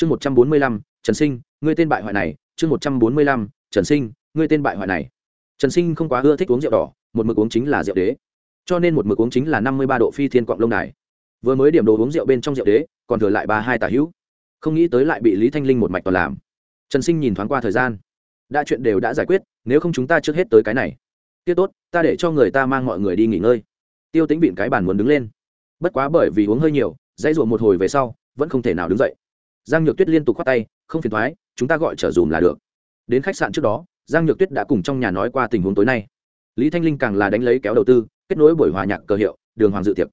chương một trăm bốn mươi lăm, trần sinh, ngươi tên bại hoại này. Chương một trăm bốn mươi lăm, trần sinh, ngươi tên bại hoại này. Trần sinh không quá ưa thích uống rượu đỏ, một mực uống chính là rượu đế. Cho nên một mực uống chính là năm mươi ba độ phi thiên quạng lông đài. Vừa mới điểm đồ uống rượu bên trong rượu đế, còn thừa lại ba hai tả hữu. Không nghĩ tới lại bị lý thanh linh một mạch toàn làm. Trần sinh nhìn thoáng qua thời gian. Đã chuyện đều đã giải quyết, nếu không chúng ta trước hết tới cái này. Tiết tốt, ta để cho người ta mang mọi người đi nghỉ ngơi. Tiêu tính vịn cái bàn muốn đứng lên. Bất quá bởi vì uống hơi nhiều, dãy ruộng một hồi về sau, vẫn không thể nào đứng dậy giang nhược tuyết liên tục khoát tay, không phiền thoái chúng ta gọi trở dùm là được. Đến khách sạn trước đó, giang nhược tuyết đã cùng trong nhà nói qua tình huống tối nay. Lý thanh linh càng là đánh lấy kéo đầu tư, kết nối buổi hòa nhạc cờ hiệu, đường hoàng dự tiệc.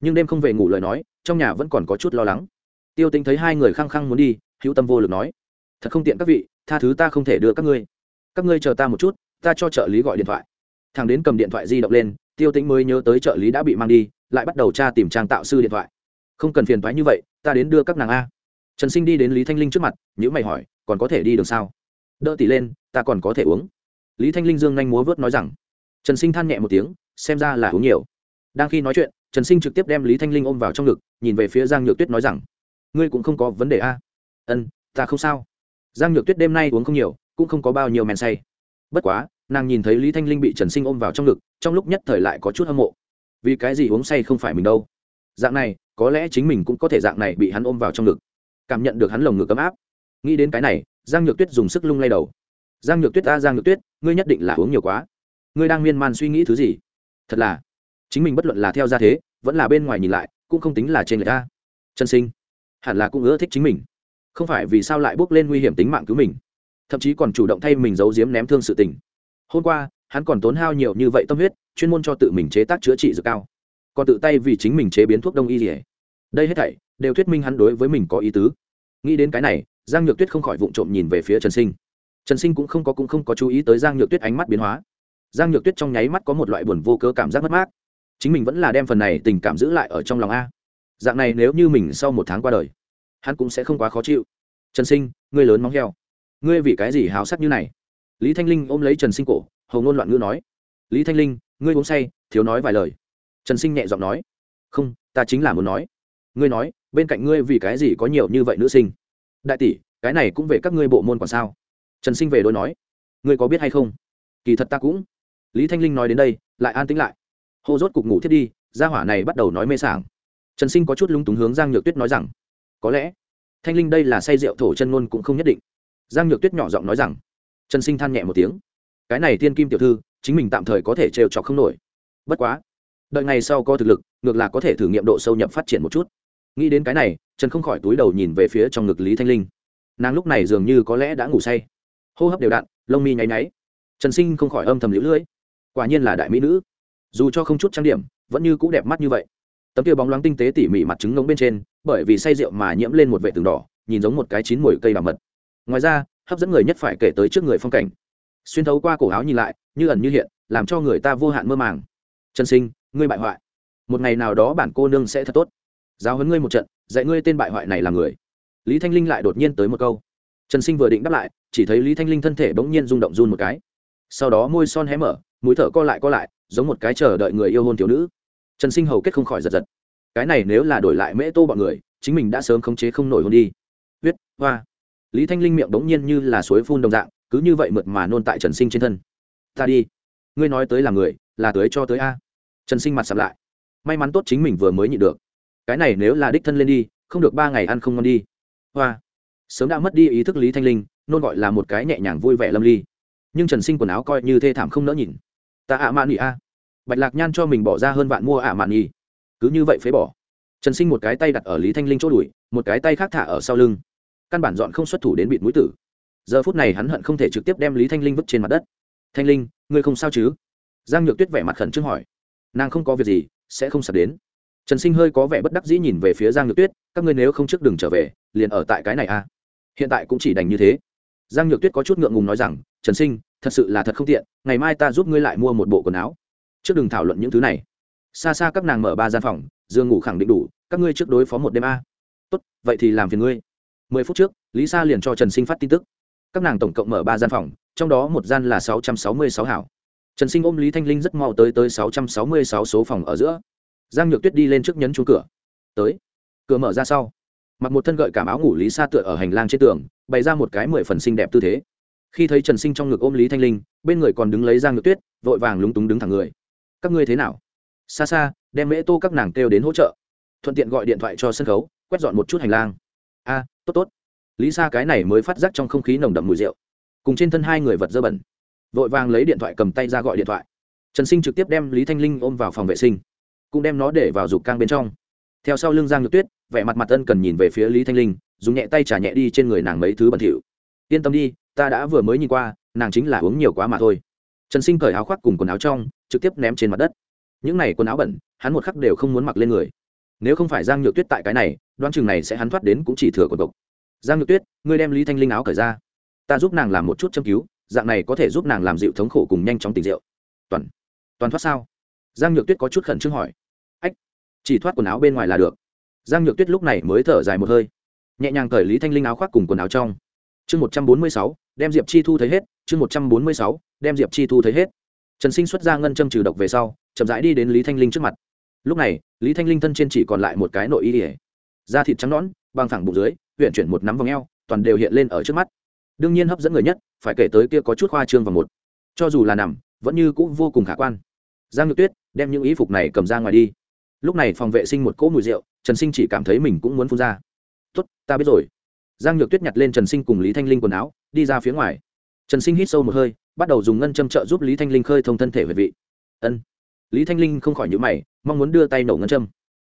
Nhưng đêm không về ngủ lời nói, trong nhà vẫn còn có chút lo lắng. Tiêu tính thấy hai người khăng khăng muốn đi, hữu tâm vô lực nói, thật không tiện các vị, tha thứ ta không thể đưa các ngươi. Các ngươi chờ ta một chút, ta cho trợ lý gọi điện thoại. Thằng đến cầm điện thoại di động lên, tiêu tính mới nhớ tới trợ lý đã bị mang đi, lại bắt đầu tra tìm trang tạo sư điện thoại. Không cần phiền thoái như vậy, ta đến đưa các nàng a trần sinh đi đến lý thanh linh trước mặt nhữ mày hỏi, còn có thể đi được sao? Đỡ tỷ lên, ta còn có thể uống. Lý thanh linh dương nhanh múa vớt nói rằng. Trần sinh than nhẹ một tiếng, xem ra là uống nhiều. Đang khi nói chuyện, trần sinh trực tiếp đem lý thanh linh ôm vào trong ngực, nhìn về phía giang nhược tuyết nói rằng, ngươi cũng không có vấn đề a? Ân, ta không sao. Giang nhược tuyết đêm nay uống không nhiều, cũng không có bao nhiêu men say. Bất quá, nàng nhìn thấy lý thanh linh bị trần sinh ôm vào trong ngực, trong lúc nhất thời lại có chút hâm mộ. Vì cái gì uống say không phải mình đâu? Dạng này, có lẽ chính mình cũng có thể dạng này bị hắn ôm vào trong ngực cảm nhận được hắn lồng ngực ấm áp. Nghĩ đến cái này, giang nhược tuyết dùng sức lung lay đầu. Giang nhược tuyết ta, giang nhược tuyết, ngươi nhất định là uống nhiều quá. Ngươi đang miên man suy nghĩ thứ gì? Thật là, chính mình bất luận là theo gia thế, vẫn là bên ngoài nhìn lại, cũng không tính là trên người ta. Chân sinh, hẳn là cũng ưa thích chính mình. Không phải vì sao lại bước lên nguy hiểm tính mạng cứu mình, thậm chí còn chủ động thay mình giấu giếm ném thương sự tình. Hôm qua, hắn còn tốn hao nhiều như vậy tâm huyết, chuyên môn cho tự mình chế tác chữa trị dược cao. Còn tự tay vì chính mình chế biến thuốc đông y dỉa đây hết thảy đều thuyết minh hắn đối với mình có ý tứ. Nghĩ đến cái này, giang nhược tuyết không khỏi vụng trộm nhìn về phía trần sinh. Trần sinh cũng không có cũng không có chú ý tới giang nhược tuyết ánh mắt biến hóa. Giang nhược tuyết trong nháy mắt có một loại buồn vô cớ cảm giác mất mát. Chính mình vẫn là đem phần này tình cảm giữ lại ở trong lòng a. Dạng này nếu như mình sau một tháng qua đời, hắn cũng sẽ không quá khó chịu. Trần sinh, ngươi lớn móng heo. Ngươi vì cái gì háo sắc như này? Lý thanh linh ôm lấy trần sinh cổ, hầu ngôn loạn ngữ nói. Lý thanh linh, ngươi uống say, thiếu nói vài lời. Trần sinh nhẹ giọng nói. Không, ta chính là muốn nói ngươi nói, bên cạnh ngươi vì cái gì có nhiều như vậy nữ sinh? Đại tỷ, cái này cũng về các ngươi bộ môn còn sao? Trần sinh về đôi nói, ngươi có biết hay không? Kỳ thật ta cũng. Lý thanh linh nói đến đây, lại an tĩnh lại. Hô rốt cục ngủ thiết đi, gia hỏa này bắt đầu nói mê sảng. Trần sinh có chút lung túng hướng giang nhược tuyết nói rằng, có lẽ, thanh linh đây là say rượu thổ chân ngôn cũng không nhất định. Giang nhược tuyết nhỏ giọng nói rằng, trần sinh than nhẹ một tiếng, cái này tiên kim tiểu thư, chính mình tạm thời có thể trêu trọc không nổi. Bất quá, đợi ngày sau có thực lực, ngược là có thể thử nghiệm độ sâu nhập phát triển một chút nghĩ đến cái này trần không khỏi túi đầu nhìn về phía trong ngực lý thanh linh. Nàng lúc này dường như có lẽ đã ngủ say. Hô hấp đều đặn lông mi nháy nháy, trần sinh không khỏi âm thầm lũ lưỡi. Quả nhiên là đại mỹ nữ. Dù cho không chút trang điểm vẫn như c ũ đẹp mắt như vậy. Tấm kia bóng loáng tinh tế tỉ mỉ mặt trứng ngống bên trên bởi vì say rượu mà nhiễm lên một vệ tường đỏ nhìn giống một cái chín mồi cây đào mật. Ngoài ra hấp dẫn người nhất phải kể tới trước người phong cảnh. Xuyên thấu qua cổ áo nhìn lại như ẩn như hiện làm cho người ta vô hạn mơ màng. Trần sinh ngươi bại hoại. Một ngày nào đó bản cô nương sẽ thật tốt giáo huấn ngươi một trận, dạy ngươi tên bại hoại này là người. Lý thanh linh lại đột nhiên tới một câu. Trần sinh vừa định đáp lại, chỉ thấy lý thanh linh thân thể bỗng nhiên rung động run một cái. Sau đó môi son hé mở, mũi thở co lại co lại, giống một cái chờ đợi người yêu hôn thiếu nữ. Trần sinh hầu kết không khỏi giật giật. Cái này nếu là đổi lại mễ tô bọn người, chính mình đã sớm khống chế không nổi hôn đi. Huyết, hoa. Lý thanh linh miệng bỗng nhiên như là suối phun đồng dạng, cứ như vậy mượt mà nôn tại trần sinh trên thân. Ta đi. Ngươi nói tới là người, là tới cho tới a. Trần sinh mặt sập lại. May mắn tốt chính mình vừa mới nhịn được cái này nếu là đích thân lên đi, không được ba ngày ăn không ngon đi. Hoa. Sớm đã mất đi ý thức lý thanh linh, nôn gọi là một cái nhẹ nhàng vui vẻ lâm ly. Nhưng trần sinh quần áo coi như thê thảm không nỡ nhìn. Ta ạ mạn nghỉ a. Bạch lạc nhan cho mình bỏ ra hơn vạn mua ạ mạn nghỉ cứ như vậy phế bỏ. Trần sinh một cái tay đặt ở lý thanh linh chỗ đùi, một cái tay khác thả ở sau lưng. Căn bản dọn không xuất thủ đến bịt mũi tử. Giờ phút này hắn hận không thể trực tiếp đem lý thanh linh vứt trên mặt đất. Thanh linh, ngươi không sao chứ? Giang nhược tuyết vẻ mặt khẩn trương hỏi. Nàng không có việc gì, sẽ không sập đến trần sinh hơi có vẻ bất đắc dĩ nhìn về phía giang nhược tuyết, các ngươi nếu không trước đừng trở về, liền ở tại cái này à? Hiện tại cũng chỉ đành như thế. Giang nhược tuyết có chút ngượng ngùng nói rằng, trần sinh, thật sự là thật không tiện, ngày mai ta giúp ngươi lại mua một bộ quần áo. Trước đừng thảo luận những thứ này. Xa xa các nàng mở ba gian phòng, giường ngủ khẳng định đủ, các ngươi trước đối phó một đêm a. Tốt, vậy thì làm phiền ngươi. Mười phút trước, lý sa liền cho trần sinh phát tin tức. Các nàng tổng cộng mở ba gian phòng, trong đó một gian là sáu trăm sáu mươi sáu hảo. Trần sinh ôm lý thanh linh rất mau tới tới sáu trăm sáu mươi sáu số phòng ở giữa giang nhược tuyết đi lên trước nhấn chuông cửa. Tới. Cửa mở ra sau, mặc một thân gợi cảm áo ngủ lý sa tựa ở hành lang trên tường, bày ra một cái mười phần xinh đẹp tư thế. Khi thấy trần sinh trong ngực ôm lý thanh linh, bên người còn đứng lấy giang nhược tuyết, vội vàng lúng túng đứng thẳng người. Các ngươi thế nào? Xa xa đem mễ tô các nàng kêu đến hỗ trợ. Thuận tiện gọi điện thoại cho sân khấu, quét dọn một chút hành lang. A, tốt tốt. Lý sa cái này mới phát giác trong không khí nồng đậm mùi rượu. Cùng trên thân hai người vật dơ bẩn. Vội vàng lấy điện thoại cầm tay ra gọi điện thoại. Trần sinh trực tiếp đem lý thanh linh ôm vào phòng vệ sinh cũng đem nó để vào dục cang bên trong. Theo sau lưng giang nhược tuyết, vẻ mặt mặt ân cần nhìn về phía lý thanh linh, dùng nhẹ tay trả nhẹ đi trên người nàng mấy thứ bẩn thỉu. Yên tâm đi, ta đã vừa mới nhìn qua, nàng chính là uống nhiều quá mà thôi. Trần sinh cởi áo khoác cùng quần áo trong, trực tiếp ném trên mặt đất. Những này quần áo bẩn, hắn một khắc đều không muốn mặc lên người. Nếu không phải giang nhược tuyết tại cái này đoan chừng này sẽ hắn thoát đến cũng chỉ thừa quần cộc giang nhược tuyết, ngươi đem lý thanh linh áo cởi ra. Ta giúp nàng làm một chút châm cứu, dạng này có thể giúp nàng làm dịu thống khổ cùng nhanh chóng tỉnh rượu. Toàn toàn thoát sao? Giang nhược tuyết có chút khẩn trương hỏi. Ách, chỉ thoát quần áo bên ngoài là được. Giang nhược tuyết lúc này mới thở dài một hơi, nhẹ nhàng cởi lý thanh linh áo khoác cùng quần áo trong. Chương một trăm bốn mươi sáu, đem diệp chi thu thấy hết, chương một trăm bốn mươi sáu, đem diệp chi thu thấy hết. Trần sinh xuất ra ngân châm trừ độc về sau, chậm rãi đi đến lý thanh linh trước mặt. Lúc này, lý thanh linh thân trên chỉ còn lại một cái nội y ỉa da thịt trắng nõn băng thẳng bụng dưới huyện chuyển một nắm vòng eo, toàn đều hiện lên ở trước mắt. Đương nhiên hấp dẫn người nhất, phải kể tới kia có chút khoa trương và một. Cho dù là nằm, vẫn như cũng vô cùng khả quan. Giang nhược tuyết đem những y phục này cầm ra ngoài đi. Lúc này phòng vệ sinh một cỗ mùi rượu, trần sinh chỉ cảm thấy mình cũng muốn phun ra. Tốt, ta biết rồi. Giang nhược tuyết nhặt lên trần sinh cùng lý thanh linh quần áo, đi ra phía ngoài. Trần sinh hít sâu một hơi, bắt đầu dùng ngân châm trợ giúp lý thanh linh khơi thông thân thể về vị. Ân. Lý thanh linh không khỏi nhữ mày, mong muốn đưa tay nổ ngân châm.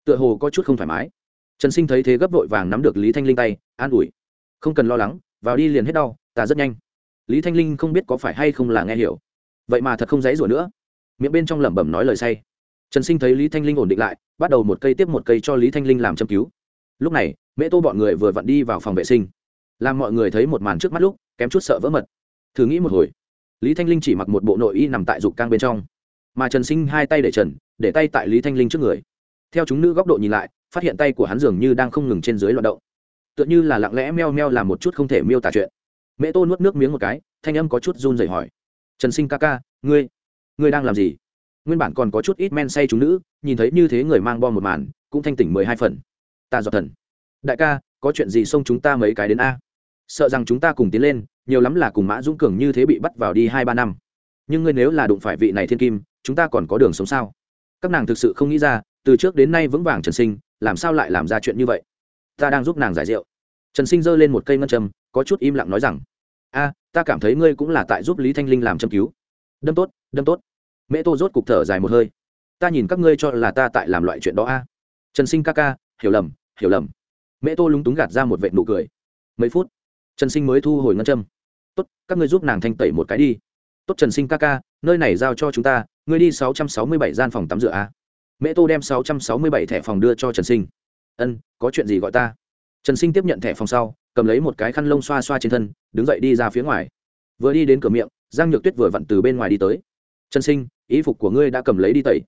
Tựa hồ có chút không thoải mái. Trần sinh thấy thế gấp vội vàng nắm được lý thanh linh tay, an ủi. Không cần lo lắng, vào đi liền hết đau, ta rất nhanh. Lý thanh linh không biết có phải hay không là nghe hiểu. Vậy mà thật không dãy rủa nữa miệng bên trong lẩm bẩm nói lời say. Trần sinh thấy lý thanh linh ổn định lại, bắt đầu một cây tiếp một cây cho lý thanh linh làm châm cứu. Lúc này, mễ tô bọn người vừa vặn đi vào phòng vệ sinh. Làm mọi người thấy một màn trước mắt lúc, kém chút sợ vỡ mật. Thử nghĩ một hồi, lý thanh linh chỉ mặc một bộ nội y nằm tại dục cang bên trong. Mà trần sinh hai tay để trần, để tay tại lý thanh linh trước người. Theo chúng nữ góc độ nhìn lại, phát hiện tay của hắn dường như đang không ngừng trên dưới loạt động. Tựa như là lặng lẽ meo meo làm một chút không thể miêu tả chuyện. Mẹ tô nuốt nước miếng một cái, thanh âm có chút run rẩy hỏi. Trần sinh ca ca, ngươi ngươi đang làm gì? Nguyên bản còn có chút ít men say chúng nữ, nhìn thấy như thế người mang bom một màn, cũng thanh tỉnh mười hai phần. Ta dọa thần. Đại ca, có chuyện gì xông chúng ta mấy cái đến a? Sợ rằng chúng ta cùng tiến lên, nhiều lắm là cùng mã dũng cường như thế bị bắt vào đi hai ba năm. Nhưng ngươi nếu là đụng phải vị này thiên kim, chúng ta còn có đường sống sao? Các nàng thực sự không nghĩ ra, từ trước đến nay vững vàng trần sinh, làm sao lại làm ra chuyện như vậy? Ta đang giúp nàng giải rượu. Trần sinh giơ lên một cây ngân châm, có chút im lặng nói rằng, a, ta cảm thấy ngươi cũng là tại giúp lý thanh linh làm châm cứu đâm tốt đâm tốt. Mẹ tô rốt cục thở dài một hơi. Ta nhìn các ngươi cho là ta tại làm loại chuyện đó a. Trần sinh ca ca, hiểu lầm hiểu lầm. Mẹ tô lúng túng gạt ra một vệ nụ cười. Mấy phút, trần sinh mới thu hồi ngân châm. Tốt, các ngươi giúp nàng thanh tẩy một cái đi. Tốt trần sinh ca ca, nơi này giao cho chúng ta, ngươi đi sáu trăm sáu mươi bảy gian phòng tắm rửa a. Mẹ tô đem sáu trăm sáu mươi bảy thẻ phòng đưa cho trần sinh. Ân, có chuyện gì gọi ta? Trần sinh tiếp nhận thẻ phòng sau, cầm lấy một cái khăn lông xoa xoa trên thân, đứng dậy đi ra phía ngoài. Vừa đi đến cửa miệng giang nhược tuyết vừa vặn từ bên ngoài đi tới. Trần sinh ý phục của ngươi đã cầm lấy đi tẩy.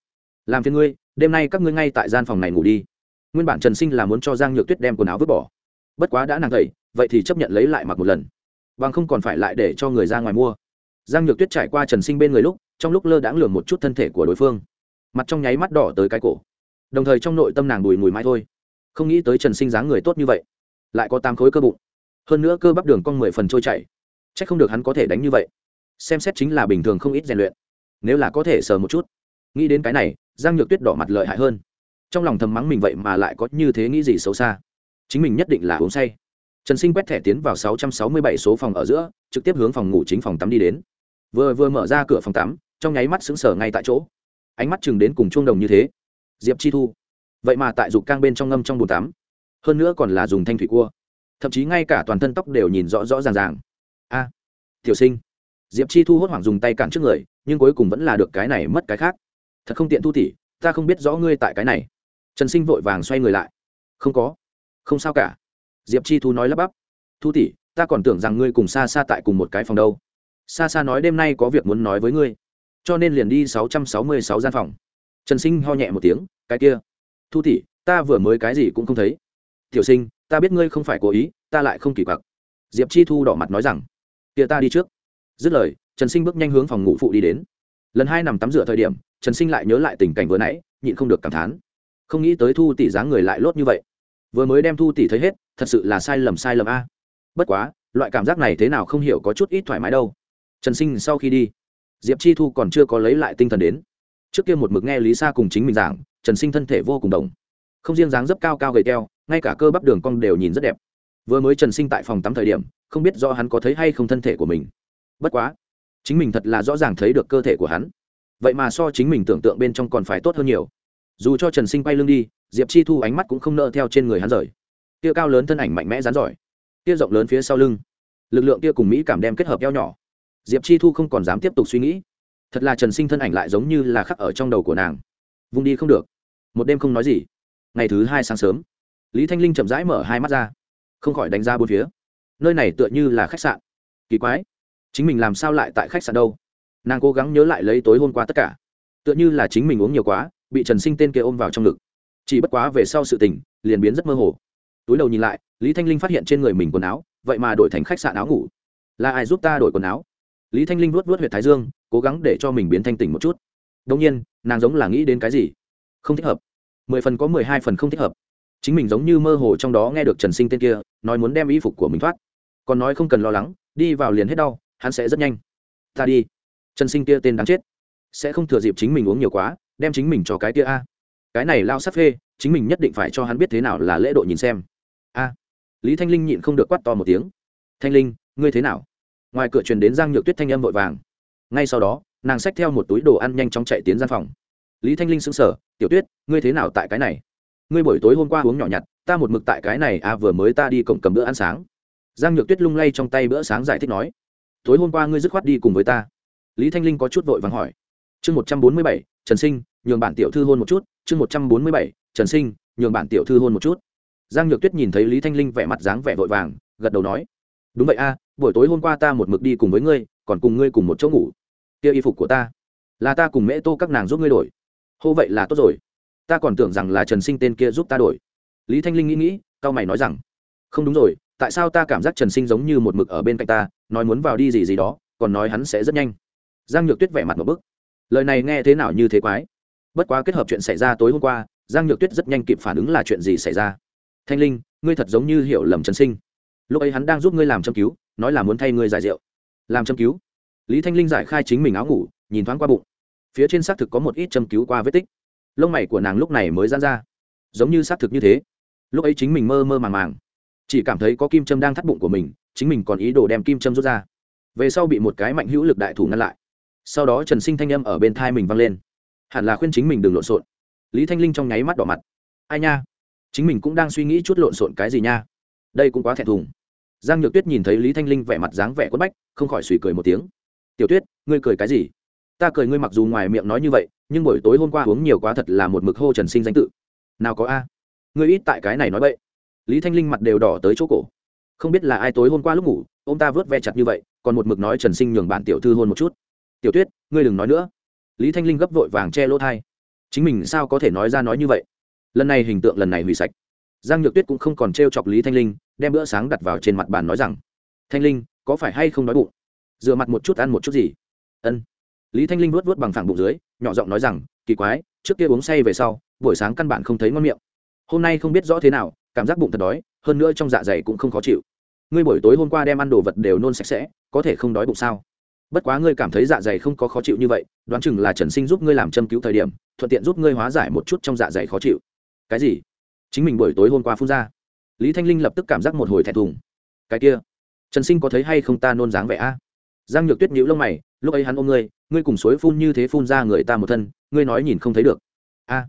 Làm phiền ngươi, đêm nay các ngươi ngay tại gian phòng này ngủ đi. Nguyên bản trần sinh là muốn cho giang nhược tuyết đem quần áo vứt bỏ. Bất quá đã nàng tẩy, vậy thì chấp nhận lấy lại mặc một lần. Bằng không còn phải lại để cho người ra ngoài mua. Giang nhược tuyết trải qua trần sinh bên người lúc, trong lúc lơ đãng lường một chút thân thể của đối phương. Mặt trong nháy mắt đỏ tới cái cổ. Đồng thời trong nội tâm nàng đùi mùi mãi thôi. Không nghĩ tới trần sinh dáng người tốt như vậy, lại có tám khối cơ bụng. Hơn nữa cơ bắp đường con mười phần trôi chảy. C h ắ c không được hắn có thể đánh như vậy xem xét chính là bình thường không ít rèn luyện. Nếu là có thể sờ một chút. Nghĩ đến cái này, giang nhược tuyết đỏ mặt lợi hại hơn. Trong lòng thầm mắng mình vậy mà lại có như thế nghĩ gì xấu xa. Chính mình nhất định là uống say. Trần sinh quét thẻ tiến vào sáu trăm sáu mươi bảy số phòng ở giữa, trực tiếp hướng phòng ngủ chính phòng tắm đi đến. Vừa vừa mở ra cửa phòng tắm, trong nháy mắt sững sở ngay tại chỗ. Ánh mắt chừng đến cùng chuông đồng như thế. Diệp chi thu. Vậy mà tại dục cang bên trong ngâm trong bồn tắm. Hơn nữa còn là dùng thanh thủy cua. Thậm chí ngay cả toàn thân tóc đều nhìn rõ rõ ràng ràng. A. Tiểu sinh diệp chi thu hốt hoảng dùng tay cản trước người, nhưng cuối cùng vẫn là được cái này mất cái khác. Thật không tiện thu tỉ, ta không biết rõ ngươi tại cái này. Trần sinh vội vàng xoay người lại. Không có. Không sao cả. Diệp chi thu nói lắp bắp. Thu tỉ, ta còn tưởng rằng ngươi cùng xa xa tại cùng một cái phòng đâu. Xa xa nói đêm nay có việc muốn nói với ngươi. Cho nên liền đi sáu trăm sáu mươi sáu gian phòng. Trần sinh ho nhẹ một tiếng, cái kia. Thu tỉ, ta vừa mới cái gì cũng không thấy. Tiểu sinh, ta biết ngươi không phải cố ý, ta lại không kỳ quặc. Diệp chi thu đỏ mặt nói rằng kia ta đi trước dứt lời, trần sinh bước nhanh hướng phòng ngủ phụ đi đến. Lần hai nằm tắm rửa thời điểm, trần sinh lại nhớ lại tình cảnh vừa nãy, nhịn không được cảm thán. Không nghĩ tới thu tỷ dáng người lại lốt như vậy. Vừa mới đem thu tỷ thấy hết, thật sự là sai lầm sai lầm a. Bất quá, loại cảm giác này thế nào không hiểu có chút ít thoải mái đâu. Trần sinh sau khi đi, diệp chi thu còn chưa có lấy lại tinh thần đến. Trước kia một mực nghe lý sa cùng chính mình giảng, trần sinh thân thể vô cùng đồng. Không riêng dáng dấp cao cao gầy teo, ngay cả cơ bắp đường cong đều nhìn rất đẹp. Vừa mới trần sinh tại phòng tắm thời điểm, không biết do hắn có thấy hay không thân thể của mình bất quá, chính mình thật là rõ ràng thấy được cơ thể của hắn. Vậy mà so chính mình tưởng tượng bên trong còn phải tốt hơn nhiều. Dù cho trần sinh bay lưng đi, diệp chi thu ánh mắt cũng không nợ theo trên người hắn rời. Tia cao lớn thân ảnh mạnh mẽ rán giỏi tia rộng lớn phía sau lưng, lực lượng tia cùng mỹ cảm đem kết hợp eo nhỏ. Diệp chi thu không còn dám tiếp tục suy nghĩ. Thật là trần sinh thân ảnh lại giống như là khắc ở trong đầu của nàng. Vùng đi không được. Một đêm không nói gì. Ngày thứ hai sáng sớm, lý thanh linh chậm rãi mở hai mắt ra, không khỏi đánh ra bốn phía. Nơi này tựa như là khách sạn. Kỳ quái chính mình làm sao lại tại khách sạn đâu? Nàng cố gắng nhớ lại lấy tối hôm qua tất cả. Tựa như là chính mình uống nhiều quá, bị trần sinh tên kia ôm vào trong ngực. Chỉ bất quá về sau sự tình, liền biến rất mơ hồ. Túi đầu nhìn lại, lý thanh linh phát hiện trên người mình quần áo, vậy mà đổi thành khách sạn áo ngủ. Là ai giúp ta đổi quần áo? Lý thanh linh vuốt vuốt h u y ệ t thái dương, cố gắng để cho mình biến thanh tỉnh một chút. Đông nhiên, nàng giống là nghĩ đến cái gì? Không thích hợp. Mười phần có mười hai phần không thích hợp. Chính mình giống như mơ hồ trong đó nghe được trần sinh tên kia, nói muốn đem y phục của mình thoát. Còn nói không cần lo lắng, đi vào liền hết đau hắn sẽ rất nhanh. Ta đi. Trần sinh kia tên đáng chết. Sẽ không thừa dịp chính mình uống nhiều quá, đem chính mình cho cái kia a. Cái này lao sắp phê, chính mình nhất định phải cho hắn biết thế nào là lễ độ nhìn xem. A. Lý thanh linh nhịn không được quắt to một tiếng. Thanh linh, ngươi thế nào? Ngoài cửa truyền đến giang nhược tuyết thanh âm vội vàng. Ngay sau đó, nàng xách theo một túi đồ ăn nhanh chóng chạy tiến gian phòng. Lý thanh linh sững sờ, tiểu tuyết, ngươi thế nào tại cái này? Ngươi buổi tối hôm qua uống nhỏ nhặt, ta một mực tại cái này à vừa mới ta đi cổng cầm bữa ăn sáng. Giang nhược tuyết lung lay trong tay bữa sáng giải thích nói tối hôm qua ngươi dứt khoát đi cùng với ta. Lý thanh linh có chút vội vàng hỏi. Chương một trăm bốn mươi bảy, trần sinh, nhường bản tiểu thư hôn một chút. Chương một trăm bốn mươi bảy, trần sinh, nhường bản tiểu thư hôn một chút. Giang nhược tuyết nhìn thấy lý thanh linh vẻ mặt dáng vẻ vội vàng, gật đầu nói. Đúng vậy a, buổi tối hôm qua ta một mực đi cùng với ngươi, còn cùng ngươi cùng một chỗ ngủ. Kia y phục của ta, là ta cùng mễ tô các nàng giúp ngươi đổi. Hô vậy là tốt rồi. Ta còn tưởng rằng là trần sinh tên kia giúp ta đổi. Lý thanh linh nghĩ nghĩ cao mày nói rằng, không đúng rồi tại sao ta cảm giác trần sinh giống như một mực ở bên cạnh ta, nói muốn vào đi gì gì đó, còn nói hắn sẽ rất nhanh. Giang nhược tuyết vẻ mặt một bức. Lời này nghe thế nào như thế quái. Bất quá kết hợp chuyện xảy ra tối hôm qua, giang nhược tuyết rất nhanh kịp phản ứng là chuyện gì xảy ra. Thanh linh, ngươi thật giống như hiểu lầm trần sinh. Lúc ấy hắn đang giúp ngươi làm châm cứu, nói là muốn thay ngươi giải rượu. Làm châm cứu? Lý thanh linh giải khai chính mình áo ngủ, nhìn thoáng qua bụng. Phía trên xác thực có một ít châm cứu qua vết tích. Lông mày của nàng lúc này mới dán ra. Giống như xác thực như thế. Lúc ấy chính mình mơ mơ màng màng chỉ cảm thấy có kim châm đang thắt bụng của mình, chính mình còn ý đồ đem kim châm rút ra. Về sau bị một cái mạnh hữu lực đại thủ ngăn lại. Sau đó trần sinh thanh âm ở bên thai mình vang lên. Hẳn là khuyên chính mình đừng lộn xộn. Lý thanh linh trong nháy mắt đỏ mặt. Ai nha? Chính mình cũng đang suy nghĩ chút lộn xộn cái gì nha? Đây cũng quá thẹn thùng. Giang nhược tuyết nhìn thấy lý thanh linh vẻ mặt dáng vẻ quất bách, không khỏi suy cười một tiếng. Tiểu tuyết, ngươi cười cái gì? Ta cười ngươi mặc dù ngoài miệng nói như vậy, nhưng buổi tối hôm qua uống nhiều quá thật là một mực hô trần sinh danh tự. Nào có a? Ngươi ít tại cái này nói vậy lý thanh linh mặt đều đỏ tới chỗ cổ. Không biết là ai tối hôm qua lúc ngủ ô m ta vớt ve chặt như vậy, còn một mực nói trần sinh nhường bạn tiểu thư hôn một chút. Tiểu tuyết, ngươi đừng nói nữa. Lý thanh linh gấp vội vàng che lỗ thai chính mình sao có thể nói ra nói như vậy? Lần này hình tượng lần này hủy sạch. Giang nhược tuyết cũng không còn t r e o chọc lý thanh linh, đem bữa sáng đặt vào trên mặt bàn nói rằng, thanh linh, có phải hay không nói bụng? Dựa mặt một chút ăn một chút gì? Ân. Lý thanh linh vuốt vuốt bằng phẳng bụng dưới, nhỏ giọng nói rằng, kỳ quái, trước kia uống say về sau, buổi sáng căn bản không thấy ngon miệng. Hôm nay không biết rõ thế nào cảm giác bụng thật đói, hơn nữa trong dạ dày cũng không khó chịu. Ngươi buổi tối hôm qua đem ăn đồ vật đều nôn sạch sẽ, có thể không đói bụng sao? Bất quá ngươi cảm thấy dạ dày không có khó chịu như vậy, đoán chừng là trần sinh giúp ngươi làm châm cứu thời điểm, thuận tiện giúp ngươi hóa giải một chút trong dạ dày khó chịu. Cái gì? Chính mình buổi tối hôm qua phun ra. Lý thanh linh lập tức cảm giác một hồi thẹn thùng. Cái kia, trần sinh có thấy hay không ta nôn dáng vẻ a? Giang nhược tuyết nhíu lông mày, lúc ấy hắn ôm ngươi ngươi cùng suối phun như thế phun ra người ta một thân, ngươi nói nhìn không thấy được. A,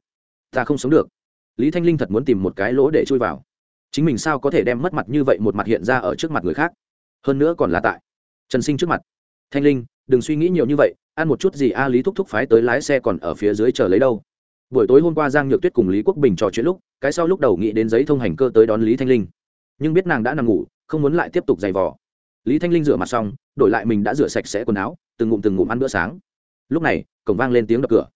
ta không sống được lý thanh linh thật muốn tìm một cái lỗ để chui vào. Chính mình sao có thể đem mất mặt như vậy một mặt hiện ra ở trước mặt người khác? Hơn nữa còn là tại trần sinh trước mặt. Thanh linh, đừng suy nghĩ nhiều như vậy, ăn một chút gì a lý thúc thúc phái tới lái xe còn ở phía dưới chờ lấy đâu. Buổi tối hôm qua giang nhược tuyết cùng lý quốc bình trò chuyện lúc, cái sau lúc đầu nghĩ đến giấy thông hành cơ tới đón lý thanh linh. Nhưng biết nàng đã nằm ngủ, không muốn lại tiếp tục giày vò. Lý thanh linh rửa mặt xong, đổi lại mình đã rửa sạch sẽ quần áo, từng ngụm từng ngụm ăn bữa sáng. Lúc này, cổng vang lên tiếng đập cửa.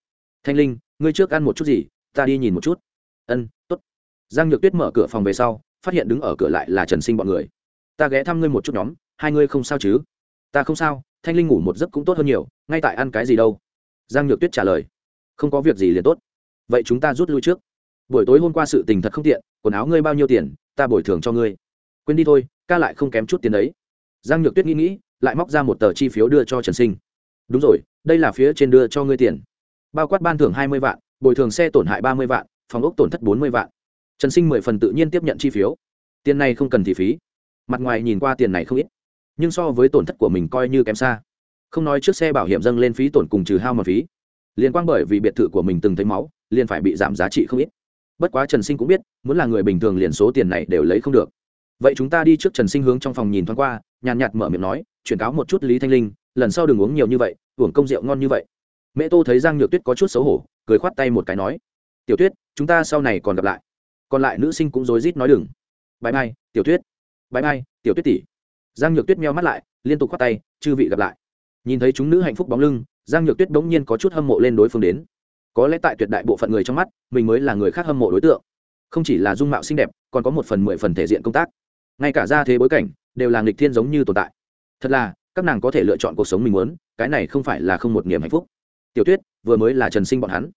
Thanh linh, ngươi trước ăn một chút gì, ta đi nhìn một chút ân t ố t giang nhược tuyết mở cửa phòng về sau, phát hiện đứng ở cửa lại là trần sinh bọn người. Ta ghé thăm ngươi một chút nhóm, hai ngươi không sao chứ? Ta không sao, thanh linh ngủ một giấc cũng tốt hơn nhiều, ngay tại ăn cái gì đâu? Giang nhược tuyết trả lời. Không có việc gì liền tốt. Vậy chúng ta rút lui trước. Buổi tối hôm qua sự tình thật không tiện, quần áo ngươi bao nhiêu tiền, ta bồi thường cho ngươi. Quên đi thôi, ca lại không kém chút tiền đấy. Giang nhược tuyết nghĩ nghĩ, lại móc ra một tờ chi phiếu đưa cho trần sinh. Đúng rồi, đây là phía trên đưa cho ngươi tiền. Bao quát ban thưởng hai mươi vạn, bồi thường xe tổn hại ba mươi vạn phòng ốc tổn thất bốn mươi vạn. Trần sinh mười phần tự nhiên tiếp nhận chi phiếu. Tiền này không cần thị phí. Mặt ngoài nhìn qua tiền này không ít, nhưng so với tổn thất của mình coi như kém xa. Không nói trước xe bảo hiểm dâng lên phí tổn cùng trừ hao mà phí. Liên quan bởi vì biệt thự của mình từng thấy máu, liền phải bị giảm giá trị không ít. Bất quá trần sinh cũng biết, muốn là người bình thường liền số tiền này đều lấy không được. Vậy chúng ta đi trước trần sinh hướng trong phòng nhìn thoáng qua, nhàn nhạt mở miệng nói, chuyển cáo một chút lý thanh linh, lần sau đừng uống nhiều như vậy, uống công rượu ngon như vậy. Mẹ tô thấy giang nhược tuyết có chút xấu hổ, cười khoát tay một cái nói, tiểu tuyết chúng ta sau này còn gặp lại. Còn lại nữ sinh cũng rối rít nói đừng. Bãi mai, tiểu tuyết. Bãi mai, tiểu tuyết tỷ. Giang nhược tuyết meo mắt lại, liên tục khoát tay, chư vị gặp lại. Nhìn thấy chúng nữ hạnh phúc bóng lưng, giang nhược tuyết bỗng nhiên có chút hâm mộ lên đối phương đến. Có lẽ tại tuyệt đại bộ phận người trong mắt, mình mới là người khác hâm mộ đối tượng. Không chỉ là dung mạo xinh đẹp, còn có một phần mười phần thể diện công tác. Ngay cả ra thế bối cảnh, đều là nghịch thiên giống như tồn tại. Thật là, các nàng có thể lựa chọn cuộc sống mình muốn, cái này không phải là không một niềm hạnh phúc. Tiểu tuyết, vừa mới là trần sinh bọn hắn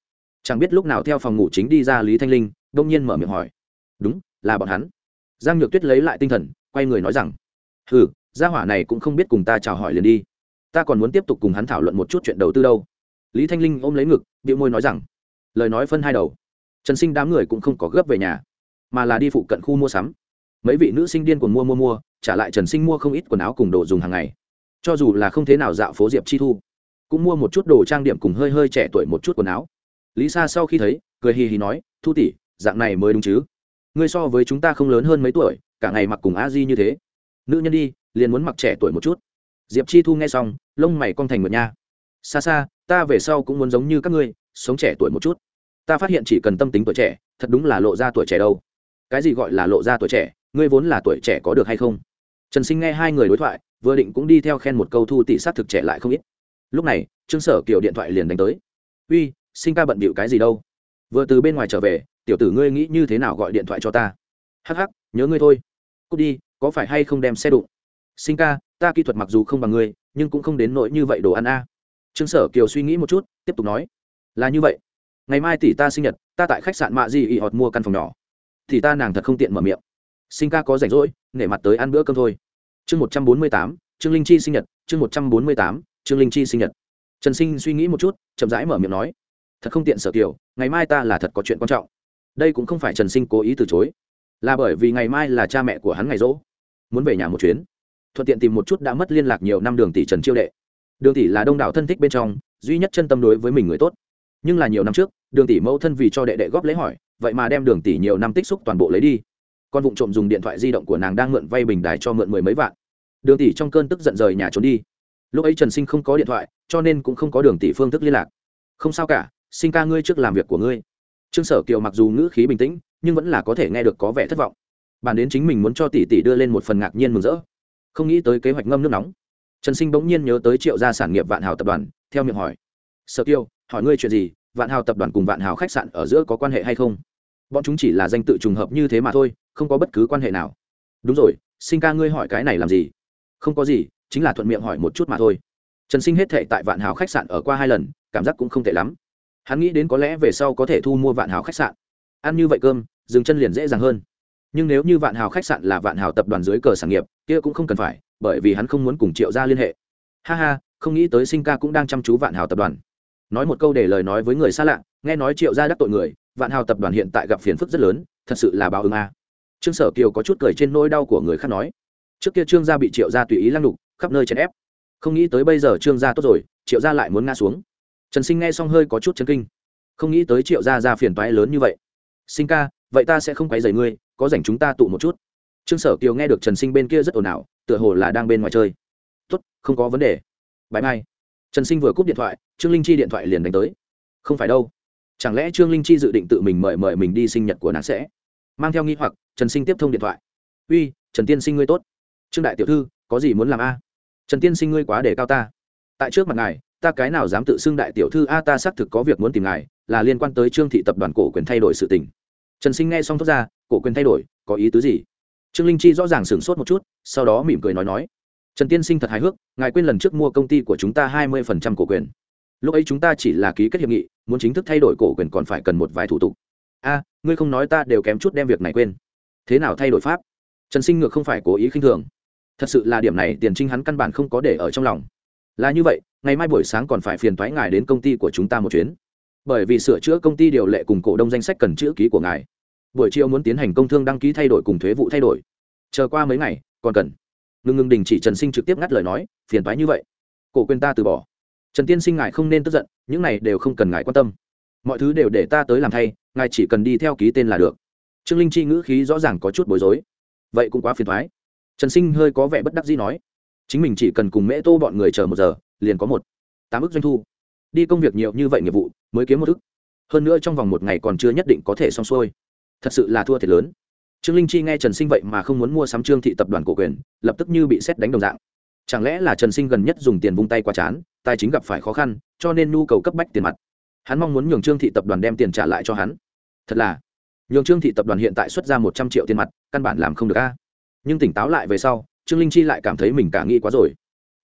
chẳng biết lúc nào theo phòng ngủ chính đi ra lý thanh linh, đông nhiên mở miệng hỏi. Đúng, là bọn hắn. Giang nhược tuyết lấy lại tinh thần, quay người nói rằng ừ gia hỏa này cũng không biết cùng ta chào hỏi liền đi. Ta còn muốn tiếp tục cùng hắn thảo luận một chút chuyện đầu tư đâu. Lý thanh linh ôm lấy ngực bị môi nói rằng, lời nói phân hai đầu. Trần sinh đám người cũng không có gấp về nhà, mà là đi phụ cận khu mua sắm. Mấy vị nữ sinh điên còn mua mua mua, trả lại trần sinh mua không ít quần áo cùng đồ dùng hàng ngày. Cho dù là không thế nào dạo phố diệp chi thu, cũng mua một chút đồ trang điểm cùng hơi hơi trẻ tuổi một chút quần áo lý sa sau khi thấy, cười hì hì nói, thu tỷ, dạng này mới đúng chứ? Ngươi so với chúng ta không lớn hơn mấy tuổi, cả ngày mặc cùng a di như thế. Nữ nhân đi, liền muốn mặc trẻ tuổi một chút. Diệp chi thu nghe xong, lông mày cong thành một nha. Xa xa ta về sau cũng muốn giống như các ngươi, sống trẻ tuổi một chút. Ta phát hiện chỉ cần tâm tính tuổi trẻ, thật đúng là lộ ra tuổi trẻ đâu. Cái gì gọi là lộ ra tuổi trẻ? Ngươi vốn là tuổi trẻ có được hay không? Trần sinh nghe hai người đối thoại, vừa định cũng đi theo khen một câu thu tỷ sát thực trẻ lại không ít. Lúc này, trương sở kiều điện thoại liền đánh tới. Uy sinh ca bận bịu cái gì đâu. Vừa từ bên ngoài trở về, tiểu tử ngươi nghĩ như thế nào gọi điện thoại cho ta? Hắc hắc, nhớ ngươi thôi. Cút đi, có phải hay không đem xe đụng? Sinh ca, ta kỹ thuật mặc dù không bằng ngươi, nhưng cũng không đến nỗi như vậy đồ ăn a. Trương sở kiều suy nghĩ một chút, tiếp tục nói. Là như vậy. Ngày mai tỷ ta sinh nhật, ta tại khách sạn mạ gì ị họt mua căn phòng nhỏ. Thì ta nàng thật không tiện mở miệng. Sinh ca có rảnh rỗi, nể mặt tới ăn bữa cơm thôi. Chương một trăm bốn mươi tám, trương linh chi sinh nhật, chương một trăm bốn mươi tám, trương linh chi sinh nhật. Trần sinh suy nghĩ một chút, chậm rãi mở miệng nói thật không tiện sở kiều ngày mai ta là thật có chuyện quan trọng. Đây cũng không phải trần sinh cố ý từ chối, là bởi vì ngày mai là cha mẹ của hắn ngày rỗ, muốn về nhà một chuyến. Thuận tiện tìm một chút đã mất liên lạc nhiều năm đường tỷ trần chiêu đệ. Đường tỷ là đông đảo thân thích bên trong, duy nhất chân tâm đối với mình người tốt. Nhưng là nhiều năm trước, đường tỷ mẫu thân vì cho đệ đệ góp lấy hỏi, vậy mà đem đường tỷ nhiều năm tích xúc toàn bộ lấy đi. Con vụng trộm dùng điện thoại di động của nàng đang mượn vay bình đài cho mượn mười mấy vạn. Đường tỷ trong cơn tức giận rời nhà trốn đi. Lúc ấy trần sinh không có điện thoại, cho nên cũng không có đường tỷ phương thức liên lạc. Không sao cả sinh ca ngươi trước làm việc của ngươi. Trương sở kiều mặc dù ngữ khí bình tĩnh, nhưng vẫn là có thể nghe được có vẻ thất vọng. Bàn đến chính mình muốn cho tỷ tỷ đưa lên một phần ngạc nhiên mừng rỡ. Không nghĩ tới kế hoạch ngâm nước nóng. Trần sinh bỗng nhiên nhớ tới triệu gia sản nghiệp vạn hào tập đoàn, theo miệng hỏi. Sở kiều, hỏi ngươi chuyện gì? Vạn hào tập đoàn cùng vạn hào khách sạn ở giữa có quan hệ hay không? Bọn chúng chỉ là danh tự trùng hợp như thế mà thôi, không có bất cứ quan hệ nào. Đúng rồi, sinh ca ngươi hỏi cái này làm gì? Không có gì, chính là thuận miệng hỏi một chút mà thôi. Trần sinh hết thệ tại vạn hào khách sạn ở qua hai lần, cảm giác cũng không tệ lắm hắn nghĩ đến có lẽ về sau có thể thu mua vạn hào khách sạn. Ăn như vậy cơm, dừng chân liền dễ dàng hơn. Nhưng nếu như vạn hào khách sạn là vạn hào tập đoàn dưới cờ sản nghiệp, kia cũng không cần phải, bởi vì hắn không muốn cùng triệu gia liên hệ. Ha ha, không nghĩ tới sinh ca cũng đang chăm chú vạn hào tập đoàn. Nói một câu để lời nói với người xa lạ, nghe nói triệu gia đắc tội người, vạn hào tập đoàn hiện tại gặp phiền phức rất lớn, thật sự là báo ứng a. Trương sở kiều có chút cười trên nỗi đau của người khác nói. Trước kia trương gia bị triệu gia tùy ý lăng đục khắp nơi chèn ép. Không nghĩ tới bây giờ trương gia tốt rồi, triệu gia lại muốn ngã xuống trần sinh nghe xong hơi có chút chấn kinh. Không nghĩ tới triệu gia ra phiền toái lớn như vậy. Sinh ca, vậy ta sẽ không quấy rầy ngươi, có rảnh chúng ta tụ một chút. Trương sở kiều nghe được trần sinh bên kia rất ồn ào, tựa hồ là đang bên ngoài chơi. Tốt, không có vấn đề. Bãi mai trần sinh vừa cúp điện thoại, trương linh chi điện thoại liền đánh tới. Không phải đâu. Chẳng lẽ trương linh chi dự định tự mình mời mời mình đi sinh nhật của nàng sẽ? Mang theo nghi hoặc, trần sinh tiếp thông điện thoại. Uy, trần tiên sinh ngươi tốt. Trương đại tiểu thư, có gì muốn làm a? Trần tiên sinh ngươi quá để cao ta. Tại trước mặt ngài ta cái nào dám tự xưng đại tiểu thư? A, ta xác thực có việc muốn tìm ngài, là liên quan tới trương thị tập đoàn cổ quyền thay đổi sự tình. Trần sinh nghe xong thốt ra, cổ quyền thay đổi, có ý tứ gì? Trương linh chi rõ ràng sửng sốt một chút, sau đó mỉm cười nói nói, trần tiên sinh thật hài hước, ngài quên lần trước mua công ty của chúng ta hai mươi phần trăm cổ quyền. Lúc ấy chúng ta chỉ là ký kết hiệp nghị, muốn chính thức thay đổi cổ quyền còn phải cần một vài thủ tục. A, ngươi không nói ta đều kém chút đem việc này quên. Thế nào thay đổi pháp? Trần sinh ngược không phải cố ý khinh thường. Thật sự là điểm này tiền trinh hắn căn bản không có để ở trong lòng là như vậy, ngày mai buổi sáng còn phải phiền thoái ngài đến công ty của chúng ta một chuyến. Bởi vì sửa chữa công ty điều lệ cùng cổ đông danh sách cần chữ ký của ngài. Buổi chiều muốn tiến hành công thương đăng ký thay đổi cùng thuế vụ thay đổi. Chờ qua mấy ngày, còn cần. Ngừng ngừng đình chỉ trần sinh trực tiếp ngắt lời nói, phiền thoái như vậy. Cổ quên ta từ bỏ. Trần tiên sinh ngài không nên tức giận, những này đều không cần ngài quan tâm. Mọi thứ đều để ta tới làm thay, ngài chỉ cần đi theo ký tên là được. Trương linh chi ngữ khí rõ ràng có chút bối rối. Vậy cũng quá phiền thoái trần sinh hơi có vẻ bất đắc dĩ nói chính mình chỉ cần cùng mễ tô bọn người chờ một giờ, liền có một, tám ức doanh thu. Đi công việc nhiều như vậy nghiệp vụ, mới kiếm một ức. Hơn nữa trong vòng một ngày còn chưa nhất định có thể xong xuôi. Thật sự là thua thiệt lớn. Trương linh chi nghe trần sinh vậy mà không muốn mua sắm trương thị tập đoàn cổ quyền, lập tức như bị xét đánh đồng dạng. Chẳng lẽ là trần sinh gần nhất dùng tiền vung tay qua chán, tài chính gặp phải khó khăn, cho nên nhu cầu cấp bách tiền mặt. Hắn mong muốn nhường trương thị tập đoàn đem tiền trả lại cho hắn. Thật là, nhường trương thị tập đoàn hiện tại xuất ra một trăm triệu tiền mặt, căn bản làm không được a. Nhưng tỉnh táo lại về sau trương linh chi lại cảm thấy mình cả nghĩ quá rồi.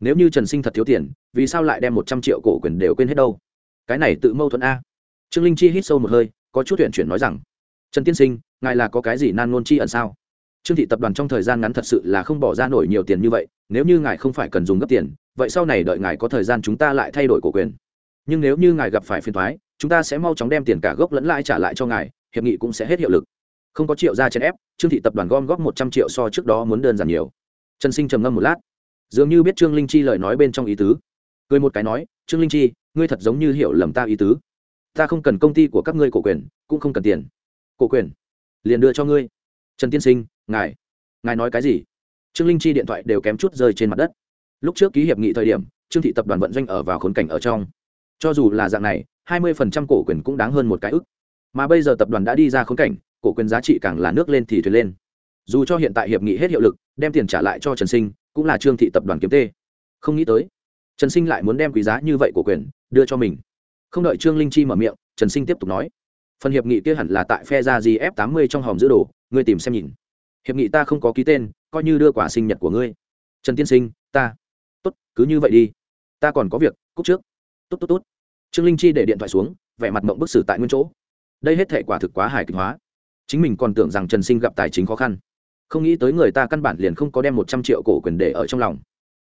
Nếu như trần sinh thật thiếu tiền, vì sao lại đem một trăm triệu cổ quyền đều quên hết đâu? Cái này tự mâu thuẫn a. Trương linh chi hít sâu một hơi, có chút huyện chuyển nói rằng, trần tiên sinh, ngài là có cái gì nan ngôn chi ẩn sao? Trương thị tập đoàn trong thời gian ngắn thật sự là không bỏ ra nổi nhiều tiền như vậy, nếu như ngài không phải cần dùng gấp tiền, vậy sau này đợi ngài có thời gian chúng ta lại thay đổi cổ quyền. Nhưng nếu như ngài gặp phải phiền thoái chúng ta sẽ mau chóng đem tiền cả gốc lẫn lãi trả lại cho ngài, hiệp nghị cũng sẽ hết hiệu lực. Không có triệu ra chèn ép, trương thị tập đoàn gom góp một trăm triệu so trước đó muốn đơn giản nhiều trần sinh trầm ngâm một lát. Dường như biết trương linh chi lời nói bên trong ý tứ. Cười một cái nói, trương linh chi, ngươi thật giống như hiểu lầm ta ý tứ. Ta không cần công ty của các ngươi cổ quyền, cũng không cần tiền. Cổ quyền? Liền đưa cho ngươi. Trần tiên sinh, ngài ngài nói cái gì? Trương linh chi điện thoại đều kém chút rơi trên mặt đất. Lúc trước ký hiệp nghị thời điểm, trương thị tập đoàn vận doanh ở vào khốn cảnh ở trong. Cho dù là dạng này, hai mươi phần trăm cổ quyền cũng đáng hơn một cái ức. Mà bây giờ tập đoàn đã đi ra khốn cảnh, cổ quyền giá trị càng là nước lên thì thuyền lên dù cho hiện tại hiệp nghị hết hiệu lực, đem tiền trả lại cho trần sinh, cũng là trương thị tập đoàn kiếm tê. Không nghĩ tới, trần sinh lại muốn đem quý giá như vậy của quyền đưa cho mình. Không đợi trương linh chi mở miệng, trần sinh tiếp tục nói, phần hiệp nghị kia hẳn là tại phe ra gf tám mươi trong hòm giữ đồ, ngươi tìm xem nhìn. Hiệp nghị ta không có ký tên, coi như đưa quả sinh nhật của ngươi. Trần tiên sinh, ta. Tốt, cứ như vậy đi. Ta còn có việc, cúc trước. Tốt tốt tốt. Trương linh chi để điện thoại xuống, vẻ mặt mộng bức xử tại nguyên chỗ. Đây hết thể quả thực quá hài kịch hóa. Chính mình còn tưởng rằng trần sinh gặp tài chính khó khăn không nghĩ tới người ta căn bản liền không có đem một trăm triệu cổ quyền để ở trong lòng.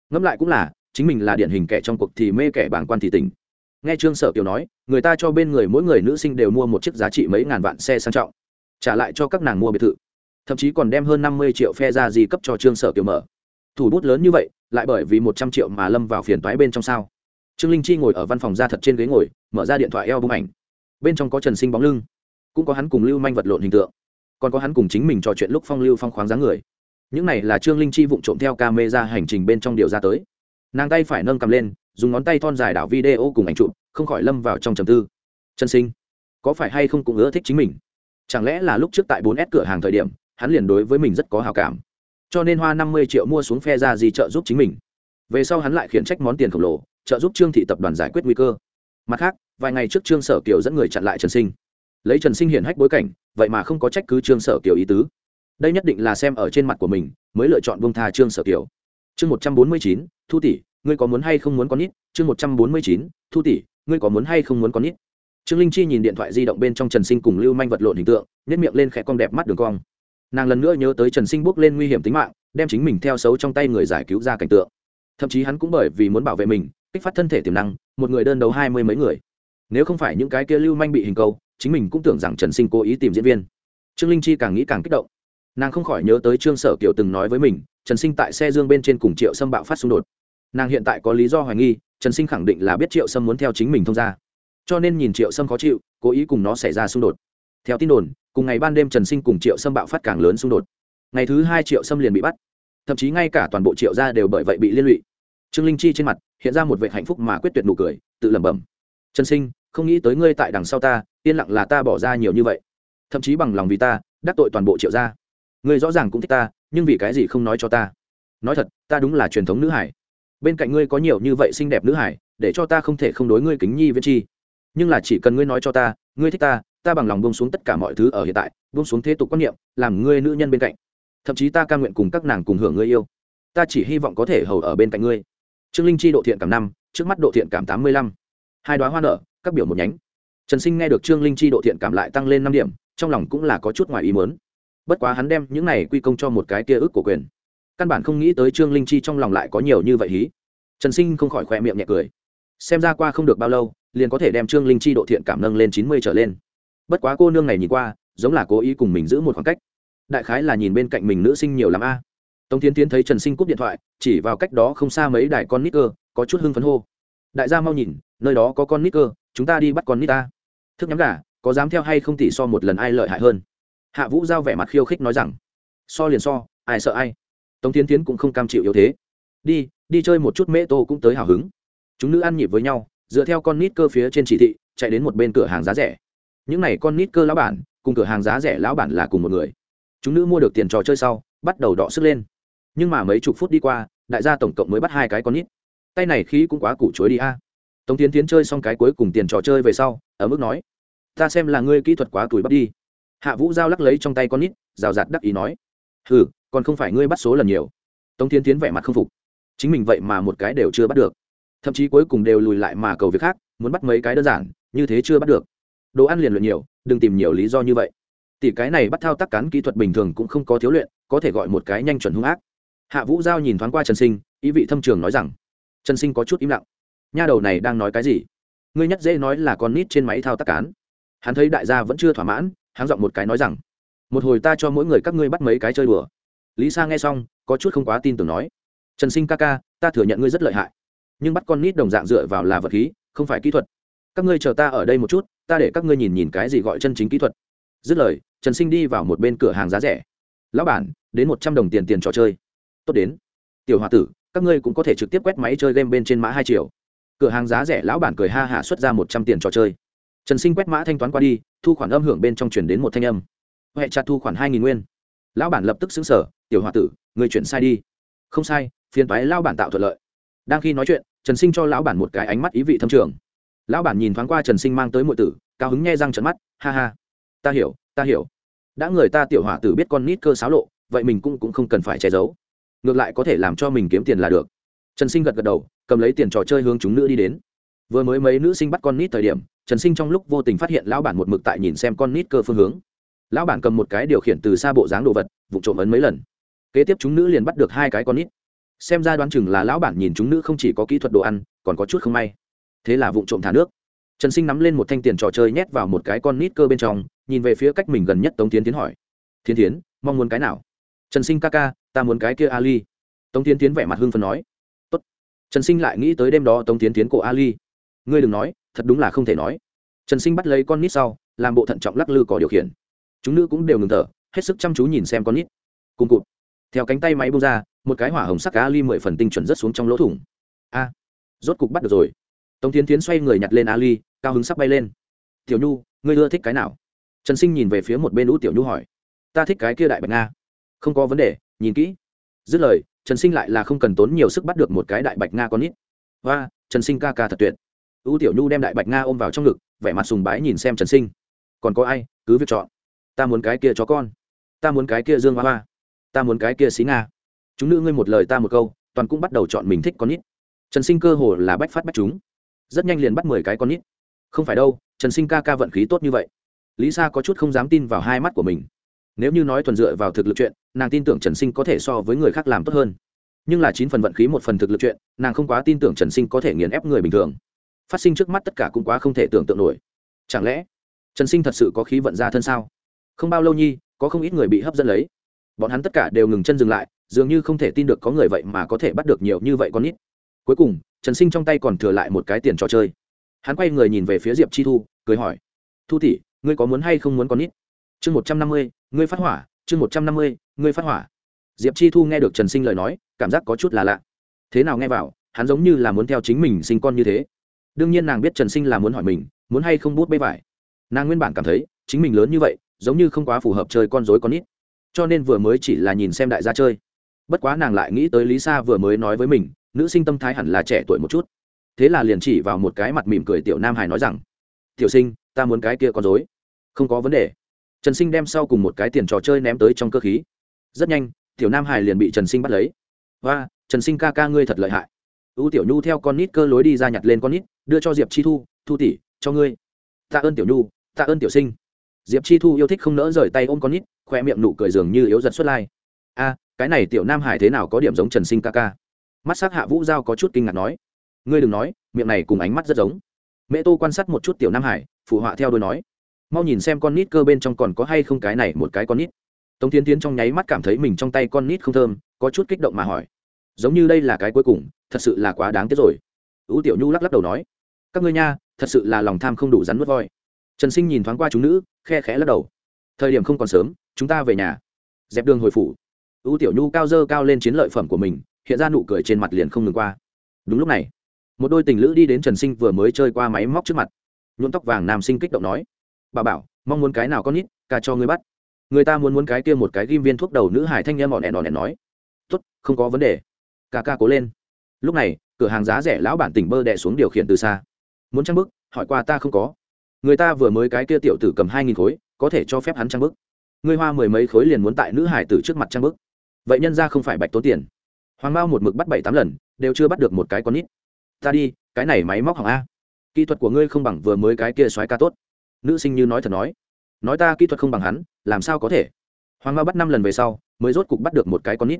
Ngẫm lại cũng là, chính mình là điển hình kẻ trong cuộc thì mê kẻ bảng quan thì tình nghe trương sở kiều nói, người ta cho bên người mỗi người nữ sinh đều mua một chiếc giá trị mấy ngàn vạn xe sang trọng, trả lại cho các nàng mua biệt thự. Thậm chí còn đem hơn năm mươi triệu phe ra gì cấp cho trương sở kiều mở. Thủ bút lớn như vậy, lại bởi vì một trăm triệu mà lâm vào phiền toái bên trong sao? Trương linh chi ngồi ở văn phòng ra thật trên ghế ngồi, mở ra điện thoại eo bung ảnh. Bên trong có trần sinh bóng lưng, cũng có hắn cùng lưu manh vật lộn hình tượng còn có hắn cùng chính mình trò chuyện lúc phong lưu phong khoáng dáng người. Những này là trương linh chi vụng trộm theo ca mê ra hành trình bên trong điều ra tới. Nàng tay phải nâng cầm lên, dùng ngón tay thon dài đảo video cùng ảnh chụp, không khỏi lâm vào trong trầm tư. Chân sinh, có phải hay không cũng ưa thích chính mình? Chẳng lẽ là lúc trước tại 4S cửa hàng thời điểm, hắn liền đối với mình rất có hào cảm. Cho nên hoa 50 triệu mua xuống phe ra gì trợ giúp chính mình. Về sau hắn lại khiển trách món tiền khổng lồ, trợ giúp trương thị tập đoàn giải quyết nguy cơ. Mặt khác, vài ngày trước trương sở kiều dẫn người chặn lại trần sinh lấy trần sinh hiển hách bối cảnh, vậy mà không có trách cứ trương sở kiều ý tứ. Đây nhất định là xem ở trên mặt của mình, mới lựa chọn bông tha trương sở kiều. Chương một trăm bốn mươi chín, thu tỷ, ngươi có muốn hay không muốn con nít? Chương một trăm bốn mươi chín, thu tỷ, ngươi có muốn hay không muốn con nít? Trương linh chi nhìn điện thoại di động bên trong trần sinh cùng lưu manh vật lộn hình tượng nhét miệng lên khẽ cong đẹp mắt đường cong. Nàng lần nữa nhớ tới trần sinh bước lên nguy hiểm tính mạng, đem chính mình theo xấu trong tay người giải cứu ra cảnh tượng. Thậm chí hắn cũng bởi vì muốn bảo vệ mình, kích phát thân thể tiềm năng, một người đơn đấu hai mươi mấy người. Nếu không phải những cái kia lưu manh bị hình câu chính mình cũng tưởng rằng trần sinh cố ý tìm diễn viên. Trương linh chi càng nghĩ càng kích động. Nàng không khỏi nhớ tới trương sở kiều từng nói với mình, trần sinh tại xe dương bên trên cùng triệu sâm bạo phát xung đột. Nàng hiện tại có lý do hoài nghi, trần sinh khẳng định là biết triệu sâm muốn theo chính mình thông ra cho nên nhìn triệu sâm khó chịu, cố ý cùng nó xảy ra xung đột. Theo tin đồn, cùng ngày ban đêm trần sinh cùng triệu sâm bạo phát càng lớn xung đột. Ngày thứ hai triệu sâm liền bị bắt. Thậm chí ngay cả toàn bộ triệu gia đều bởi vậy bị liên lụy. Trương linh chi trên mặt hiện ra một vệ hạnh phúc mà quyết tuyệt nụ cười, tự lẩm bẩm. Trần sinh không nghĩ tới ngươi tại đằng sau ta, yên lặng là ta bỏ ra nhiều như vậy. Thậm chí bằng lòng vì ta, đắc tội toàn bộ triệu gia. Ngươi rõ ràng cũng thích ta, nhưng vì cái gì không nói cho ta? Nói thật, ta đúng là truyền thống nữ hải. Bên cạnh ngươi có nhiều như vậy xinh đẹp nữ hải, để cho ta không thể không đối ngươi kính nhi viên chi. Nhưng là chỉ cần ngươi nói cho ta, ngươi thích ta ta bằng lòng bông xuống tất cả mọi thứ ở hiện tại bông xuống thế tục quan niệm, làm ngươi nữ nhân bên cạnh. Thậm chí ta ca nguyện cùng các nàng cùng hưởng ngươi yêu. Ta chỉ hy vọng có thể hầu ở bên cạnh ngươi. Trương linh chi độ thiện cảm năm, trước mắt độ thiện cảm tám mươi lăm. Hai đoá hoa nở các biểu một nhánh. Trần sinh nghe được trương linh chi độ thiện cảm lại tăng lên năm điểm, trong lòng cũng là có chút ngoài ý mớn bất quá hắn đem những này quy công cho một cái kia ức của quyền. Căn bản không nghĩ tới trương linh chi trong lòng lại có nhiều như vậy hí. Trần sinh không khỏi khỏe miệng nhẹ cười. Xem ra qua không được bao lâu, liền có thể đem trương linh chi độ thiện cảm nâng lên chín mươi trở lên. Bất quá cô nương này nhìn qua, giống là cố ý cùng mình giữ một khoảng cách. Đại khái là nhìn bên cạnh mình nữ sinh nhiều l ắ m a. Tống tiến tiến thấy trần sinh cúp điện thoại, chỉ vào cách đó không xa mấy đại con nít cơ, có chút hưng phấn hô. Đại gia mau nhìn, nơi đó có con nít cơ chúng ta đi bắt con nít ta. Thức nhắm gà, có dám theo hay không thì so một lần ai lợi hại hơn. Hạ vũ giao vẻ mặt khiêu khích nói rằng, so liền so, ai sợ ai. Tống tiến tiến cũng không cam chịu yếu thế. Đi đi chơi một chút mễ tô cũng tới hào hứng. Chúng nữ ăn nhịp với nhau, dựa theo con nít cơ phía trên chỉ thị, chạy đến một bên cửa hàng giá rẻ. Những n à y con nít cơ lão bản, cùng cửa hàng giá rẻ lão bản là cùng một người. Chúng nữ mua được tiền trò chơi sau, bắt đầu đọ sức lên. Nhưng mà mấy chục phút đi qua, đại gia tổng cộng mới bắt hai cái con nít. Tay này khí cũng quá củ chuối đi a tống tiến tiến chơi xong cái cuối cùng tiền trò chơi về sau, ở mức nói, ta xem là ngươi kỹ thuật quá tuổi bắt đi. Hạ vũ giao lắc lấy trong tay con nít, rào rạt đắc ý nói ừ còn không phải ngươi bắt số lần nhiều. Tống tiến tiến vẻ mặt không phục. Chính mình vậy mà một cái đều chưa bắt được. Thậm chí cuối cùng đều lùi lại mà cầu việc khác, muốn bắt mấy cái đơn giản, như thế chưa bắt được. Đồ ăn liền luyện nhiều, đừng tìm nhiều lý do như vậy. Tỷ cái này bắt thao tác cán kỹ thuật bình thường cũng không có thiếu luyện, có thể gọi một cái nhanh chuẩn hung ác. Hạ vũ giao nhìn thoáng qua trần sinh, ý vị thâm trường nói rằng, trần sinh có chút im lặng nha đầu này đang nói cái gì? Ngươi nhất dễ nói là con nít trên máy thao tác cán. Hắn thấy đại gia vẫn chưa thỏa mãn, hắn giọng một cái nói rằng, một hồi ta cho mỗi người các ngươi bắt mấy cái chơi đùa. Lý sa nghe xong, có chút không quá tin tưởng nói, trần sinh ca ca, ta thừa nhận ngươi rất lợi hại. Nhưng bắt con nít đồng dạng dựa vào là vật khí, không phải kỹ thuật. Các ngươi chờ ta ở đây một chút, ta để các ngươi nhìn nhìn cái gì gọi chân chính kỹ thuật. Dứt lời, trần sinh đi vào một bên cửa hàng giá rẻ. Lão bản, đến một trăm đồng tiền tiền trò chơi. Tốt đến. Tiểu h o a tử, các ngươi cũng có thể trực tiếp quét máy chơi game bên trên mã hai triệu cửa hàng giá rẻ lão bản cười ha hạ xuất ra một trăm tiền trò chơi. Trần sinh quét mã thanh toán qua đi thu khoản âm hưởng bên trong chuyển đến một thanh âm. Huệ chặt thu khoản hai nghìn nguyên. Lão bản lập tức xứng sở tiểu h o a tử người chuyển sai đi. Không sai phiền toái lao bản tạo thuận lợi. Đang khi nói chuyện trần sinh cho lão bản một cái ánh mắt ý vị thâm trường. Lão bản nhìn thoáng qua trần sinh mang tới mọi tử cao hứng nghe răng trận mắt ha ha ta hiểu ta hiểu. Đã người ta tiểu hỏa tử biết con nít cơ xáo lộ vậy mình cũng, cũng không cần phải che giấu. Ngược lại có thể làm cho mình kiếm tiền là được. Trần sinh gật gật đầu cầm lấy tiền trò chơi hướng chúng nữ đi đến. Vừa mới mấy nữ sinh bắt con nít thời điểm, trần sinh trong lúc vô tình phát hiện lão bản một mực tại nhìn xem con nít cơ phương hướng. Lão bản cầm một cái điều khiển từ xa bộ dáng đồ vật vụ trộm ấn mấy lần. Kế tiếp chúng nữ liền bắt được hai cái con nít. Xem ra đoán chừng là lão bản nhìn chúng nữ không chỉ có kỹ thuật đồ ăn, còn có chút không may. Thế là vụ trộm thả nước. Trần sinh nắm lên một thanh tiền trò chơi nhét vào một cái con nít cơ bên trong, nhìn về phía cách mình gần nhất tống tiến tiến hỏi. Thiên tiến, mong muốn cái nào? Trần sinh ca ca, ta muốn cái kia ali. Tống tiến tiến vẻ mặt hưng phần nói trần sinh lại nghĩ tới đêm đó tống tiến tiến cổ ali. Ngươi đừng nói, thật đúng là không thể nói. Trần sinh bắt lấy con nít sau, làm bộ thận trọng lắc lư cỏ điều khiển. Chúng nữ cũng đều ngừng thở, hết sức chăm chú nhìn xem con nít. Cùng cụt. Theo cánh tay máy bông ra, một cái hỏa hồng sắc cá ali mười phần tinh chuẩn rất xuống trong lỗ thủng. A, rốt cục bắt được rồi. Tống tiến tiến xoay người nhặt lên ali, cao hứng sắp bay lên. Tiểu nhu, ngươi ưa thích cái nào? Trần sinh nhìn về phía một bên ú tiểu nhu hỏi. Ta thích cái kia đại bạch nga. Không có vấn đề, nhìn kỹ. Dứt lời trần sinh lại là không cần tốn nhiều sức bắt được một cái đại bạch nga con nít. Và trần sinh ca ca thật tuyệt. Ưu tiểu nhu đem đại bạch nga ôm vào trong ngực, vẻ mặt sùng bái nhìn xem trần sinh. Còn có ai, cứ việc chọn. Ta muốn cái kia chó con. Ta muốn cái kia dương hoa hoa. Ta muốn cái kia xí nga. Chúng nữ ngươi một lời ta một câu, toàn cũng bắt đầu chọn mình thích con nít. Trần sinh cơ hồ là bách phát bách chúng. Rất nhanh liền bắt mười cái con nít. Không phải đâu, trần sinh ca ca vận khí tốt như vậy. Lý sa có chút không dám tin vào hai mắt của mình. Nếu như nói thuần dựa vào thực lực chuyện nàng tin tưởng trần sinh có thể so với người khác làm tốt hơn. Nhưng là chín phần vận khí một phần thực lực chuyện, nàng không quá tin tưởng trần sinh có thể nghiền ép người bình thường. Phát sinh trước mắt tất cả cũng quá không thể tưởng tượng nổi. Chẳng lẽ trần sinh thật sự có khí vận ra thân sao? Không bao lâu nhi, có không ít người bị hấp dẫn lấy. Bọn hắn tất cả đều ngừng chân dừng lại, dường như không thể tin được có người vậy mà có thể bắt được nhiều như vậy con nít. Cuối cùng, trần sinh trong tay còn thừa lại một cái tiền trò chơi. Hắn quay người nhìn về phía diệp chi thu, cười hỏi, thu tỷ, ngươi có muốn hay không muốn con nít? Chương một trăm năm mươi, ngươi phát hỏa chương một trăm năm mươi, ngươi phát hỏa. Diệp chi thu nghe được trần sinh lời nói, cảm giác có chút là lạ. Thế nào nghe vào, hắn giống như là muốn theo chính mình sinh con như thế. Đương nhiên nàng biết trần sinh là muốn hỏi mình, muốn hay không bút bê vải. Nàng nguyên bản cảm thấy, chính mình lớn như vậy, giống như không quá phù hợp chơi con dối con nít. Cho nên vừa mới chỉ là nhìn xem đại gia chơi. Bất quá nàng lại nghĩ tới lý sa vừa mới nói với mình, nữ sinh tâm thái hẳn là trẻ tuổi một chút. Thế là liền chỉ vào một cái mặt mỉm cười tiểu nam hải nói rằng, tiểu sinh, ta muốn cái kia con dối không có vấn đề trần sinh đem sau cùng một cái tiền trò chơi ném tới trong cơ khí. Rất nhanh, tiểu nam hải liền bị trần sinh bắt lấy. Và trần sinh ca ca ngươi thật lợi hại. U tiểu nhu theo con nít cơ lối đi ra nhặt lên con nít, đưa cho diệp chi thu thu tỷ, cho ngươi. Tạ ơn tiểu nhu, tạ ơn tiểu sinh. Diệp chi thu yêu thích không nỡ rời tay ôm con nít khoe miệng nụ cười dường như yếu giật xuất lai. A, cái này tiểu nam hải thế nào có điểm giống trần sinh ca ca? Mắt s ắ c hạ vũ giao có chút kinh ngạc nói. Ngươi đừng nói, miệng này cùng ánh mắt rất giống. Mẹ tô quan sát một chút tiểu nam hải, phụ họa theo đôi nói mau nhìn xem con nít cơ bên trong còn có hay không cái này một cái con nít. Tống tiến tiến trong nháy mắt cảm thấy mình trong tay con nít không thơm, có chút kích động mà hỏi. Giống như đây là cái cuối cùng, thật sự là quá đáng tiếc rồi. Ú tiểu nhu lắc lắc đầu nói. Các ngươi nha, thật sự là lòng tham không đủ rắn nuốt voi. Trần sinh nhìn thoáng qua chúng nữ, khe khẽ lắc đầu. Thời điểm không còn sớm, chúng ta về nhà. Dẹp đường hồi phủ. Ưu tiểu nhu cao dơ cao lên chiến lợi phẩm của mình, hiện ra nụ cười trên mặt liền không ngừng qua. Đúng lúc này, một đôi tình lữ đi đến trần sinh vừa mới chơi qua máy móc trước mặt. Nhuộm tóc vàng nam sinh kích động nói bà bảo, mong muốn cái nào con nít, ca cho ngươi bắt. Người ta muốn muốn cái kia một cái ghim viên thuốc đầu nữ hải thanh em bọn đèn đòn đèn nói, tốt, không có vấn đề. Ca ca cố lên. Lúc này, cửa hàng giá rẻ lão bản tỉnh bơ đẻ xuống điều khiển từ xa. Muốn trang bức, hỏi qua ta không có. Người ta vừa mới cái kia tiểu tử cầm hai nghìn khối, có thể cho phép hắn trang bức. Ngươi hoa mười mấy khối liền muốn tại nữ hải tử trước mặt trang bức. Vậy nhân ra không phải bạch tốn tiền. Hoàng mao một mực bắt bảy tám lần, đều chưa bắt được một cái con nít. Ta đi, cái này máy móc hỏng a. Kỹ thuật của ngươi không bằng vừa mới cái kia xoáy ca tốt nữ sinh như nói thật nói nói ta kỹ thuật không bằng hắn, làm sao có thể? Hoàng mao bắt năm lần về sau, mới rốt cục bắt được một cái con nít.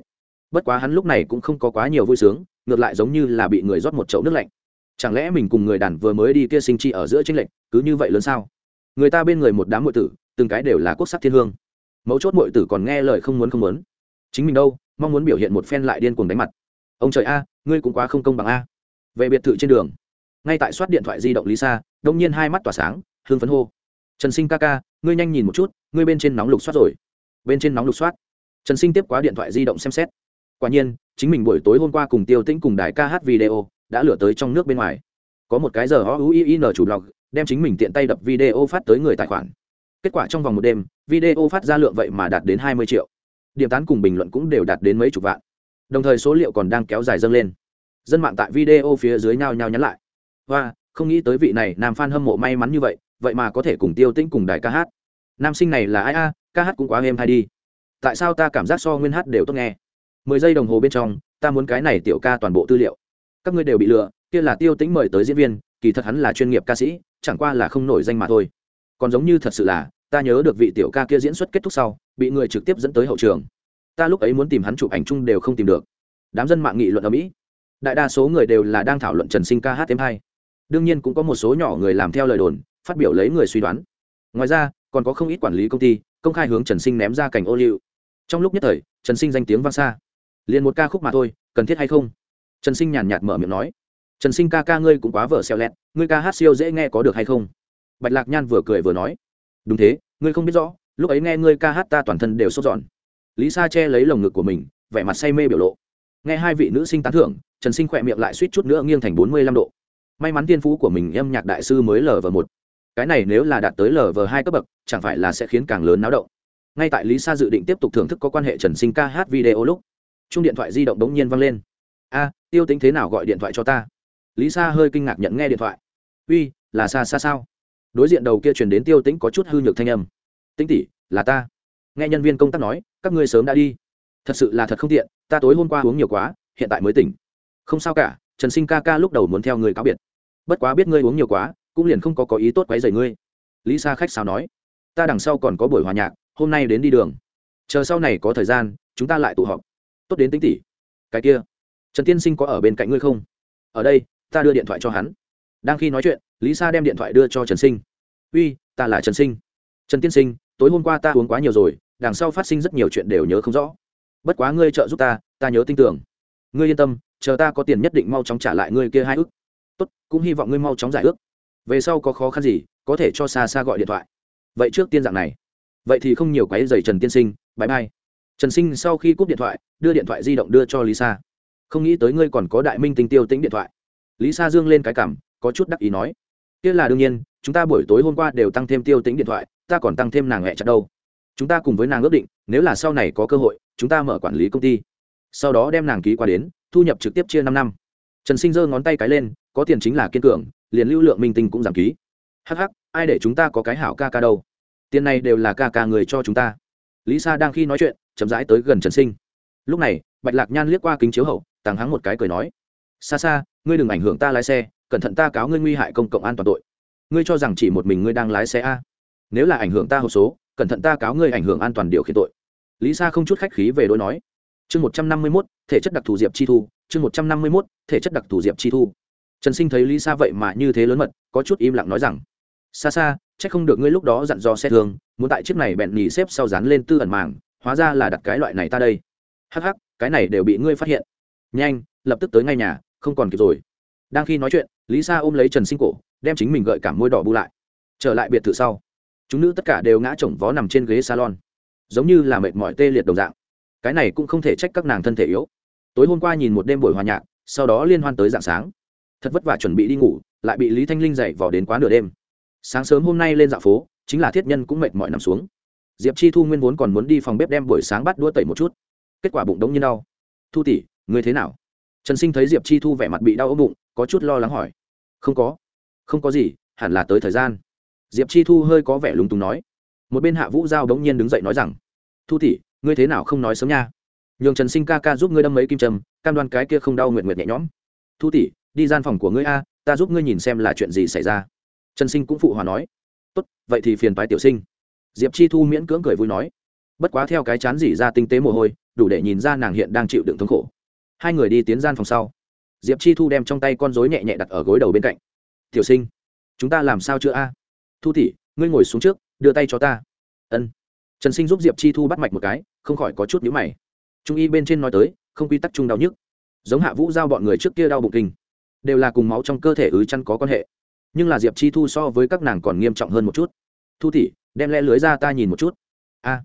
Bất quá hắn lúc này cũng không có quá nhiều vui sướng, ngược lại giống như là bị người rót một chậu nước lạnh. Chẳng lẽ mình cùng người đàn vừa mới đi kia sinh chi ở giữa tranh lệnh cứ như vậy lớn sao? Người ta bên người một đám muội tử, từng cái đều là quốc sắc thiên hương. Mấu chốt muội tử còn nghe lời không muốn không muốn. Chính mình đâu, mong muốn biểu hiện một phen lại điên cuồng đánh mặt. Ông trời a, ngươi cũng quá không công bằng a. Về biệt thự trên đường, ngay tại soát điện thoại di động lý sa đông nhiên hai mắt tỏa sáng hương phấn hô. Trần sinh ca ca, ngươi nhanh nhìn một chút, ngươi bên trên nóng lục soát rồi. Bên trên nóng lục soát. Trần sinh tiếp quá điện thoại di động xem xét. Quả nhiên, chính mình buổi tối hôm qua cùng tiêu tĩnh cùng đài ca hát video đã lửa tới trong nước bên ngoài. Có một cái giờ o u i n chủ blog đem chính mình tiện tay đập video phát tới người tài khoản. Kết quả trong vòng một đêm, video phát ra lượng vậy mà đạt đến hai mươi triệu. Điểm tán cùng bình luận cũng đều đạt đến mấy chục vạn. Đồng thời số liệu còn đang kéo dài dâng lên. Dân mạng tại video phía dưới nhao nhao nhắn lại. Và không nghĩ tới vị này nam f hâm mộ may mắn như vậy vậy mà có thể cùng tiêu tĩnh cùng đài ca hát. Nam sinh này là ai a? Ca hát cũng quá êm hay đi. Tại sao ta cảm giác so nguyên hát đều tốt nghe? Mười giây đồng hồ bên trong, ta muốn cái này tiểu ca toàn bộ tư liệu. Các ngươi đều bị lừa, kia là tiêu tĩnh mời tới diễn viên, kỳ thật hắn là chuyên nghiệp ca sĩ, chẳng qua là không nổi danh mà thôi. Còn giống như thật sự là, ta nhớ được vị tiểu ca kia diễn xuất kết thúc sau, bị người trực tiếp dẫn tới hậu trường. Ta lúc ấy muốn tìm hắn chụp ảnh chung đều không tìm được. Đám dân mạng nghị luận ở mỹ. Đại đa số người đều là đang thảo luận trần sinh ca hát thêm hai đương nhiên cũng có một số nhỏ người làm theo lời đồn phát biểu lấy người suy đoán. Ngoài ra, còn có không ít quản lý công ty, công khai hướng trần sinh ném ra cảnh ô liu. Trong lúc nhất thời, trần sinh danh tiếng vang xa. Liền một ca khúc mà thôi, cần thiết hay không? Trần sinh nhàn nhạt mở miệng nói. Trần sinh ca ca ngươi cũng quá vợ xeo lẹt, ngươi ca hát siêu dễ nghe có được hay không? Bạch lạc nhan vừa cười vừa nói. Đúng thế, ngươi không biết rõ, lúc ấy nghe ngươi ca hát ta toàn thân đều sốt giòn lý sa che lấy lồng ngực của mình, vẻ mặt say mê biểu lộ. Nghe hai vị nữ sinh tán thưởng, trần sinh khỏe miệng lại suýt chút nữa nghiêng thành bốn mươi lăm độ. May mắn tiên phú của mình âm nhạc đại sư mới lờ vào một cái này nếu là đạt tới lv hai cấp bậc, chẳng phải là sẽ khiến càng lớn náo động. Ngay tại lý sa dự định tiếp tục thưởng thức có quan hệ trần sinh ca hát video lúc chung điện thoại di động đống nhiên văng lên. A, tiêu tính thế nào gọi điện thoại cho ta? Lý sa hơi kinh ngạc nhận nghe điện thoại. Uy, là xa xa sao? Đối diện đầu kia truyền đến tiêu tĩnh có chút hư nhược thanh âm. Tĩnh tỷ, là ta. Nghe nhân viên công tác nói, các ngươi sớm đã đi. Thật sự là thật không tiện, ta tối hôm qua uống nhiều quá, hiện tại mới tỉnh. Không sao cả, trần sinh ca ca lúc đầu muốn theo người cáo biệt. Bất quá biết ngươi uống nhiều quá cũng liền không có có ý tốt quấy rầy ngươi. Lý sa khách sao nói, ta đằng sau còn có buổi hòa nhạc, hôm nay đến đi đường. Chờ sau này có thời gian, chúng ta lại tụ họp. Tốt đến tính tỷ cái kia, trần tiên sinh có ở bên cạnh ngươi không? Ở đây, ta đưa điện thoại cho hắn. Đang khi nói chuyện, lý sa đem điện thoại đưa cho trần sinh. Uy, ta là trần sinh. Trần tiên sinh, tối hôm qua ta uống quá nhiều rồi, đằng sau phát sinh rất nhiều chuyện đều nhớ không rõ. Bất quá ngươi trợ giúp ta ta nhớ tin tưởng. Ngươi yên tâm, chờ ta có tiền nhất định mau chóng trả lại ngươi kia hai ước tốt, cũng hy vọng ngươi mau chóng giải ước về sau có khó khăn gì, có thể cho xa xa gọi điện thoại. Vậy trước tiên dạng này. Vậy thì không nhiều quái dày trần tiên sinh bãi mai trần sinh sau khi cúp điện thoại, đưa điện thoại di động đưa cho lý sa. Không nghĩ tới ngươi còn có đại minh tinh tiêu tính điện thoại. Lý sa dương lên cái cảm, có chút đắc ý nói. Kia là đương nhiên, chúng ta buổi tối hôm qua đều tăng thêm tiêu tính điện thoại, ta còn tăng thêm nàng hẹ chặt đâu. Chúng ta cùng với nàng ước định, nếu là sau này có cơ hội, chúng ta mở quản lý công ty. Sau đó đem nàng ký qua đến, thu nhập trực tiếp chia năm năm. Trần sinh giơ ngón tay cái lên, có tiền chính là kiên cường liền lưu lượng minh tinh cũng giảm ký. Hắc hắc, ai để chúng ta có cái hảo ca ca đâu? Tiền này đều là ca ca người cho chúng ta. Lý sa đang khi nói chuyện, chậm rãi tới gần trần sinh. Lúc này, bạch lạc nhan liếc qua kính chiếu hậu, tàng hắng một cái cười nói xa xa ngươi đừng ảnh hưởng ta lái xe, cẩn thận ta cáo ngươi nguy hại công cộng an toàn tội. Ngươi cho rằng chỉ một mình ngươi đang lái xe a? Nếu là ảnh hưởng ta hộp số, cẩn thận ta cáo ngươi ảnh hưởng an toàn điều khiển tội. Lý sa không chút khách khí về đối nói, chương một trăm năm mươi mốt, thể chất đặc thù diệp chi thu, chương một trăm năm mươi mốt, thể chất đặc thù diệp chi thu trần sinh thấy lý sa vậy mà như thế lớn mật, có chút im lặng nói rằng xa xa c h ắ c không được ngươi lúc đó dặn dò xe thường, muốn tại chiếc này bẹn nhì xếp sau dán lên tư ẩn màng, hóa ra là đặt cái loại này ta đây. Hắc hắc, cái này đều bị ngươi phát hiện. Nhanh, lập tức tới ngay nhà, không còn kịp rồi. Đang khi nói chuyện, lý sa ôm lấy trần sinh cổ, đem chính mình gợi cảm môi đỏ bu lại. Trở lại biệt thự sau, chúng nữ tất cả đều ngã chồng vó nằm trên ghế salon, giống như là mệt mỏi tê liệt đồng dạng. Cái này cũng không thể trách các nàng thân thể yếu. Tối hôm qua nhìn một đêm buổi hòa nhạc, sau đó liên hoan tới dạng sáng thật vất vả chuẩn bị đi ngủ, lại bị lý thanh linh dậy vò đến quá nửa đêm. Sáng sớm hôm nay lên dạo phố, chính là thiết nhân cũng mệt mỏi nằm xuống. Diệp chi thu nguyên vốn còn muốn đi phòng bếp đem buổi sáng bắt đua tẩy một chút. Kết quả bụng đống như đau. Thu tỉ người thế nào? Trần sinh thấy diệp chi thu vẻ mặt bị đau ốm bụng, có chút lo lắng hỏi. Không có. Không có gì, hẳn là tới thời gian. Diệp chi thu hơi có vẻ lúng túng nói. Một bên hạ vũ giao đống nhiên đứng dậy nói rằng, thu tỉ ngươi thế nào không nói sớm nha? Nhường trần sinh ca ca giúp ngươi đâm mấy kim trầm cam đoan cái kia không đau nguyện nguyện nhẹ nhõm. Thu tỉ đi gian phòng của ngươi a, ta giúp ngươi nhìn xem là chuyện gì xảy ra. Trần sinh cũng phụ hòa nói. Tốt, vậy thì phiền phái tiểu sinh. Diệp chi thu miễn cưỡng cười vui nói. Bất quá theo cái chán dỉ ra tinh tế mồ hôi, đủ để nhìn ra nàng hiện đang chịu đựng thống khổ. Hai người đi tiến gian phòng sau. Diệp chi thu đem trong tay con dối nhẹ nhẹ đặt ở gối đầu bên cạnh. Tiểu sinh, chúng ta làm sao chưa a? Thu thị ngươi ngồi xuống trước, đưa tay cho ta. Ân. Trần sinh giúp diệp chi thu bắt mạch một cái, không khỏi có chút nhữ mày. Trung y bên trên nói tới, không quy tắc chung đau nhức. Giống hạ vũ giao bọn người trước kia đau bụng kinh đều là cùng máu trong cơ thể ứ chăn có quan hệ. Nhưng là diệp chi thu so với các nàng còn nghiêm trọng hơn một chút. Thu tỉ đem le lưới ra ta nhìn một chút. A.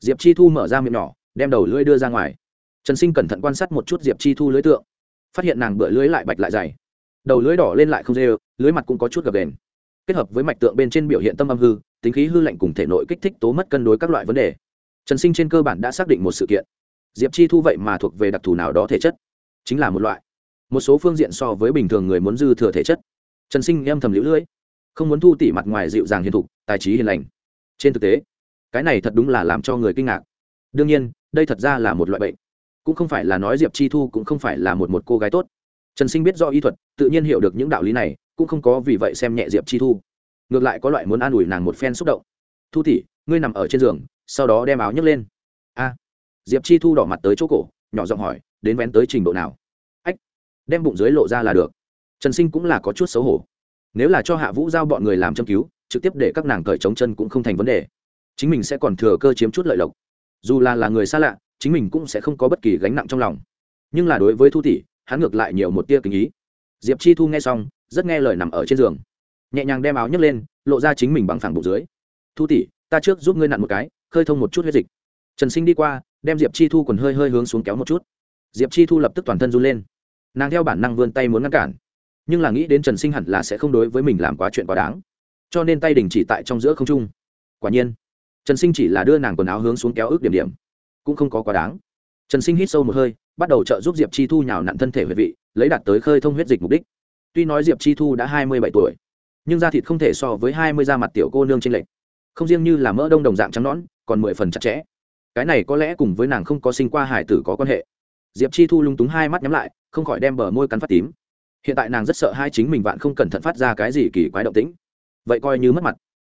Diệp chi thu mở ra miệng nhỏ, đem đầu lưới đưa ra ngoài. Trần sinh cẩn thận quan sát một chút diệp chi thu lưới tượng. Phát hiện nàng bựa lưới lại bạch lại dày. Đầu lưới đỏ lên lại không dê lưới mặt cũng có chút gập đền kết hợp với mạch tượng bên trên biểu hiện tâm âm hư, tính khí hư lạnh cùng thể nội kích thích tố mất cân đối các loại vấn đề. Trần sinh trên cơ bản đã xác định một sự kiện. Diệp chi thu vậy mà thuộc về đặc thù nào đó thể chất? Chính là một loại một số phương diện so với bình thường người muốn dư thừa thể chất. Trần sinh em thầm lũ lưỡi, không muốn thu tỉ mặt ngoài dịu dàng hiền thục, tài trí hiền lành. Trên thực tế, cái này thật đúng là làm cho người kinh ngạc. Đương nhiên, đây thật ra là một loại bệnh. Cũng không phải là nói diệp chi thu cũng không phải là một một cô gái tốt. Trần sinh biết do y thuật, tự nhiên hiểu được những đạo lý này, cũng không có vì vậy xem nhẹ diệp chi thu. Ngược lại có loại muốn an ủi nàng một phen xúc động. Thu tỉ, ngươi nằm ở trên giường, sau đó đem áo nhấc lên. A. Diệp chi thu đỏ mặt tới chỗ cổ, nhỏ giọng hỏi, đến vén tới trình độ nào? Đem bụng dưới lộ ra là được. Trần sinh cũng là có chút xấu hổ. Nếu là cho hạ vũ giao bọn người làm châm cứu, trực tiếp để các nàng cởi trống chân cũng không thành vấn đề. Chính mình sẽ còn thừa cơ chiếm chút lợi lộc. Dù là là người xa lạ, chính mình cũng sẽ không có bất kỳ gánh nặng trong lòng. Nhưng là đối với thu tỷ, hắn ngược lại nhiều một tia kinh ý. Diệp chi thu nghe xong, rất nghe lời nằm ở trên giường. Nhẹ nhàng đem áo nhấc lên, lộ ra chính mình bằng phẳng bụng dưới. Thu tỷ, ta trước giúp ngươi nặn một cái, khơi thông một chút huyết dịch. Trần sinh đi qua, đem diệp chi thu còn hơi hơi hướng xuống kéo một chút. Diệp chi thu lập tức toàn thân run lên nàng theo bản năng vươn tay muốn ngăn cản. Nhưng là nghĩ đến trần sinh hẳn là sẽ không đối với mình làm quá chuyện quá đáng. Cho nên tay đình chỉ tại trong giữa không trung. Quả nhiên, trần sinh chỉ là đưa nàng quần áo hướng xuống kéo ước điểm điểm. Cũng không có quá đáng. Trần sinh hít sâu một hơi, bắt đầu trợ giúp diệp chi thu nhào nặn thân thể về vị, lấy đạt tới khơi thông huyết dịch mục đích. Tuy nói diệp chi thu đã hai mươi bảy tuổi, nhưng da thịt không thể so với hai mươi da mặt tiểu cô nương trên lệch. Không riêng như là mỡ đông đồng dạng trắng nõn, còn mười phần chặt chẽ. Cái này có lẽ cùng với nàng không có sinh qua hải tử có quan hệ. Diệp chi thu lung túng hai mắt nhắm lại không khỏi đem bờ môi cắn phát tím. Hiện tại nàng rất sợ hai chính mình vạn không cẩn thận phát ra cái gì kỳ quái động tĩnh. Vậy coi như mất mặt.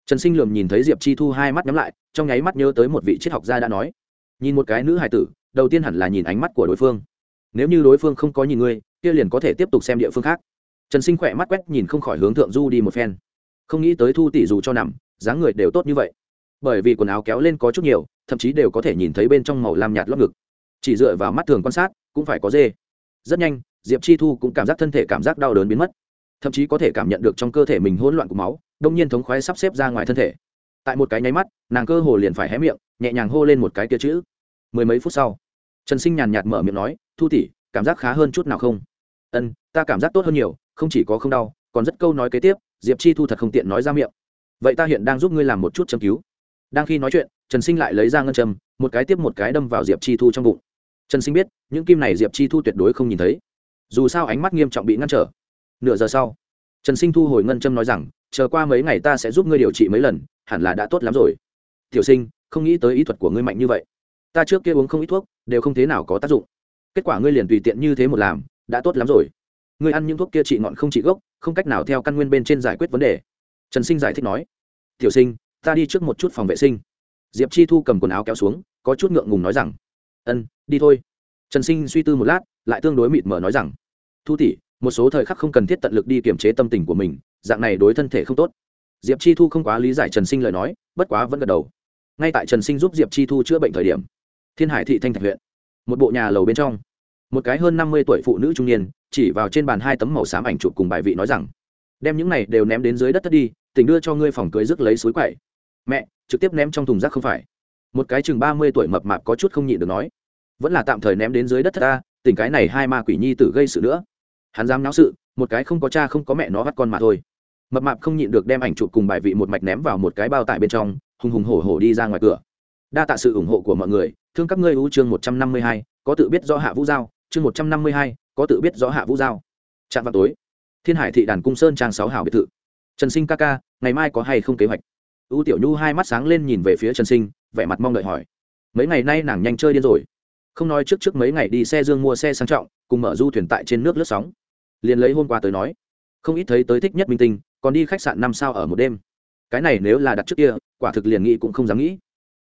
Trần sinh lườm nhìn thấy diệp chi thu hai mắt nhắm lại, trong nháy mắt nhớ tới một vị triết học gia đã nói. Nhìn một cái nữ hài tử, đầu tiên hẳn là nhìn ánh mắt của đối phương. Nếu như đối phương không có nhìn ngươi, kia liền có thể tiếp tục xem địa phương khác. Trần sinh khỏe mắt quét nhìn không khỏi hướng thượng du đi một phen. Không nghĩ tới thu tỷ dù cho nằm, dáng người đều tốt như vậy. Bởi vì quần áo kéo lên có chút nhiều, thậm chí đều có thể nhìn thấy bên trong màu lam nhạt lót ngực. Chỉ dựa vào mắt thường quan sát, cũng phải có dê rất nhanh, diệp chi thu cũng cảm giác thân thể cảm giác đau đớn biến mất. Thậm chí có thể cảm nhận được trong cơ thể mình hỗn loạn của máu, đông nhiên thống khoái sắp xếp ra ngoài thân thể. Tại một cái nháy mắt, nàng cơ hồ liền phải hé miệng, nhẹ nhàng hô lên một cái kia chữ. Mười mấy phút sau, trần sinh nhàn nhạt mở miệng nói, thu tỉ cảm giác khá hơn chút nào không? Ân, ta cảm giác tốt hơn nhiều, không chỉ có không đau, còn rất câu nói kế tiếp, diệp chi thu thật không tiện nói ra miệng. Vậy ta hiện đang giúp ngươi làm một chút châm cứu. Đang khi nói chuyện, trần sinh lại lấy ra ngân châm, một cái tiếp một cái đâm vào diệp chi thu trong bụng trần sinh biết, những kim này diệp chi thu tuyệt đối không nhìn thấy. Dù sao ánh mắt nghiêm trọng bị ngăn trở. Nửa giờ sau, trần sinh thu hồi ngân châm nói rằng, chờ qua mấy ngày ta sẽ giúp ngươi điều trị mấy lần, hẳn là đã tốt lắm rồi. Tiểu sinh, không nghĩ tới ý thuật của ngươi mạnh như vậy. Ta trước kia uống không ít thuốc, đều không thế nào có tác dụng. Kết quả ngươi liền tùy tiện như thế một làm, đã tốt lắm rồi. Ngươi ăn những thuốc kia trị ngọn không trị gốc, không cách nào theo căn nguyên bên trên giải quyết vấn đề. Trần sinh giải thích nói, tiểu sinh, ta đi trước một chút phòng vệ sinh. Diệp chi thu cầm quần áo kéo xuống, có chút ngượng ngùng nói rằng ân, đi thôi. Trần sinh suy tư một lát, lại tương đối mịt mờ nói rằng, thu tỷ, một số thời khắc không cần thiết tận lực đi kiềm chế tâm tình của mình, dạng này đối thân thể không tốt. Diệp chi thu không quá lý giải trần sinh lời nói, bất quá vẫn gật đầu. Ngay tại trần sinh giúp diệp chi thu chữa bệnh thời điểm, thiên hải thị thanh thạch huyện, một bộ nhà lầu bên trong, một cái hơn năm mươi tuổi phụ nữ trung niên, chỉ vào trên bàn hai tấm màu xám ảnh chụp cùng bài vị nói rằng, đem những này đều ném đến dưới đất thất đi, tỉnh đưa cho ngươi phòng cưới rước lấy suối quậy. Mẹ, trực tiếp ném trong thùng rác không phải. Một cái chừng ba mươi tuổi mập mạp có chút không nhịn được nói vẫn là tạm thời ném đến dưới đất thất ta tỉnh cái này hai ma quỷ nhi tử gây sự nữa. Hắn dám náo sự, một cái không có cha không có mẹ nó bắt con mà thôi. Mập mạp không nhịn được đem ảnh chụp cùng bài vị một mạch ném vào một cái bao tải bên trong, hùng hùng hổ hổ đi ra ngoài cửa. Đa tạ sự ủng hộ của mọi người, thương các ngươi ưu chương một trăm năm mươi hai, có tự biết do hạ vũ giao, chương một trăm năm mươi hai, có tự biết rõ hạ vũ giao. Trạm vào tối, thiên hải thị đàn cung sơn trang sáu hảo biệt thự. Trần sinh ca ca, ngày mai có hay không kế hoạch? U tiểu nhu hai mắt sáng lên nhìn về phía trần sinh, vẻ mặt mong đợi hỏi. Mấy ngày nay nàng nhanh chơi điên rồi không nói trước trước mấy ngày đi xe dương mua xe sang trọng, cùng mở du thuyền tại trên nước lướt sóng. Liền lấy hôm qua tới nói, không ít thấy tới thích nhất minh tinh, còn đi khách sạn năm sao ở một đêm. Cái này nếu là đặt trước kia, quả thực liền nghĩ cũng không dám nghĩ.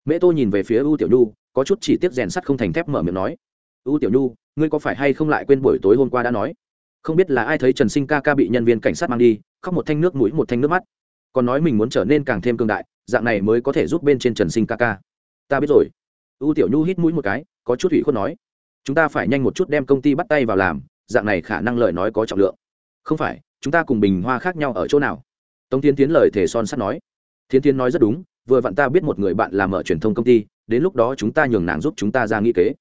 Mẹ tô nhìn về phía u tiểu nhu, có chút chỉ tiếp rèn sắt không thành thép mở miệng nói, u tiểu nhu, ngươi có phải hay không lại quên buổi tối hôm qua đã nói? Không biết là ai thấy trần sinh ca ca bị nhân viên cảnh sát mang đi, khóc một thanh nước mũi một thanh nước mắt. Còn nói mình muốn trở nên càng thêm cương đại, dạng này mới có thể giúp bên trên trần sinh ca ca. Ta biết rồi. U tiểu nhu hít mũi một cái có chút ủy khuất nói, chúng ta phải nhanh một chút đem công ty bắt tay vào làm, dạng này khả năng lời nói có trọng lượng. Không phải, chúng ta cùng bình hoa khác nhau ở chỗ nào? Tống tiến tiến lời thể son sắt nói. Tiến tiến nói rất đúng, vừa vặn ta biết một người bạn làm ở truyền thông công ty, đến lúc đó chúng ta nhường nàng giúp chúng ta ra nghĩ kế.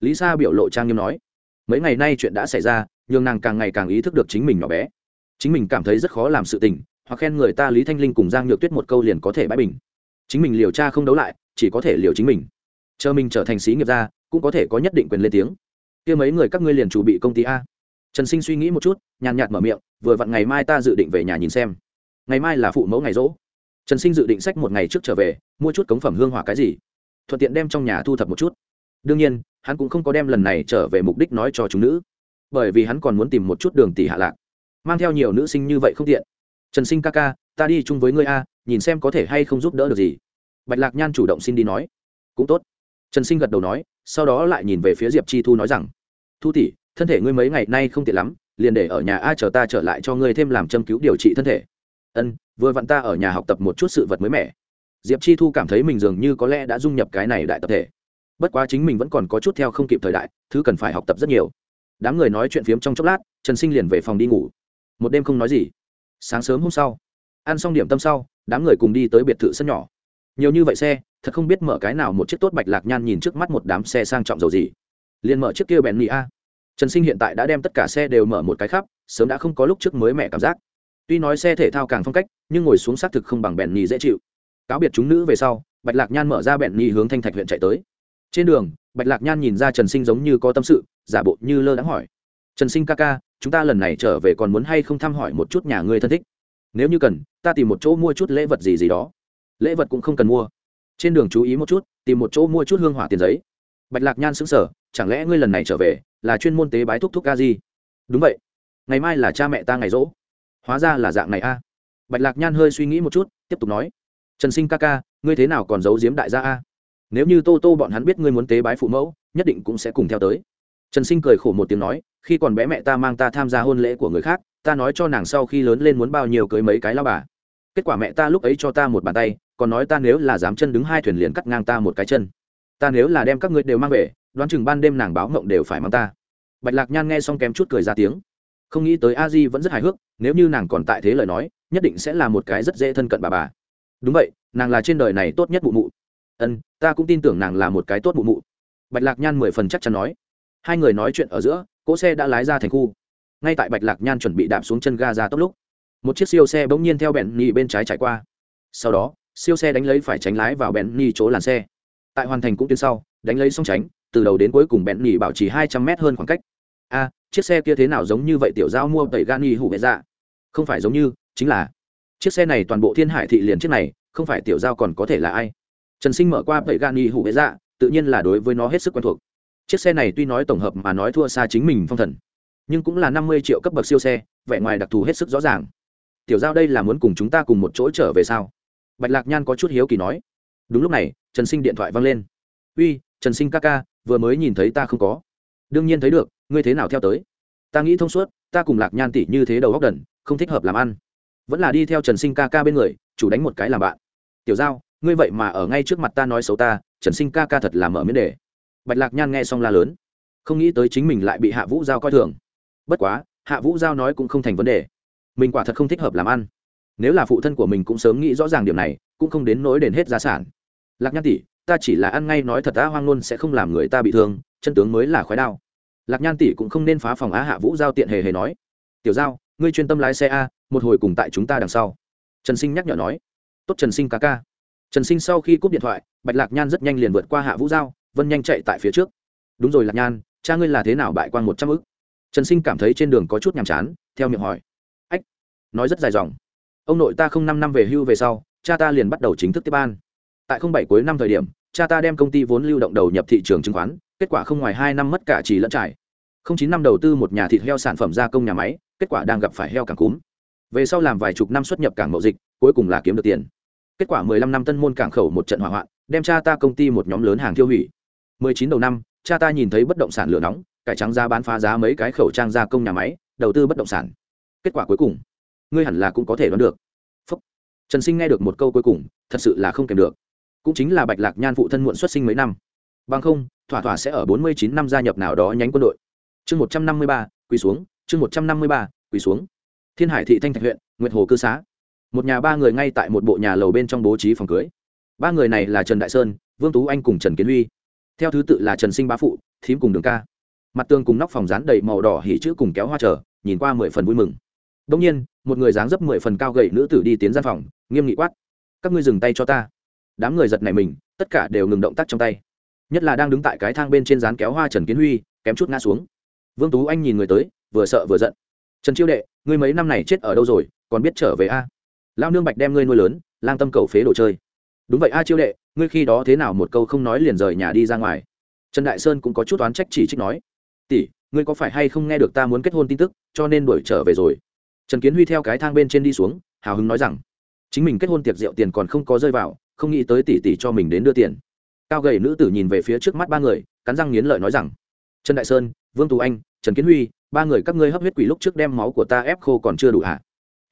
Lý sa biểu lộ trang nghiêm nói. Mấy ngày nay chuyện đã xảy ra, nhường nàng càng ngày càng ý thức được chính mình nhỏ bé. Chính mình cảm thấy rất khó làm sự tình, hoặc khen người ta lý thanh linh cùng giang nhược tuyết một câu liền có thể bãi bình. Chính mình liều cha không đấu lại, chỉ có thể liều chính mình. Chờ mình trở thành sĩ nghiệp gia cũng có thể có nhất định quyền lên tiếng. Kia mấy người các ngươi liền chủ bị công ty a. Trần sinh suy nghĩ một chút, nhàn nhạt mở miệng, vừa vặn ngày mai ta dự định về nhà nhìn xem. Ngày mai là phụ mẫu ngày rỗ. Trần sinh dự định sách một ngày trước trở về, mua chút cống phẩm hương hỏa cái gì. Thuận tiện đem trong nhà thu thập một chút. Đương nhiên, hắn cũng không có đem lần này trở về mục đích nói cho chúng nữ. Bởi vì hắn còn muốn tìm một chút đường tỷ hạ lạc. Mang theo nhiều nữ sinh như vậy không tiện. Trần sinh ca ca, ta đi chung với ngươi a, nhìn xem có thể hay không giúp đỡ được gì. Bạch lạc nhan chủ động xin đi nói. Cũng tốt. Trần sinh gật đầu nói sau đó lại nhìn về phía diệp chi thu nói rằng, thu tỷ, thân thể ngươi mấy ngày nay không tiện lắm, liền để ở nhà a chờ ta trở lại cho ngươi thêm làm châm cứu điều trị thân thể. Ân, vừa vặn ta ở nhà học tập một chút sự vật mới mẻ. Diệp chi thu cảm thấy mình dường như có lẽ đã dung nhập cái này đại tập thể. Bất quá chính mình vẫn còn có chút theo không kịp thời đại, thứ cần phải học tập rất nhiều. Đám người nói chuyện phiếm trong chốc lát, trần sinh liền về phòng đi ngủ. Một đêm không nói gì. Sáng sớm hôm sau, ăn xong điểm tâm sau, đám người cùng đi tới biệt thự sân nhỏ. Nhiều như vậy xe thật không biết mở cái nào một chiếc tốt bạch lạc nhan nhìn trước mắt một đám xe sang trọng dầu gì. Liền mở chiếc kia bèn nị a. Trần sinh hiện tại đã đem tất cả xe đều mở một cái khắp, sớm đã không có lúc trước mới mẹ cảm giác. Tuy nói xe thể thao càng phong cách, nhưng ngồi xuống xác thực không bằng bèn nị dễ chịu. Cáo biệt chúng nữ về sau, bạch lạc nhan mở ra bèn nị hướng thanh thạch huyện chạy tới. Trên đường, bạch lạc nhan nhìn ra trần sinh giống như có tâm sự, giả bộ như lơ đáng hỏi. Trần sinh ca ca, chúng ta lần này trở về còn muốn hay không thăm hỏi một chút nhà ngươi thân thích? Nếu như cần, ta tìm một chỗ mua chút lễ vật gì gì đó. Lễ vật cũng không cần mua trên đường chú ý một chút, tìm một chỗ mua chút hương hỏa tiền giấy. Bạch lạc nhan xứng sở chẳng lẽ ngươi lần này trở về là chuyên môn tế bái thúc thúc ca gì đúng vậy. Ngày mai là cha mẹ ta ngày rỗ. Hóa ra là dạng này a. Bạch lạc nhan hơi suy nghĩ một chút, tiếp tục nói. Trần sinh ca ca, ngươi thế nào còn giấu giếm đại gia a? Nếu như tô tô bọn hắn biết ngươi muốn tế bái phụ mẫu, nhất định cũng sẽ cùng theo tới. Trần sinh cười khổ một tiếng nói, khi còn bé mẹ ta mang ta tham gia hôn lễ của người khác, ta nói cho nàng sau khi lớn lên muốn bao nhiêu cưới mấy cái lao bà. Kết quả mẹ ta lúc ấy cho ta một bàn tay còn nói ta nếu là dám chân đứng hai thuyền liền cắt ngang ta một cái chân. Ta nếu là đem các ngươi đều mang về, đoán chừng ban đêm nàng báo mộng đều phải mang ta. Bạch lạc nhan nghe xong kém chút cười ra tiếng. Không nghĩ tới a di vẫn rất hài hước, nếu như nàng còn tại thế lời nói, nhất định sẽ là một cái rất dễ thân cận bà bà. Đúng vậy, nàng là trên đời này tốt nhất bụ mụ. Ân, ta cũng tin tưởng nàng là một cái tốt bụ mụ. Bạch lạc nhan mười phần chắc chắn nói. Hai người nói chuyện ở giữa, cỗ xe đã lái ra thành khu. Ngay tại bạch lạc nhan chuẩn bị đạp xuống chân ga ra tốc lúc, một chiếc siêu xe bỗng nhiên theo bẹn nhì bên trái chạy qua. Sau đó siêu xe đánh lấy phải tránh lái vào bẹn nhì chỗ làn xe. Tại hoàn thành cũng tiến sau, đánh lấy xong tránh, từ đầu đến cuối cùng bẹn nhì bảo trì hai trăm mét hơn khoảng cách. A, chiếc xe kia thế nào giống như vậy tiểu giao mua tẩy gan nhì hủ vệ dạ? Không phải giống như, chính là chiếc xe này toàn bộ thiên hải thị liền chiếc này, không phải tiểu giao còn có thể là ai? Trần sinh mở qua tẩy gan nhì hủ vệ dạ tự nhiên là đối với nó hết sức quen thuộc. Chiếc xe này tuy nói tổng hợp mà nói thua xa chính mình phong thần, nhưng cũng là năm mươi triệu cấp bậc siêu xe, vẻ ngoài đặc thù hết sức rõ ràng. Tiểu giao đây là muốn cùng chúng ta cùng một chỗ trở về sao? Bạch lạc nhan có chút hiếu kỳ nói, đúng lúc này, trần sinh điện thoại văng lên. Uy, trần sinh ca ca, vừa mới nhìn thấy ta không có. Đương nhiên thấy được, ngươi thế nào theo tới? Ta nghĩ thông suốt, ta cùng lạc nhan tỷ như thế đầu góc đần, không thích hợp làm ăn. Vẫn là đi theo trần sinh ca ca bên người, chủ đánh một cái làm bạn. Tiểu giao, ngươi vậy mà ở ngay trước mặt ta nói xấu ta, trần sinh ca ca thật là mở miễn đề bạch lạc nhan nghe xong la lớn. Không nghĩ tới chính mình lại bị hạ vũ giao coi thường. Bất quá, hạ vũ giao nói cũng không thành vấn đề. Mình quả thật không thích hợp làm ăn nếu là phụ thân của mình cũng sớm nghĩ rõ ràng điểm này, cũng không đến nỗi đền hết gia sản. Lạc nhan tỷ, ta chỉ là ăn ngay nói thật ta hoang ngôn sẽ không làm người ta bị thương, chân tướng mới là khói đao. Lạc nhan tỷ cũng không nên phá phòng á hạ vũ giao tiện hề hề nói. Tiểu giao, ngươi chuyên tâm lái xe a, một hồi cùng tại chúng ta đằng sau. Trần sinh nhắc nhở nói. Tốt trần sinh ca ca. Trần sinh sau khi cúp điện thoại, bạch lạc nhan rất nhanh liền vượt qua hạ vũ giao, vân nhanh chạy tại phía trước. Đúng rồi lạc nhan, cha ngươi là thế nào bại quan một trăm ức? Trần sinh cảm thấy trên đường có chút nhàm chán, theo miệng hỏi. Ách, nói rất dài dòng ông nội ta không năm năm về hưu về sau, cha ta liền bắt đầu chính thức tiếp ban tại không bảy cuối năm thời điểm, cha ta đem công ty vốn lưu động đầu nhập thị trường chứng khoán, kết quả không ngoài hai năm mất cả chỉ lẫn trải. Không chín năm đầu tư một nhà thịt heo sản phẩm gia công nhà máy, kết quả đang gặp phải heo cảng cúm. Về sau làm vài chục năm xuất nhập cảng mậu dịch, cuối cùng là kiếm được tiền. Kết quả mười lăm năm tân môn cảng khẩu một trận hỏa hoạn, đem cha ta công ty một nhóm lớn hàng tiêu hủy. Mười chín đầu năm, cha ta nhìn thấy bất động sản lửa nóng, cải trắng ra bán phá giá mấy cái khẩu trang gia công nhà máy, đầu tư bất động sản. Kết quả cuối cùng ngươi hẳn là cũng có thể đoán được. Phúc. trần sinh nghe được một câu cuối cùng, thật sự là không kèm được. Cũng chính là bạch lạc nhan phụ thân muộn xuất sinh mấy năm. Bằng không, thỏa thỏa sẽ ở bốn mươi chín năm gia nhập nào đó nhánh quân đội. Chương một trăm năm mươi ba, quỳ xuống. Chương một trăm năm mươi ba, quỳ xuống. Thiên hải thị thanh thạch huyện, nguyệt hồ cư xá. Một nhà ba người ngay tại một bộ nhà lầu bên trong bố trí phòng cưới. Ba người này là trần đại sơn, vương tú anh cùng trần kiến huy. Theo thứ tự là trần sinh bá phụ, thím cùng đường ca. Mặt tường cùng nóc phòng rán đầy màu đỏ hỉ chữ cùng kéo hoa trở nhìn qua mười phần vui mừng đông nhiên, một người dáng dấp mười phần cao gậy nữ tử đi tiến gian phòng, nghiêm nghị quát, các ngươi dừng tay cho ta. Đám người giật này mình, tất cả đều ngừng động tác trong tay. Nhất là đang đứng tại cái thang bên trên dán kéo hoa trần kiến huy, kém chút ngã xuống. Vương tú anh nhìn người tới, vừa sợ vừa giận. Trần chiêu đệ, ngươi mấy năm này chết ở đâu rồi, còn biết trở về a? Lao nương bạch đem ngươi nuôi lớn, lang tâm cầu phế đồ chơi. Đúng vậy a chiêu đệ, ngươi khi đó thế nào một câu không nói liền rời nhà đi ra ngoài? Trần đại sơn cũng có chút oán trách chỉ trích nói. Tỷ, ngươi có phải hay không nghe được ta muốn kết hôn tin tức, cho nên đuổi trở về rồi? Trần kiến huy theo cái thang bên trên đi xuống, hào hứng nói rằng, chính mình kết hôn tiệc rượu tiền còn không có rơi vào, không nghĩ tới tỷ tỷ cho mình đến đưa tiền. Cao gầy nữ tử nhìn về phía trước mắt ba người, cắn răng nghiến lợi nói rằng, trần đại sơn, vương tú anh, trần kiến huy, ba người các ngươi hấp huyết quỷ lúc trước đem máu của ta ép khô còn chưa đủ hả?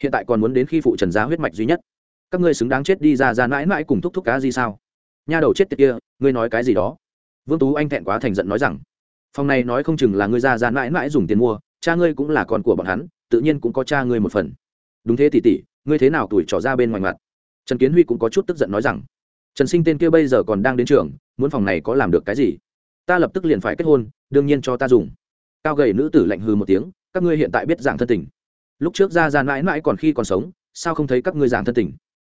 Hiện tại còn muốn đến khi phụ trần giá huyết mạch duy nhất. Các ngươi xứng đáng chết đi ra ra mãi mãi cùng thúc thúc cá gì sao? Nha đầu chết tiệt kia, ngươi nói cái gì đó? Vương tú anh thẹn quá thành giận nói rằng, phòng này nói không chừng là ngươi ra ra mãi mãi dùng tiền mua, cha ngươi cũng là con của bọn hắn tự nhiên cũng có cha ngươi một phần. Đúng thế tỷ tỷ, ngươi thế nào tuổi trỏ ra bên ngoài mặt? Trần kiến huy cũng có chút tức giận nói rằng, trần sinh tên kia bây giờ còn đang đến trường, muốn phòng này có làm được cái gì? Ta lập tức liền phải kết hôn, đương nhiên cho ta dùng. Cao gầy nữ tử lạnh hư một tiếng, các ngươi hiện tại biết dạng thân tình. Lúc trước ra ra mãi mãi còn khi còn sống, sao không thấy các ngươi giảng thân tình?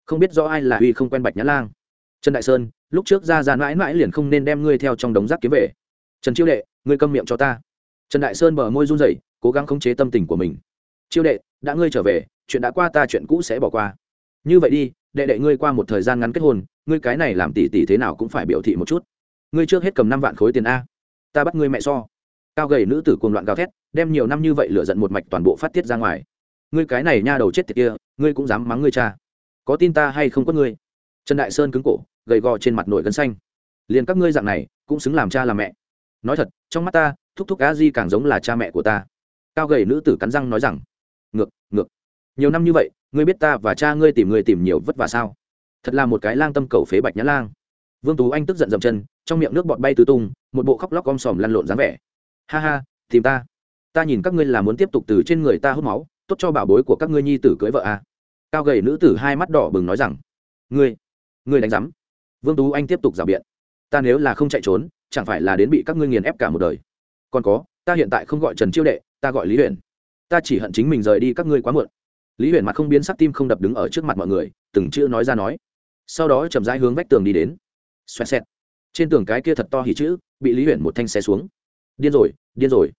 Không biết rõ ai là uy không quen bạch nhã lang. Trần đại sơn, lúc trước ra ra mãi mãi liền không nên đem ngươi theo trong đống rác kiếm về. Trần chiêu đệ, ngươi câm miệng cho ta. Trần đại sơn bờ môi run rẩy, cố gắng khống chế tâm tình của mình chiêu đệ, đã ngươi trở về, chuyện đã qua ta chuyện cũ sẽ bỏ qua. Như vậy đi, đệ đệ ngươi qua một thời gian ngắn kết hôn, ngươi cái này làm tỷ tỷ thế nào cũng phải biểu thị một chút. Ngươi trước hết cầm năm vạn khối tiền a. Ta bắt ngươi mẹ so. Cao gầy nữ tử cuồng loạn gào thét, đem nhiều năm như vậy lựa giận một mạch toàn bộ phát tiết ra ngoài. Ngươi cái này nha đầu chết tiệt kia, ngươi cũng dám mắng ngươi cha. Có tin ta hay không có ngươi? Trần đại sơn cứng cổ, gầy gò trên mặt nổi gân xanh. Liền các ngươi dạng này, cũng xứng làm cha làm mẹ. Nói thật, trong mắt ta, thúc thúc a di càng giống là cha mẹ của ta. Cao gầy nữ tử cắn răng nói rằng nhiều năm như vậy, ngươi biết ta và cha ngươi tìm người tìm nhiều vất vả sao? Thật là một cái lang tâm cầu phế bạch nhã lang. Vương tú anh tức giận dậm chân, trong miệng nước bọt bay tứ tung, một bộ khóc lóc om sòm lăn lộn dáng vẻ. Ha ha, tìm ta. Ta nhìn các ngươi là muốn tiếp tục từ trên người ta hút máu, tốt cho bảo bối của các ngươi nhi tử cưới vợ à. cao gầy nữ tử hai mắt đỏ bừng nói rằng, ngươi ngươi đánh rắm vương tú anh tiếp tục rào biện, ta nếu là không chạy trốn, chẳng phải là đến bị các ngươi nghiền ép cả một đời. Còn có, ta hiện tại không gọi trần chiêu đệ, ta gọi lý huyền. Ta chỉ hận chính mình rời đi các ngươi quá muộn lý huyền mặt không biến sắc tim không đập đứng ở trước mặt mọi người, từng chữ nói ra nói. Sau đó chậm rãi hướng vách tường đi đến. Xoẹt xẹt. Trên tường cái kia thật to hỉ chữ, bị lý huyền một thanh xe xuống. Điên rồi điên rồi.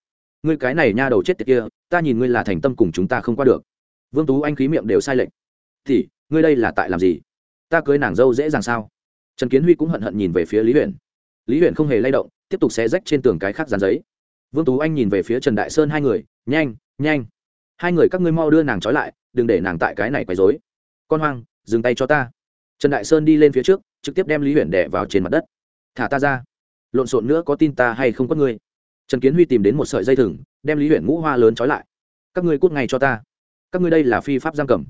Ngươi cái này nha đầu chết tiệt kia, ta nhìn ngươi là thành tâm cùng chúng ta không qua được. Vương tú anh khí miệng đều sai lệch. Thì, ngươi đây là tại làm gì? Ta cưới nàng dâu dễ dàng sao? Trần kiến huy cũng hận hận nhìn về phía lý huyền. Lý huyền không hề lay động, tiếp tục xé rách trên tường cái khác dán giấy. Vương tú anh nhìn về phía trần đại sơn hai người, nhanh nhanh hai người các ngươi mau đưa nàng trói lại, đừng để nàng tại cái này quấy dối con hoang, dừng tay cho ta. Trần đại sơn đi lên phía trước, trực tiếp đem lý huyền đẻ vào trên mặt đất. Thả ta ra. Lộn xộn nữa có tin ta hay không có ngươi? Trần kiến huy tìm đến một sợi dây thừng, đem lý huyền ngũ hoa lớn trói lại. Các ngươi cút ngay cho ta. Các ngươi đây là phi pháp giam cầm.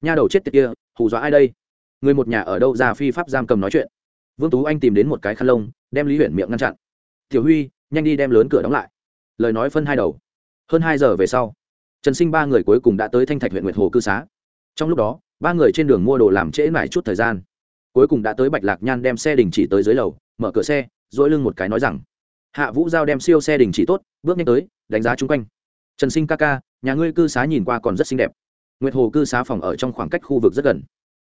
Nha đầu chết tiệt kia, hù dọa ai đây? Người một nhà ở đâu ra phi pháp giam cầm nói chuyện? Vương tú anh tìm đến một cái khăn lông, đem lý huyền miệng ngăn chặn. Tiểu huy, nhanh đi đem lớn cửa đóng lại. Lời nói phân hai đầu. Hơn hai giờ về sau trần sinh ba người cuối cùng đã tới thanh thạch huyện nguyệt hồ cư xá. Trong lúc đó, ba người trên đường mua đồ làm trễ mãi chút thời gian. Cuối cùng đã tới bạch lạc nhan đem xe đình chỉ tới dưới lầu, mở cửa xe, dỗi lưng một cái nói rằng, hạ vũ giao đem siêu xe đình chỉ tốt, bước nhanh tới, đánh giá chung quanh. Trần sinh ca ca, nhà ngươi cư xá nhìn qua còn rất xinh đẹp. Nguyệt hồ cư xá phòng ở trong khoảng cách khu vực rất gần.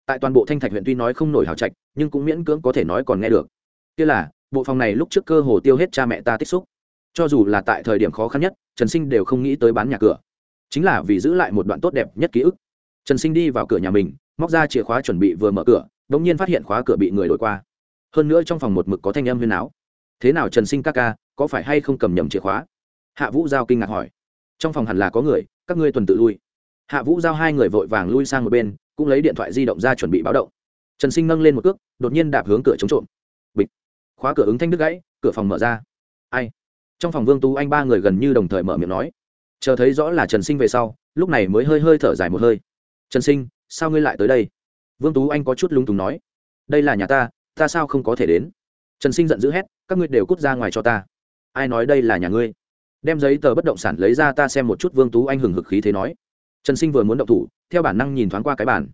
Tại toàn bộ thanh thạch huyện tuy nói không nổi hào trạch, nhưng cũng miễn cưỡng có thể nói còn nghe được. Kia là, bộ phòng này lúc trước cơ hồ tiêu hết cha mẹ ta tích xúc. Cho dù là tại thời điểm khó khăn nhất, trần sinh đều không nghĩ tới bán nhà cửa chính là vì giữ lại một đoạn tốt đẹp nhất ký ức. Trần sinh đi vào cửa nhà mình, móc ra chìa khóa chuẩn bị vừa mở cửa đ ỗ n g nhiên phát hiện khóa cửa bị người đổi qua. Hơn nữa trong phòng một mực có thanh âm huyên áo thế nào trần sinh ca ca, có phải hay không cầm nhầm chìa khóa? Hạ vũ giao kinh ngạc hỏi. Trong phòng hẳn là có người, các ngươi tuần tự lui. Hạ vũ giao hai người vội vàng lui sang một bên, cũng lấy điện thoại di động ra chuẩn bị báo động. Trần sinh nâng lên một cước, đột nhiên đạp hướng cửa chống trộm. Bịch. Khóa cửa ứng thanh đứt gãy, cửa phòng mở ra. Ai? Trong phòng vương tú anh ba người gần như đồng thời mở miệng nói chờ thấy rõ là trần sinh về sau, lúc này mới hơi hơi thở dài một hơi. Trần sinh, sao ngươi lại tới đây? Vương tú anh có chút lung túng nói. Đây là nhà ta ta sao không có thể đến? Trần sinh giận dữ hét, các ngươi đều cút ra ngoài cho ta. Ai nói đây là nhà ngươi? Đem giấy tờ bất động sản lấy ra ta xem một chút, vương tú anh hừng hực khí thế nói. Trần sinh vừa muốn động thủ, theo bản năng nhìn thoáng qua cái bản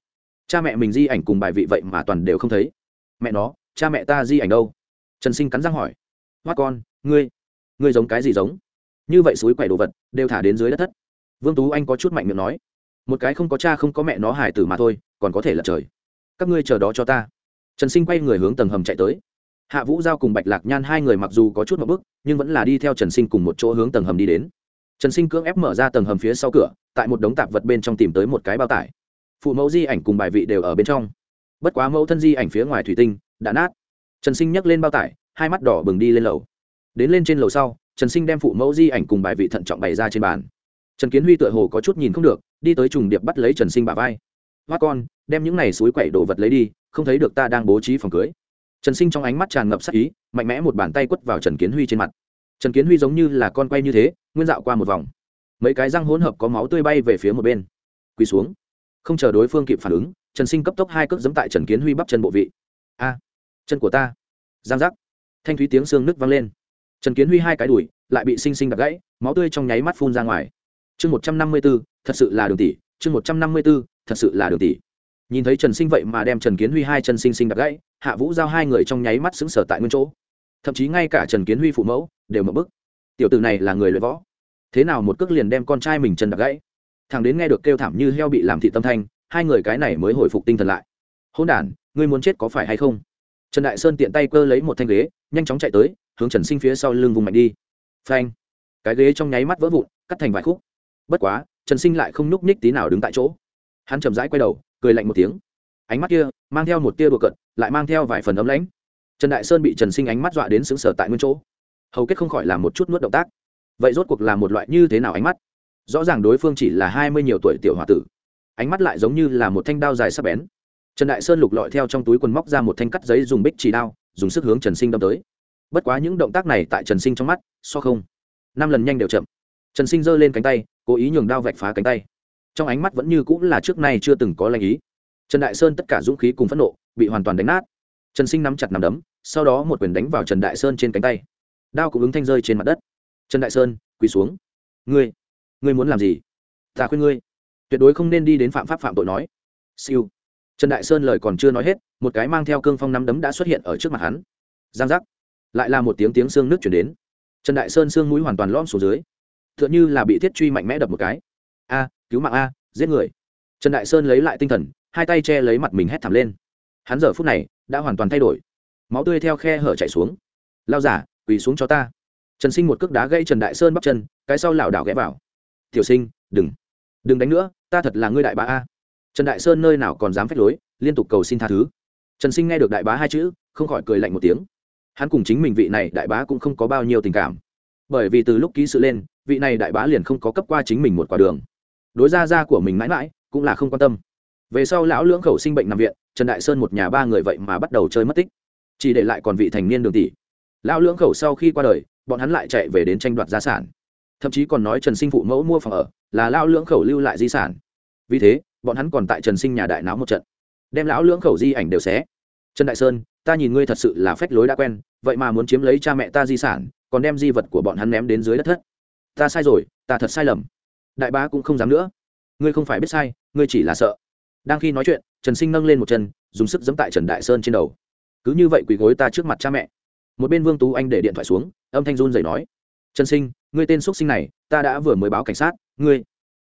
cha mẹ mình di ảnh cùng bài vị vậy mà toàn đều không thấy. Mẹ nó, cha mẹ ta di ảnh đâu? Trần sinh cắn răng hỏi. Hoa con, ngươi ngươi giống cái gì giống? Như vậy suối quậy đồ vật đều thả đến dưới đất thất. Vương tú anh có chút mạnh miệng nói, một cái không có cha không có mẹ nó hài tử mà thôi, còn có thể lật trời. Các ngươi chờ đó cho ta. Trần sinh quay người hướng tầng hầm chạy tới. Hạ vũ giao cùng bạch lạc nhan hai người mặc dù có chút một bước, nhưng vẫn là đi theo trần sinh cùng một chỗ hướng tầng hầm đi đến. Trần sinh cưỡng ép mở ra tầng hầm phía sau cửa, tại một đống tạp vật bên trong tìm tới một cái bao tải. Phụ mẫu di ảnh cùng bài vị đều ở bên trong. Bất quá mẫu thân di ảnh phía ngoài thủy tinh, đã nát. Trần sinh nhấc lên bao tải, hai mắt đỏ bừng đi lên lầu. Đến lên trên lầu sau trần sinh đem phụ mẫu di ảnh cùng bài vị thận trọng bày ra trên bàn. Trần kiến huy tựa hồ có chút nhìn không được, đi tới trùng điệp bắt lấy trần sinh bà vai. Hoa con, đem những này suối quậy đồ vật lấy đi, không thấy được ta đang bố trí phòng cưới. Trần sinh trong ánh mắt tràn ngập sắc ý, mạnh mẽ một bàn tay quất vào trần kiến huy trên mặt. Trần kiến huy giống như là con quay như thế, nguyên dạo qua một vòng. Mấy cái răng hỗn hợp có máu tươi bay về phía một bên. Quỳ xuống. Không chờ đối phương kịp phản ứng, trần sinh cấp tốc hai cước giẫm tại trần kiến huy bắp chân bộ vị. A, chân của ta. Giang giác. Thanh thúy tiếng xương nứt vang lên trần kiến huy hai cái đùi lại bị sinh sinh đập gãy, máu tươi trong nháy mắt phun ra ngoài. Chương một trăm năm mươi b ố thật sự là đường tỷ. Chương một trăm năm mươi b ố thật sự là đường tỷ. Nhìn thấy trần sinh vậy mà đem trần kiến huy hai chân sinh sinh đập gãy, hạ vũ giao hai người trong nháy mắt xứng sở tại nguyên chỗ. Thậm chí ngay cả trần kiến huy phụ mẫu đều mở bức. Tiểu t ử này là người luyện võ. Thế nào một cước liền đem con trai mình chân đập gãy? Thằng đến nghe được kêu thảm như heo bị làm thị tâm thanh, hai người cái này mới hồi phục tinh thần lại. Hôn đ ngươi muốn chết có phải hay không? Trần đại sơn tiện tay cơ lấy một thanh ghế, nhanh chóng chạy tới hướng trần sinh phía sau lưng vùng mạnh đi. Phanh. Cái ghế trong nháy mắt vỡ vụn, cắt thành vài khúc. Bất quá, trần sinh lại không nhúc nhích tí nào đứng tại chỗ. Hắn chậm rãi quay đầu, cười lạnh một tiếng. Ánh mắt kia mang theo một tia đùa cận lại mang theo vài phần ấm lãnh. Trần đại sơn bị trần sinh ánh mắt dọa đến xứng sở tại nguyên chỗ. Hầu kết không khỏi làm một chút nuốt động tác. Vậy rốt cuộc là một loại như thế nào ánh mắt? Rõ ràng đối phương chỉ là hai mươi nhiều tuổi tiểu h o a tử. Ánh mắt lại giống như là một thanh đao dài sắp bén. Trần đại sơn lục lọi theo trong túi quần móc ra một thanh cắt giấy dùng bích chỉ đao, dùng sức hướng trần sinh đâm tới bất quá những động tác này tại trần sinh trong mắt, so không. Năm lần nhanh đều chậm. Trần sinh giơ lên cánh tay, cố ý nhường đao vạch phá cánh tay. Trong ánh mắt vẫn như cũng là trước nay chưa từng có lanh ý. Trần đại sơn tất cả dũng khí cùng phẫn nộ bị hoàn toàn đánh nát. Trần sinh nắm chặt nằm đấm, sau đó một quyền đánh vào trần đại sơn trên cánh tay. Đao cũng ứng thanh rơi trên mặt đất. Trần đại sơn, quỳ xuống. Ngươi ngươi muốn làm gì? Ta khuyên ngươi, tuyệt đối không nên đi đến phạm pháp phạm tội nói. Siêu. Trần đại sơn lời còn chưa nói hết, một cái mang theo cương phong nắm đấm đã xuất hiện ở trước mặt hắn. Giang giác lại là một tiếng tiếng xương nước chuyển đến. Trần đại sơn xương mũi hoàn toàn lõm xuống dưới. T h ư ợ n h ư là bị thiết truy mạnh mẽ đập một cái. A, cứu mạng a, giết người. Trần đại sơn lấy lại tinh thần, hai tay che lấy mặt mình hét thảm lên. Hắn giờ phút này đã hoàn toàn thay đổi. Máu tươi theo khe hở chạy xuống. Lao giả, quỳ xuống cho ta. Trần sinh một cước đá gây trần đại sơn bắp chân, cái sau lảo đảo ghé vào. Tiểu sinh, đừng. Đừng đánh nữa, ta thật là ngươi đại bá a. Trần đại sơn nơi nào còn dám phách lối, liên tục cầu xin tha thứ. Trần sinh nghe được đại bá hai chữ, không khỏi cười lạnh một tiếng hắn cùng chính mình vị này đại bá cũng không có bao nhiêu tình cảm. Bởi vì từ lúc ký sự lên, vị này đại bá liền không có cấp qua chính mình một quả đường. Đối gia gia của mình mãi mãi, cũng là không quan tâm. Về sau lão lưỡng khẩu sinh bệnh nằm viện, trần đại sơn một nhà ba người vậy mà bắt đầu chơi mất tích. Chỉ để lại còn vị thành niên đường tỷ. Lão lưỡng khẩu sau khi qua đời, bọn hắn lại chạy về đến tranh đoạt gia sản. Thậm chí còn nói trần sinh phụ mẫu mua phòng ở, là lão lưỡng khẩu lưu lại di sản. Vì thế, bọn hắn còn tại trần sinh nhà đại náo một trận. Đem lão lưỡng khẩu di ảnh đều xé. Trần đại sơn ta nhìn ngươi thật sự là phách lối đã quen, vậy mà muốn chiếm lấy cha mẹ ta di sản, còn đem di vật của bọn hắn ném đến dưới đất thất. Ta sai rồi, ta thật sai lầm. Đại bá cũng không dám nữa. Ngươi không phải biết sai, ngươi chỉ là sợ. Đang khi nói chuyện, trần sinh nâng lên một chân, dùng sức giẫm tại trần đại sơn trên đầu. Cứ như vậy quỳ gối ta trước mặt cha mẹ. Một bên vương tú anh để điện thoại xuống, âm thanh run rẩy nói, trần sinh, ngươi tên x sinh này, ta đã vừa mới báo cảnh sát, ngươi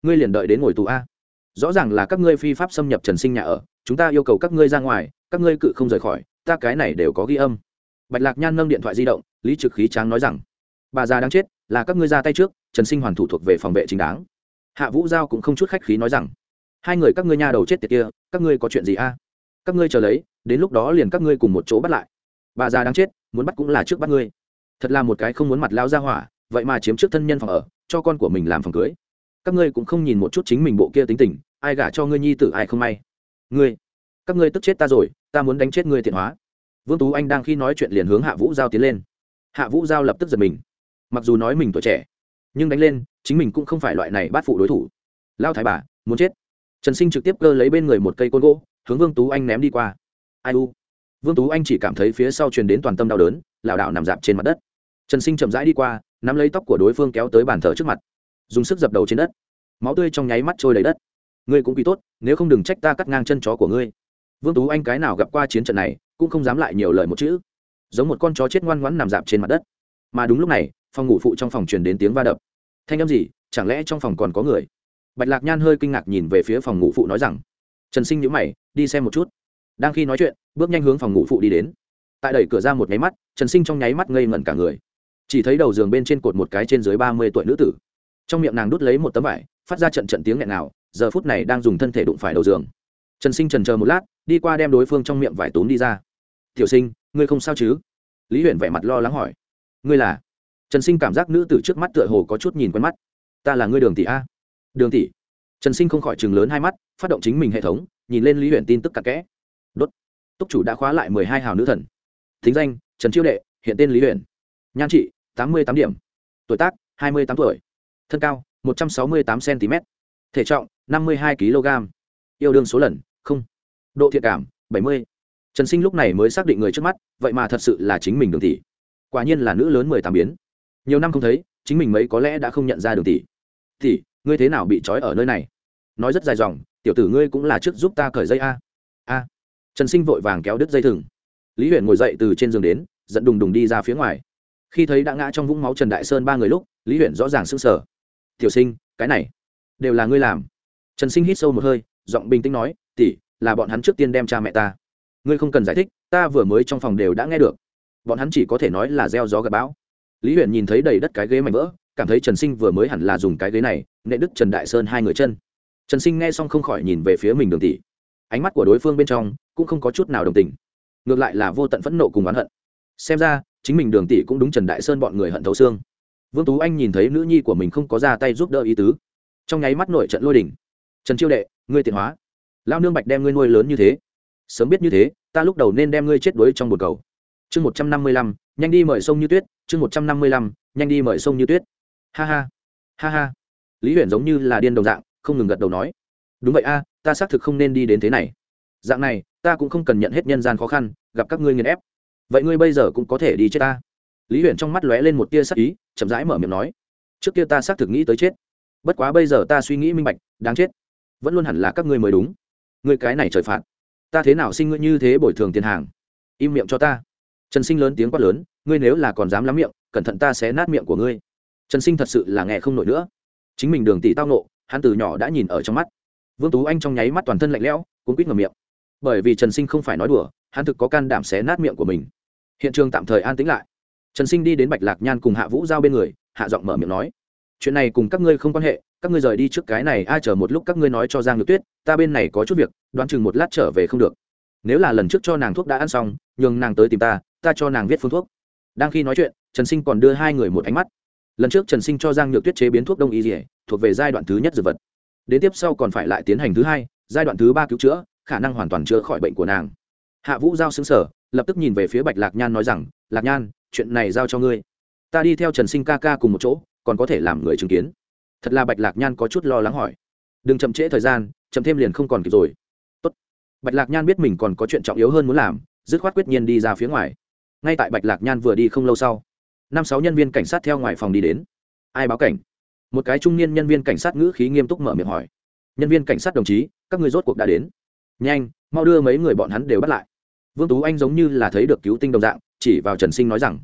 ngươi liền đợi đến ngồi tù a. Rõ ràng là các ngươi phi pháp xâm nhập trần sinh nhà ở, chúng ta yêu cầu các ngươi ra ngoài, các ngươi cự không rời khỏi ta cái này đều có ghi âm. Bạch lạc nhan nâng điện thoại di động, lý trực khí tráng nói rằng, bà già đang chết, là các ngươi ra tay trước, trần sinh hoàn thủ thuộc về phòng vệ chính đáng. Hạ vũ giao cũng không chút khách khí nói rằng, hai người các ngươi nha đầu chết tiệt kia, các ngươi có chuyện gì a? Các ngươi chờ lấy, đến lúc đó liền các ngươi cùng một chỗ bắt lại. Bà già đang chết, muốn bắt cũng là trước bắt ngươi. Thật là một cái không muốn mặt lao ra hỏa, vậy mà chiếm trước thân nhân phòng ở, cho con của mình làm phòng cưới. Các ngươi cũng không nhìn một chút chính mình bộ kia tính tình, ai gả cho ngươi nhi tử ai không may. Ngươi, các ngươi tức chết ta rồi ta muốn đánh chết ngươi tiện hóa. Vương tú anh đang khi nói chuyện liền hướng hạ vũ giao tiến lên. Hạ vũ giao lập tức giật mình. Mặc dù nói mình tuổi trẻ, nhưng đánh lên, chính mình cũng không phải loại này bắt phụ đối thủ. Lao thái bà, muốn chết. Trần sinh trực tiếp cơ lấy bên người một cây côn gỗ, hướng vương tú anh ném đi qua. Ai u? Vương tú anh chỉ cảm thấy phía sau truyền đến toàn tâm đau đớn, lảo đảo nằm dạp trên mặt đất. Trần sinh chậm rãi đi qua, nắm lấy tóc của đối phương kéo tới bàn thờ trước mặt. Dùng sức dập đầu trên đất. Máu tươi trong nháy mắt trôi lấy đất. Ngươi cũng quý tốt, nếu không đừng trách ta cắt ngang chân chó của ngươi vương tú anh cái nào gặp qua chiến trận này, cũng không dám lại nhiều lời một chữ. Giống một con chó chết ngoan ngoãn nằm dạp trên mặt đất. Mà đúng lúc này, phòng ngủ phụ trong phòng truyền đến tiếng va đập. Thanh âm gì, chẳng lẽ trong phòng còn có người? Bạch lạc nhan hơi kinh ngạc nhìn về phía phòng ngủ phụ nói rằng, trần sinh nhữ mày, đi xem một chút. Đang khi nói chuyện, bước nhanh hướng phòng ngủ phụ đi đến. Tại đẩy cửa ra một nháy mắt, trần sinh trong nháy mắt ngây ngẩn cả người. Chỉ thấy đầu giường bên trên cột một cái trên dưới ba mươi tuổi nữ tử. Trong miệng nàng đút lấy một tấm vải, phát ra trận trận tiếng nghẹn nào giờ phút này đang dùng thân thể đụng phải đầu giường. Trần sinh trần chờ một lát đi qua đem đối phương trong miệng vải tốn đi ra. Tiểu sinh, ngươi không sao chứ? Lý huyền vẻ mặt lo lắng hỏi. Ngươi là? Trần sinh cảm giác nữ tử trước mắt tựa hồ có chút nhìn quen mắt. Ta là ngươi đường tỷ a. Đường tỷ? Trần sinh không khỏi chừng lớn hai mắt, phát động chính mình hệ thống, nhìn lên lý huyền tin tức cặp kẽ. Đốt. Túc chủ đã khóa lại mười hai hào nữ thần. Thính danh, trần chiêu đệ, hiện tên lý huyền. Nhan trị, tám mươi tám điểm. Tuổi tác, hai mươi tám tuổi. Thân cao, một trăm sáu mươi tám cm thể trọng, năm mươi hai kg yêu đương số lần độ thiện cảm, bảy mươi. Trần sinh lúc này mới xác định người trước mắt, vậy mà thật sự là chính mình đường tỷ. Quả nhiên là nữ lớn mười tám biến. Nhiều năm không thấy, chính mình mấy có lẽ đã không nhận ra đường tỷ. Tỷ, ngươi thế nào bị trói ở nơi này? Nói rất dài dòng, tiểu tử ngươi cũng là trước giúp ta cởi dây a. A. Trần sinh vội vàng kéo đứt dây thừng. Lý huyền ngồi dậy từ trên giường đến dẫn đùng đùng đi ra phía ngoài. Khi thấy đã ngã trong vũng máu trần đại sơn ba người lúc, lý huyền rõ ràng s ư n g sở tiểu sinh, cái này đều là ngươi làm. Trần sinh hít sâu một hơi, giọng bình tĩnh nói tỉ là bọn hắn trước tiên đem cha mẹ ta. Ngươi không cần giải thích, ta vừa mới trong phòng đều đã nghe được. Bọn hắn chỉ có thể nói là gieo gió gặp bão. Lý huyền nhìn thấy đầy đất cái ghế mạnh vỡ, cảm thấy trần sinh vừa mới hẳn là dùng cái ghế này nệ đức trần đại sơn hai người chân. Trần sinh nghe xong không khỏi nhìn về phía mình đường tỷ. Ánh mắt của đối phương bên trong cũng không có chút nào đồng tình. Ngược lại là vô tận phẫn nộ cùng oán hận. Xem ra, chính mình đường tỷ cũng đúng trần đại sơn bọn người hận thấu xương. Vương tú anh nhìn thấy nữ nhi của mình không có ra tay giúp đỡ ý tứ. Trong nháy mắt nội trận lôi đỉnh trần chiêu đệ, ngươi tiện hóa lao nương bạch đem ngươi nuôi lớn như thế. Sớm biết như thế, ta lúc đầu nên đem ngươi chết đuối trong bồn cầu. Chương một trăm năm mươi lăm, nhanh đi mời sông như tuyết. Chương một trăm năm mươi lăm, nhanh đi mời sông như tuyết. Ha ha ha ha. Lý huyền giống như là điên đồng dạng, không ngừng gật đầu nói. Đúng vậy a, ta xác thực không nên đi đến thế này. Dạng này, ta cũng không cần nhận hết nhân gian khó khăn, gặp các ngươi nghiền ép. Vậy ngươi bây giờ cũng có thể đi chết ta. Lý huyền trong mắt lóe lên một tia sắc ý, chậm rãi mở miệng nói. Trước kia ta xác thực nghĩ tới chết. Bất quá bây giờ ta suy nghĩ minh bạch, đáng chết. Vẫn luôn hẳn là các ngươi mới đúng ngươi cái này trời phạt. Ta thế nào sinh ngươi như thế bồi thường tiền hàng? Im miệng cho ta. Trần sinh lớn tiếng quát lớn, ngươi nếu là còn dám lắm miệng, cẩn thận ta sẽ nát miệng của ngươi. Trần sinh thật sự là nghe không nổi nữa. Chính mình đường tỷ tao nộ hắn từ nhỏ đã nhìn ở trong mắt. Vương tú anh trong nháy mắt toàn thân lạnh lẽo, cũng quýt ngầm miệng. Bởi vì trần sinh không phải nói đùa, hắn thực có can đảm xé nát miệng của mình. Hiện trường tạm thời an tĩnh lại. Trần sinh đi đến bạch lạc nhan cùng hạ vũ giao bên người, hạ giọng mở miệng nói chuyện này cùng các ngươi không quan hệ, các ngươi rời đi trước cái này, ai chờ một lúc các ngươi nói cho giang nhược tuyết, ta bên này có chút việc, đoán chừng một lát trở về không được. Nếu là lần trước cho nàng thuốc đã ăn xong, nhường nàng tới tìm ta ta cho nàng viết phương thuốc. Đang khi nói chuyện, trần sinh còn đưa hai người một ánh mắt. Lần trước trần sinh cho giang nhược tuyết chế biến thuốc đông y dỉa thuộc về giai đoạn thứ nhất dược vật. Đến tiếp sau còn phải lại tiến hành thứ hai, giai đoạn thứ ba cứu chữa, khả năng hoàn toàn chữa khỏi bệnh của nàng. Hạ vũ giao xứng sở lập tức nhìn về phía bạch lạc nhan nói rằng, lạc nhan, chuyện này giao cho ngươi. Ta đi theo trần sinh ca ca cùng một chỗ còn có thể làm người chứng kiến. Thật là bạch lạc nhan có chút lo lắng hỏi. Đừng chậm trễ thời gian, chậm thêm liền không còn kịp rồi. Tốt. bạch lạc nhan biết mình còn có chuyện trọng yếu hơn muốn làm, dứt khoát quyết nhiên đi ra phía ngoài. Ngay tại bạch lạc nhan vừa đi không lâu sau, năm sáu nhân viên cảnh sát theo ngoài phòng đi đến. Ai báo cảnh? Một cái trung niên nhân viên cảnh sát ngữ khí nghiêm túc mở miệng hỏi. Nhân viên cảnh sát đồng chí, các người rốt cuộc đã đến. Nhanh, mau đưa mấy người bọn hắn đều bắt lại. Vương tú anh giống như là thấy được cứu tinh đồng dạng, chỉ vào trần sinh nói rằng.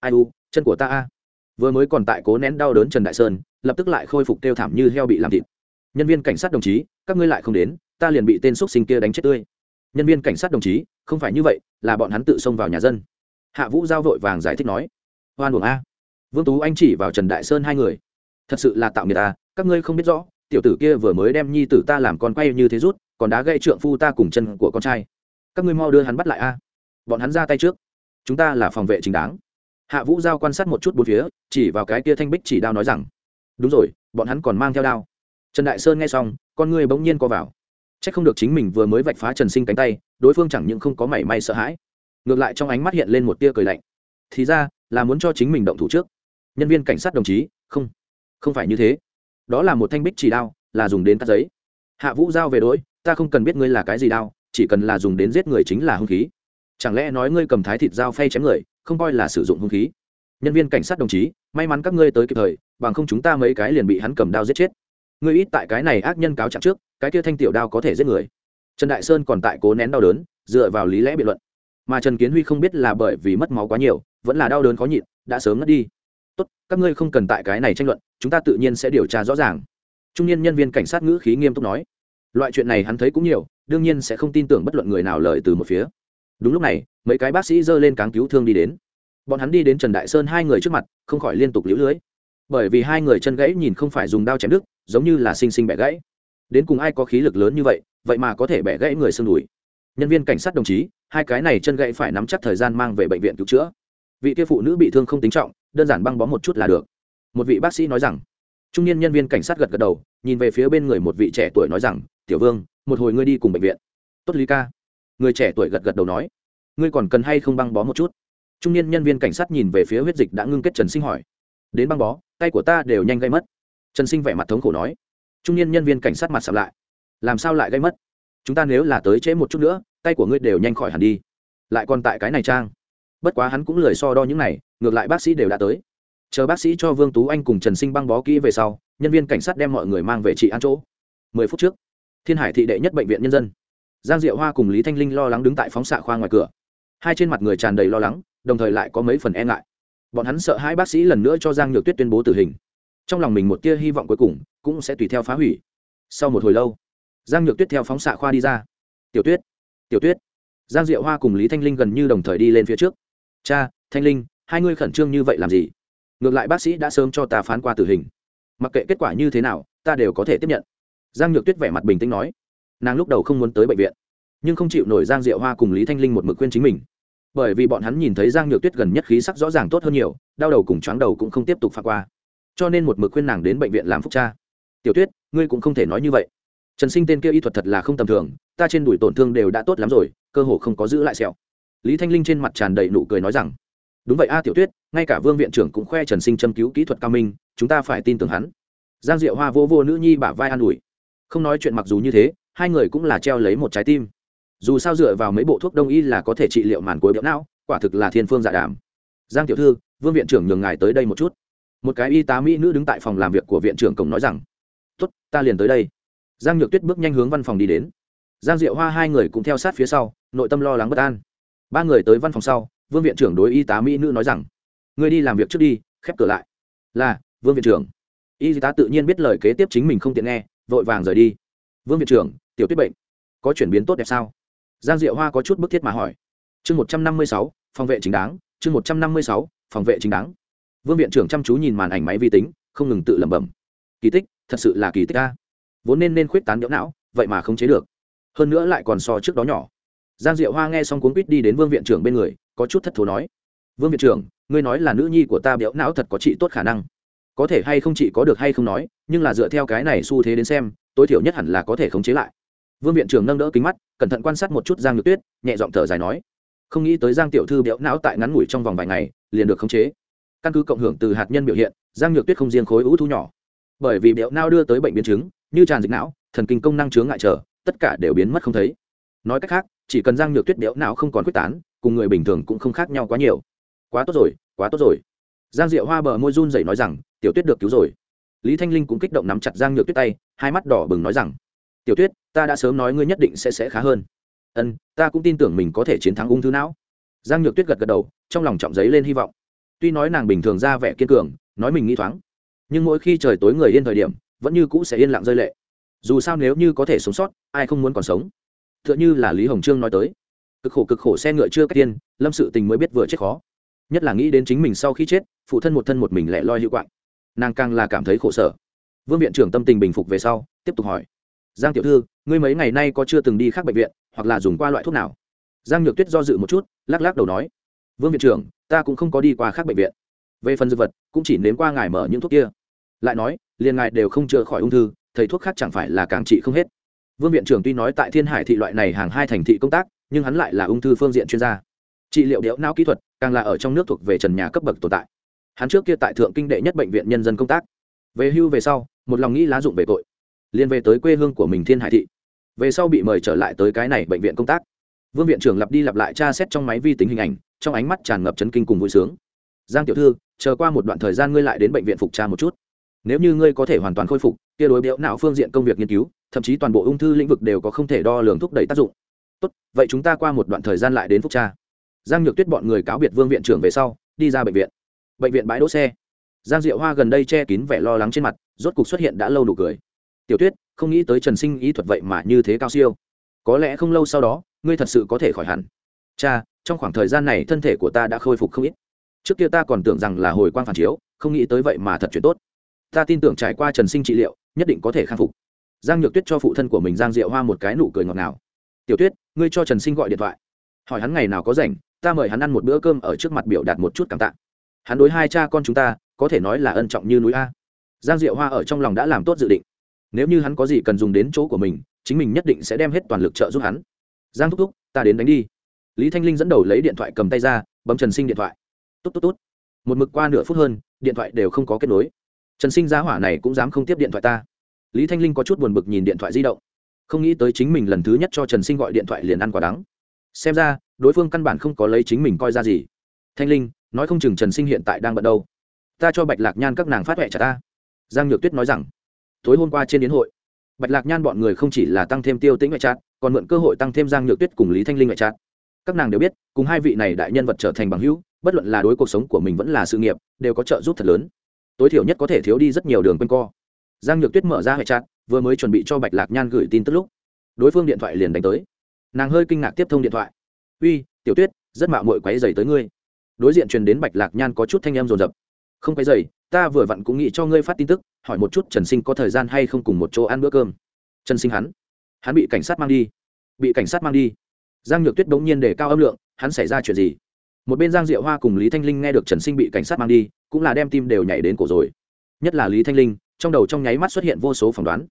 Ai u, chân của ta a vừa mới còn tại cố nén đau đớn trần đại sơn, lập tức lại khôi phục kêu thảm như heo bị làm thịt. Nhân viên cảnh sát đồng chí, các ngươi lại không đến, ta liền bị tên x sinh kia đánh chết tươi. Nhân viên cảnh sát đồng chí, không phải như vậy, là bọn hắn tự xông vào nhà dân. Hạ vũ giao vội vàng giải thích nói, hoan buồng a. Vương tú anh chỉ vào trần đại sơn hai người. Thật sự là tạo người ta các ngươi không biết rõ, tiểu tử kia vừa mới đem nhi tử ta làm con quay như thế rút, còn đá gây trượng phu ta cùng chân của con trai. Các ngươi mau đưa hắn bắt lại a. Bọn hắn ra tay trước. Chúng ta là phòng vệ chính đáng hạ vũ giao quan sát một chút bốn phía chỉ vào cái kia thanh bích chỉ đao nói rằng đúng rồi bọn hắn còn mang theo đao. Trần đại sơn nghe xong con ngươi bỗng nhiên co vào. C h ắ c không được chính mình vừa mới vạch phá trần sinh cánh tay đối phương chẳng những không có mảy may sợ hãi ngược lại trong ánh mắt hiện lên một tia cười lạnh. Thì ra là muốn cho chính mình động thủ trước. Nhân viên cảnh sát đồng chí không không phải như thế. Đó là một thanh bích chỉ đao là dùng đến cắt giấy. Hạ vũ giao về đối, ta không cần biết ngươi là cái gì đao chỉ cần là dùng đến giết người chính là hung khí. Chẳng lẽ nói ngươi cầm thái thịt dao phay chém người không coi là sử dụng hung khí. Nhân viên cảnh sát đồng chí, may mắn các ngươi tới kịp thời, bằng không chúng ta mấy cái liền bị hắn cầm đao giết chết. Ngươi ít tại cái này ác nhân cáo trạng trước, cái kia thanh tiểu đao có thể giết người. Trần đại sơn còn tại cố nén đau đớn, dựa vào lý lẽ biện luận. Mà trần kiến huy không biết là bởi vì mất máu quá nhiều, vẫn là đau đớn khó nhịn, đã sớm ngất đi. Tốt, các ngươi không cần tại cái này tranh luận, chúng ta tự nhiên sẽ điều tra rõ ràng. Trung niên nhân viên cảnh sát ngữ khí nghiêm túc nói. Loại chuyện này hắn thấy cũng nhiều, đương nhiên sẽ không tin tưởng bất luận người nào lời từ một phía đúng lúc này, mấy cái bác sĩ giơ lên cáng cứu thương đi đến. Bọn hắn đi đến trần đại sơn hai người trước mặt, không khỏi liên tục lũ lưới. Bởi vì hai người chân gãy nhìn không phải dùng đao chém đứt, giống như là xinh xinh bẻ gãy. Đến cùng ai có khí lực lớn như vậy vậy mà có thể bẻ gãy người xương đùi? Nhân viên cảnh sát đồng chí, hai cái này chân gãy phải nắm chắc thời gian mang về bệnh viện cứu chữa. Vị kia phụ nữ bị thương không tính trọng, đơn giản băng bó một chút là được. Một vị bác sĩ nói rằng, trung niên nhân viên cảnh sát gật gật đầu, nhìn về phía bên người một vị trẻ tuổi nói rằng, tiểu vương, một hồi ngươi đi cùng bệnh viện. Tốt lý ca người trẻ tuổi gật gật đầu nói, ngươi còn cần hay không băng bó một chút? Trung niên nhân viên cảnh sát nhìn về phía huyết dịch đã ngưng kết trần sinh hỏi, đến băng bó, tay của ta đều nhanh gây mất. Trần sinh vẻ mặt thống khổ nói, trung niên nhân viên cảnh sát mặt sập lại, làm sao lại gây mất? Chúng ta nếu là tới trễ một chút nữa, tay của ngươi đều nhanh khỏi hẳn đi. Lại còn tại cái này trang. Bất quá hắn cũng lười so đo những này, ngược lại bác sĩ đều đã tới. Chờ bác sĩ cho vương tú anh cùng trần sinh băng bó kỹ về sau, nhân viên cảnh sát đem mọi người mang về trị ăn chỗ. Mười phút trước, thiên hải thị đệ nhất bệnh viện nhân dân giang diệu hoa cùng lý thanh linh lo lắng đứng tại phóng xạ khoa ngoài cửa. Hai trên mặt người tràn đầy lo lắng, đồng thời lại có mấy phần e ngại. Bọn hắn sợ hai bác sĩ lần nữa cho giang nhược tuyết tuyên bố tử hình. Trong lòng mình một tia hy vọng cuối cùng cũng sẽ tùy theo phá hủy. Sau một hồi lâu, giang nhược tuyết theo phóng xạ khoa đi ra. Tiểu tuyết tiểu tuyết. Giang diệu hoa cùng lý thanh linh gần như đồng thời đi lên phía trước. Cha, thanh linh, hai ngươi khẩn trương như vậy làm gì? Ngược lại bác sĩ đã sớm cho ta phán qua tử hình. Mặc kệ kết quả như thế nào, ta đều có thể tiếp nhận. Giang nhược tuyết vẻ mặt bình tĩnh nói nàng lúc đầu không muốn tới bệnh viện, nhưng không chịu nổi giang diệu hoa cùng lý thanh linh một mực khuyên chính mình. Bởi vì bọn hắn nhìn thấy giang nhược tuyết gần nhất khí sắc rõ ràng tốt hơn nhiều, đau đầu cùng chóng đầu cũng không tiếp tục phạt qua. Cho nên một mực khuyên nàng đến bệnh viện làm phúc cha. Tiểu tuyết, ngươi cũng không thể nói như vậy. Trần sinh tên kia y thuật thật là không tầm thường, ta trên đùi tổn thương đều đã tốt lắm rồi, cơ hồ không có giữ lại sẹo. Lý thanh linh trên mặt tràn đầy nụ cười nói rằng, đúng vậy a, tiểu tuyết, ngay cả vương viện trưởng cũng khoe trần sinh châm cứu kỹ thuật cao minh, chúng ta phải tin tưởng hắn. Giang diệu hoa vô vô nữ nhi bả vai an ủi. Không nói chuyện mặc dù như thế hai người cũng là treo lấy một trái tim. Dù sao dựa vào mấy bộ thuốc đông y là có thể trị liệu màn cuối biểu não, quả thực là thiên phương dạ đàm. Giang tiểu thư, vương viện trưởng nhường ngài tới đây một chút. Một cái y tá mỹ nữ đứng tại phòng làm việc của viện trưởng cổng nói rằng, tốt, ta liền tới đây. Giang nhược tuyết bước nhanh hướng văn phòng đi đến. Giang diệu hoa hai người cũng theo sát phía sau, nội tâm lo lắng bất an. Ba người tới văn phòng sau, vương viện trưởng đối y tá mỹ nữ nói rằng người đi làm việc trước đi, khép cửa lại. Là, vương viện trưởng. Y tá tự nhiên biết lời kế tiếp chính mình không tiện nghe, vội vàng rời đi. Vương viện trưởng tiểu tuyết bệnh, có chuyển biến tốt đẹp sao? Giang diệu hoa có chút bức thiết mà hỏi. Chương một trăm năm mươi sáu, phòng vệ chính đáng, chương một trăm năm mươi sáu, phòng vệ chính đáng. Vương viện trưởng chăm chú nhìn màn ảnh máy vi tính, không ngừng tự lẩm bẩm. Kỳ tích, thật sự là kỳ tích ca vốn nên nên khuyết tán nhỡ não, vậy mà không chế được. Hơn nữa lại còn so trước đó nhỏ. Giang diệu hoa nghe xong cuốn quýt đi đến vương viện trưởng bên người, có chút thất thố nói. Vương viện trưởng, ngươi nói là nữ nhi của ta béo não thật có trị tốt khả năng. Có thể hay không chị có được hay không nói, nhưng là dựa theo cái này xu thế đến xem, tối thiểu nhất hẳn là có thể khống chế lại vương viện trưởng nâng đỡ kính mắt, cẩn thận quan sát một chút giang nhược tuyết, nhẹ giọng thở dài nói, không nghĩ tới giang tiểu thư béo não tại ngắn ngủi trong vòng vài ngày, liền được khống chế. Căn cứ cộng hưởng từ hạt nhân biểu hiện, giang nhược tuyết không riêng khối ưu thu nhỏ, bởi vì béo não đưa tới bệnh biến chứng, như tràn dịch não, thần kinh công năng chướng ngại trở, tất cả đều biến mất không thấy. Nói cách khác, chỉ cần giang nhược tuyết béo não không còn quyết tán, cùng người bình thường cũng không khác nhau quá nhiều. Quá tốt rồi, quá tốt rồi. Giang diệu hoa bờ môi run dậy nói rằng, tiểu tuyết được cứu rồi. Lý thanh linh cũng kích động nắm chặt giang nhược tuyết tay, hai mắt đỏ bừng nói rằng tiểu tuyết ta đã sớm nói ngươi nhất định sẽ sẽ khá hơn. Ân, ta cũng tin tưởng mình có thể chiến thắng ung thư não. Giang nhược tuyết gật gật đầu, trong lòng trọng giấy lên hy vọng. Tuy nói nàng bình thường ra vẻ kiên cường, nói mình nghĩ thoáng, nhưng mỗi khi trời tối người yên thời điểm, vẫn như cũ sẽ yên lặng rơi lệ. Dù sao nếu như có thể sống sót, ai không muốn còn sống? T h ư ợ n h ư là lý hồng trương nói tới, cực khổ cực khổ xe ngựa chưa cách tiên lâm sự tình mới biết vừa chết khó. Nhất là nghĩ đến chính mình sau khi chết, phụ thân một thân một mình lẻ loi hữu quạng. Nàng càng là cảm thấy khổ sở. Vương viện trưởng tâm tình bình phục về sau, tiếp tục hỏi giang tiểu thư, ngươi mấy ngày nay có chưa từng đi khác bệnh viện, hoặc là dùng qua loại thuốc nào? Giang nhược tuyết do dự một chút, lắc lắc đầu nói, vương viện trưởng, ta cũng không có đi qua khác bệnh viện. Về phần dược vật, cũng chỉ nếm qua ngài mở những thuốc kia. Lại nói liền ngài đều không chữa khỏi ung thư, thầy thuốc khác chẳng phải là càng trị không hết. Vương viện trưởng tuy nói tại thiên hải thị loại này hàng hai thành thị công tác, nhưng hắn lại là ung thư phương diện chuyên gia. Trị liệu đẽo não kỹ thuật, càng là ở trong nước thuộc về trần nhà cấp bậc tồn tại. Hắn trước kia tại thượng kinh đệ nhất bệnh viện nhân dân công tác. Về hưu về sau, một lòng nghĩ lá dụng về tội liên về tới quê hương của mình thiên hải thị. Về sau bị mời trở lại tới cái này bệnh viện công tác. Vương viện trưởng lặp đi lặp lại tra xét trong máy vi tính hình ảnh, trong ánh mắt tràn ngập chấn kinh cùng vui sướng. Giang tiểu thư, chờ qua một đoạn thời gian ngươi lại đến bệnh viện phục tra một chút. Nếu như ngươi có thể hoàn toàn khôi phục, kia đối béo não phương diện công việc nghiên cứu, thậm chí toàn bộ ung thư lĩnh vực đều có không thể đo lường thúc đẩy tác dụng. Tốt, vậy chúng ta qua một đoạn thời gian lại đến phúc tra. Giang nhược tuyết bọn người cáo biệt vương viện trưởng về sau, đi ra bệnh viện. Bệnh viện bãi đỗ xe. Giang diệu hoa gần đây che kín vẻ lo lắng trên mặt, rốt cục xuất hiện đã lâu đủ cười tiểu tuyết, không nghĩ tới trần sinh ý thuật vậy mà như thế cao siêu. Có lẽ không lâu sau đó, ngươi thật sự có thể khỏi hẳn. Cha, trong khoảng thời gian này thân thể của ta đã khôi phục không ít. Trước kia ta còn tưởng rằng là hồi quang phản chiếu, không nghĩ tới vậy mà thật chuyện tốt. Ta tin tưởng trải qua trần sinh trị liệu, nhất định có thể khắc phục. Giang nhược tuyết cho phụ thân của mình giang diệu hoa một cái nụ cười ngọt ngào. Tiểu tuyết, ngươi cho trần sinh gọi điện thoại. Hỏi hắn ngày nào có rảnh, ta mời hắn ăn một bữa cơm ở trước mặt biểu đạt một chút cảm tạ. Hắn đối hai cha con chúng ta, có thể nói là ân trọng như núi a. Giang diệu hoa ở trong lòng đã làm tốt dự định nếu như hắn có gì cần dùng đến chỗ của mình, chính mình nhất định sẽ đem hết toàn lực trợ giúp hắn. Giang thúc thúc, ta đến đánh đi. Lý thanh linh dẫn đầu lấy điện thoại cầm tay ra, bấm trần sinh điện thoại. Tốt tốt tốt một mực qua nửa phút hơn, điện thoại đều không có kết nối. Trần sinh giá hỏa này cũng dám không tiếp điện thoại ta. Lý thanh linh có chút buồn bực nhìn điện thoại di động. Không nghĩ tới chính mình lần thứ nhất cho trần sinh gọi điện thoại liền ăn quả đắng. Xem ra, đối phương căn bản không có lấy chính mình coi ra gì. Thanh linh, nói không chừng trần sinh hiện tại đang bận đâu. Ta cho bạch lạc nhan các nàng phát huệ trả ta. Giang nhược tuyết nói rằng tối hôm qua trên đến hội. Bạch lạc nhan bọn người không chỉ là tăng thêm tiêu tĩnh ngoại trát còn mượn cơ hội tăng thêm giang nhược tuyết cùng lý thanh linh ngoại trát các nàng đều biết cùng hai vị này đại nhân vật trở thành bằng hữu bất luận là đối cuộc sống của mình vẫn là sự nghiệp đều có trợ giúp thật lớn. Tối thiểu nhất có thể thiếu đi rất nhiều đường quanh co. Giang nhược tuyết mở ra ngoại trạng, vừa mới chuẩn bị cho bạch lạc nhan gửi tin tức lúc đối phương điện thoại liền đánh tới. Nàng hơi kinh ngạc tiếp thông điện thoại. Uy tiểu tuyết rất mạo mội quáy dày tới ngươi. Đối diện truyền đến bạch lạc nhan có chút thanh em rồn rập không quáy dày ta vừa vặn cũng nghĩ cho ngươi phát tin tức, hỏi một chút trần sinh có thời gian hay không cùng một chỗ ăn bữa cơm. Trần sinh hắn hắn bị cảnh sát mang đi, bị cảnh sát mang đi. Giang nhược tuyết bỗng nhiên để cao âm lượng, hắn xảy ra chuyện gì? Một bên giang diệu hoa cùng lý thanh linh nghe được trần sinh bị cảnh sát mang đi, cũng là đem tim đều nhảy đến cổ rồi. Nhất là lý thanh linh, trong đầu trong nháy mắt xuất hiện vô số phỏng đoán.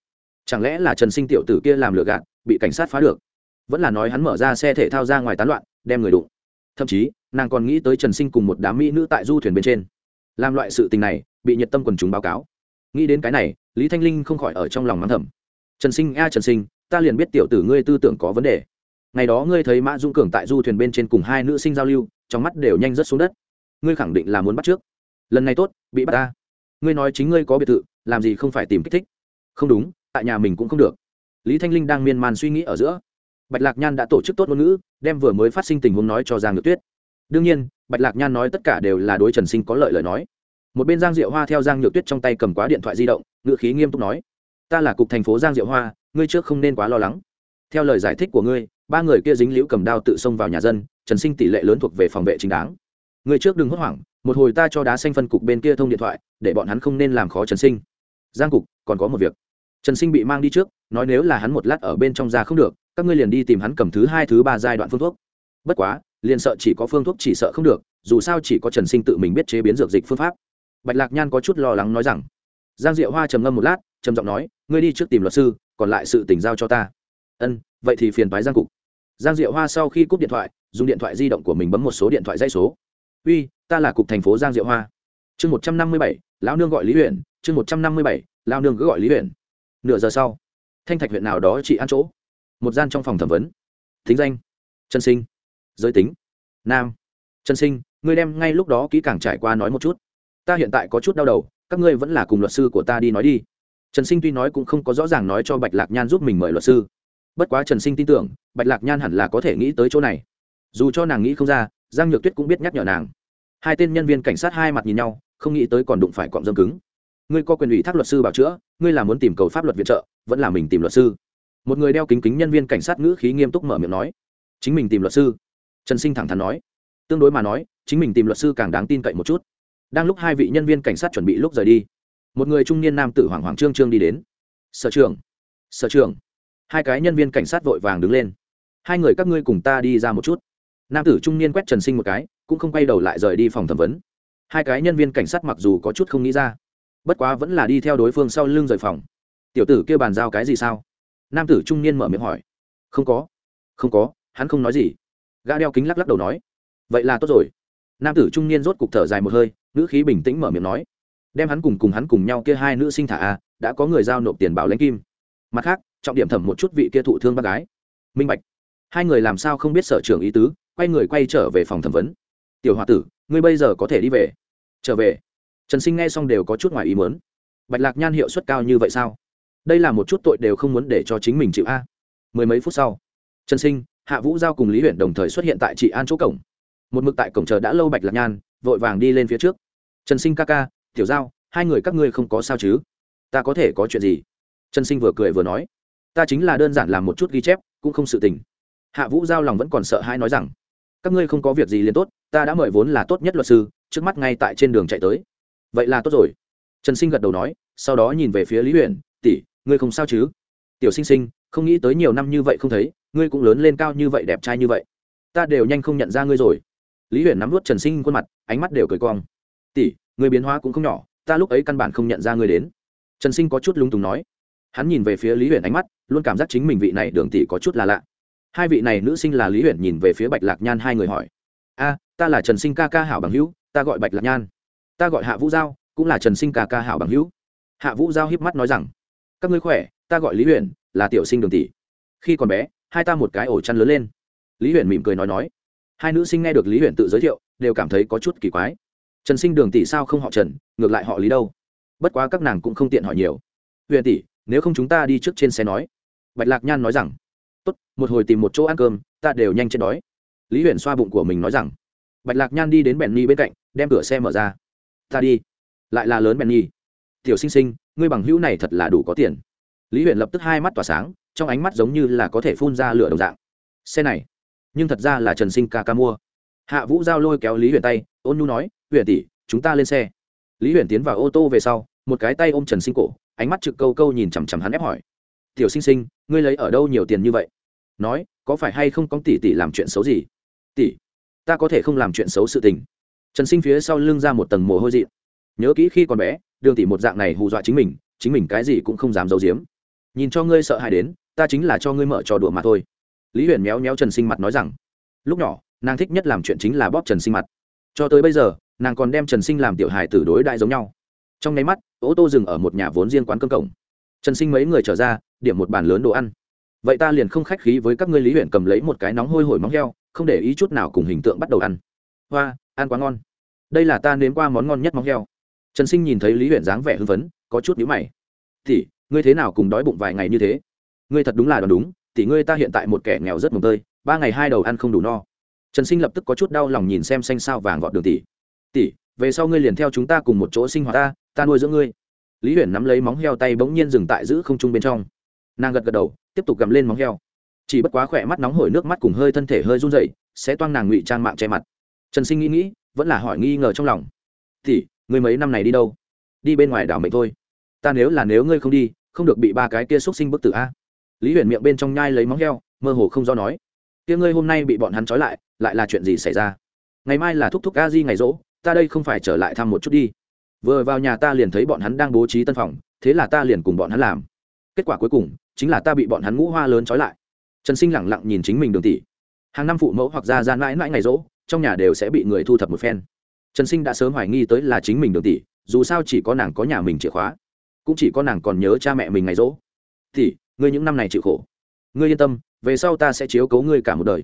Chẳng lẽ là trần sinh tiểu tử kia làm lừa gạt, bị cảnh sát phá được? Vẫn là nói hắn mở ra xe thể thao ra ngoài tán loạn, đem người đụng. Thậm chí, nàng còn nghĩ tới trần sinh cùng một đám mỹ nữ tại du thuyền bên trên làm loại sự tình này, bị nhiệt tâm quần chúng báo cáo. Nghĩ đến cái này, lý thanh linh không khỏi ở trong lòng mắng thầm. Trần sinh, a trần sinh, ta liền biết tiểu tử ngươi tư tưởng có vấn đề. Ngày đó ngươi thấy mã dung cường tại du thuyền bên trên cùng hai nữ sinh giao lưu, trong mắt đều nhanh rớt xuống đất. Ngươi khẳng định là muốn bắt trước. Lần này tốt, bị bắt ta. Ngươi nói chính ngươi có biệt thự, làm gì không phải tìm kích thích? Không đúng, tại nhà mình cũng không được. Lý thanh linh đang miên man suy nghĩ ở giữa. Bạch lạc nhan đã tổ chức tốt ngôn ngữ, đem vừa mới phát sinh tình huống nói cho giang ngự tuyết đương nhiên, bạch lạc nhan nói tất cả đều là đối trần sinh có lợi lời nói. Một bên giang diệu hoa theo giang nhược tuyết trong tay cầm quá điện thoại di động ngựa khí nghiêm túc nói, ta là cục thành phố giang diệu hoa, ngươi trước không nên quá lo lắng. Theo lời giải thích của ngươi, ba người kia dính liễu cầm đao tự xông vào nhà dân, trần sinh tỷ lệ lớn thuộc về phòng vệ chính đáng. Người trước đừng hốt hoảng, một hồi ta cho đá xanh phân cục bên kia thông điện thoại, để bọn hắn không nên làm khó trần sinh. Giang cục, còn có một việc. Trần sinh bị mang đi trước, nói nếu là hắn một lát ở bên trong ra không được, các ngươi liền đi tìm hắn cầm thứ hai, thứ ba giai đoạn phương thuốc. Bất quá liền sợ chỉ có phương thuốc chỉ sợ không được, dù sao chỉ có trần sinh tự mình biết chế biến dược dịch phương pháp. Bạch lạc nhan có chút lo lắng nói rằng, giang diệu hoa trầm ngâm một lát, trầm giọng nói, ngươi đi trước tìm luật sư, còn lại sự tỉnh giao cho ta. Ân, vậy thì phiền thoái giang cục. Giang diệu hoa sau khi cúp điện thoại, dùng điện thoại di động của mình bấm một số điện thoại dây số. Uy, ta là cục thành phố giang diệu hoa. Chương một trăm năm mươi bảy, lão nương gọi lý huyện chương một trăm năm mươi bảy lao nương cứ gọi lý huyện nửa giờ sau, thanh thạch huyện nào đó chị ăn chỗ. Một gian trong phòng thẩm vấn. Thính danh, trần sinh giới tính. Nam. Trần sinh, ngươi đem ngay lúc đó kỹ càng trải qua nói một chút. Ta hiện tại có chút đau đầu, các ngươi vẫn là cùng luật sư của ta đi nói đi. Trần sinh tuy nói cũng không có rõ ràng nói cho bạch lạc nhan giúp mình mời luật sư. Bất quá trần sinh tin tưởng, bạch lạc nhan hẳn là có thể nghĩ tới chỗ này. Dù cho nàng nghĩ không ra, giang nhược tuyết cũng biết nhắc nhở nàng. Hai tên nhân viên cảnh sát hai mặt nhìn nhau, không nghĩ tới còn đụng phải cọng dâm cứng. Ngươi có quyền ủy thác luật sư bảo chữa, ngươi là muốn tìm cầu pháp luật viện trợ, vẫn là mình tìm luật sư? Một người đeo kính kính nhân viên cảnh sát ngữ khí nghiêm túc mở miệng nói. Chính mình tìm luật sư trần sinh thẳng thắn nói. Tương đối mà nói, chính mình tìm luật sư càng đáng tin cậy một chút. Đang lúc hai vị nhân viên cảnh sát chuẩn bị lúc rời đi, một người trung niên nam tử hoảng hoảng trương trương đi đến. Sở trường sở trường hai cái nhân viên cảnh sát vội vàng đứng lên. Hai người các ngươi cùng ta đi ra một chút. Nam tử trung niên quét trần sinh một cái, cũng không quay đầu lại rời đi phòng thẩm vấn. Hai cái nhân viên cảnh sát mặc dù có chút không nghĩ ra, bất quá vẫn là đi theo đối phương sau lưng rời phòng. Tiểu tử kêu bàn giao cái gì sao? Nam tử trung niên mở miệng hỏi. Không có không có, hắn không nói gì gã đeo kính lắc lắc đầu nói, vậy là tốt rồi. Nam tử trung niên rốt cục thở dài một hơi nữ khí bình tĩnh mở miệng nói, đem hắn cùng cùng hắn cùng nhau kia hai nữ sinh thả a, đã có người giao nộp tiền bảo lãnh kim. Mặt khác, trọng điểm thẩm một chút vị kia thụ thương bác gái. Minh bạch, hai người làm sao không biết sở trường ý tứ, quay người quay trở về phòng thẩm vấn. Tiểu h o a tử, ngươi bây giờ có thể đi về. Trở về. Trần sinh nghe xong đều có chút ngoài ý mớn bạch lạc nhan hiệu suất cao như vậy sao? Đây là một chút tội đều không muốn để cho chính mình chịu a. Mười mấy phút sau, trần sinh hạ vũ giao cùng lý huyện đồng thời xuất hiện tại chị an chỗ cổng. Một mực tại cổng chờ đã lâu bạch lạc nhan, vội vàng đi lên phía trước. Trần sinh ca ca, tiểu giao, hai người các ngươi không có sao chứ? Ta có thể có chuyện gì? Trần sinh vừa cười vừa nói. Ta chính là đơn giản làm một chút ghi chép, cũng không sự tình. Hạ vũ giao lòng vẫn còn sợ hãi nói rằng, các ngươi không có việc gì liền tốt, ta đã mời vốn là tốt nhất luật sư, trước mắt ngay tại trên đường chạy tới. Vậy là tốt rồi. Trần sinh gật đầu nói, sau đó nhìn về phía lý huyện tỷ, ngươi không sao chứ? Tiểu sinh sinh, không nghĩ tới nhiều năm như vậy không thấy ngươi cũng lớn lên cao như vậy, đẹp trai như vậy. Ta đều nhanh không nhận ra ngươi rồi. Lý huyền nắm vút trần sinh khuôn mặt, ánh mắt đều cười cong. Tỷ người biến hóa cũng không nhỏ, ta lúc ấy căn bản không nhận ra ngươi đến. Trần sinh có chút lung tùng nói. Hắn nhìn về phía lý huyền ánh mắt, luôn cảm giác chính mình vị này đường tỷ có chút là lạ. Hai vị này nữ sinh là lý huyền nhìn về phía bạch lạc nhan hai người hỏi. A, ta là trần sinh ca ca hảo bằng hữu, ta gọi bạch lạc nhan. Ta gọi hạ vũ giao, cũng là trần sinh ca ca hảo bằng hữu. Hạ vũ giao hiếp mắt nói rằng. Các ngươi khỏe, ta gọi lý huyền, là tiểu sinh đường tỷ. Khi còn bé hai ta một cái ổ chăn lớn lên. Lý Huyền mỉm cười nói nói. Hai nữ sinh nghe được lý Huyền tự giới thiệu, đều cảm thấy có chút kỳ quái. Trần sinh đường tỷ sao không họ trần, ngược lại họ lý đâu? Bất quá các nàng cũng không tiện hỏi nhiều. Huyền tỷ, nếu không chúng ta đi trước trên xe nói. Bạch lạc nhan nói rằng. Tốt, một hồi tìm một chỗ ăn cơm, ta đều nhanh chết đói. Lý Huyền xoa bụng của mình nói rằng. Bạch lạc nhan đi đến bèn nhi bên cạnh, đem cửa xe mở ra. Ta đi. Lại là lớn bèn nhi. Tiểu sinh sinh, ngươi bằng hữu này thật là đủ có tiền. Lý Huyền lập tức hai mắt tỏa sáng trong ánh mắt giống như là có thể phun ra lửa đồng dạng. Xe này, nhưng thật ra là trần sinh ca ca mua. Hạ vũ giao lôi kéo lý huyền tay, ôn nhu nói huyền tỷ, chúng ta lên xe. Lý huyền tiến vào ô tô về sau, một cái tay ôm trần sinh cổ, ánh mắt trực câu câu nhìn chằm chằm hắn ép hỏi, tiểu sinh sinh, ngươi lấy ở đâu nhiều tiền như vậy? Nói, có phải hay không có tỷ tỷ làm chuyện xấu gì? Tỷ, ta có thể không làm chuyện xấu sự tình. Trần sinh phía sau lưng ra một tầng mồ hôi dị. Nhớ kỹ khi còn bé, đường tỷ một dạng này hù dọa chính mình chính mình cái gì cũng không dám giấu giếm. Nhìn cho ngươi sợ hãi đến ta chính là cho ngươi mở trò đùa mà thôi. Lý huyền méo méo trần sinh mặt nói rằng, lúc nhỏ, nàng thích nhất làm chuyện chính là bóp trần sinh mặt. Cho tới bây giờ, nàng còn đem trần sinh làm tiểu hài tử đối đại giống nhau. Trong nháy mắt, ô tô dừng ở một nhà vốn riêng quán cơm cổng. Trần sinh mấy người trở ra, điểm một bàn lớn đồ ăn. Vậy ta liền không khách khí với các ngươi lý huyện cầm lấy một cái nóng hôi hổi móng heo, không để ý chút nào cùng hình tượng bắt đầu ăn. Hoa, ăn quá ngon. Đây là ta nếm qua món ngon nhất móng heo. Trần sinh nhìn thấy lý huyện dáng vẻ hưng phấn, có chút nhữ mày. Thì ngươi thế nào cùng đói bụng vài ngày như thế? Ngươi thật đúng là đoán đúng tỷ ngươi ta hiện tại một kẻ nghèo rất mồng tơi, ba ngày hai đầu ăn không đủ no. Trần sinh lập tức có chút đau lòng nhìn xem xanh sao vàng gọt đường tỷ tỷ về sau ngươi liền theo chúng ta cùng một chỗ sinh hoạt ta ta nuôi dưỡng ngươi. Lý huyền nắm lấy móng heo tay bỗng nhiên dừng tại giữ không trung bên trong. Nàng gật gật đầu, tiếp tục gầm lên móng heo. Chỉ bất quá khỏe mắt nóng hổi nước mắt cùng hơi thân thể hơi run dậy sẽ toang nàng ngụy trang mạng che mặt. Trần sinh nghĩ nghĩ, vẫn là hỏi nghi ngờ trong lòng. Thì ngươi mấy năm này đi đâu? Đi bên ngoài đảo mệnh thôi. Ta nếu là nếu ngươi không đi, không được bị ba cái kia xúc sinh bức tử a lý huyền miệng bên trong nhai lấy móng heo, mơ hồ không do nói. Tiếng ngươi hôm nay bị bọn hắn trói lại lại là chuyện gì xảy ra? Ngày mai là thúc thúc a di ngày rỗ, ta đây không phải trở lại thăm một chút đi. Vừa vào nhà ta liền thấy bọn hắn đang bố trí tân phòng, thế là ta liền cùng bọn hắn làm. Kết quả cuối cùng, chính là ta bị bọn hắn ngũ hoa lớn trói lại. Trần sinh lẳng lặng nhìn chính mình đường tỷ. Hàng năm phụ mẫu hoặc ra gian mãi mãi ngày rỗ, trong nhà đều sẽ bị người thu thập một phen. Trần sinh đã sớm hoài nghi tới là chính mình đường tỷ, dù sao chỉ có nàng có nhà mình chìa khóa, cũng chỉ có nàng còn nhớ cha mẹ mình ngày rỗ. Tỷ ngươi những năm này chịu khổ. Ngươi yên tâm, về sau ta sẽ chiếu cố ngươi cả một đời.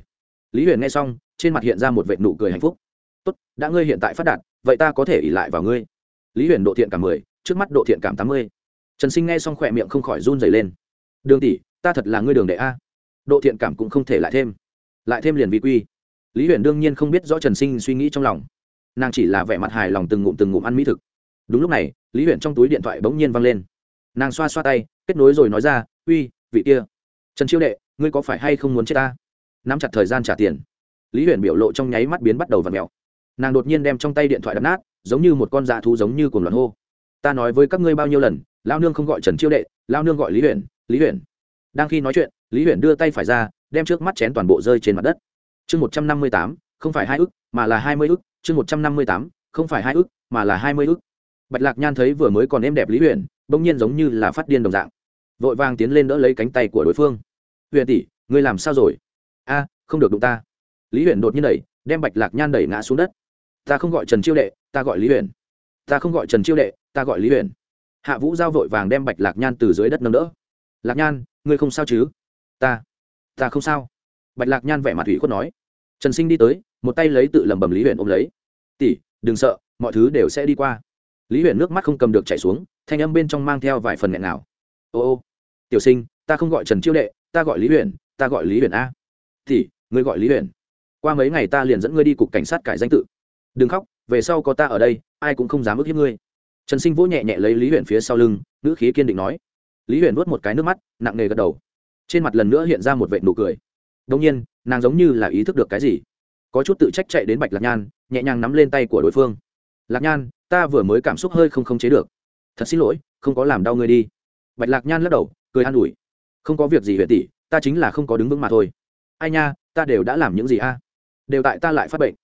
Lý huyền nghe xong, trên mặt hiện ra một vệ nụ cười hạnh phúc. Tốt, đã ngươi hiện tại phát đạt, vậy ta có thể ỉ lại vào ngươi. Lý huyền độ thiện cảm mười, trước mắt độ thiện cảm tám mươi. Trần sinh nghe xong khỏe miệng không khỏi run dày lên. Đường tỷ, ta thật là ngươi đường đệ a. Độ thiện cảm cũng không thể lại thêm. Lại thêm liền vi quy. Lý huyền đương nhiên không biết rõ trần sinh suy nghĩ trong lòng. Nàng chỉ là vẻ mặt hài lòng từng ngụm từng ngụm ăn mỹ thực. Đúng lúc này, lý huyền trong túi điện thoại bỗng nhiên văng lên. Nàng xoa xoa tay, kết nối rồi nói ra uy, vị kia. Trần chiêu đệ, ngươi có phải hay không muốn chết ta? Nắm chặt thời gian trả tiền. Lý huyền biểu lộ trong nháy mắt biến bắt đầu và mèo. Nàng đột nhiên đem trong tay điện thoại đập nát, giống như một con dạ thú giống như cùng loạn hô. Ta nói với các ngươi bao nhiêu lần lao nương không gọi trần chiêu đệ lao nương gọi lý huyền lý huyền. Đang khi nói chuyện, lý huyền đưa tay phải ra, đem trước mắt chén toàn bộ rơi trên mặt đất. Chương một trăm năm mươi tám, không phải hai ức, mà là hai mươi ức, chương một trăm năm mươi tám, không phải hai ức, mà là hai mươi ức. Bạch lạc nhan thấy vừa mới còn êm đẹp lý huyền, bỗng nhiên giống như là phát điên đồng dạng vội vàng tiến lên đỡ lấy cánh tay của đối phương. Huyền tỷ, ngươi làm sao rồi? A, không được đụng ta. Lý huyền đột nhiên đẩy, đem bạch lạc nhan đẩy ngã xuống đất. Ta không gọi trần chiêu đệ, ta gọi lý huyền. Ta không gọi trần chiêu đệ, ta gọi lý huyền. Hạ vũ giao vội vàng đem bạch lạc nhan từ dưới đất nâng đỡ. Lạc nhan, ngươi không sao chứ? Ta ta không sao. Bạch lạc nhan vẻ mặt thủy khuất nói. Trần sinh đi tới, một tay lấy tự lầm bầm lý huyền ôm lấy. Tỷ, đừng sợ, mọi thứ đều sẽ đi qua. Lý huyền nước mắt không cầm được chảy xuống, thanh âm bên trong mang theo vài phần nghẹn nào ô ô tiểu sinh ta không gọi trần chiêu đệ ta gọi lý huyền ta gọi lý huyền a. Thì, ngươi gọi lý huyền? Qua mấy ngày ta liền dẫn ngươi đi cục cảnh sát cải danh tự. Đừng khóc về sau có ta ở đây ai cũng không dám ức hiếp ngươi. Trần sinh vỗ nhẹ nhẹ lấy lý huyền phía sau lưng ngữ khí kiên định nói. Lý huyền vuốt một cái nước mắt nặng nề gật đầu. Trên mặt lần nữa hiện ra một vệ nụ cười. Đông nhiên nàng giống như là ý thức được cái gì. Có chút tự trách chạy đến bạch lạc nhan nhẹ nhàng nắm lên tay của đối phương. Lạc nhan ta vừa mới cảm xúc hơi không khống chế được. Thật xin lỗi không có làm đau ngươi đi. Bạch lạc nhan lắc đầu cười an ủi. Không có việc gì huyện tỷ, ta chính là không có đứng vững mà thôi. Ai nha, ta đều đã làm những gì a? Đều tại ta lại phát bệnh.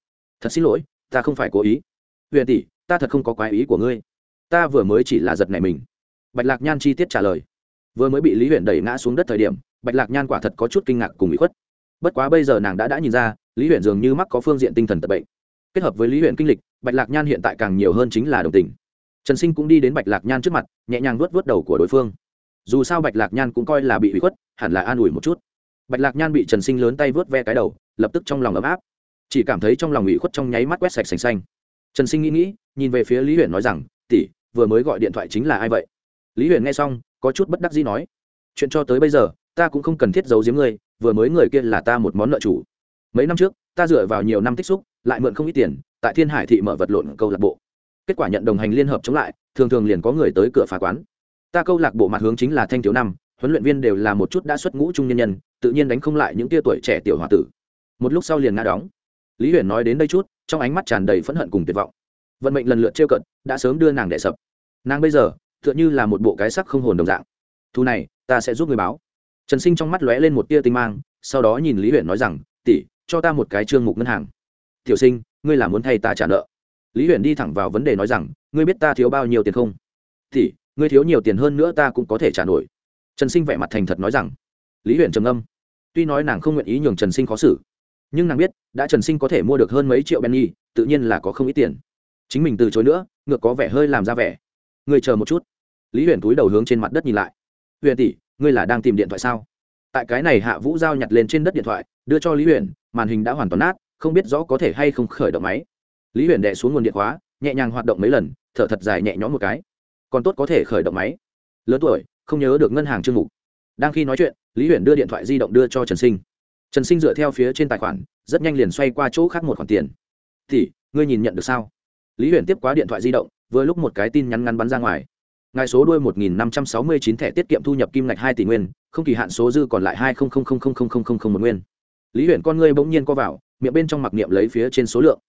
Thật xin lỗi, ta không phải cố ý. Huyện tỷ, ta thật không có quái ý của ngươi. Ta vừa mới chỉ là giật này mình. Bạch lạc nhan chi tiết trả lời. Vừa mới bị lý huyện đẩy ngã xuống đất thời điểm, bạch lạc nhan quả thật có chút kinh ngạc cùng bị khuất. Bất quá bây giờ nàng đã đã nhìn ra, lý huyện dường như mắc có phương diện tinh thần tật bệnh. Kết hợp với lý huyện kinh lịch, bạch lạc nhan hiện tại càng nhiều hơn chính là đồng tình. Trần sinh cũng đi đến bạch lạc nhan trước mặt, nhẹ nhàng vuốt vuốt đầu của đối phương dù sao bạch lạc nhan cũng coi là bị hủy khuất, hẳn là an ủi một chút. Bạch lạc nhan bị trần sinh lớn tay vớt ve cái đầu, lập tức trong lòng ấm áp. Chỉ cảm thấy trong lòng ủy khuất trong nháy mắt quét sạch sành xanh. Trần sinh nghĩ nghĩ, nhìn về phía lý huyền nói rằng, tỷ, vừa mới gọi điện thoại chính là ai vậy? Lý huyền nghe xong, có chút bất đắc dĩ nói, chuyện cho tới bây giờ, ta cũng không cần thiết giấu giếm ngươi, vừa mới người kia là ta một món nợ chủ. Mấy năm trước, ta dựa vào nhiều năm tích xúc, lại mượn không ít tiền, tại thiên hải thị mở vật lộn câu lạc bộ. Kết quả nhận đồng hành liên hợp chống lại, thường thường liền có người tới cửa phá quán ta câu lạc bộ mặt hướng chính là thanh thiếu năm, huấn luyện viên đều là một chút đã xuất ngũ trung nhân nhân, tự nhiên đánh không lại những tia tuổi trẻ tiểu h tử. Một lúc sau liền ngã đóng. Lý huyền nói đến đây chút, trong ánh mắt tràn đầy phẫn hận cùng tuyệt vọng. Vận mệnh lần lượt trêu cận, đã sớm đưa nàng đẻ sập. Nàng bây giờ, tựa như là một bộ cái sắc không hồn đồng dạng. Thu này, ta sẽ giúp người báo. Trần sinh trong mắt lóe lên một tia tinh mang, sau đó nhìn lý huyền nói rằng, tỷ, cho ta một cái trương mục ngân hàng. Tiểu sinh, ngươi là muốn thay ta trả nợ? Lý huyền đi thẳng vào vấn đề nói rằng, ngươi biết ta thiếu bao nhiêu tiền không? Tỷ ngươi thiếu nhiều tiền hơn nữa ta cũng có thể trả nổi. Trần sinh vẻ mặt thành thật nói rằng. Lý huyền trầm âm tuy nói nàng không nguyện ý nhường trần sinh khó xử, nhưng nàng biết, đã trần sinh có thể mua được hơn mấy triệu benny, tự nhiên là có không ít tiền. Chính mình từ chối nữa, ngược có vẻ hơi làm ra vẻ. Người chờ một chút. Lý huyền túi đầu hướng trên mặt đất nhìn lại. Huyền tỷ, ngươi là đang tìm điện thoại sao? Tại cái này hạ vũ giao nhặt lên trên đất điện thoại, đưa cho lý huyền, màn hình đã hoàn toàn nát, không biết rõ có thể hay không khởi động máy. Lý huyền đẻ xuống nguồn điện hóa nhẹ nhàng hoạt động mấy lần, thở thật dài nhẹ nhõm một cái còn tốt có thể khởi động máy. Lớn tuổi, không nhớ được ngân hàng chương mục. Đang khi nói chuyện, lý huyền đưa điện thoại di động đưa cho trần sinh. Trần sinh dựa theo phía trên tài khoản, rất nhanh liền xoay qua chỗ khác một khoản tiền. Thì ngươi nhìn nhận được sao? Lý huyền tiếp quá điện thoại di động, vừa lúc một cái tin nhắn ngắn bắn ra ngoài. Ngài số đuôi một nghìn năm trăm sáu mươi chín thẻ tiết kiệm thu nhập kim ngạch hai tỷ nguyên, không kỳ hạn số dư còn lại hai một nguyên. Lý huyền con ngươi bỗng nhiên co vào, miệng bên trong mặc niệm lấy phía trên số lượng.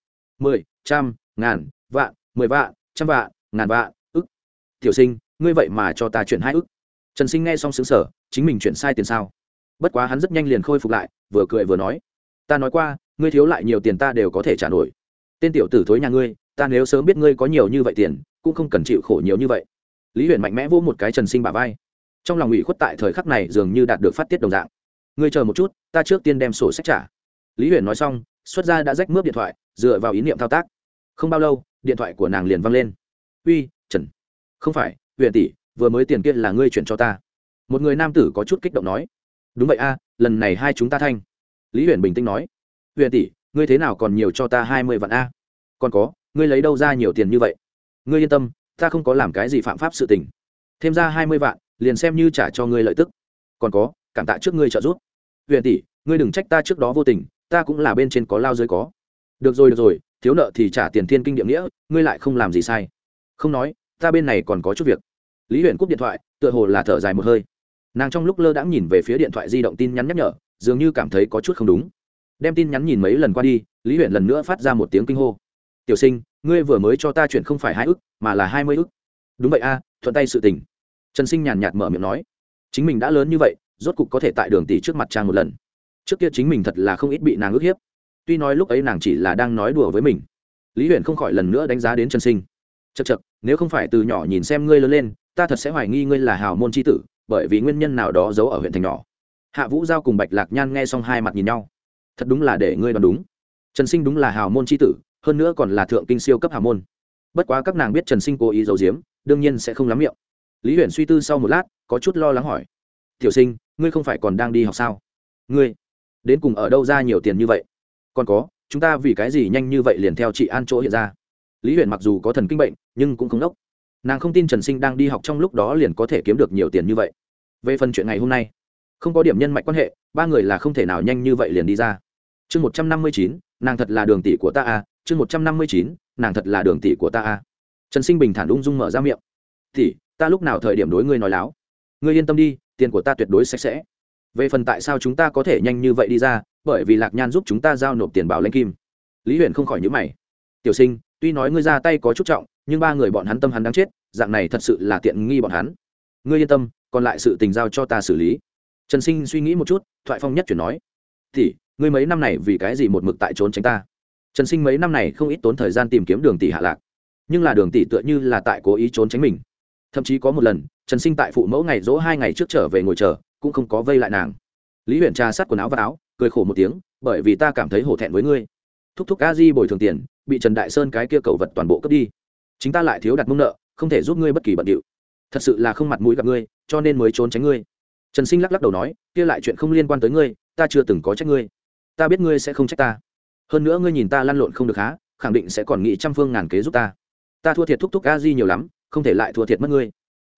Mười, trăm, ngàn, vạn, mười vạn, trăm vạn, ngàn vạn tiểu sinh, ngươi vậy mà cho ta chuyển hai ức. Trần sinh nghe xong xứng sở chính mình chuyển sai tiền sao? Bất quá hắn rất nhanh liền khôi phục lại, vừa cười vừa nói, ta nói qua, ngươi thiếu lại nhiều tiền ta đều có thể trả nổi. Tên tiểu tử thối nhà ngươi, ta nếu sớm biết ngươi có nhiều như vậy tiền, cũng không cần chịu khổ nhiều như vậy. Lý huyền mạnh mẽ vỗ một cái trần sinh bà vai. Trong lòng ủy khuất tại thời khắc này dường như đạt được phát tiết đồng dạng. Ngươi chờ một chút, ta trước tiên đem sổ sách trả. Lý huyền nói xong, xuất ra đã rách mướp điện thoại, dựa vào ý niệm thao tác. Không bao lâu, điện thoại của nàng liền văng lên. Uy không phải huyện tỷ, vừa mới tiền kia là ngươi chuyển cho ta. Một người nam tử có chút kích động nói. Đúng vậy a, lần này hai chúng ta thanh. Lý huyền bình tĩnh nói. Huyện tỷ, ngươi thế nào còn nhiều cho ta hai mươi vạn a? Còn có, ngươi lấy đâu ra nhiều tiền như vậy? Ngươi yên tâm, ta không có làm cái gì phạm pháp sự tình. Thêm ra hai mươi vạn, liền xem như trả cho ngươi lợi tức. Còn có, cảm tạ trước ngươi trợ giúp. Huyện tỷ, ngươi đừng trách ta trước đó vô tình, ta cũng là bên trên có lao dưới có. Được rồi được rồi, thiếu nợ thì trả tiền thiên kinh địa nghĩa, ngươi lại không làm gì sai. Không nói ta bên này còn có chút việc. Lý huyện cúp điện thoại, tựa hồ là thở dài một hơi. Nàng trong lúc lơ đãng nhìn về phía điện thoại di động tin nhắn nhắc nhở, dường như cảm thấy có chút không đúng. Đem tin nhắn nhìn mấy lần qua đi, lý huyện lần nữa phát ra một tiếng kinh hô. Tiểu sinh, ngươi vừa mới cho ta chuyện không phải hai ức, mà là hai mươi ức. Đúng vậy a, thuận tay sự tình. Trần sinh nhàn nhạt mở miệng nói. Chính mình đã lớn như vậy, rốt cục có thể tại đường tỷ trước mặt trang một lần. Trước kia chính mình thật là không ít bị nàng ức hiếp. Tuy nói lúc ấy nàng chỉ là đang nói đùa với mình. Lý huyện không khỏi lần nữa đánh giá đến trần sinh. Chật chật nếu không phải từ nhỏ nhìn xem ngươi lớn lên, ta thật sẽ hoài nghi ngươi là hào môn c h i tử, bởi vì nguyên nhân nào đó giấu ở huyện thành nhỏ. Hạ vũ giao cùng bạch lạc nhan nghe xong hai mặt nhìn nhau. Thật đúng là để ngươi đoán đúng. Trần sinh đúng là hào môn c h i tử, hơn nữa còn là thượng kinh siêu cấp hào môn. Bất quá các nàng biết trần sinh cố ý giấu giếm, đương nhiên sẽ không lắm miệng. Lý Huyền suy tư sau một lát, có chút lo lắng hỏi. Tiểu sinh, ngươi không phải còn đang đi học sao? Ngươi, đến cùng ở đâu ra nhiều tiền như vậy? Còn có, chúng ta vì cái gì nhanh như vậy liền theo chị an chỗ hiện ra? Lý huyện mặc dù có thần kinh bệnh, nhưng cũng không đốc. Nàng không tin trần sinh đang đi học trong lúc đó liền có thể kiếm được nhiều tiền như vậy. Về phần chuyện ngày hôm nay, không có điểm nhân mạch quan hệ, ba người là không thể nào nhanh như vậy liền đi ra. Chương một trăm năm mươi chín, nàng thật là đường tỷ của ta a à. chương một trăm năm mươi chín, nàng thật là đường tỷ của ta a. À. trần sinh bình thản ung dung mở ra miệng. Tỷ, ta lúc nào thời điểm đối ngươi nói láo? Ngươi yên tâm đi, tiền của ta tuyệt đối sạch sẽ. Về phần tại sao chúng ta có thể nhanh như vậy đi ra, bởi vì lạc nhan giúp chúng ta giao nộp tiền bảo lãnh kim. Lý huyền không khỏi nhữ mày tiểu sinh, tuy nói ngươi ra tay có chút trọng, nhưng ba người bọn hắn tâm hắn đáng chết, dạng này thật sự là tiện nghi bọn hắn. Ngươi yên tâm, còn lại sự tình giao cho ta xử lý. Trần sinh suy nghĩ một chút, thoại phong nhất chuyển nói thì ngươi mấy năm này vì cái gì một mực tại trốn tránh ta? Trần sinh mấy năm này không ít tốn thời gian tìm kiếm đường tỷ hạ lạc, nhưng là đường tỷ tựa như là tại cố ý trốn tránh mình. Thậm chí có một lần, trần sinh tại phụ mẫu ngày dỗ hai ngày trước trở về ngồi chờ, cũng không có vây lại nàng. Lý huyện trà sát quần áo và áo, cười khổ một tiếng, bởi vì ta cảm thấy hổ thẹn với ngươi. Thúc thúc a di bồi thường tiền bị trần đại sơn cái kia cầu vật toàn bộ cướp đi. Chính ta lại thiếu đặt mông nợ, không thể giúp ngươi bất kỳ bận điệu. Thật sự là không mặt mũi gặp ngươi, cho nên mới trốn tránh ngươi. Trần sinh lắc lắc đầu nói, kia lại chuyện không liên quan tới ngươi, ta chưa từng có trách ngươi. Ta biết ngươi sẽ không trách ta. Hơn nữa ngươi nhìn ta lăn lộn không được há, khẳng định sẽ còn nghĩ trăm phương ngàn kế giúp ta. Ta thua thiệt thúc thúc a di nhiều lắm, không thể lại thua thiệt mất ngươi.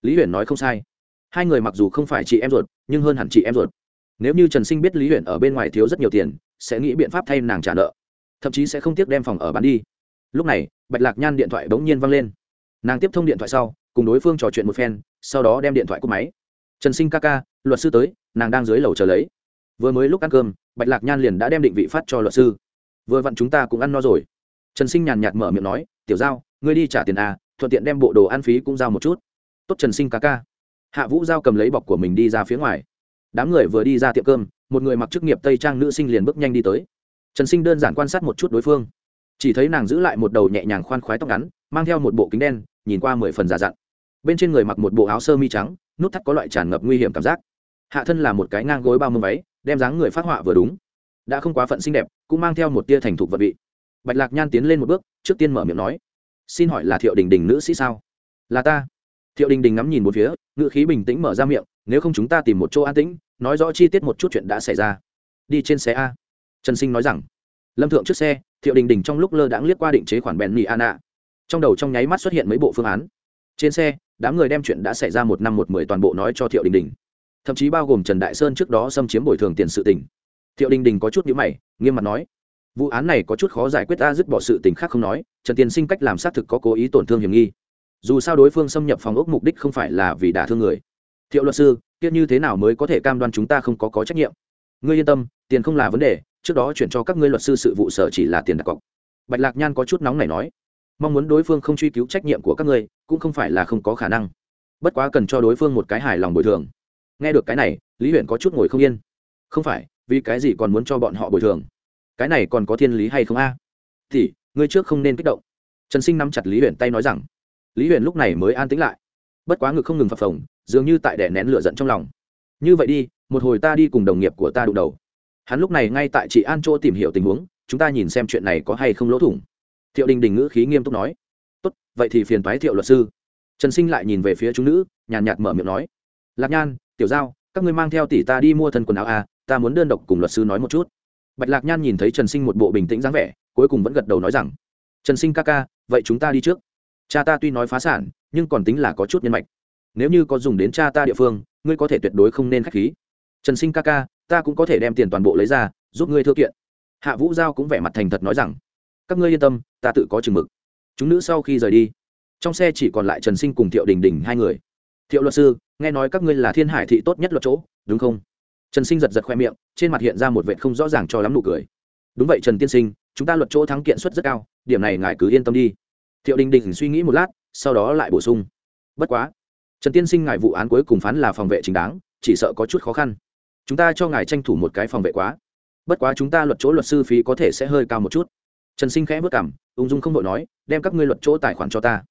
Lý huyền nói không sai. Hai người mặc dù không phải chị em ruột, nhưng hơn hẳn chị em ruột. Nếu như trần sinh biết lý huyền ở bên ngoài thiếu rất nhiều tiền, sẽ nghĩ biện pháp thay nàng trả nợ thậm chí sẽ không tiếc đem phòng ở bán đi. Lúc này, bạch lạc nhan điện thoại bỗng nhiên văng lên. Nàng tiếp thông điện thoại sau, cùng đối phương trò chuyện một phen, sau đó đem điện thoại cúp máy. Trần sinh ca ca, luật sư tới, nàng đang dưới lầu chờ lấy. Vừa mới lúc ăn cơm, bạch lạc nhan liền đã đem định vị phát cho luật sư. Vừa vặn chúng ta cũng ăn no rồi. Trần sinh nhàn nhạt mở miệng nói, tiểu giao, ngươi đi trả tiền à thuận tiện đem bộ đồ ăn phí cũng giao một chút. Tốt trần sinh ca ca. Hạ vũ giao cầm lấy bọc của mình đi ra phía ngoài. Đám người vừa đi ra tiệm cơm, một người mặc chức nghiệp tây trang nữ sinh liền bước nhanh đi tới trần sinh đơn giản quan sát một chút đối phương. Chỉ thấy nàng giữ lại một đầu nhẹ nhàng khoan khoái tóc ngắn, mang theo một bộ kính đen, nhìn qua mười phần giả dặn. Bên trên người mặc một bộ áo sơ mi trắng, nút thắt có loại tràn ngập nguy hiểm cảm giác. Hạ thân là một cái ngang gối bao mông váy, đem dáng người phát họa vừa đúng. Đã không quá phận xinh đẹp, cũng mang theo một tia thành thục vật vị. Bạch lạc nhan tiến lên một bước, trước tiên mở miệng nói, xin hỏi là thiệu đình đình nữ sĩ sao? Là ta. Thiệu đình đình ngắm nhìn một phía ngự khí bình tĩnh mở ra miệng, nếu không chúng ta tìm một chỗ an tĩnh, nói rõ chi tiết một chút chuyện đã xảy ra. Đi trên xe a trần sinh nói rằng, lâm thượng trước xe, thiệu đình đình trong lúc lơ đãng liếc qua định chế khoản bèn mỹ an ạ trong đầu trong nháy mắt xuất hiện mấy bộ phương án. Trên xe, đám người đem chuyện đã xảy ra một năm một mười toàn bộ nói cho thiệu đình đình. Thậm chí bao gồm trần đại sơn trước đó xâm chiếm bồi thường tiền sự tỉnh thiệu đình đình có chút nhữ mày, nghiêm mặt nói, vụ án này có chút khó giải quyết, ta dứt bỏ sự tình khác không nói, trần tiên sinh cách làm xác thực có cố ý tổn thương hiểm nghi. Dù sao đối phương xâm nhập phòng ốc mục đích không phải là vì đả thương người. Thiệu luật sư kiết như thế nào mới có thể cam đoan chúng ta không có có trách nhiệm? Ngươi yên tâm, tiền không là vấn đề trước đó chuyển cho các ngươi luật sư sự vụ sở chỉ là tiền đặt cọc. Bạch lạc nhan có chút nóng này nói, mong muốn đối phương không truy cứu trách nhiệm của các ngươi, cũng không phải là không có khả năng. Bất quá cần cho đối phương một cái hài lòng bồi thường. Nghe được cái này, lý huyện có chút ngồi không yên. Không phải, vì cái gì còn muốn cho bọn họ bồi thường? Cái này còn có thiên lý hay không a? Thì, ngươi trước không nên kích động. Trần sinh nắm chặt lý huyện tay nói rằng, lý huyện lúc này mới an tĩnh lại. Bất quá ngực không ngừng phập phồng, dường như tại đẻ nén lửa giận trong lòng. Như vậy đi, một hồi ta đi cùng đồng nghiệp của ta đụng đầu hắn lúc này ngay tại chị an chỗ tìm hiểu tình huống chúng ta nhìn xem chuyện này có hay không lỗ thủng. Thiệu đình đình ngữ khí nghiêm túc nói. Tốt vậy thì phiền toái thiệu luật sư. Trần sinh lại nhìn về phía chúng nữ nhàn nhạt mở miệng nói. Lạc nhan tiểu giao các ngươi mang theo tỷ ta đi mua thân quần áo à, ta muốn đơn độc cùng luật sư nói một chút. Bạch lạc nhan nhìn thấy trần sinh một bộ bình tĩnh dáng vẻ cuối cùng vẫn gật đầu nói rằng trần sinh ca ca vậy chúng ta đi trước. Cha ta tuy nói phá sản nhưng còn tính là có chút nhân mạch. Nếu như có dùng đến cha ta địa phương ngươi có thể tuyệt đối không nên k h á c h khí. Trần sinh ca ca ta cũng có thể đem tiền toàn bộ lấy ra, giúp ngươi thư kiện. Hạ vũ giao cũng vẻ mặt thành thật nói rằng, các ngươi yên tâm, ta tự có chừng mực. Chúng nữ sau khi rời đi, trong xe chỉ còn lại trần sinh cùng thiệu đình đình hai người. Thiệu luật sư, nghe nói các ngươi là thiên hải thị tốt nhất luật chỗ, đúng không? Trần sinh giật giật khoe miệng, trên mặt hiện ra một vệ không rõ ràng cho lắm nụ cười. Đúng vậy trần tiên sinh, chúng ta luật chỗ thắng kiện suất rất cao, điểm này ngài cứ yên tâm đi. Thiệu đình đình suy nghĩ một lát, sau đó lại bổ sung. Bất quá, trần tiên sinh ngài vụ án cuối cùng phán là phòng vệ chính đáng, chỉ sợ có chút khó khăn chúng ta cho ngài tranh thủ một cái phòng vệ quá. Bất quá chúng ta luật chỗ luật sư phí có thể sẽ hơi cao một chút. Trần sinh khẽ vất cảm ung dung không đội nói, đem các ngươi luật chỗ tài khoản cho ta.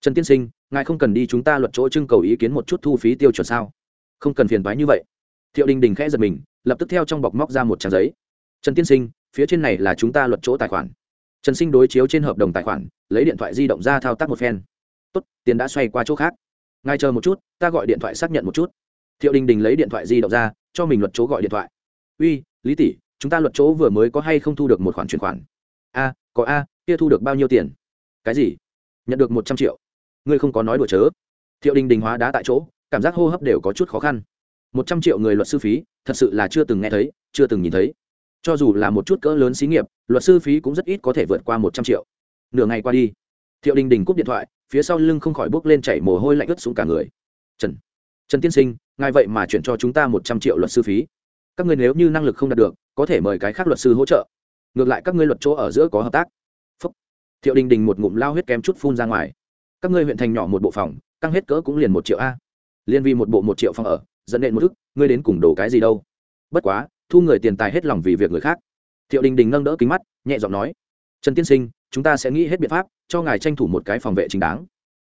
Trần tiên sinh, ngài không cần đi chúng ta luật chỗ trưng cầu ý kiến một chút thu phí tiêu chuẩn sao? Không cần phiền thoái như vậy. Thiệu đình đình khẽ giật mình, lập tức theo trong bọc móc ra một trang giấy. Trần tiên sinh, phía trên này là chúng ta luật chỗ tài khoản. Trần sinh đối chiếu trên hợp đồng tài khoản, lấy điện thoại di động ra thao tác một phen. Tốt, tiền đã xoay qua chỗ khác. Ngài chờ một chút, ta gọi điện thoại xác nhận một chút thiệu đình đình lấy điện thoại di động ra, cho mình luật chỗ gọi điện thoại. Uy, lý tỷ, chúng ta luật chỗ vừa mới có hay không thu được một khoản chuyển khoản? A, có a, kia thu được bao nhiêu tiền? Cái gì? Nhận được một trăm triệu. Ngươi không có nói đùa chớ. Thiệu đình đình hóa đá tại chỗ, cảm giác hô hấp đều có chút khó khăn. Một trăm triệu người luật sư phí, thật sự là chưa từng nghe thấy, chưa từng nhìn thấy. Cho dù là một chút cỡ lớn xí nghiệp, luật sư phí cũng rất ít có thể vượt qua một trăm triệu. Nửa ngày qua đi. Thiệu đình đình cúp điện thoại, phía sau lưng không khỏi bốc lên chảy mồ hôi lạnh ướt xuống cả người. Trần trần tiên sinh ngài vậy mà chuyển cho chúng ta một trăm triệu luật sư phí. Các ngươi nếu như năng lực không đạt được, có thể mời cái khác luật sư hỗ trợ. Ngược lại các ngươi luật chỗ ở giữa có hợp tác. Phúc. thiệu đình đình một ngụm lao huyết kém chút phun ra ngoài. Các ngươi huyện thành nhỏ một bộ phòng tăng hết cỡ cũng liền một triệu a. Liên vi một bộ một triệu phòng ở, dẫn đến một thức, ngươi đến cùng đổ cái gì đâu. Bất quá, thu người tiền tài hết lòng vì việc người khác. Thiệu đình đình nâng đỡ kính mắt, nhẹ giọng nói. Trần tiên sinh, chúng ta sẽ nghĩ hết biện pháp, cho ngài tranh thủ một cái phòng vệ chính đáng.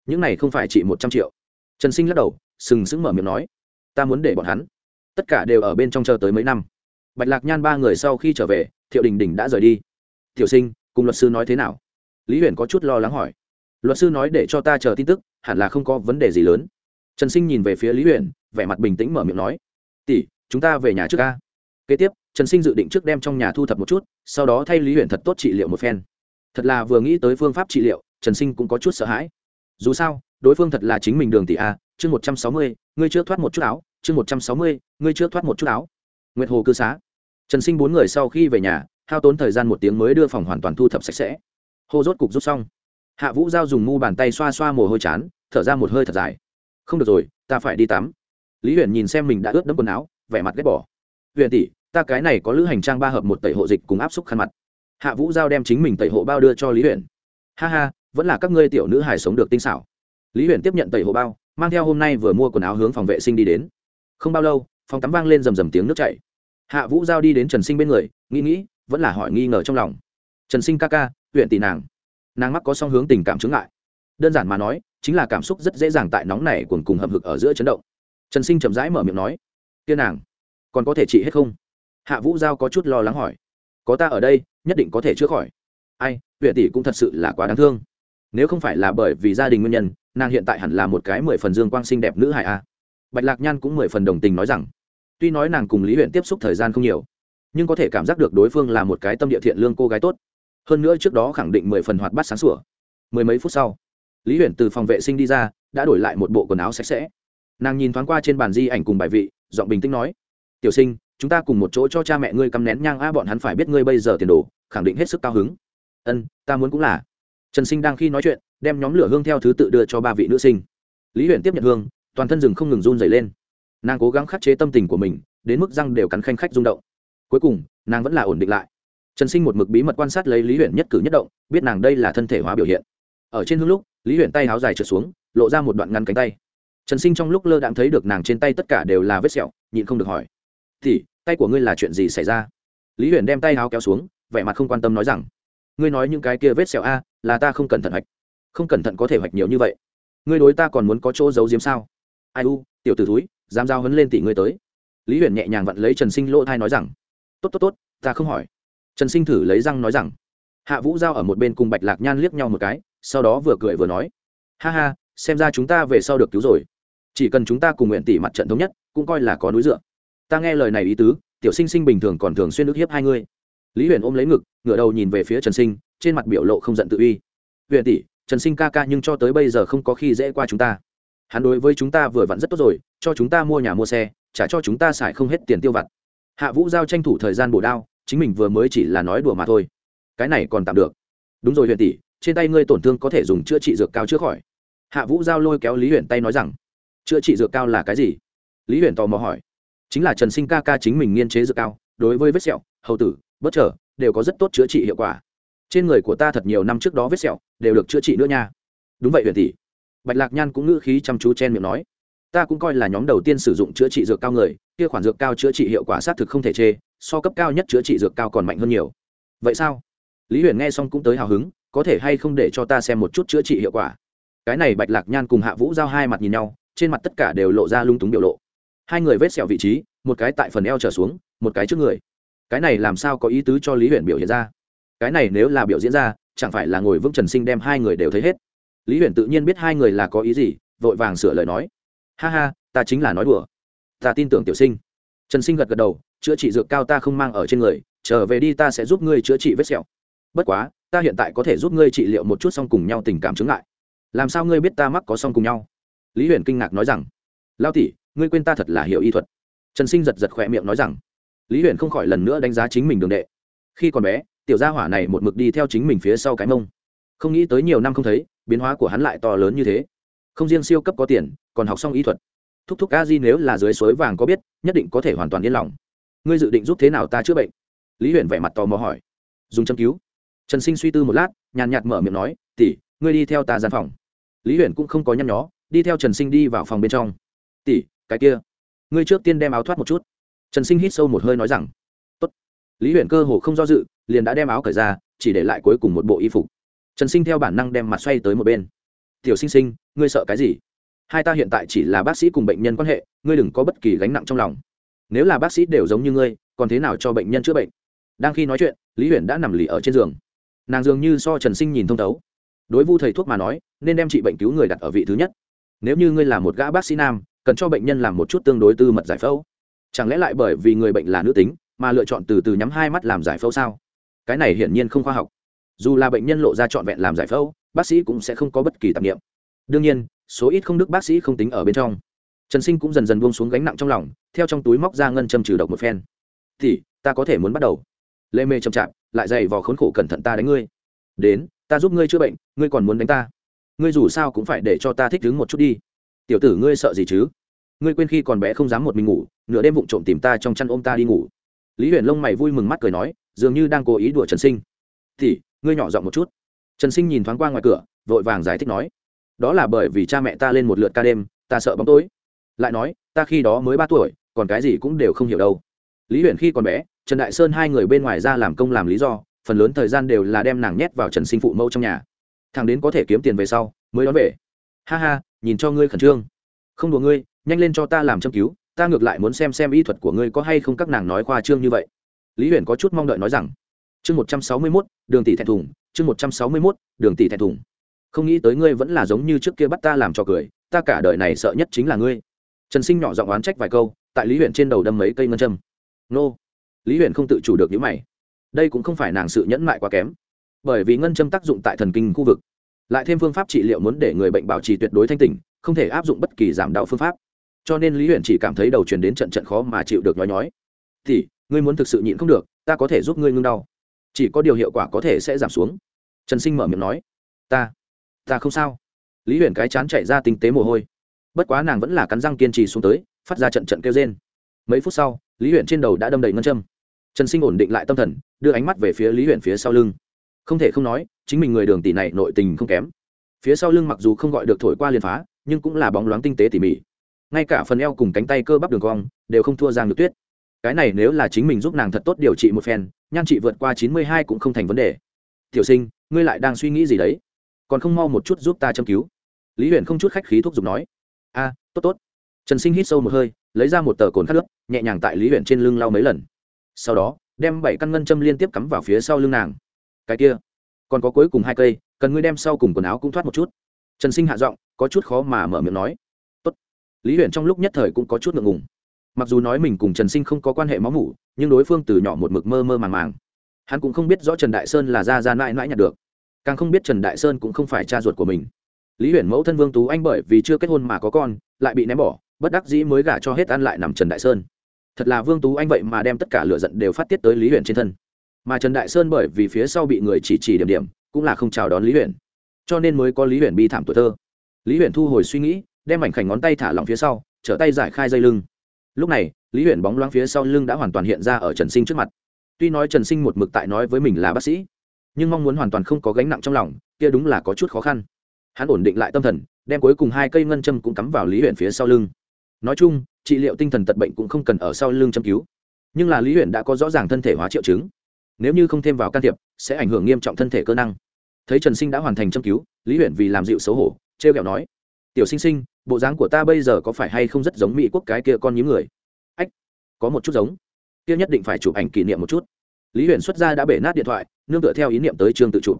Những này không phải chỉ một trăm triệu. Trần sinh lắc đầu, sừng sững mở miệng nói ta muốn để bọn hắn. Tất cả đều ở bên trong chờ tới mấy năm. Bạch lạc nhan ba người sau khi trở về, thiệu đình đình đã rời đi. Tiểu sinh, cùng luật sư nói thế nào? Lý huyền có chút lo lắng hỏi. Luật sư nói để cho ta chờ tin tức, hẳn là không có vấn đề gì lớn. Trần sinh nhìn về phía lý huyền, vẻ mặt bình tĩnh mở miệng nói. Tỷ, chúng ta về nhà trước ca. Kế tiếp, trần sinh dự định trước đem trong nhà thu thập một chút, sau đó thay lý huyền thật tốt trị liệu một phen. Thật là vừa nghĩ tới phương pháp trị liệu, trần sinh cũng có chút sợ hãi. Dù sao, đối phương thật là chính mình đường tỷ a chương một trăm sáu mươi, ngươi chưa thoát một chút áo, chương một trăm sáu mươi, ngươi chưa thoát một chút áo. Nguyệt hồ cư xá. Trần sinh bốn người sau khi về nhà, hao tốn thời gian một tiếng mới đưa phòng hoàn toàn thu thập sạch sẽ. Hô rốt cục rút xong. Hạ vũ giao dùng mu bàn tay xoa xoa mồ hôi chán, thở ra một hơi thật dài. Không được rồi, ta phải đi tắm. Lý huyền nhìn xem mình đã ướt đẫm quần áo, vẻ mặt ghét bỏ. Huyền tỷ, ta cái này có lữ hành trang ba hợp một tẩy hộ dịch cùng áp xúc khăn mặt. Hạ vũ giao đem chính mình tẩy hộ bao đưa cho lý huyền ha ha, vẫn là các ngươi tiểu nữ hài sống được tinh xảo. Lý huyền tiếp nhận tẩy hộ bao mang theo hôm nay vừa mua quần áo hướng phòng vệ sinh đi đến. Không bao lâu, phòng tắm vang lên rầm rầm tiếng nước chảy. Hạ vũ giao đi đến trần sinh bên người, nghĩ nghĩ, vẫn là hỏi nghi ngờ trong lòng. Trần sinh ca ca, huyện tỷ nàng. Nàng mắc có song hướng tình cảm chứng lại đơn giản mà nói, chính là cảm xúc rất dễ dàng tại nóng này cuồn cùng hầm hực ở giữa chấn động. Trần sinh chậm rãi mở miệng nói tiên nàng, còn có thể trị hết không? Hạ vũ giao có chút lo lắng hỏi, có ta ở đây, nhất định có thể chữa khỏi. Ai, huyện tỷ cũng thật sự là quá đáng thương. Nếu không phải là bởi vì gia đình nguyên nhân nàng hiện tại hẳn là một cái mười phần dương quang xinh đẹp nữ hài a. Bạch lạc nhan cũng mười phần đồng tình nói rằng, tuy nói nàng cùng lý huyện tiếp xúc thời gian không nhiều, nhưng có thể cảm giác được đối phương là một cái tâm địa thiện lương cô gái tốt. Hơn nữa trước đó khẳng định mười phần hoạt bát sáng sủa. Mười mấy phút sau, lý huyện từ phòng vệ sinh đi ra, đã đổi lại một bộ quần áo sạch sẽ. Nàng nhìn thoáng qua trên bàn di ảnh cùng bài vị, giọng bình tĩnh nói, tiểu sinh, chúng ta cùng một chỗ cho cha mẹ ngươi cắm nén nhang a, bọn hắn phải biết ngươi bây giờ tiền đồ, khẳng định hết sức cao hứng. Ân, ta muốn cũng là. Trần sinh đang khi nói chuyện đem nhóm lửa hương theo thứ tự đưa cho ba vị nữ sinh. Lý huyện tiếp nhận hương, toàn thân rừng không ngừng run dày lên. Nàng cố gắng khắc chế tâm tình của mình, đến mức răng đều cắn khanh khách rung động. Cuối cùng, nàng vẫn là ổn định lại. Trần sinh một mực bí mật quan sát lấy lý huyện nhất cử nhất động, biết nàng đây là thân thể hóa biểu hiện. Ở trên hương lúc, lý huyện tay háo dài trượt xuống, lộ ra một đoạn ngăn cánh tay. Trần sinh trong lúc lơ đãng thấy được nàng trên tay tất cả đều là vết sẹo, nhịn không được hỏi. Thì tay của ngươi là chuyện gì xảy ra? Lý huyện đem tay háo kéo xuống, vẻ mặt không quan tâm nói rằng, ngươi nói những cái kia vết sẹo a, là ta không cẩn thận hạch không cẩn thận có thể hoạch nhiều như vậy. Ngươi đối ta còn muốn có chỗ giấu giếm sao? Ai u, tiểu t ử thúi, dám giao hấn lên tỷ ngươi tới. Lý huyền nhẹ nhàng vặn lấy trần sinh lỗ thai nói rằng, tốt tốt tốt, ta không hỏi. Trần sinh thử lấy răng nói rằng, hạ vũ giao ở một bên cùng bạch lạc nhan liếc nhau một cái, sau đó vừa cười vừa nói, ha ha, xem ra chúng ta về sau được cứu rồi. Chỉ cần chúng ta cùng nguyện tỷ mặt trận thống nhất, cũng coi là có núi dựa. Ta nghe lời này ý tứ, tiểu sinh sinh bình thường còn thường xuyên ức hiếp hai ngươi. Lý huyền ôm lấy ngực, ngửa đầu nhìn về phía trần sinh, trên mặt biểu lộ không giận tự uy. Huyền tỷ trần sinh ca ca nhưng cho tới bây giờ không có khi dễ qua chúng ta. Hắn đối với chúng ta vừa vặn rất tốt rồi, cho chúng ta mua nhà mua xe trả cho chúng ta xài không hết tiền tiêu vặt. Hạ vũ giao tranh thủ thời gian bổ đao, chính mình vừa mới chỉ là nói đùa mà thôi. Cái này còn tạm được. Đúng rồi huyền tỷ, trên tay ngươi tổn thương có thể dùng chữa trị dược cao chữa khỏi. Hạ vũ giao lôi kéo lý huyền tay nói rằng, chữa trị dược cao là cái gì? Lý huyền tò mò hỏi. Chính là trần sinh ca ca chính mình nghiên chế dược cao, đối với vết sẹo, hầu tử, bất trở, đều có rất tốt chữa trị hiệu quả. Trên người của ta thật nhiều năm trước đó vết sẹo đều được chữa trị nữa nha. Đúng vậy huyền tỷ. Bạch lạc nhan cũng ngữ khí chăm chú chen miệng nói, ta cũng coi là nhóm đầu tiên sử dụng chữa trị dược cao người, kia khoản dược cao chữa trị hiệu quả xác thực không thể chê, so cấp cao nhất chữa trị dược cao còn mạnh hơn nhiều. Vậy sao? Lý huyền nghe xong cũng tới hào hứng, có thể hay không để cho ta xem một chút chữa trị hiệu quả? Cái này bạch lạc nhan cùng hạ vũ giao hai mặt nhìn nhau, trên mặt tất cả đều lộ ra lung túng biểu lộ. Hai người vết sẹo vị trí, một cái tại phần eo trở xuống, một cái trước người. Cái này làm sao có ý tứ cho lý huyền biểu hiện ra? Cái này nếu là biểu diễn ra chẳng phải là ngồi vững trần sinh đem hai người đều thấy hết. Lý huyền tự nhiên biết hai người là có ý gì, vội vàng sửa lời nói. Ha ha, ta chính là nói đùa. Ta tin tưởng tiểu sinh. Trần sinh gật gật đầu, chữa trị dược cao ta không mang ở trên người, trở về đi ta sẽ giúp ngươi chữa trị vết sẹo. Bất quá, ta hiện tại có thể giúp ngươi trị liệu một chút xong cùng nhau tình cảm chứng lại làm sao ngươi biết ta mắc có xong cùng nhau? Lý huyền kinh ngạc nói rằng. Lao tỷ, ngươi quên ta thật là hiểu y thuật. Trần sinh giật giật khỏe miệng nói rằng. Lý huyền không khỏi lần nữa đánh giá chính mình đường đệ. Khi còn bé tiểu gia hỏa này một mực đi theo chính mình phía sau cái mông. Không nghĩ tới nhiều năm không thấy, biến hóa của hắn lại to lớn như thế. Không riêng siêu cấp có tiền, còn học xong y thuật. Thúc thúc a di nếu là dưới suối vàng có biết, nhất định có thể hoàn toàn yên lòng. Ngươi dự định giúp thế nào ta chữa bệnh? Lý huyền vẻ mặt tò mò hỏi. Dùng châm cứu. Trần sinh suy tư một lát, nhàn nhạt mở miệng nói, tỷ, ngươi đi theo ta gian phòng. Lý huyền cũng không có nhăn nhó, đi theo trần sinh đi vào phòng bên trong. Tỷ, cái kia, ngươi trước tiên đem áo thoát một chút. Trần sinh hít sâu một hơi nói rằng, Tốt. lý huyền cơ hồ không do dự liền đã đem áo cởi ra, chỉ để lại cuối cùng một bộ y phục. Trần sinh theo bản năng đem mặt xoay tới một bên. Tiểu sinh sinh, ngươi sợ cái gì? Hai ta hiện tại chỉ là bác sĩ cùng bệnh nhân quan hệ, ngươi đừng có bất kỳ gánh nặng trong lòng. Nếu là bác sĩ đều giống như ngươi, còn thế nào cho bệnh nhân chữa bệnh? Đang khi nói chuyện, lý huyền đã nằm lì ở trên giường. Nàng dường như so trần sinh nhìn thông thấu. Đối vu thầy thuốc mà nói, nên đem trị bệnh cứu người đặt ở vị thứ nhất. Nếu như ngươi là một gã bác sĩ nam, cần cho bệnh nhân làm một chút tương đối tư mật giải phẫu. Chẳng lẽ lại bởi vì người bệnh là nữ tính, mà lựa chọn từ từ nhắm hai mắt làm giải phẫu sao? Cái này hiển nhiên không khoa học. Dù là bệnh nhân lộ ra trọn vẹn làm giải phẫu, bác sĩ cũng sẽ không có bất kỳ tạp nghiệm đương nhiên, số ít không đức bác sĩ không tính ở bên trong. Trần sinh cũng dần dần buông xuống gánh nặng trong lòng, theo trong túi móc ra ngân châm trừ độc một phen. Thì ta có thể muốn bắt đầu. Lê mê chậm chạp, lại dày vò khốn khổ cẩn thận ta đánh ngươi. Đến, ta giúp ngươi chữa bệnh, ngươi còn muốn đánh ta. Ngươi dù sao cũng phải để cho ta thích đứng một chút đi. Tiểu tử ngươi sợ gì chứ? Ngươi quên khi còn bé không dám một mình ngủ, nửa đêm vụng trộm tìm ta trong chăn ôm ta đi ngủ. Lý huyền lông mày vui mừng mắt cười nói dường như đang cố ý đùa trần sinh. Thì, ngươi nhỏ giọng một chút. Trần sinh nhìn thoáng qua ngoài cửa, vội vàng giải thích nói, đó là bởi vì cha mẹ ta lên một lượt ca đêm, ta sợ bóng tối. Lại nói, ta khi đó mới ba tuổi, còn cái gì cũng đều không hiểu đâu. Lý huyền khi còn bé, trần đại sơn hai người bên ngoài ra làm công làm lý do, phần lớn thời gian đều là đem nàng nhét vào trần sinh phụ mẫu trong nhà. Thằng đến có thể kiếm tiền về sau, mới đón về. Ha ha, nhìn cho ngươi khẩn trương. Không đùa ngươi, nhanh lên cho ta làm châm cứu, ta ngược lại muốn xem xem y thuật của ngươi có hay không các nàng nói khoa trương như vậy lý huyền có chút mong đợi nói rằng, chương một trăm sáu mươi mốt, đường tỷ thẹn thùng, chương một trăm sáu mươi mốt, đường tỷ thẹn thùng. Không nghĩ tới ngươi vẫn là giống như trước kia bắt ta làm trò cười, ta cả đời này sợ nhất chính là ngươi. Trần sinh nhỏ giọng oán trách vài câu, tại lý Uyển trên đầu đâm mấy cây ngân châm. Nô. Lý Uyển không tự chủ được những mày. Đây cũng không phải nàng sự nhẫn mại quá kém, bởi vì ngân châm tác dụng tại thần kinh khu vực, lại thêm phương pháp trị liệu muốn để người bệnh bảo trì tuyệt đối thanh tỉnh, không thể áp dụng bất kỳ giảm đau phương pháp. Cho nên lý Uyển chỉ cảm thấy đầu truyền đến trận trận khó mà chịu được nhói nhói. Thì ngươi muốn thực sự nhịn không được, ta có thể giúp ngươi ngưng đau. Chỉ có điều hiệu quả có thể sẽ giảm xuống. Trần sinh mở miệng nói. Ta ta không sao. Lý huyền cái chán chạy ra tinh tế mồ hôi. Bất quá nàng vẫn là cắn răng kiên trì xuống tới, phát ra trận trận kêu trên mấy phút sau, lý huyền trên đầu đã đâm đầy ngân châm. Trần sinh ổn định lại tâm thần, đưa ánh mắt về phía lý huyền phía sau lưng. Không thể không nói, chính mình người đường tỷ này nội tình không kém. Phía sau lưng mặc dù không gọi được thổi qua liền phá, nhưng cũng là bóng loáng tinh tế tỉ mỉ. Ngay cả phần eo cùng cánh tay cơ bắp đường cong, đều không thua giang được tuyết cái này nếu là chính mình giúp nàng thật tốt điều trị một phen, nhan chị vượt qua chín mươi hai cũng không thành vấn đề. Tiểu sinh, ngươi lại đang suy nghĩ gì đấy? Còn không mau một chút giúp ta châm cứu. Lý huyền không chút khách khí thuốc giục nói. A, tốt tốt. Trần sinh hít sâu một hơi, lấy ra một tờ cồn khát nước, nhẹ nhàng tại lý Huyền trên lưng lau mấy lần. Sau đó, đem bảy căn ngân châm liên tiếp cắm vào phía sau lưng nàng. Cái kia, còn có cuối cùng hai cây, cần ngươi đem sau cùng quần áo cũng thoát một chút. Trần sinh hạ giọng, có chút khó mà mở miệng nói. Tốt. lý Huyền trong lúc nhất thời cũng có chút ngượng ngùng mặc dù nói mình cùng trần sinh không có quan hệ máu mủ, nhưng đối phương từ nhỏ một mực mơ mơ màng màng. Hắn cũng không biết rõ trần đại sơn là ra ra mãi mãi nhặt được. Càng không biết trần đại sơn cũng không phải cha ruột của mình. Lý huyền mẫu thân vương tú anh bởi vì chưa kết hôn mà có con, lại bị ném bỏ, bất đắc dĩ mới gả cho hết ăn lại nằm trần đại sơn. Thật là vương tú anh vậy mà đem tất cả lựa giận đều phát tiết tới lý huyền trên thân. Mà trần đại sơn bởi vì phía sau bị người chỉ chỉ điểm điểm, cũng là không chào đón lý huyền. Cho nên mới có lý huyền bi thảm tuổi thơ. Lý huyền thu hồi suy nghĩ, đem mảnh khảnh ngón tay thả lỏng phía sau, trở tay giải khai dây lưng lúc này, lý huyện bóng loáng phía sau lưng đã hoàn toàn hiện ra ở trần sinh trước mặt. Tuy nói trần sinh một mực tại nói với mình là bác sĩ, nhưng mong muốn hoàn toàn không có gánh nặng trong lòng, kia đúng là có chút khó khăn. Hắn ổn định lại tâm thần, đem cuối cùng hai cây ngân châm cũng cắm vào lý huyện phía sau lưng. Nói chung, trị liệu tinh thần tật bệnh cũng không cần ở sau lưng châm cứu. Nhưng là lý huyện đã có rõ ràng thân thể hóa triệu chứng. Nếu như không thêm vào can thiệp, sẽ ảnh hưởng nghiêm trọng thân thể cơ năng. Thấy trần sinh đã hoàn thành châm cứu, lý huyện vì làm dịu xấu hổ t r e o kẹo nói tiểu sinh sinh, bộ dáng của ta bây giờ có phải hay không rất giống mỹ quốc cái kia con nhím người? Ách, có một chút giống. Kia nhất định phải chụp ảnh kỷ niệm một chút. Lý Huyền xuất ra đã bể nát điện thoại, nương tựa theo ý niệm tới trường tự chụp.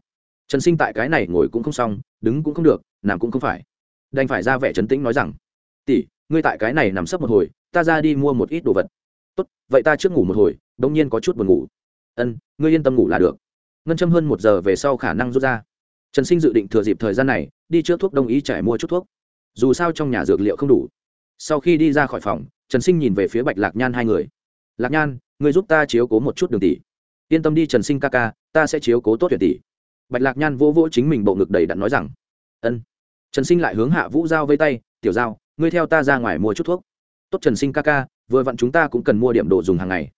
Trần sinh tại cái này ngồi cũng không xong, đứng cũng không được, nằm cũng không phải. Đành phải ra vẻ trấn tĩnh nói rằng, tỷ, ngươi tại cái này nằm sấp một hồi, ta ra đi mua một ít đồ vật. Tốt, vậy ta trước ngủ một hồi đông nhiên có chút buồn ngủ. Ân, ngươi yên tâm ngủ là được. Ngân châm hơn một giờ về sau khả năng rút ra. Trần sinh dự định thừa dịp thời gian này, đi trước thuốc đông y trải mua chút thuốc dù sao trong nhà dược liệu không đủ. Sau khi đi ra khỏi phòng, trần sinh nhìn về phía bạch lạc nhan hai người. Lạc nhan người giúp ta chiếu cố một chút đường tỷ. Yên tâm đi trần sinh ca ca, ta sẽ chiếu cố tốt tuyển tỷ. Bạch lạc nhan vỗ vỗ chính mình bộ ngực đầy đặn nói rằng, ân. Trần sinh lại hướng hạ vũ giao vây tay, tiểu giao, ngươi theo ta ra ngoài mua chút thuốc. Tốt trần sinh ca ca, vừa vặn chúng ta cũng cần mua điểm đồ dùng hàng ngày.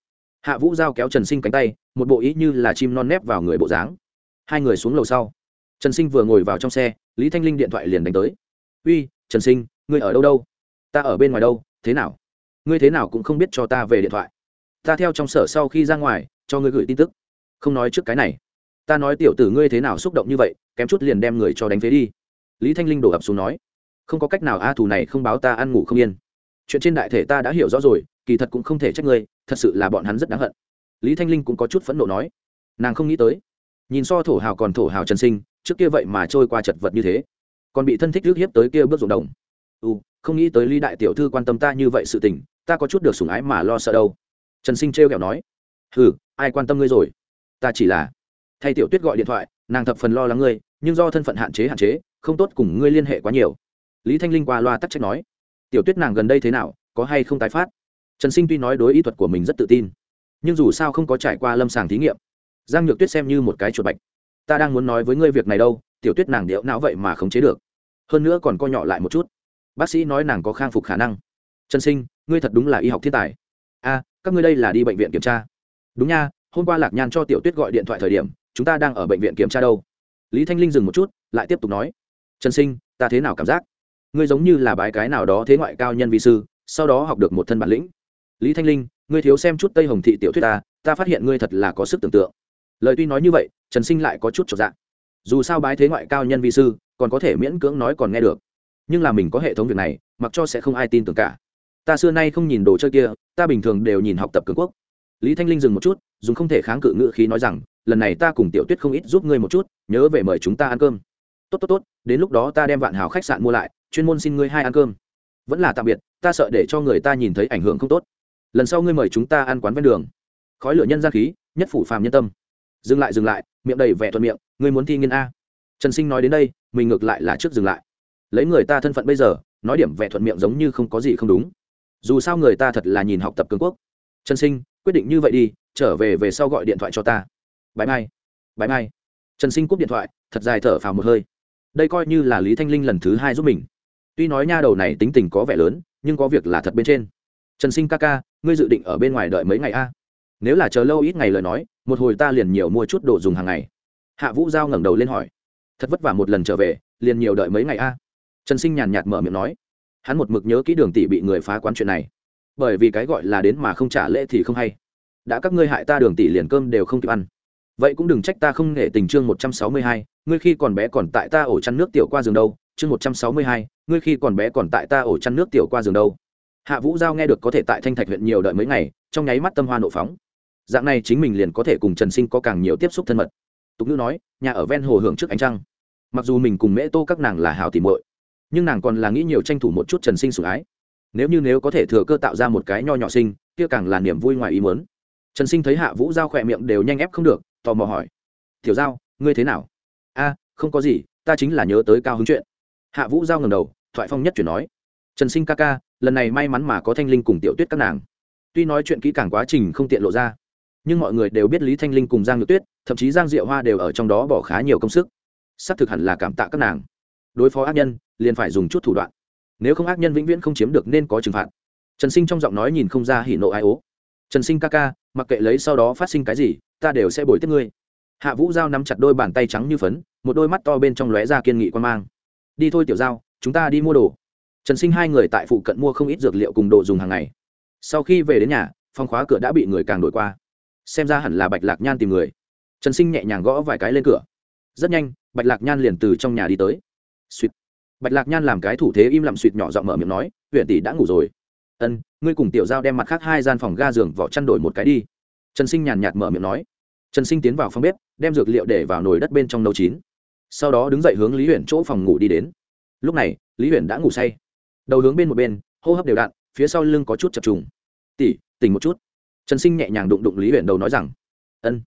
Hạ vũ giao kéo trần sinh cánh tay, một bộ ý như là chim non nép vào người bộ dáng. Hai người xuống lầu sau. Trần sinh vừa ngồi vào trong xe, lý thanh linh điện thoại liền đánh tới. Uy trần sinh, ngươi ở đâu đâu? Ta ở bên ngoài đâu, thế nào? Ngươi thế nào cũng không biết cho ta về điện thoại. Ta theo trong sở sau khi ra ngoài, cho ngươi gửi tin tức. Không nói trước cái này. Ta nói tiểu tử ngươi thế nào xúc động như vậy, kém chút liền đem người cho đánh phế đi. Lý thanh linh đổ ập xuống nói. Không có cách nào, a thù này không báo ta ăn ngủ không yên. Chuyện trên đại thể ta đã hiểu rõ rồi, kỳ thật cũng không thể trách ngươi, thật sự là bọn hắn rất đáng hận. Lý thanh linh cũng có chút phẫn nộ nói. Nàng không nghĩ tới. Nhìn so thổ hào còn thổ hào trần sinh, trước kia vậy mà trôi qua chật vật như thế còn bị thân thích rước hiếp tới kia bước ruộng đồng. U không nghĩ tới ly đại tiểu thư quan tâm ta như vậy sự tình, ta có chút được sủng ái mà lo sợ đâu. Trần sinh trêu kẹo nói ừ ai quan tâm ngươi rồi? Ta chỉ là thay tiểu tuyết gọi điện thoại, nàng thập phần lo lắng ngươi, nhưng do thân phận hạn chế hạn chế, không tốt cùng ngươi liên hệ quá nhiều. Lý thanh linh qua loa tắc trách nói, tiểu tuyết nàng gần đây thế nào, có hay không tái phát? Trần sinh tuy nói đối ý thuật của mình rất tự tin, nhưng dù sao không có trải qua lâm sàng thí nghiệm, giang nhược tuyết xem như một cái chuột bạch. Ta đang muốn nói với ngươi việc này đâu, tiểu tuyết nàng điệu não vậy mà khống chế được hơn nữa còn co nhỏ lại một chút. Bác sĩ nói nàng có khang phục khả năng. Trần sinh, ngươi thật đúng là y học thiên tài. A, các ngươi đây là đi bệnh viện kiểm tra. Đúng nha, hôm qua lạc nhan cho tiểu tuyết gọi điện thoại thời điểm, chúng ta đang ở bệnh viện kiểm tra đâu. Lý thanh linh dừng một chút, lại tiếp tục nói. Trần sinh, ta thế nào cảm giác? Ngươi giống như là bái cái nào đó thế ngoại cao nhân vi sư, sau đó học được một thân bản lĩnh. Lý thanh linh, ngươi thiếu xem chút tây hồng thị tiểu thuyết ta ta phát hiện ngươi thật là có sức tưởng tượng. Lời tuy nói như vậy, trần sinh lại có chút trọn dạng dù sao bái thế ngoại cao nhân vi sư, còn có thể miễn cưỡng nói còn nghe được. Nhưng là mình có hệ thống việc này, mặc cho sẽ không ai tin tưởng cả. Ta xưa nay không nhìn đồ chơi kia, ta bình thường đều nhìn học tập cường quốc. Lý thanh linh dừng một chút, dùng không thể kháng cự ngữ khí nói rằng, lần này ta cùng tiểu tuyết không ít giúp ngươi một chút, nhớ về mời chúng ta ăn cơm. Tốt tốt tốt, đến lúc đó ta đem vạn hào khách sạn mua lại, chuyên môn xin ngươi hai ăn cơm. Vẫn là tạm biệt, ta sợ để cho người ta nhìn thấy ảnh hưởng không tốt. Lần sau ngươi mời chúng ta ăn quán ven đường. Khói lửa nhân gian khí, nhất phủ phàm nhân tâm dừng lại dừng lại, miệng đầy vẻ thuận miệng, ngươi muốn thi nghiên a. Trần sinh nói đến đây, mình ngược lại là trước dừng lại. Lấy người ta thân phận bây giờ, nói điểm vẻ thuận miệng giống như không có gì không đúng. Dù sao người ta thật là nhìn học tập cường quốc. Trần sinh, quyết định như vậy đi, trở về về sau gọi điện thoại cho ta. Bãi mai bãi mai. Trần sinh cúp điện thoại, thật dài thở phào một hơi. Đây coi như là lý thanh linh lần thứ hai giúp mình. Tuy nói nha đầu này tính tình có vẻ lớn, nhưng có việc là thật bên trên. Trần sinh ca ca, ngươi dự định ở bên ngoài đợi mấy ngày a? Nếu là chờ lâu ít ngày lời nói, một hồi ta liền nhiều mua chút đồ dùng hàng ngày. Hạ vũ giao ngẩng đầu lên hỏi. Thật vất vả một lần trở về, liền nhiều đợi mấy ngày a. Trần sinh nhàn nhạt mở miệng nói. Hắn một mực nhớ kỹ đường tỷ bị người phá quán chuyện này. Bởi vì cái gọi là đến mà không trả lễ thì không hay. Đã các ngươi hại ta đường tỷ liền cơm đều không kịp ăn. Vậy cũng đừng trách ta không nể tình chương một trăm sáu mươi hai, ngươi khi còn bé còn tại ta ổ chăn nước tiểu qua giường đâu. Chương một trăm sáu mươi hai, ngươi khi còn bé còn tại ta ổ chăn nước tiểu qua giường đâu. Hạ vũ giao nghe được có thể tại thanh thạch huyện nhiều đợi mấy ngày, trong nháy mắt tâm hoa nộ phóng dạng này chính mình liền có thể cùng trần sinh có càng nhiều tiếp xúc thân mật. Tục ngữ nói, nhà ở ven hồ hưởng trước ánh trăng. Mặc dù mình cùng mễ tô các nàng là hào tìm muội, nhưng nàng còn là nghĩ nhiều tranh thủ một chút trần sinh sủng ái. Nếu như nếu có thể thừa cơ tạo ra một cái nho nhỏ sinh, kia càng là niềm vui ngoài ý muốn. Trần sinh thấy hạ vũ giao khỏe miệng đều nhanh ép không được, tò mò hỏi. Tiểu giao, ngươi thế nào? A, không có gì, ta chính là nhớ tới cao hứng chuyện. Hạ vũ giao ngầm đầu, thoại phong nhất chuyển nói. Trần sinh ca ca, lần này may mắn mà có thanh linh cùng tiểu tuyết các nàng. Tuy nói chuyện kỹ càng quá trình không tiện lộ ra nhưng mọi người đều biết lý thanh linh cùng giang nhược tuyết, thậm chí giang diệu hoa đều ở trong đó bỏ khá nhiều công sức. Xác thực hẳn là cảm tạ các nàng. Đối phó ác nhân, liền phải dùng chút thủ đoạn. Nếu không ác nhân vĩnh viễn không chiếm được nên có trừng phạt. Trần sinh trong giọng nói nhìn không ra hỉ nộ ai ố. Trần sinh ca ca, mặc kệ lấy sau đó phát sinh cái gì, ta đều sẽ bồi tiếp ngươi. Hạ vũ giao nắm chặt đôi bàn tay trắng như phấn, một đôi mắt to bên trong lóe ra kiên nghị quan mang. Đi thôi tiểu giao, chúng ta đi mua đồ. Trần sinh hai người tại phụ cận mua không ít dược liệu cùng đồ dùng hàng ngày. Sau khi về đến nhà phong khóa cửa đã bị người càng đổi qua xem ra hẳn là bạch lạc nhan tìm người. Trần sinh nhẹ nhàng gõ vài cái lên cửa. Rất nhanh, bạch lạc nhan liền từ trong nhà đi tới. Suýt bạch lạc nhan làm cái thủ thế im lặng suýt nhỏ giọng mở miệng nói huyện tỷ đã ngủ rồi. Ân, ngươi cùng tiểu giao đem mặt khác hai gian phòng ga giường vỏ chăn đổi một cái đi. Trần sinh nhàn nhạt mở miệng nói. Trần sinh tiến vào phòng bếp, đem dược liệu để vào nồi đất bên trong nấu chín. Sau đó đứng dậy hướng lý huyện chỗ phòng ngủ đi đến. Lúc này, lý huyện đã ngủ say. Đầu hướng bên một bên, hô hấp đều đặn, phía sau lưng có chút chập trùng. Tỉ tỉnh một chút trần sinh nhẹ nhàng đụng đụng lý huyện đầu nói rằng, ân.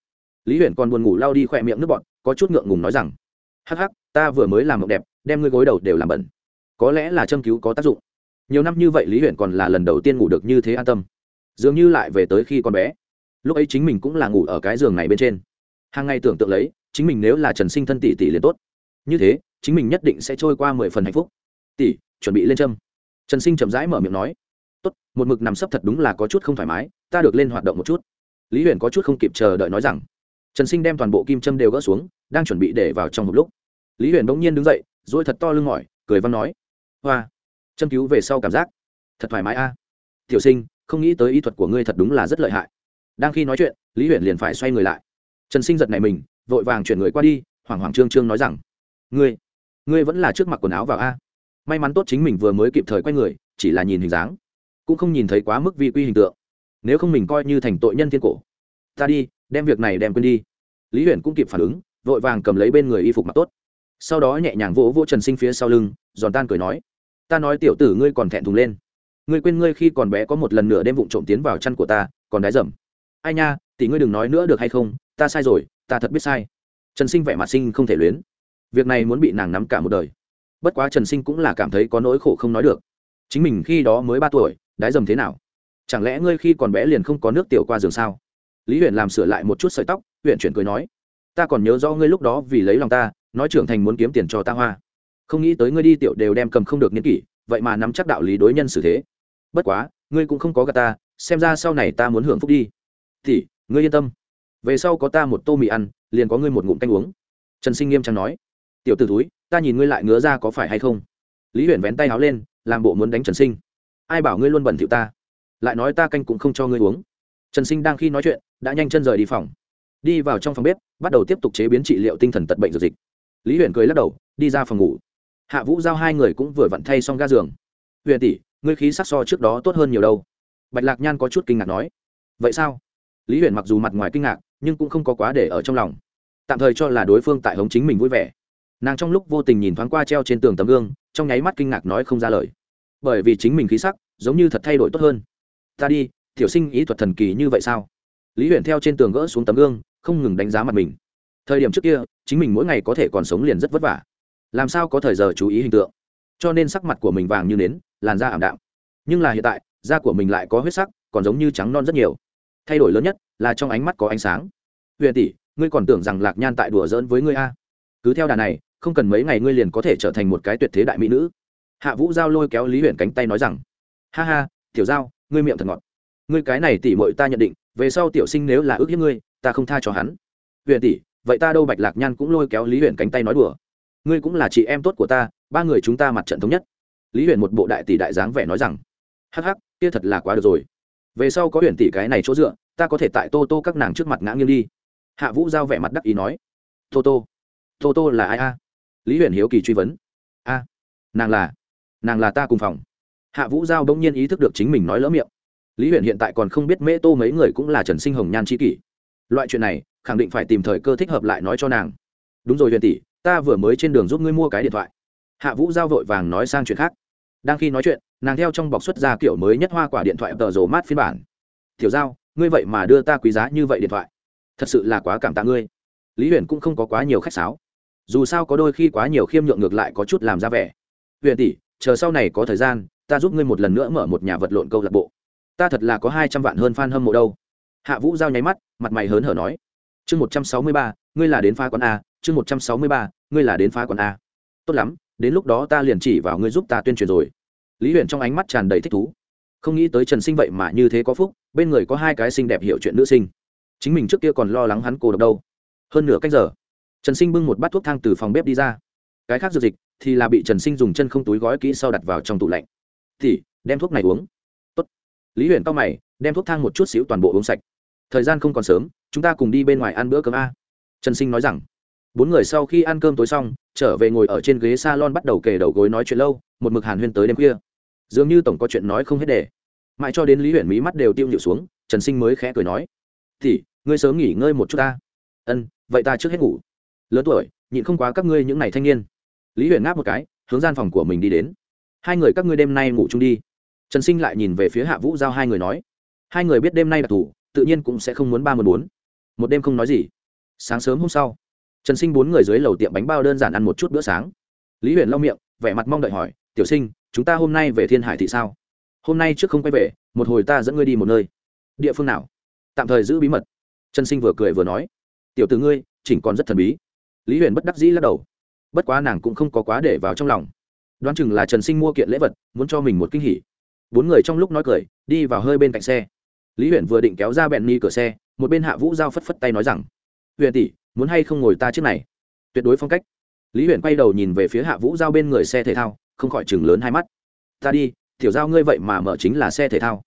Lý huyện còn buồn ngủ lao đi khỏe miệng nước bọn có chút ngượng ngùng nói rằng, hắc hắc, ta vừa mới làm mộng đẹp, đem ngươi gối đầu đều làm bẩn. Có lẽ là châm cứu có tác dụng. Nhiều năm như vậy lý huyện còn là lần đầu tiên ngủ được như thế an tâm. Dường như lại về tới khi con bé. Lúc ấy chính mình cũng là ngủ ở cái giường này bên trên. Hàng ngày tưởng tượng lấy, chính mình nếu là trần sinh thân tỷ tỷ liền tốt. Như thế, chính mình nhất định sẽ trôi qua mười phần hạnh phúc. Tỷ, chuẩn bị lên châm. Trần sinh chậm rãi mở miệng nói tốt, một mực nằm sấp thật đúng là có chút không thoải mái, ta được lên hoạt động một chút. Lý huyền có chút không kịp chờ đợi nói rằng. Trần sinh đem toàn bộ kim châm đều gỡ xuống, đang chuẩn bị để vào trong một lúc, lý huyền bỗng nhiên đứng dậy dỗi thật to lưng mỏi, cười văn nói, hoa, châm cứu về sau cảm giác thật thoải mái a. Tiểu sinh, không nghĩ tới y thuật của ngươi thật đúng là rất lợi hại. Đang khi nói chuyện, lý huyền liền phải xoay người lại. Trần sinh giật này mình, vội vàng chuyển người qua đi, hoảng hoảng trương trương nói rằng, ngươi ngươi vẫn là trước mặt quần áo vào a. May mắn tốt chính mình vừa mới kịp thời quay người, chỉ là nhìn hình dáng cũng không nhìn thấy quá mức vi quy hình tượng. Nếu không mình coi như thành tội nhân thiên cổ. Ta đi, đem việc này đem quên đi. Lý huyền cũng kịp phản ứng, vội vàng cầm lấy bên người y phục mặc tốt. Sau đó nhẹ nhàng vỗ vỗ trần sinh phía sau lưng, giòn tan cười nói, ta nói tiểu tử ngươi còn thẹn thùng lên. Ngươi quên ngươi khi còn bé có một lần nữa đêm vụng trộm tiến vào chăn của ta, còn đái dầm. Ai nha, tỷ ngươi đừng nói nữa được hay không, ta sai rồi, ta thật biết sai. Trần sinh vẻ mặt sinh không thể luyến. Việc này muốn bị nàng nắm cả một đời. Bất quá trần sinh cũng là cảm thấy có nỗi khổ không nói được. Chính mình khi đó mới ba tuổi đái dầm thế nào? Chẳng lẽ ngươi khi còn bé liền không có nước tiểu qua giường sao? Lý huyện làm sửa lại một chút sợi tóc huyện chuyển cười nói, ta còn nhớ rõ ngươi lúc đó vì lấy lòng ta, nói trưởng thành muốn kiếm tiền cho ta hoa. Không nghĩ tới ngươi đi tiểu đều đem cầm không được n kỷ, vậy mà nắm chắc đạo lý đối nhân xử thế. Bất quá, ngươi cũng không có gà ta, xem ra sau này ta muốn hưởng phúc đi. Thì, ngươi yên tâm. Về sau có ta một tô mì ăn, liền có ngươi một ngụm canh uống. Trần sinh nghiêm trang nói, tiểu t ử túi ta nhìn ngươi lại ngứa ra có phải hay không? Lý huyền vén tay háo lên, làm bộ muốn đánh trần sinh ai bảo ngươi luôn bẩn thỉu ta? Lại nói ta canh cũng không cho ngươi uống. Trần sinh đang khi nói chuyện, đã nhanh chân rời đi phòng. Đi vào trong phòng bếp, bắt đầu tiếp tục chế biến trị liệu tinh thần tật bệnh dược dịch. Lý huyền cười lắc đầu, đi ra phòng ngủ. Hạ vũ giao hai người cũng vừa vặn thay xong ga giường. Huyền tỷ, ngươi khí sắc so trước đó tốt hơn nhiều đâu. Bạch lạc nhan có chút kinh ngạc nói. Vậy sao? Lý huyền mặc dù mặt ngoài kinh ngạc, nhưng cũng không có quá để ở trong lòng. Tạm thời cho là đối phương tại hống chính mình vui vẻ. Nàng trong lúc vô tình nhìn thoáng qua treo trên tường tấm gương, trong nháy mắt kinh ngạc nói không ra lời bởi vì chính mình khí sắc giống như thật thay đổi tốt hơn. Ta đi, tiểu sinh ý thuật thần kỳ như vậy sao? Lý huyền theo trên tường gỡ xuống tấm gương, không ngừng đánh giá mặt mình. Thời điểm trước kia, chính mình mỗi ngày có thể còn sống liền rất vất vả. Làm sao có thời giờ chú ý hình tượng? Cho nên sắc mặt của mình vàng như nến, làn da ảm đạm. Nhưng là hiện tại, da của mình lại có huyết sắc, còn giống như trắng non rất nhiều. Thay đổi lớn nhất là trong ánh mắt có ánh sáng. Huyền tỷ, ngươi còn tưởng rằng lạc nhan tại đùa giỡn với ngươi a? Cứ theo đà này, không cần mấy ngày ngươi liền có thể trở thành một cái tuyệt thế đại mỹ nữ hạ vũ giao lôi kéo lý huyền cánh tay nói rằng, ha ha, tiểu giao, ngươi miệng thật ngọt. Ngươi cái này tỷ mội ta nhận định, về sau tiểu sinh nếu là ước hiếp ngươi, ta không tha cho hắn. Huyền tỷ, vậy ta đâu? Bạch lạc nhan cũng lôi kéo lý huyền cánh tay nói đùa. Ngươi cũng là chị em tốt của ta, ba người chúng ta mặt trận thống nhất. Lý huyền một bộ đại tỷ đại dáng vẻ nói rằng, hắc hắc, kia thật là quá được rồi. Về sau có huyền tỷ cái này chỗ dựa, ta có thể tại tô tô các nàng trước mặt ngã nghiêng đi. Hạ vũ giao vẻ mặt đắc ý nói, tô tô tô tô là ai a? Lý huyền hiếu kỳ truy vấn, a, nàng là nàng là ta cùng phòng. Hạ vũ giao bỗng nhiên ý thức được chính mình nói lỡ miệng. Lý huyện hiện tại còn không biết mễ tô mấy người cũng là trần sinh hồng nhan c kỷ. Loại chuyện này, khẳng định phải tìm thời cơ thích hợp lại nói cho nàng. Đúng rồi huyền tỷ, ta vừa mới trên đường giúp ngươi mua cái điện thoại. Hạ vũ giao vội vàng nói sang chuyện khác. Đang khi nói chuyện, nàng theo trong bọc xuất ra kiểu mới nhất hoa quả điện thoại tờ rồ mát phiên bản. Tiểu giao, ngươi vậy mà đưa ta quý giá như vậy điện thoại? Thật sự là quá cảm tạ ngươi. Lý huyền cũng không có quá nhiều khách sáo. Dù sao có đôi khi quá nhiều khiêm nhượng ngược lại có chút làm ra vẻ. Huyền tỷ chờ sau này có thời gian, ta giúp ngươi một lần nữa mở một nhà vật lộn câu lạc bộ. Ta thật là có hai trăm vạn hơn f a n hâm mộ đâu. Hạ vũ giao nháy mắt, mặt mày hớn hở nói. Chương một trăm sáu mươi ba, ngươi là đến phá quán a, chương một trăm sáu mươi ba, ngươi là đến phá quán a. Tốt lắm, đến lúc đó ta liền chỉ vào ngươi giúp ta tuyên truyền rồi. Lý huyền trong ánh mắt tràn đầy thích thú. Không nghĩ tới trần sinh vậy mà như thế có phúc, bên người có hai cái xinh đẹp hiểu chuyện nữ sinh. Chính mình trước kia còn lo lắng hắn cô độc đâu. Hơn nửa cách giờ, trần sinh bưng một bát thuốc thang từ phòng bếp đi ra cái khác dược dịch thì là bị trần sinh dùng chân không túi gói kỹ sau đặt vào trong tủ lạnh. Thì, đem thuốc này uống. Tốt. lý huyền cao mày, đem thuốc thang một chút xíu toàn bộ uống sạch. Thời gian không còn sớm, chúng ta cùng đi bên ngoài ăn bữa cơm a. Trần sinh nói rằng. Bốn người sau khi ăn cơm tối xong, trở về ngồi ở trên ghế s a lon bắt đầu kề đầu gối nói chuyện lâu, một mực hàn huyên tới đêm khuya. Dường như tổng có chuyện nói không hết để. Mãi cho đến lý huyện mỹ mắt đều tiêu nhịu xuống, trần sinh mới khẽ cười nói. Thì, ngươi sớm nghỉ ngơi một chút ta. Ân, vậy ta trước hết ngủ. Lớn tuổi, nhịn không quá các ngươi những ngày thanh niên lý Huyền ngáp một cái, hướng gian phòng của mình đi đến. Hai người các ngươi đêm nay ngủ chung đi. Trần sinh lại nhìn về phía hạ vũ giao hai người nói. Hai người biết đêm nay đặc thù tự nhiên cũng sẽ không muốn ba một bốn. Một đêm không nói gì. Sáng sớm hôm sau, trần sinh bốn người dưới lầu tiệm bánh bao đơn giản ăn một chút bữa sáng. Lý huyền lau miệng, vẻ mặt mong đợi hỏi, tiểu sinh, chúng ta hôm nay về thiên hải thị sao? Hôm nay trước không quay về, một hồi ta dẫn ngươi đi một nơi. Địa phương nào? Tạm thời giữ bí mật. Trần sinh vừa cười vừa nói, tiểu t ử ngươi, chỉnh còn rất thần bí. Lý huyền bất đắc dĩ lắc đầu bất quá nàng cũng không có quá để vào trong lòng. Đoán chừng là trần sinh mua kiện lễ vật, muốn cho mình một kinh hỉ. Bốn người trong lúc nói cười, đi vào hơi bên cạnh xe. Lý huyền vừa định kéo ra bẹn ni cửa xe, một bên hạ vũ giao phất phất tay nói rằng, huyền tỷ, muốn hay không ngồi ta trước này? Tuyệt đối phong cách. Lý huyền quay đầu nhìn về phía hạ vũ giao bên người xe thể thao, không khỏi chừng lớn hai mắt. Ta đi, tiểu giao ngươi vậy mà mở chính là xe thể thao.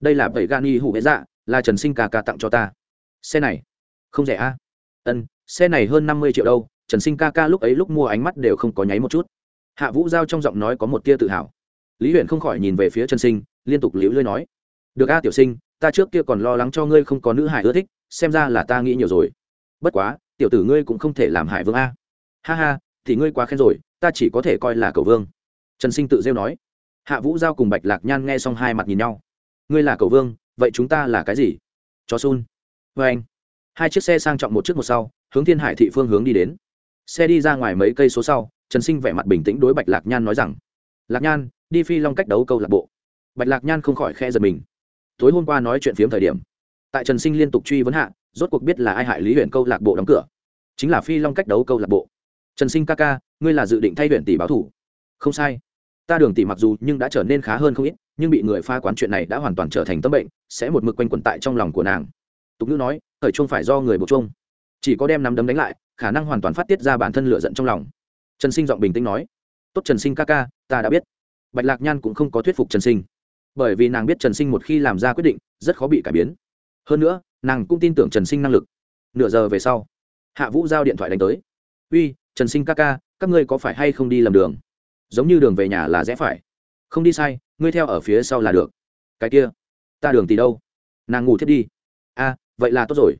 Đây là bảy gan y hụ hễ dạ là trần sinh ca ca tặng cho ta. Xe này, không rẻ a. À? ân, xe này hơn năm mươi triệu đâu trần sinh ca ca lúc ấy lúc mua ánh mắt đều không có nháy một chút. Hạ vũ giao trong giọng nói có một tia tự hào. Lý huyện không khỏi nhìn về phía trần sinh, liên tục liễu lơi nói, được a, tiểu sinh, ta trước kia còn lo lắng cho ngươi không có nữ hải ưa thích, xem ra là ta nghĩ nhiều rồi. Bất quá, tiểu tử ngươi cũng không thể làm hải vương a. Ha ha, thì ngươi quá khen rồi, ta chỉ có thể coi là cầu vương. Trần sinh tự rêu nói. Hạ vũ giao cùng bạch lạc nhan nghe xong hai mặt nhìn nhau. Ngươi là cầu vương, vậy chúng ta là cái gì? Chó sun. Vê anh hai chiếc xe sang trọng một chiếc một sau, hướng thiên hải thị phương hướng đi đến xe đi ra ngoài mấy cây số sau, trần sinh vẻ mặt bình tĩnh đối bạch lạc nhan nói rằng, lạc nhan, đi phi long cách đấu câu lạc bộ. Bạch lạc nhan không khỏi khe giật mình. Tối hôm qua nói chuyện phiếm thời điểm, tại trần sinh liên tục truy vấn hạ, rốt cuộc biết là ai hại lý huyện câu lạc bộ đóng cửa. Chính là phi long cách đấu câu lạc bộ. Trần sinh ca ca, ngươi là dự định thay huyện tỷ báo thủ. Không sai. Ta đường tỷ mặc dù nhưng đã trở nên khá hơn không ít, nhưng bị người pha quán chuyện này đã hoàn toàn trở thành tâm bệnh, sẽ một mực quanh quẩn tại trong lòng của nàng. Tục ngữ nói, thời trung phải do người buộc chung chỉ có đem nắm đấm đánh lại, khả năng hoàn toàn phát tiết ra bản thân lựa giận trong lòng. Trần sinh giọng bình tĩnh nói, tốt trần sinh ca ca, ta đã biết. Bạch lạc nhan cũng không có thuyết phục trần sinh. Bởi vì nàng biết trần sinh một khi làm ra quyết định, rất khó bị cải biến. Hơn nữa, nàng cũng tin tưởng trần sinh năng lực. Nửa giờ về sau, hạ vũ giao điện thoại đánh tới. Uy, trần sinh ca ca, các ngươi có phải hay không đi lầm đường? Giống như đường về nhà là rẽ phải. Không đi sai, ngươi theo ở phía sau là được. Cái kia, ta đường thì đâu? Nàng ngủ thiết đi. A, vậy là tốt rồi.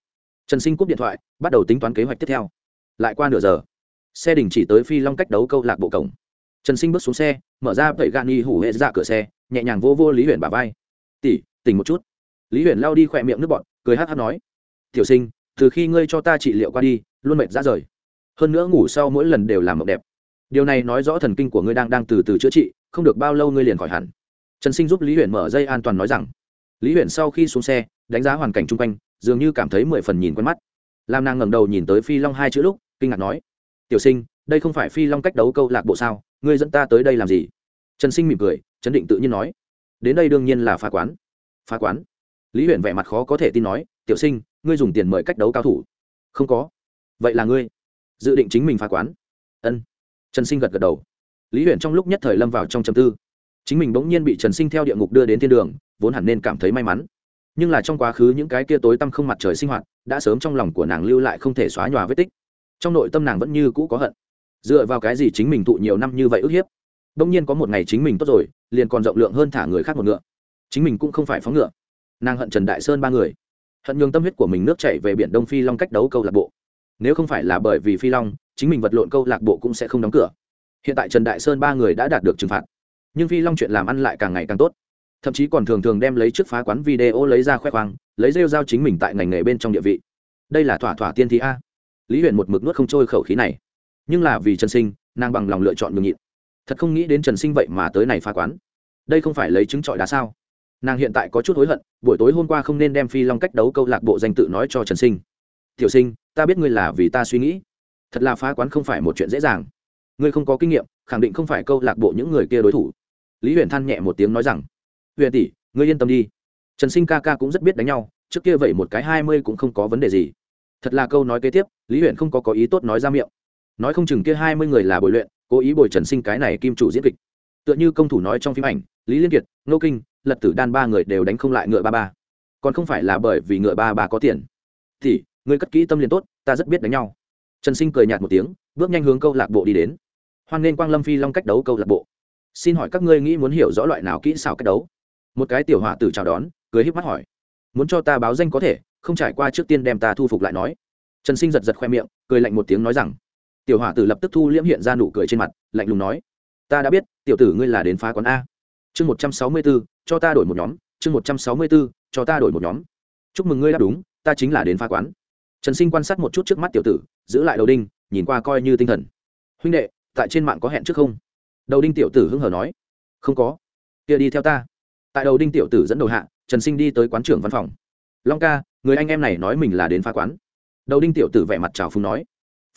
Trần sinh cúp điện thoại bắt đầu tính toán kế hoạch tiếp theo. Lại qua nửa giờ, xe đình chỉ tới phi long cách đấu câu lạc bộ cổng. Trần sinh bước xuống xe, mở ra tẩy gan y hủ hệ ra cửa xe, nhẹ nhàng vô vô lý huyện bà vai. Tỉ tỉnh một chút. Lý huyện lao đi khỏe miệng nước bọn cười hát hát nói, tiểu sinh, từ khi ngươi cho ta trị liệu qua đi, luôn mệt ra rời. Hơn nữa ngủ sau mỗi lần đều làm mộng đẹp. Điều này nói rõ thần kinh của ngươi đang đang từ từ chữa trị, không được bao lâu ngươi liền khỏi hẳn. Trần sinh giúp lý huyện mở dây an toàn nói rằng. Lý huyện sau khi xuống xe, đánh giá hoàn cảnh chung quanh, dường như cảm thấy mười phần nhìn quen mắt làm nàng ngẩng đầu nhìn tới phi long hai chữ lúc, kinh ngạc nói, tiểu sinh, đây không phải phi long cách đấu câu lạc bộ sao? Ngươi dẫn ta tới đây làm gì? Trần sinh mỉm cười, chấn định tự nhiên nói, đến đây đương nhiên là phá quán. Phá quán? Lý Uyển vẻ mặt khó có thể tin nói, tiểu sinh, ngươi dùng tiền mời cách đấu cao thủ. Không có. Vậy là ngươi dự định chính mình phá quán? Ân. Trần sinh gật gật đầu. Lý Uyển trong lúc nhất thời lâm vào trong trầm tư. Chính mình bỗng nhiên bị trần sinh theo địa ngục đưa đến thiên đường, vốn hẳn nên cảm thấy may mắn nhưng là trong quá khứ những cái kia tối tăm không mặt trời sinh hoạt đã sớm trong lòng của nàng lưu lại không thể xóa nhòa vết tích. Trong nội tâm nàng vẫn như cũ có hận. Dựa vào cái gì chính mình tụ nhiều năm như vậy ức hiếp? Đông nhiên có một ngày chính mình tốt rồi, liền còn rộng lượng hơn thả người khác một ngựa. Chính mình cũng không phải phóng ngựa. Nàng hận trần đại sơn ba người. Hận nhường tâm huyết của mình nước chảy về biển đông phi long cách đấu câu lạc bộ. Nếu không phải là bởi vì phi long, chính mình vật lộn câu lạc bộ cũng sẽ không đóng cửa. Hiện tại trần đại sơn ba người đã đạt được trừng phạt. Nhưng phi long chuyện làm ăn lại càng ngày càng tốt thậm chí còn thường thường đem lấy trước phá quán video lấy ra khoe khoang, lấy rêu giao chính mình tại ngành nghề bên trong địa vị. Đây là thỏa thỏa tiên thi a. Lý huyện một mực nuốt không trôi khẩu khí này. Nhưng là vì trần sinh, nàng bằng lòng lựa chọn nhường nhịn. Thật không nghĩ đến trần sinh vậy mà tới này phá quán. Đây không phải lấy chứng trọi đá sao? Nàng hiện tại có chút hối hận, buổi tối hôm qua không nên đem phi long cách đấu câu lạc bộ danh tự nói cho trần sinh. Tiểu sinh, ta biết ngươi là vì ta suy nghĩ. Thật là phá quán không phải một chuyện dễ dàng. Ngươi không có kinh nghiệm, khẳng định không phải câu lạc bộ những người kia đối thủ. Lý huyền than nhẹ một tiếng nói rằng huyền tỷ, ngươi yên tâm đi. Trần sinh ca ca cũng rất biết đánh nhau, trước kia vậy một cái hai mươi cũng không có vấn đề gì. Thật là câu nói kế tiếp, lý huyền không có có ý tốt nói ra miệng. Nói không chừng kia hai mươi người là bồi luyện, cố ý bồi trần sinh cái này kim chủ diễn kịch. Tựa như công thủ nói trong phim ảnh, lý liên kiệt nô kinh, lật tử đan ba người đều đánh không lại ngựa ba ba. Còn không phải là bởi vì ngựa ba ba có tiền. Thì, ngươi cất kỹ tâm liền tốt, ta rất biết đánh nhau. Trần sinh cười nhạt một tiếng, bước nhanh hướng câu lạc bộ đi đến. Hoan nên quang lâm phi long cách đấu câu lạc bộ. Xin hỏi các ngươi nghĩ muốn hiểu rõ loại nào kỹ xảo cách đấu? Một cái tiểu họa tử chào đón, cười híp mắt hỏi, muốn cho ta báo danh có thể, không trải qua trước tiên đem ta thu phục lại nói? Trần sinh giật giật khoe miệng, cười lạnh một tiếng nói rằng, tiểu hỏa tử lập tức thu liễm hiện ra nụ cười trên mặt, lạnh lùng nói, ta đã biết, tiểu tử ngươi là đến phá quán a. Chương một trăm sáu mươi b ố cho ta đổi một nhóm, chương một trăm sáu mươi b ố cho ta đổi một nhóm. Chúc mừng ngươi đáp đúng, ta chính là đến phá quán. Trần sinh quan sát một chút trước mắt tiểu tử, giữ lại đầu đinh, nhìn qua coi như tinh thần. Huynh đệ, tại trên mạng có hẹn trước không? Đầu đinh tiểu tử hưng hờ nói, không có. Kia đi theo ta tại đầu đinh tiểu tử dẫn đầu hạ, trần sinh đi tới quán trưởng văn phòng. Long ca, người anh em này nói mình là đến phá quán. Đầu đinh tiểu tử vẻ mặt trào phúng nói.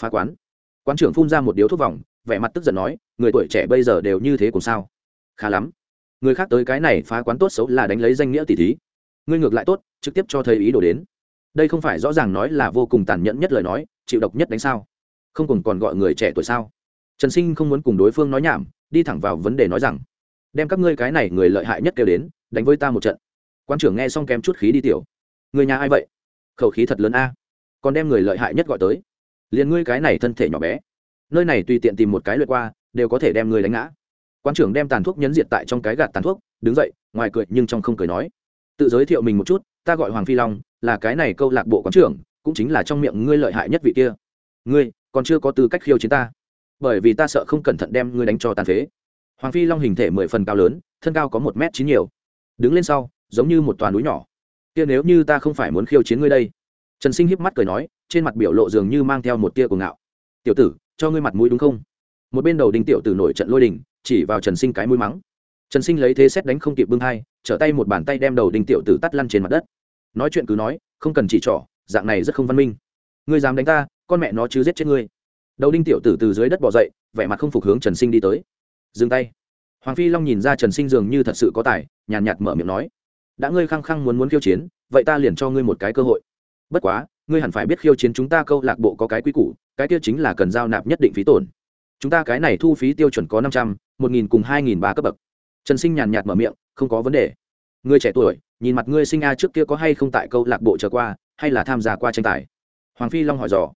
Phá quán? Quán trưởng phun ra một điếu thuốc vòng, vẻ mặt tức giận nói, người tuổi trẻ bây giờ đều như thế cùng sao? Khá lắm. Người khác tới cái này phá quán tốt xấu là đánh lấy danh nghĩa tỷ thí. Ngươi ngược lại tốt, trực tiếp cho thầy ý đồ đến. Đây không phải rõ ràng nói là vô cùng tàn nhẫn nhất lời nói, chịu độc nhất đánh sao? Không còn còn gọi người trẻ tuổi sao? Trần sinh không muốn cùng đối phương nói nhảm, đi thẳng vào vấn đề nói rằng đem các ngươi cái này người lợi hại nhất kêu đến, đánh với ta một trận. Quan trưởng nghe xong kém chút khí đi tiểu. Người nhà ai vậy? Khẩu khí thật lớn a. Còn đem người lợi hại nhất gọi tới. Liền ngươi cái này thân thể nhỏ bé. Nơi này tùy tiện tìm một cái lượt qua, đều có thể đem ngươi đánh ngã. Quan trưởng đem tàn thuốc nhấn diệt tại trong cái gạt tàn thuốc, đứng dậy, ngoài cười nhưng trong không cười nói. Tự giới thiệu mình một chút, ta gọi hoàng phi long, là cái này câu lạc bộ quán trưởng, cũng chính là trong miệng ngươi lợi hại nhất vị kia. Ngươi, còn chưa có tư cách khiêu chiến ta. Bởi vì ta sợ không cẩn thận đem ngươi đánh cho tàn phế hoàng phi long hình thể mười phần cao lớn, thân cao có một m chín nhiều. Đứng lên sau, giống như một toàn núi nhỏ. Kia nếu như ta không phải muốn khiêu chiến ngươi đây. Trần sinh hiếp mắt cười nói, trên mặt biểu lộ dường như mang theo một tia cuồng ngạo. Tiểu tử, cho ngươi mặt mũi đúng không? Một bên đầu đinh tiểu tử nổi trận lôi đình, chỉ vào trần sinh cái mũi mắng. Trần sinh lấy thế xét đánh không kịp bưng hai, trở tay một bàn tay đem đầu đinh tiểu tử tắt lăn trên mặt đất. Nói chuyện cứ nói, không cần chỉ trỏ, dạng này rất không văn minh. Ngươi dám đánh ta, con mẹ nó chứ giết chết ngươi. Đầu đinh tiểu tử từ dưới đất bỏ dậy, vẻ mặt không phục hướng trần sinh đi tới dừng tay. Hoàng phi long nhìn ra trần sinh dường như thật sự có tài, nhàn nhạt mở miệng nói, đã ngươi khăng khăng muốn muốn khiêu chiến, vậy ta liền cho ngươi một cái cơ hội. Bất quá, ngươi hẳn phải biết khiêu chiến chúng ta câu lạc bộ có cái quy củ, cái kia chính là cần giao nạp nhất định phí tổn. Chúng ta cái này thu phí tiêu chuẩn có năm trăm, một nghìn cùng hai nghìn ba cấp bậc. Trần sinh nhàn nhạt mở miệng, không có vấn đề. Ngươi trẻ tuổi, nhìn mặt ngươi sinh a trước kia có hay không tại câu lạc bộ trở qua, hay là tham gia qua tranh tài? Hoàng phi long hỏi dò,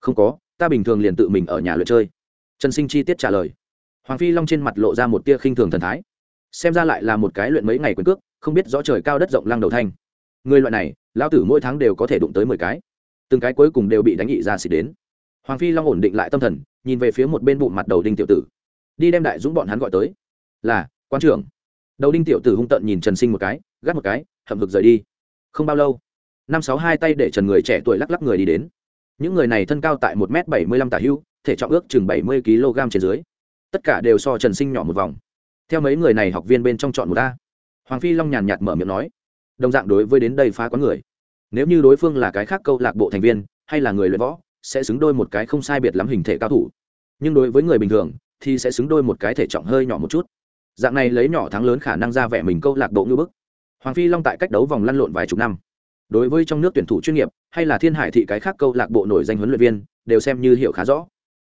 không có, ta bình thường liền tự mình ở nhà luyện chơi. Trần sinh chi tiết trả lời hoàng phi long trên mặt lộ ra một tia khinh thường thần thái. Xem ra lại là một cái luyện mấy ngày quyền cước, không biết rõ trời cao đất rộng lăng đầu thanh. Người loại này lao tử mỗi tháng đều có thể đụng tới mười cái. Từng cái cuối cùng đều bị đánh nghị ra xịt đến. Hoàng phi long ổn định lại tâm thần, nhìn về phía một bên bụng mặt đầu đinh tiểu tử. Đi đem đại dũng bọn hắn gọi tới. Là, quan trưởng. Đầu đinh tiểu tử hung tợn nhìn trần sinh một cái, gắt một cái, hậm hực rời đi. Không bao lâu, năm sáu hai tay để trần người trẻ tuổi lắc lắc người đi đến. Những người này thân cao tại một m bảy mươi lăm tả hưu, thể trọng ước chừng bảy mươi kg trên dưới tất cả đều so trần sinh nhỏ một vòng. Theo mấy người này học viên bên trong chọn một ta hoàng phi long nhàn nhạt mở miệng nói, đồng dạng đối với đến đây phá quán người. Nếu như đối phương là cái khác câu lạc bộ thành viên, hay là người luyện võ, sẽ xứng đôi một cái không sai biệt lắm hình thể cao thủ. Nhưng đối với người bình thường, thì sẽ xứng đôi một cái thể trọng hơi nhỏ một chút. Dạng này lấy nhỏ thắng lớn khả năng ra vẻ mình câu lạc bộ như bức. Hoàng phi long tại cách đấu vòng lăn lộn vài chục năm. Đối với trong nước tuyển thủ chuyên nghiệp, hay là thiên hải thị cái khác câu lạc bộ nổi danh huấn luyện viên, đều xem như hiểu khá rõ.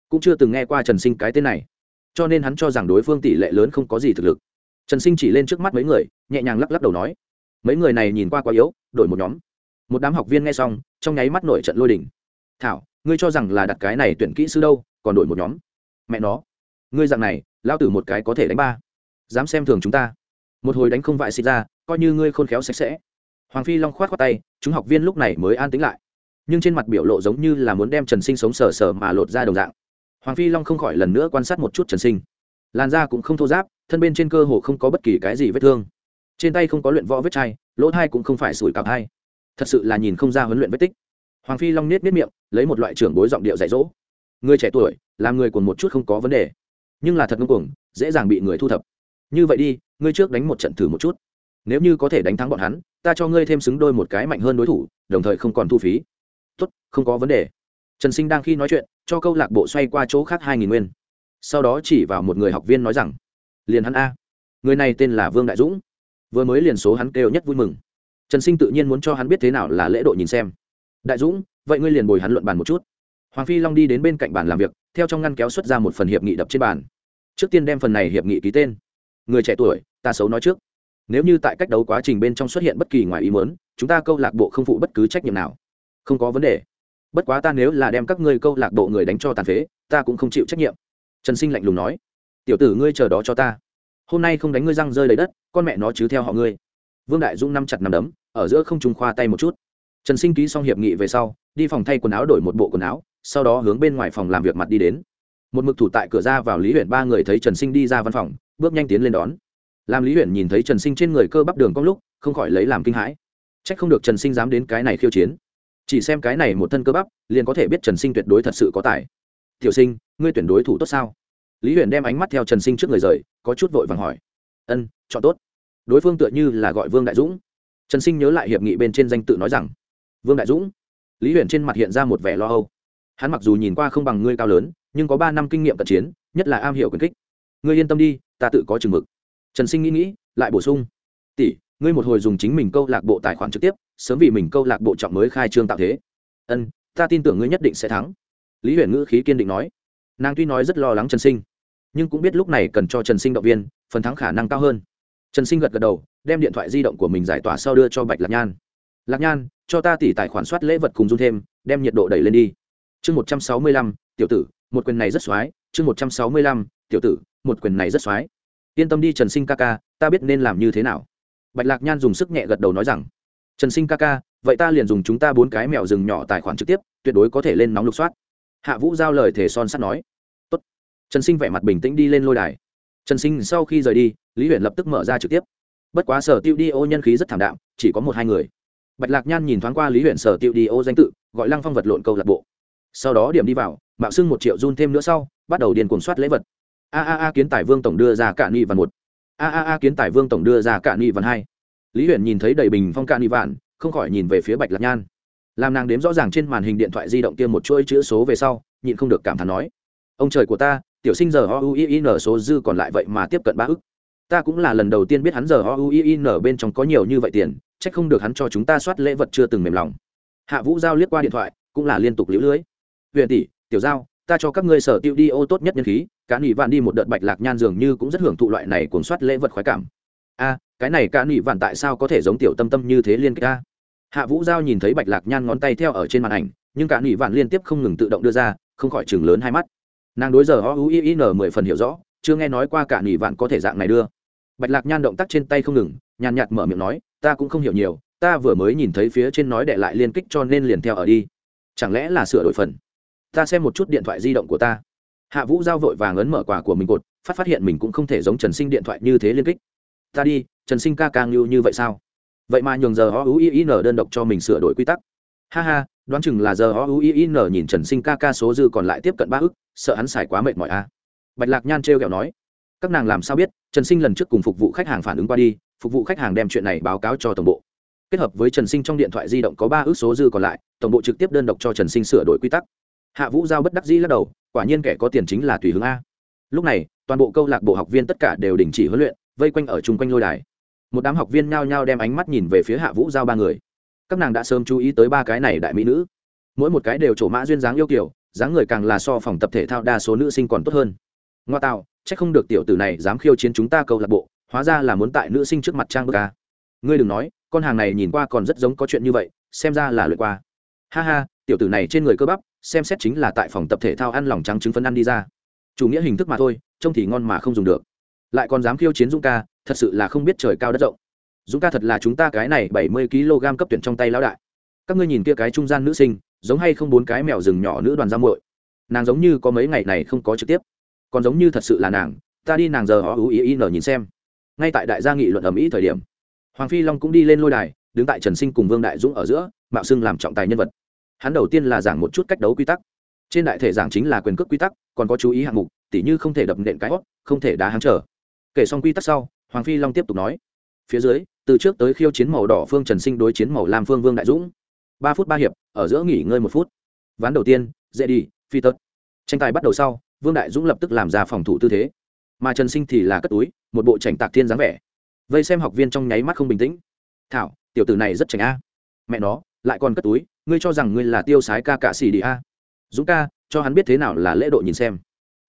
Cũng chưa từng nghe qua trần sinh cái tên này cho nên hắn cho rằng đối phương tỷ lệ lớn không có gì thực lực. Trần sinh chỉ lên trước mắt mấy người, nhẹ nhàng lắc lắc đầu nói, mấy người này nhìn qua quá yếu, đổi một nhóm. Một đám học viên nghe xong, trong nháy mắt nổi trận lôi đình. Thảo, ngươi cho rằng là đặt cái này tuyển kỹ sư đâu, còn đổi một nhóm? Mẹ nó, ngươi dạng này lao tử một cái có thể đánh ba, dám xem thường chúng ta. Một hồi đánh không vại xịt ra, coi như ngươi khôn khéo sạch sẽ. Hoàng phi long khoát khoát tay, chúng học viên lúc này mới an tĩnh lại. Nhưng trên mặt biểu lộ giống như là muốn đem trần sinh sống sờ sờ mà lột ra đồng dạng hoàng phi long không khỏi lần nữa quan sát một chút trần sinh. Làn da cũng không thô giáp thân bên trên cơ hồ không có bất kỳ cái gì vết thương. Trên tay không có luyện võ vết chai, lỗ thai cũng không phải sủi cạp hai thật sự là nhìn không ra huấn luyện vết tích. Hoàng phi long nết nết miệng, lấy một loại trưởng bối giọng điệu dạy dỗ. Người trẻ tuổi, làm người cuồng một chút không có vấn đề. Nhưng là thật ngông cuồng, dễ dàng bị người thu thập. Như vậy đi, ngươi trước đánh một trận thử một chút. Nếu như có thể đánh thắng bọn hắn, ta cho ngươi thêm xứng đôi một cái mạnh hơn đối thủ, đồng thời không còn thu phí. Tốt, không có vấn đề trần sinh đang khi nói chuyện, cho câu lạc bộ xoay qua chỗ khác hai nghìn nguyên. Sau đó chỉ vào một người học viên nói rằng, liền hắn a. Người này tên là vương đại dũng. Vừa mới liền số hắn kêu nhất vui mừng. Trần sinh tự nhiên muốn cho hắn biết thế nào là lễ độ nhìn xem. Đại dũng, vậy ngươi liền bồi hắn luận bàn một chút. Hoàng phi long đi đến bên cạnh bàn làm việc, theo trong ngăn kéo xuất ra một phần hiệp nghị đập trên bàn. Trước tiên đem phần này hiệp nghị ký tên. Người trẻ tuổi, ta xấu nói trước. Nếu như tại cách đấu quá trình bên trong xuất hiện bất kỳ ngoài ý muốn, chúng ta câu lạc bộ không phụ bất cứ trách nhiệm nào. Không có vấn đề bất quá ta nếu là đem các ngươi câu lạc bộ người đánh cho tàn phế, ta cũng không chịu trách nhiệm. Trần sinh lạnh lùng nói. Tiểu tử ngươi chờ đó cho ta. Hôm nay không đánh ngươi răng rơi lấy đất, con mẹ nó chứ theo họ ngươi. Vương đại dũng nắm chặt nằm đấm, ở giữa không trùng khoa tay một chút. Trần sinh ký xong hiệp nghị về sau, đi phòng thay quần áo đổi một bộ quần áo, sau đó hướng bên ngoài phòng làm việc mặt đi đến. Một mực thủ tại cửa ra vào lý huyện ba người thấy trần sinh đi ra văn phòng, bước nhanh tiến lên đón. Làm lý huyện nhìn thấy trần sinh trên người cơ bắp đường cong lúc, không khỏi lấy làm kinh hãi. C h ắ c không được trần sinh dám đến cái này khiêu chiến chỉ xem cái này một thân cơ bắp, liền có thể biết trần sinh tuyệt đối thật sự có tài. Tiểu sinh, ngươi tuyển đối thủ tốt sao? Lý Huyền đem ánh mắt theo trần sinh trước người rời, có chút vội vàng hỏi. Ân, chọn tốt. Đối phương tựa như là gọi vương đại dũng. Trần sinh nhớ lại hiệp nghị bên trên danh tự nói rằng, vương đại dũng. Lý Huyền trên mặt hiện ra một vẻ lo âu. Hắn mặc dù nhìn qua không bằng ngươi cao lớn, nhưng có ba năm kinh nghiệm cận chiến, nhất là am hiểu quyền kích. Ngươi yên tâm đi, ta tự có chừng mực. Trần sinh nghĩ nghĩ, lại bổ sung, tỷ, ngươi một hồi dùng chính mình câu lạc bộ tài khoản trực tiếp sớm vì mình câu lạc bộ trọng mới khai trương tạo thế. Ân, ta tin tưởng ngươi nhất định sẽ thắng. Lý huyền ngữ khí kiên định nói. Nàng tuy nói rất lo lắng trần sinh, nhưng cũng biết lúc này cần cho trần sinh động viên, phần thắng khả năng cao hơn. Trần sinh gật gật đầu, đem điện thoại di động của mình giải tỏa sau đưa cho bạch lạc nhan. Lạc nhan, cho ta tỷ tài khoản soát lễ vật cùng dung thêm, đem nhiệt độ đẩy lên đi. Chương một trăm sáu mươi lăm, tiểu tử, một quyền này rất x o á i chương một trăm sáu mươi lăm, tiểu tử, một quyền này rất x o á i yên tâm đi trần sinh ca ca, ta biết nên làm như thế nào. Bạch lạc nhan dùng sức nhẹ gật đầu nói rằng trần sinh ca ca, vậy ta liền dùng chúng ta bốn cái mẹo rừng nhỏ tài khoản trực tiếp, tuyệt đối có thể lên nóng lục soát. Hạ vũ giao lời thể son sắt nói. Tốt. trần sinh vẻ mặt bình tĩnh đi lên lôi đài. Trần sinh sau khi rời đi, lý huyện lập tức mở ra trực tiếp. Bất quá sở tiêu đi ô nhân khí rất thảm đạm, chỉ có một hai người. Bạch lạc nhan nhìn thoáng qua lý huyện sở tiêu đi ô danh tự, gọi lăng phong vật lộn câu lạc bộ. Sau đó điểm đi vào, mạo xưng một triệu run thêm nữa sau, bắt đầu điền cuồng soát lễ vật. A a a kiến tài vương tổng đưa ra cả ni văn một. A a a kiến tài vương tổng đưa ra cả ni văn hai lý huyện nhìn thấy đầy bình phong can ni vạn, không khỏi nhìn về phía bạch lạc nhan. Làm nàng đếm rõ ràng trên màn hình điện thoại di động kia một chuỗi chữ số về sau, nhịn không được cảm thán nói, ông trời của ta, tiểu sinh giờ o u i n số dư còn lại vậy mà tiếp cận ba ức. Ta cũng là lần đầu tiên biết hắn giờ o u i n bên trong có nhiều như vậy tiền c h ắ c không được hắn cho chúng ta soát lễ vật chưa từng mềm lòng. Hạ vũ giao liếc qua điện thoại, cũng là liên tục lũ lưới. Huyện tỷ, tiểu giao, ta cho các ngươi sở tiêu đi ô tốt nhất nhân khí, cá nỉ vạn đi một đợt bạch lạc nhan dường như cũng rất hưởng thụ loại này cuốn soát lễ vật khoái cảm. A cái này ca nị vạn tại sao có thể giống tiểu tâm tâm như thế liên kết ta? Hạ vũ giao nhìn thấy bạch lạc nhan ngón tay theo ở trên màn ảnh, nhưng cả nị vạn liên tiếp không ngừng tự động đưa ra, không khỏi chừng lớn hai mắt. Nàng đối giờ o u i n mười phần hiểu rõ, chưa nghe nói qua cả nị vạn có thể dạng này đưa. Bạch lạc nhan động tác trên tay không ngừng, nhàn nhạt mở miệng nói, ta cũng không hiểu nhiều, ta vừa mới nhìn thấy phía trên nói để lại liên kích cho nên liền theo ở đi. Chẳng lẽ là sửa đổi phần? Ta xem một chút điện thoại di động của ta. Hạ vũ giao vội vàng ấn mở quả của mình cột, phát phát hiện mình cũng không thể giống trần sinh điện thoại như thế liên kích. Ta đi trần sinh ca càng như như vậy sao? Vậy mà nhường giờ o u i n đơn độc cho mình sửa đổi quy tắc. Ha ha, đoán chừng là giờ o u i n nhìn trần sinh ca ca số dư còn lại tiếp cận ba ức, sợ hắn xài quá mệt mỏi a à. bạch lạc nhan trêu kẹo nói, các nàng làm sao biết, trần sinh lần trước cùng phục vụ khách hàng phản ứng qua đi, phục vụ khách hàng đem chuyện này báo cáo cho tổng bộ. Kết hợp với trần sinh trong điện thoại di động có ba ước số dư còn lại, tổng bộ trực tiếp đơn độc cho trần sinh sửa đổi quy tắc. Hạ vũ giao bất đắc dĩ lắc đầu, quả nhiên kẻ có tiền chính là tùy hướng a. Lúc này, toàn bộ câu lạc bộ học viên tất cả đều đình chỉ huấn luyện, vây quanh ở chung quanh lôi đài một đám học viên nhao nhao đem ánh mắt nhìn về phía hạ vũ giao ba người. Các nàng đã sớm chú ý tới ba cái này đại mỹ nữ. Mỗi một cái đều trổ mã duyên dáng yêu kiểu dáng người càng là so phòng tập thể thao đa số nữ sinh còn tốt hơn. Ngoa tạo c h ắ c không được tiểu tử này dám khiêu chiến chúng ta câu lạc bộ, hóa ra là muốn tại nữ sinh trước mặt trang bức ca ngươi đừng nói, con hàng này nhìn qua còn rất giống có chuyện như vậy, xem ra là lượt qua. Ha ha, tiểu tử này trên người cơ bắp, xem xét chính là tại phòng tập thể thao ăn lòng trắng trứng phân ăn đi ra. Chủ nghĩa hình thức mà thôi, trông thì ngon mà không dùng được. Lại còn dám khiêu chiến dũng ca thật sự là không biết trời cao đất rộng. Dũng ca thật là chúng ta cái này bảy mươi kg cấp tuyển trong tay lão đại. Các ngươi nhìn kia cái trung gian nữ sinh, giống hay không bốn cái mèo rừng nhỏ nữ đoàn giam muội. Nàng giống như có mấy ngày này không có trực tiếp. Còn giống như thật sự là nàng, ta đi nàng giờ họ ú ý ý nở nhìn xem. Ngay tại đại gia nghị luận ầm ĩ thời điểm, hoàng phi long cũng đi lên lôi đài, đứng tại trần sinh cùng vương đại dũng ở giữa, mạo xưng làm trọng tài nhân vật. Hắn đầu tiên là giảng một chút cách đấu quy tắc. Trên đại thể giảng chính là quyền cước quy tắc, còn có chú ý hạng mục, tỉ như không thể đập nện cái hót không thể đá háng trở. Kể xong quy tắc sau hoàng phi long tiếp tục nói. Phía dưới, từ trước tới khiêu chiến màu đỏ phương trần sinh đối chiến màu lam phương vương đại dũng. Ba phút ba hiệp, ở giữa nghỉ ngơi một phút. Ván đầu tiên, dễ đi, phi tớt tranh tài bắt đầu sau, vương đại dũng lập tức làm ra phòng thủ tư thế. Mà trần sinh thì là cất túi, một bộ chảnh tạc thiên dáng vẻ. Vây xem học viên trong nháy mắt không bình tĩnh. Thảo, tiểu tử này rất chảnh a. Mẹ nó, lại còn cất túi, ngươi cho rằng ngươi là tiêu sái ca cạ xì đi a? Dũng ca, cho hắn biết thế nào là lễ độ nhìn xem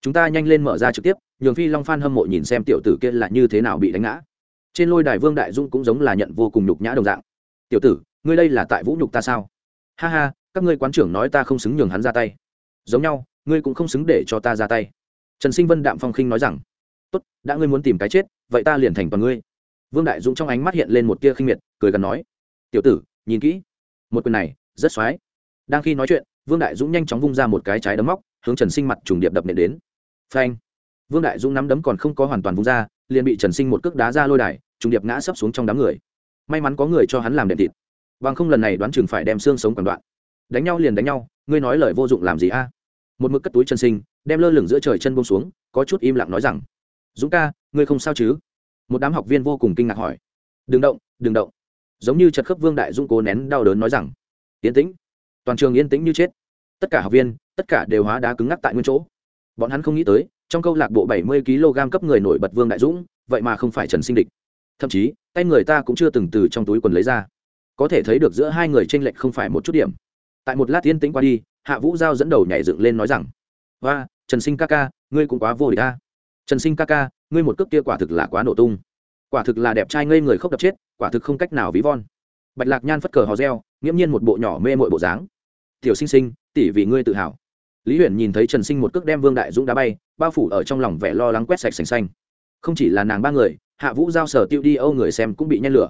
chúng ta nhanh lên mở ra trực tiếp, nhường phi long phan hâm mộ nhìn xem tiểu tử kia là như thế nào bị đánh ngã. Trên lôi đài vương đại dung cũng giống là nhận vô cùng nhục nhã đồng dạng. Tiểu tử, ngươi đây là tại vũ nhục ta sao? Ha ha, các ngươi quán trưởng nói ta không xứng nhường hắn ra tay. Giống nhau, ngươi cũng không xứng để cho ta ra tay. Trần sinh vân đạm phong khinh nói rằng, tốt, đã ngươi muốn tìm cái chết, vậy ta liền thành toàn ngươi. Vương đại dũng trong ánh mắt hiện lên một tia khinh miệt, cười gần nói, tiểu tử, nhìn kỹ, một quyền này rất x o á i đang khi nói chuyện, vương đại dũng nhanh chóng vung ra một cái trái đấm móc, hướng trần sinh mặt trùng điệp đập nện đến phanh. Vương đại dũng nắm đấm còn không có hoàn toàn vung ra, liền bị trần sinh một cước đá ra lôi đài, trùng điệp ngã sấp xuống trong đám người. May mắn có người cho hắn làm đệm thịt. Bằng không lần này đoán chừng phải đem xương sống còn đoạn. Đánh nhau liền đánh nhau, ngươi nói lời vô dụng làm gì a? Một mực cất túi chân sinh, đem lơ lửng giữa trời chân bông xuống, có chút im lặng nói rằng, dũng ca, ngươi không sao chứ? Một đám học viên vô cùng kinh ngạc hỏi. Đừng động đừng động. Giống như chật khớp vương đại dũng cố nén đau đớn nói rằng, yên tĩnh, toàn trường yên tĩnh như chết. Tất cả học viên, tất cả đều hóa đá cứng ngắc tại nguyên chỗ bọn hắn không nghĩ tới, trong câu lạc bộ bảy mươi kg cấp người nổi bật vương đại dũng, vậy mà không phải trần sinh địch. Thậm chí, tay người ta cũng chưa từng từ trong túi quần lấy ra. Có thể thấy được giữa hai người tranh lệch không phải một chút điểm. Tại một lát yên tĩnh qua đi, hạ vũ giao dẫn đầu nhảy dựng lên nói rằng và trần sinh ca ca, ngươi cũng quá vô địch ta. Trần sinh ca ca, ngươi một cước kia quả thực là quá nổ tung. Quả thực là đẹp trai ngây người khóc đập chết, quả thực không cách nào ví von. Bạch lạc nhan phất cờ hò reo, nghiễm nhiên một bộ nhỏ mê mội bộ dáng. Tiểu sinh sinh, tỷ vì ngươi tự hào lý huyền nhìn thấy trần sinh một cước đem vương đại dũng đá bay, bao phủ ở trong lòng vẻ lo lắng quét sạch sành xanh. Không chỉ là nàng ba người, hạ vũ giao sở tiêu đi âu người xem cũng bị nhen lửa.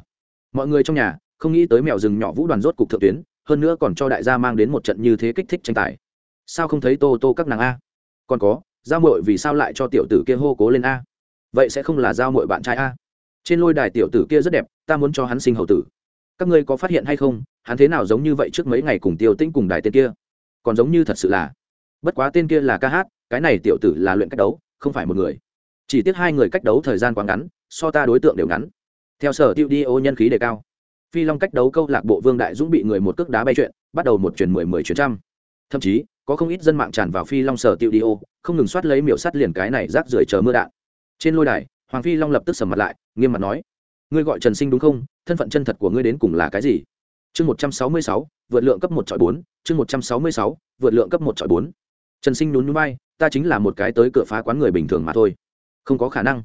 Mọi người trong nhà, không nghĩ tới mèo rừng nhỏ vũ đoàn rốt cục thượng tuyến, hơn nữa còn cho đại gia mang đến một trận như thế kích thích tranh tài. Sao không thấy tô tô các nàng a? Còn có, giao mội vì sao lại cho tiểu tử kia hô cố lên a? Vậy sẽ không là giao mội bạn trai a? Trên lôi đài tiểu tử kia rất đẹp, ta muốn cho hắn sinh hậu tử. Các ngươi có phát hiện hay không, hắn thế nào giống như vậy trước mấy ngày cùng tiêu tĩnh cùng đài tên kia? Còn giống như thật sự là bất quá tên kia là ca hát, cái này tiểu tử là luyện cách đấu, không phải một người. Chỉ tiếc hai người cách đấu thời gian quá ngắn, so ta đối tượng đều ngắn. Theo sở tiêu đi ô nhân khí đề cao. Phi long cách đấu câu lạc bộ vương đại dũng bị người một cước đá bay chuyện, bắt đầu một chuyển mười mười chuyển trăm. Thậm chí, có không ít dân mạng tràn vào phi long sở tiêu đi ô, không ngừng soát lấy miểu sắt liền cái này rác rưởi chờ mưa đạn. Trên lôi đài, hoàng phi long lập tức sầm mặt lại, nghiêm mặt nói, ngươi gọi trần sinh đúng không? Thân phận chân thật của ngươi đến cùng là cái gì? Chương một trăm sáu mươi sáu, vượt lượng cấp một chọi bốn, chương một trăm sáu mươi sáu, vượt lượng cấp một chọi bốn trần sinh nhún nhún bay ta chính là một cái tới cửa phá quán người bình thường mà thôi. Không có khả năng.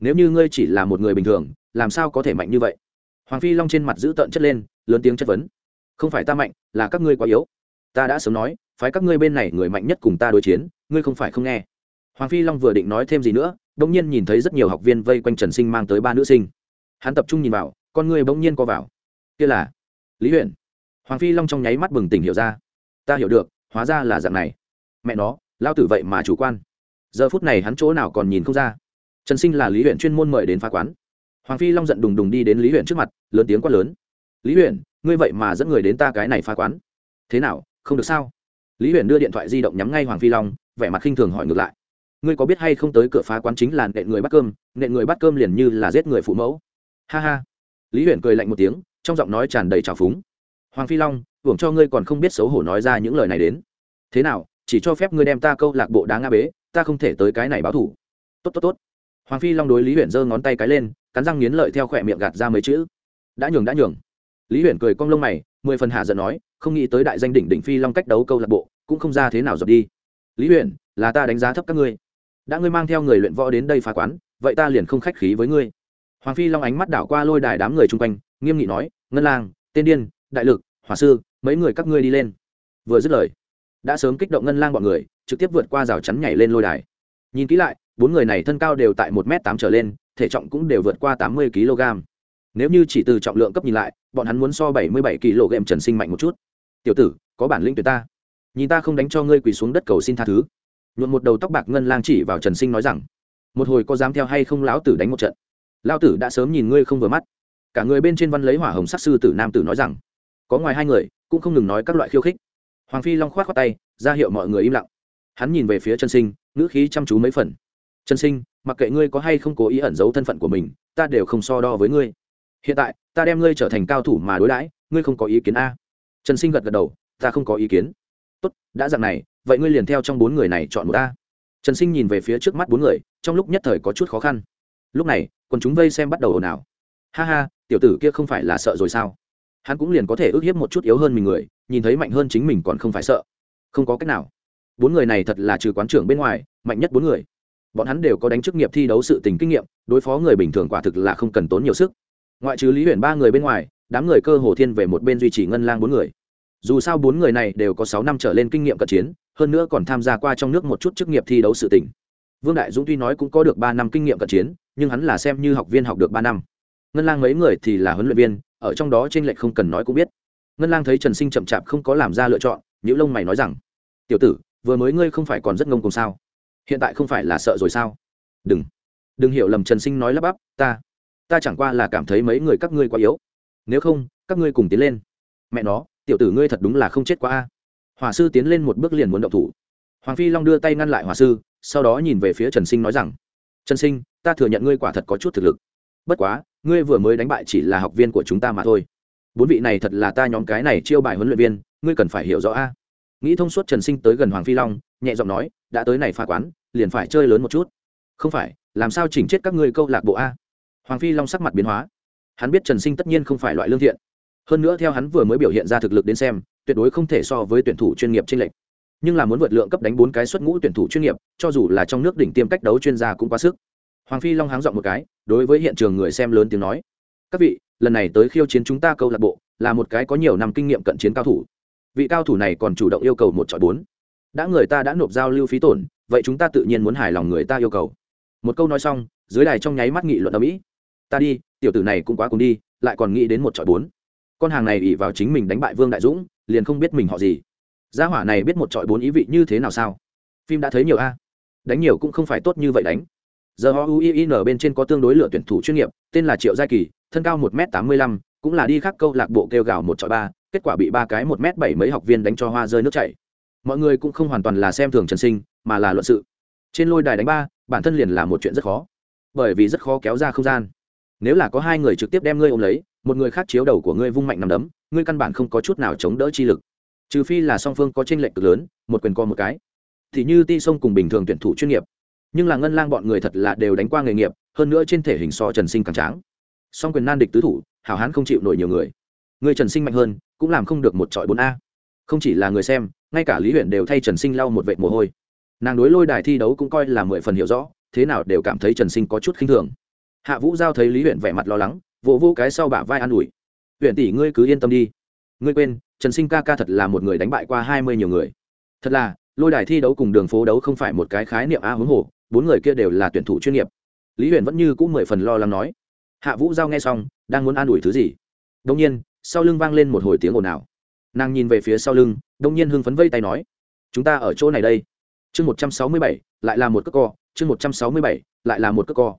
Nếu như ngươi chỉ là một người bình thường, làm sao có thể mạnh như vậy? Hoàng phi long trên mặt giữ tợn chất lên, lớn tiếng chất vấn. Không phải ta mạnh, là các ngươi quá yếu. Ta đã sớm nói, phái các ngươi bên này người mạnh nhất cùng ta đối chiến, ngươi không phải không nghe. Hoàng phi long vừa định nói thêm gì nữa đông nhiên nhìn thấy rất nhiều học viên vây quanh trần sinh mang tới ba nữ sinh. Hắn tập trung nhìn vào, con người bỗng nhiên co vào. Kia là lý huyện hoàng phi long trong nháy mắt bừng tỉnh hiểu ra. Ta hiểu được, hóa ra là dạng này mẹ nó, lao tử vậy mà chủ quan. Giờ phút này hắn chỗ nào còn nhìn không ra. Trần sinh là lý huyện chuyên môn mời đến phá quán. Hoàng phi long giận đùng đùng đi đến lý huyện trước mặt, lớn tiếng quát lớn. Lý huyện ngươi vậy mà dẫn người đến ta cái này phá quán. Thế nào, không được sao? Lý huyện đưa điện thoại di động nhắm ngay hoàng phi long, vẻ mặt khinh thường hỏi ngược lại. Ngươi có biết hay không tới cửa phá quán chính là nện người bắt cơm, nện người bắt cơm liền như là giết người phụ mẫu? Ha ha. Lý huyện cười lạnh một tiếng, trong giọng nói tràn đầy trào phúng. Hoàng phi long, hưởng cho ngươi còn không biết xấu hổ nói ra những lời này đến. Thế nào chỉ cho phép ngươi đem ta câu lạc bộ đá nga bế, ta không thể tới cái này báo thủ. Tốt tốt tốt. Hoàng phi long đối lý huyện giơ ngón tay cái lên, cắn răng nghiến lợi theo khỏe miệng gạt ra mấy chữ. Đã nhường đã nhường. Lý huyện cười cong lông mày, mười phần hạ giận nói, không nghĩ tới đại danh đỉnh đỉnh phi long cách đấu câu lạc bộ, cũng không ra thế nào dập đi. Lý huyện là ta đánh giá thấp các ngươi. Đã ngươi mang theo người luyện võ đến đây phá quán, vậy ta liền không khách khí với ngươi. Hoàng phi long ánh mắt đảo qua lôi đài đám người chung quanh, nghiêm nghị nói, ngân lang tên điên, đại lực, hỏa sư, mấy người các ngươi đi lên. Vừa dứt lời đã sớm kích động ngân lang bọn người, trực tiếp vượt qua rào chắn nhảy lên lôi đài. Nhìn kỹ lại, bốn người này thân cao đều tại một m tám trở lên, thể trọng cũng đều vượt qua tám mươi kg. Nếu như chỉ từ trọng lượng cấp nhìn lại, bọn hắn muốn so bảy mươi bảy kg trần sinh mạnh một chút. Tiểu tử, có bản lĩnh tuyệt ta. Nhìn ta không đánh cho ngươi quỳ xuống đất cầu xin tha thứ. Nhuộm một đầu tóc bạc ngân lang chỉ vào trần sinh nói rằng. Một hồi có dám theo hay không lão tử đánh một trận? Lão tử đã sớm nhìn ngươi không vừa mắt. Cả người bên trên văn lấy hỏa hồng sắc sư tử nam tử nói rằng. Có ngoài hai người, cũng không ngừng nói các loại khiêu khích hoàng phi long khoát khoát tay, ra hiệu mọi người im lặng. Hắn nhìn về phía trần sinh, ngữ khí chăm chú mấy phần. Trần sinh, mặc kệ ngươi có hay không cố ý ẩn giấu thân phận của mình, ta đều không so đo với ngươi. Hiện tại, ta đem ngươi trở thành cao thủ mà đối đãi, ngươi không có ý kiến a. Trần sinh gật gật đầu, ta không có ý kiến. Tốt, đã dặn này, vậy ngươi liền theo trong bốn người này chọn một ta trần sinh nhìn về phía trước mắt bốn người, trong lúc nhất thời có chút khó khăn. Lúc này, quần chúng vây xem bắt đầu ồn ào. Ha ha, tiểu tử kia không phải là sợ rồi sao? Hắn cũng liền có thể ước hiếp một chút yếu hơn mình người, nhìn thấy mạnh hơn chính mình còn không phải sợ. Không có cách nào. Bốn người này thật là trừ quán trưởng bên ngoài, mạnh nhất bốn người. Bọn hắn đều có đánh chức nghiệp thi đấu sự tình kinh nghiệm, đối phó người bình thường quả thực là không cần tốn nhiều sức. Ngoại trừ lý huyền ba người bên ngoài, đám người cơ hồ thiên về một bên duy trì ngân lang bốn người. Dù sao bốn người này đều có sáu năm trở lên kinh nghiệm cận chiến, hơn nữa còn tham gia qua trong nước một chút chức nghiệp thi đấu sự tỉnh vương đại dũng tuy nói cũng có được ba năm kinh nghiệm cận chiến, nhưng hắn là xem như học viên học được ba năm. Ngân lang mấy người thì là huấn luyện viên ở trong đó trên lệch không cần nói cũng biết. Ngân lang thấy trần sinh chậm chạp không có làm ra lựa chọn nhữ lông mày nói rằng, tiểu tử, vừa mới ngươi không phải còn rất ngông cùng sao? Hiện tại không phải là sợ rồi sao? Đừng đừng hiểu lầm trần sinh nói lắp bắp, ta ta chẳng qua là cảm thấy mấy người các ngươi quá yếu. Nếu không, các ngươi cùng tiến lên. Mẹ nó, tiểu tử ngươi thật đúng là không chết quá a. Hòa sư tiến lên một bước liền muốn động thủ. Hoàng phi long đưa tay ngăn lại hòa sư, sau đó nhìn về phía trần sinh nói rằng, trần sinh, ta thừa nhận ngươi quả thật có chút thực lực. Bất quá ngươi vừa mới đánh bại chỉ là học viên của chúng ta mà thôi. Bốn vị này thật là ta nhóm cái này chiêu bài huấn luyện viên, ngươi cần phải hiểu rõ a. Nghĩ thông suốt trần sinh tới gần hoàng phi long, nhẹ giọng nói, đã tới này pha quán, liền phải chơi lớn một chút. Không phải, làm sao chỉnh chết các ngươi câu lạc bộ a? Hoàng phi long sắc mặt biến hóa. Hắn biết trần sinh tất nhiên không phải loại lương thiện. Hơn nữa theo hắn vừa mới biểu hiện ra thực lực đến xem, tuyệt đối không thể so với tuyển thủ chuyên nghiệp trên lệnh nhưng là muốn vượt lượng cấp đánh bốn cái xuất ngũ tuyển thủ chuyên nghiệp, cho dù là trong nước đỉnh tiêm cách đấu chuyên gia cũng quá sức hoàng phi long háng dọn một cái, đối với hiện trường người xem lớn tiếng nói, các vị, lần này tới khiêu chiến chúng ta câu lạc bộ, là một cái có nhiều năm kinh nghiệm cận chiến cao thủ. Vị cao thủ này còn chủ động yêu cầu một chọi bốn. Đã người ta đã nộp giao lưu phí tổn, vậy chúng ta tự nhiên muốn hài lòng người ta yêu cầu. Một câu nói xong, dưới đài trong nháy mắt nghị luận ở mỹ ta đi, tiểu tử này cũng quá cùng đi, lại còn nghĩ đến một chọi bốn. Con hàng này ỉ vào chính mình đánh bại vương đại dũng, liền không biết mình họ gì. Gia hỏa này biết một chọi bốn ý vị như thế nào sao? Phim đã thấy nhiều a. Đánh nhiều cũng không phải tốt như vậy đánh giờ họ uin bên trên có tương đối lựa tuyển thủ chuyên nghiệp, tên là triệu giai kỳ, thân cao một m tám mươi lăm, cũng là đi khắc câu lạc bộ kêu gào một trọi ba, kết quả bị ba cái một m bảy mấy học viên đánh cho hoa rơi nước chảy. Mọi người cũng không hoàn toàn là xem thường trần sinh, mà là luận sự. Trên lôi đài đánh ba, bản thân liền là một chuyện rất khó. Bởi vì rất khó kéo ra không gian. Nếu là có hai người trực tiếp đem ngươi ôm lấy, một người khác chiếu đầu của ngươi vung mạnh nằm đấm, ngươi căn bản không có chút nào chống đỡ chi lực. Trừ phi là song phương có tranh lệch cực lớn, một quyền co một cái. Thì như ti sông cùng bình thường tuyển thủ chuyên nghiệp nhưng là ngân lang bọn người thật là đều đánh qua nghề nghiệp, hơn nữa trên thể hình so trần sinh càng tráng. Song quyền nan địch tứ thủ, hảo hán không chịu nổi nhiều người. Người trần sinh mạnh hơn, cũng làm không được một trọi bốn a. Không chỉ là người xem, ngay cả lý huyện đều thay trần sinh lau một vệ mồ hôi. Nàng đối lôi đài thi đấu cũng coi là mười phần hiểu rõ, thế nào đều cảm thấy trần sinh có chút khinh thường. Hạ vũ giao thấy lý huyện vẻ mặt lo lắng, vỗ vô cái sau bả vai an ủi. Huyện tỷ, ngươi cứ yên tâm đi. Ngươi quên, trần sinh ca ca thật là một người đánh bại qua hai mươi nhiều người. Thật là, lôi đài thi đấu cùng đường phố đấu không phải một cái khái niệm a huống hồ bốn người kia đều là tuyển thủ chuyên nghiệp. Lý huyền vẫn như cũng mười phần lo lắng nói. Hạ vũ giao nghe xong, đang muốn an ủi thứ gì? Đông nhiên, sau lưng vang lên một hồi tiếng ồn ào. Nàng nhìn về phía sau lưng đông nhiên hưng phấn vây tay nói, chúng ta ở chỗ này đây. Chương một trăm sáu mươi bảy, lại là một cất co. Chương một trăm sáu mươi bảy, lại là một cất co.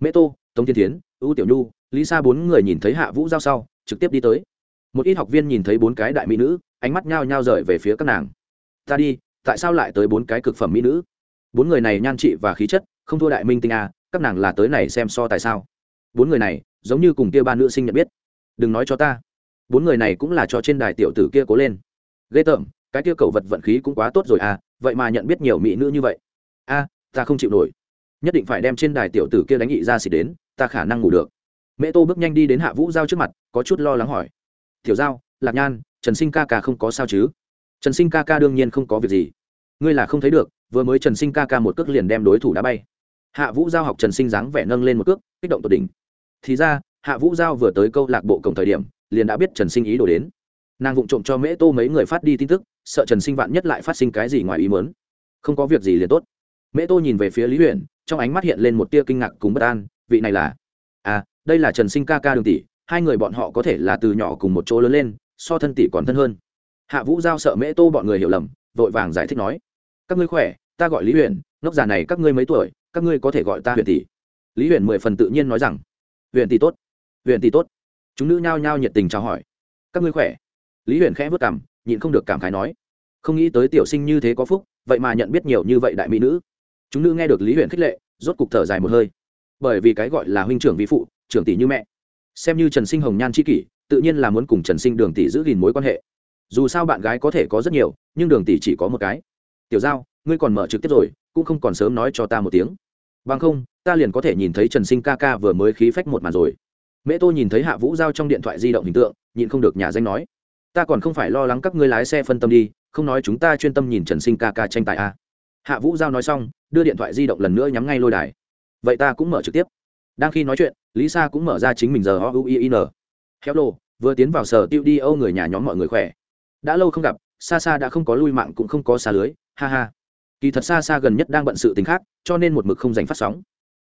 Mễ tô, tống thiên tiến ưu tiểu nhu, lý sa bốn người nhìn thấy hạ vũ giao sau, trực tiếp đi tới. Một ít học viên nhìn thấy bốn cái đại mỹ nữ, ánh mắt nhao nhao rời về phía các nàng. Ta đi, tại sao lại tới bốn cái cực phẩm mỹ nữ? Bốn người này nhan trị và khí chất, không thua đại minh tinh a, các nàng là tới này xem so tại sao. Bốn người này, giống như cùng kia ba nữ sinh nhận biết. Đừng nói cho ta. Bốn người này cũng là cho trên đài tiểu tử kia cố lên. Ghê tởm, cái kia cầu vật vận khí cũng quá tốt rồi à vậy mà nhận biết nhiều mỹ nữ như vậy. A, ta không chịu nổi. Nhất định phải đem trên đài tiểu tử kia đánh nghị ra xịt đến, ta khả năng ngủ được. Mẹ tô bước nhanh đi đến hạ vũ giao trước mặt, có chút lo lắng hỏi. Tiểu giao, lạc nhan, trần sinh ca ca không có sao chứ? Trần sinh ca ca đương nhiên không có việc gì. Ngươi là không thấy được vừa mới trần sinh ca ca một cước liền đem đối thủ đá bay. Hạ vũ giao học trần sinh dáng vẻ nâng lên một cước, kích động tột đỉnh. Thì ra, hạ vũ giao vừa tới câu lạc bộ cổng thời điểm, liền đã biết trần sinh ý đồ đến. Nàng vụng trộm cho mễ tô mấy người phát đi tin tức, sợ trần sinh vạn nhất lại phát sinh cái gì ngoài ý mớn không có việc gì liền tốt. Mễ tô nhìn về phía lý huyền trong ánh mắt hiện lên một tia kinh ngạc cùng bất an, vị này là? À đây là trần sinh ca ca đường tỷ, hai người bọn họ có thể là từ nhỏ cùng một chỗ lớn lên, so thân tỷ còn thân hơn. Hạ vũ giao sợ mễ tô bọn người hiểu lầm, vội vàng giải thích nói. Các ngươi khỏe? Ta gọi lý huyền, ngốc già này các ngươi mấy tuổi, các ngươi có thể gọi ta huyền tỷ. Lý huyền mười phần tự nhiên nói rằng, huyền tỷ tốt, huyền tỷ tốt. Chúng nữ nhao nhao nhiệt tình chào hỏi. Các ngươi khỏe? Lý huyền khẽ vất cảm nhịn không được cảm khái nói, không nghĩ tới tiểu sinh như thế có phúc, vậy mà nhận biết nhiều như vậy đại mỹ nữ. Chúng nữ nghe được lý huyền khích lệ, rốt cục thở dài một hơi. Bởi vì cái gọi là huynh trưởng vi phụ, trưởng tỷ như mẹ. Xem như trần sinh hồng nhan c h i kỷ, tự nhiên là muốn cùng trần sinh đường tỷ giữ gìn mối quan hệ. Dù sao bạn gái có thể có rất nhiều, nhưng đường tỷ chỉ có một cái. Tiểu giao ngươi còn mở trực tiếp rồi, cũng không còn sớm nói cho ta một tiếng. Bằng không, ta liền có thể nhìn thấy trần sinh ca ca vừa mới khí phách một màn rồi. Mẹ tôi nhìn thấy hạ vũ giao trong điện thoại di động hình tượng, nhịn không được nhà danh nói, ta còn không phải lo lắng các ngươi lái xe phân tâm đi, không nói chúng ta chuyên tâm nhìn trần sinh ca ca tranh tài a à. hạ vũ giao nói xong, đưa điện thoại di động lần nữa nhắm ngay lôi đài. Vậy ta cũng mở trực tiếp. Đang khi nói chuyện, lý sa cũng mở ra chính mình giờ o u i n. Hello, vừa tiến vào sở tiêu đi âu người nhà nhóm mọi người khỏe. Đã lâu không gặp xa xa đã không có lui mạng cũng không có xa lưới, ha ha kỳ thật xa xa gần nhất đang bận sự t khác, cho nên một mực không dành phát sóng.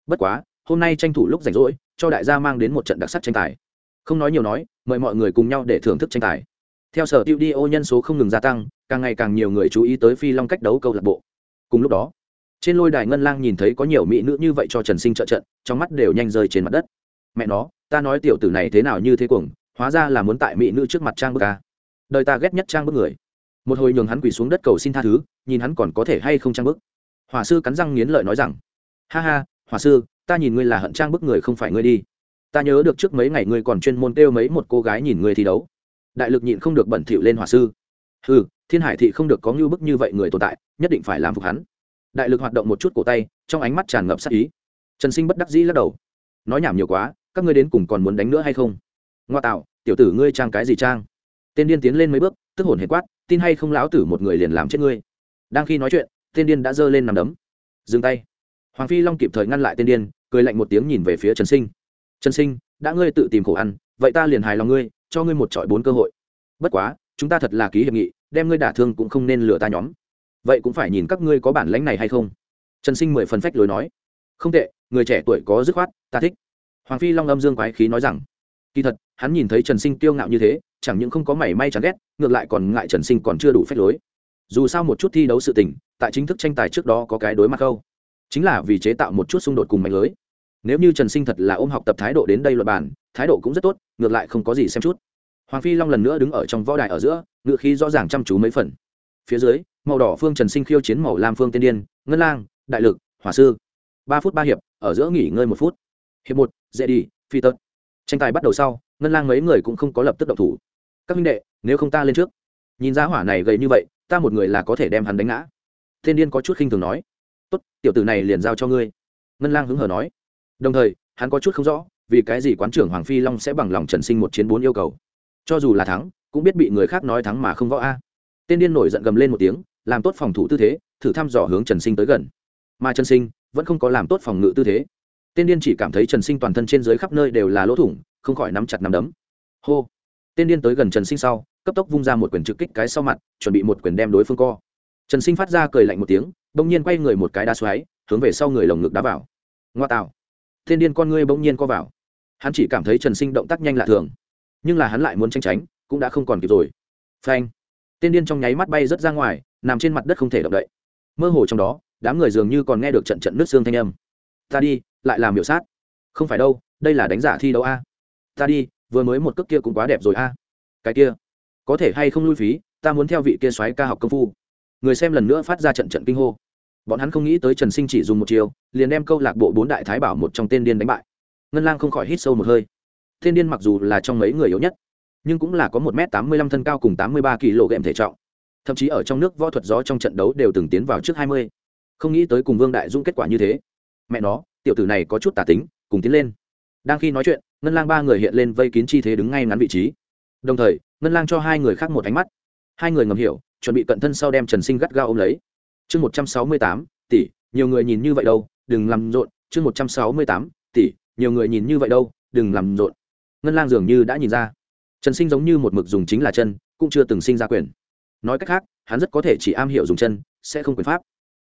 Bất quá, hôm nay tranh thủ lúc rảnh rỗi, cho đại gia mang đến một trận đặc sắc tranh tài. Không nói nhiều nói, mời mọi người cùng nhau để thưởng thức tranh tài. Theo sở tiêu đi, ô nhân số không ngừng gia tăng, càng ngày càng nhiều người chú ý tới phi long cách đấu câu lạc bộ. Cùng lúc đó, trên lôi đài ngân lang nhìn thấy có nhiều mỹ nữ như vậy cho trần sinh trợ trận, trong mắt đều nhanh rơi trên mặt đất. Mẹ nó, ta nói tiểu tử này thế nào như thế cuồng, hóa ra là muốn tại mỹ nữ trước mặt trang bức ca đời ta ghét nhất trang bức người một hồi nhường hắn quỳ xuống đất cầu xin tha thứ, nhìn hắn còn có thể hay không trang bức. Hòa sư cắn răng nghiến lợi nói rằng, ha ha hòa sư, ta nhìn ngươi là hận trang bức người không phải ngươi đi. Ta nhớ được trước mấy ngày ngươi còn chuyên môn kêu mấy một cô gái nhìn ngươi thi đấu. Đại lực nhịn không được bẩn thỉu lên hòa sư. Ừ thiên hải thị không được có ngưu bức như vậy người tồn tại, nhất định phải làm phục hắn. Đại lực hoạt động một chút cổ tay, trong ánh mắt tràn ngập sắc ý. Trần sinh bất đắc dĩ lắc đầu. Nói nhảm nhiều quá, các ngươi đến cùng còn muốn đánh nữa hay không? Ngoa tạo, tiểu tử ngươi trang cái gì trang? Tên điên tiến lên mấy bước, tức hồn hệ quát tin hay không lão tử một người liền làm chết ngươi. Đang khi nói chuyện, tên điên đã giơ lên nằm đấm. Dừng tay. Hoàng phi long kịp thời ngăn lại tên điên, cười lạnh một tiếng nhìn về phía trần sinh. Trần sinh, đã ngươi tự tìm khổ ăn, vậy ta liền hài lòng ngươi, cho ngươi một trọi bốn cơ hội. Bất quá, chúng ta thật là ký hiệp nghị, đem ngươi đả thương cũng không nên lừa ta nhóm. Vậy cũng phải nhìn các ngươi có bản lãnh này hay không. Trần sinh mười phần phách lối nói. Không tệ, người trẻ tuổi có dứt khoát, ta thích. Hoàng phi long âm dương quái khí nói rằng. Kỳ thật, hắn nhìn thấy trần sinh tiêu ngạo như thế chẳng những không có mảy may chán ghét, ngược lại còn ngại trần sinh còn chưa đủ phép lối. Dù sao một chút thi đấu sự tình, tại chính thức tranh tài trước đó có cái đối mặt câu chính là vì chế tạo một chút xung đột cùng mạnh lưới. Nếu như trần sinh thật là ôm học tập thái độ đến đây luật bàn, thái độ cũng rất tốt, ngược lại không có gì xem chút. Hoàng phi long lần nữa đứng ở trong võ đài ở giữa ngự khí rõ ràng chăm chú mấy phần. Phía dưới, màu đỏ phương trần sinh khiêu chiến màu lam phương tiên điên, ngân lang, đại lực hòa sư. Ba phút ba hiệp, ở giữa nghỉ ngơi một phút. Hiệp một, dễ đi, phi tật. Tranh tài bắt đầu sau, ngân lang mấy người cũng không có lập tức động thủ các minh đệ, nếu không ta lên trước. Nhìn ra hỏa này gầy như vậy, ta một người là có thể đem hắn đánh ngã. Thiên điên có chút khinh thường nói, tốt, tiểu tử này liền giao cho ngươi. Ngân lang hứng hờ nói, đồng thời, hắn có chút không rõ, vì cái gì quán trưởng hoàng phi long sẽ bằng lòng trần sinh một chiến bốn yêu cầu. Cho dù là thắng, cũng biết bị người khác nói thắng mà không võ a. Tên điên nổi giận gầm lên một tiếng, làm tốt phòng thủ tư thế, thử thăm dò hướng trần sinh tới gần. Mà trần sinh vẫn không có làm tốt phòng ngự tư thế. Tên điên chỉ cảm thấy trần sinh toàn thân trên dưới khắp nơi đều là lỗ thủng, không khỏi nắm chặt nắm đấm. Hô tên điên tới gần trần sinh sau, cấp tốc vung ra một quyền trực kích cái sau mặt, chuẩn bị một quyền đem đối phương co. Trần sinh phát ra cười lạnh một tiếng, bỗng nhiên quay người một cái đá xoáy, hướng về sau người lồng ngực đá vào. Ngoa tạo. Tên điên con ngươi bỗng nhiên co vào. Hắn chỉ cảm thấy trần sinh động tác nhanh lạ thường, nhưng là hắn lại muốn tranh tránh, cũng đã không còn kịp rồi. Phanh. Tên điên trong nháy mắt bay rớt ra ngoài, nằm trên mặt đất không thể động đậy. Mơ hồ trong đó, đám người dường như còn nghe được trận trận nước xương thanh âm. Ta đi, lại làm miểu sát. Không phải đâu, đây là đánh giả thi đấu a. Ta đi vừa mới một cước kia cũng quá đẹp rồi a. Cái kia, có thể hay không lui phí, ta muốn theo vị kia xoáy ca học công phu. Người xem lần nữa phát ra trận trận kinh hô. Bọn hắn không nghĩ tới trần sinh chỉ dùng một chiều liền đem câu lạc bộ bốn đại thái bảo một trong tên điên đánh bại. Ngân lang không khỏi hít sâu một hơi. Tên điên mặc dù là trong mấy người yếu nhất, nhưng cũng là có một m tám mươi lăm thân cao cùng tám mươi ba kg thể trọng. Thậm chí ở trong nước võ thuật gió trong trận đấu đều từng tiến vào trước hai mươi. Không nghĩ tới cùng vương đại dũng kết quả như thế. Mẹ nó, tiểu tử này có chút tả tính, cùng tiến lên. Đang khi nói chuyện ngân lang ba người hiện lên vây kín chi thế đứng ngay ngắn vị trí. Đồng thời, ngân lang cho hai người khác một ánh mắt. Hai người ngầm hiểu, chuẩn bị cận thân sau đem trần sinh gắt gao ôm lấy. Chương một trăm sáu mươi tám, tỷ, nhiều người nhìn như vậy đâu, đừng làm rộn. Chương một trăm sáu mươi tám, tỷ, nhiều người nhìn như vậy đâu, đừng làm rộn. Ngân lang dường như đã nhìn ra. Trần sinh giống như một mực dùng chính là chân, cũng chưa từng sinh ra quyền. Nói cách khác, hắn rất có thể chỉ am hiểu dùng chân, sẽ không quyền pháp.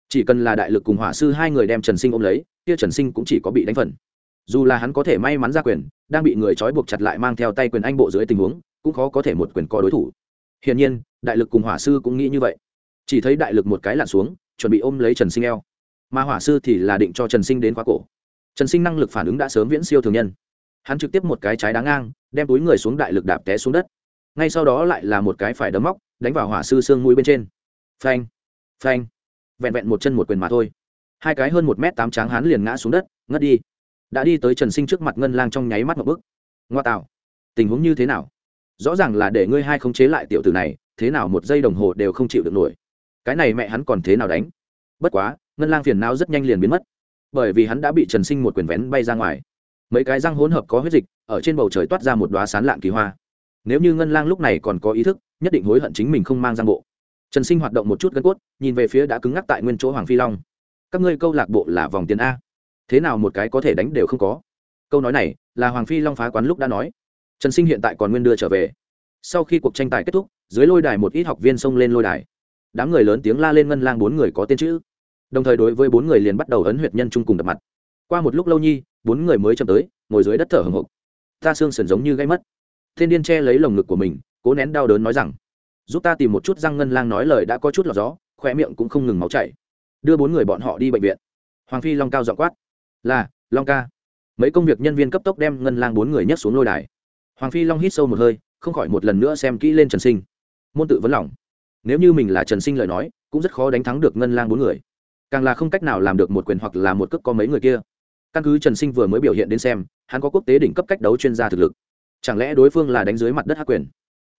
Chỉ cần là đại lực cùng hỏa sư hai người đem trần sinh ôm lấy, kia trần sinh cũng chỉ có bị đánh phần dù là hắn có thể may mắn ra quyền, đang bị người trói buộc chặt lại mang theo tay quyền anh bộ dưới tình huống, cũng khó có thể một quyền co đối thủ. Hiển nhiên, đại lực cùng hỏa sư cũng nghĩ như vậy. Chỉ thấy đại lực một cái lặn xuống, chuẩn bị ôm lấy trần sinh eo. Mà hỏa sư thì là định cho trần sinh đến khóa cổ. Trần sinh năng lực phản ứng đã sớm viễn siêu thường nhân. Hắn trực tiếp một cái trái đá ngang, đem túi người xuống đại lực đạp té xuống đất. Ngay sau đó lại là một cái phải đấm móc, đánh vào hỏa sư xương mũi bên trên. Phanh phanh. Vẹn vẹn một chân một quyền mà thôi. Hai cái hơn một m tám tráng hắn liền ngã xuống đất, ngất đi đã đi tới trần sinh trước mặt ngân lang trong nháy mắt một bức ngoa tạo, tình huống như thế nào? Rõ ràng là để ngươi hai không chế lại tiểu tử này, thế nào một giây đồng hồ đều không chịu được nổi. Cái này mẹ hắn còn thế nào đánh? Bất quá, ngân lang phiền não rất nhanh liền biến mất. Bởi vì hắn đã bị trần sinh một quyền vén bay ra ngoài. Mấy cái răng hỗn hợp có huyết dịch, ở trên bầu trời toát ra một đoá sán lạng kỳ hoa. Nếu như ngân lang lúc này còn có ý thức, nhất định hối hận chính mình không mang giang bộ. Trần sinh hoạt động một chút gân cốt, nhìn về phía đã cứng ngắc tại nguyên chỗ hoàng phi long. Các ngươi câu lạc bộ là vòng tiền a thế nào một cái có thể đánh đều không có câu nói này là hoàng phi long phá quán lúc đã nói trần sinh hiện tại còn nguyên đưa trở về sau khi cuộc tranh tài kết thúc dưới lôi đài một ít học viên xông lên lôi đài đám người lớn tiếng la lên ngân lang bốn người có tên chữ đồng thời đối với bốn người liền bắt đầu ấn huyệt nhân chung cùng đập mặt qua một lúc lâu nhi bốn người mới chậm tới ngồi dưới đất thở hồng hộc ta xương sườn giống như gây mất thiên điên che lấy lồng ngực của mình cố nén đau đớn nói rằng giúp ta tìm một chút răng ngân lang nói lời đã có chút lọt gió khoe miệng cũng không ngừng máu chảy đưa bốn người bọn họ đi bệnh viện hoàng phi long cao dọ quát là, long ca. Mấy công việc nhân viên cấp tốc đem ngân lang bốn người nhấc xuống lôi đài. Hoàng phi long hít sâu một hơi, không khỏi một lần nữa xem kỹ lên trần sinh. Môn tự vấn lòng. Nếu như mình là trần sinh lời nói, cũng rất khó đánh thắng được ngân lang bốn người. Càng là không cách nào làm được một quyền hoặc là một cước có mấy người kia. Căn cứ trần sinh vừa mới biểu hiện đến xem, hắn có quốc tế đỉnh cấp cách đấu chuyên gia thực lực. Chẳng lẽ đối phương là đánh dưới mặt đất hắc quyền?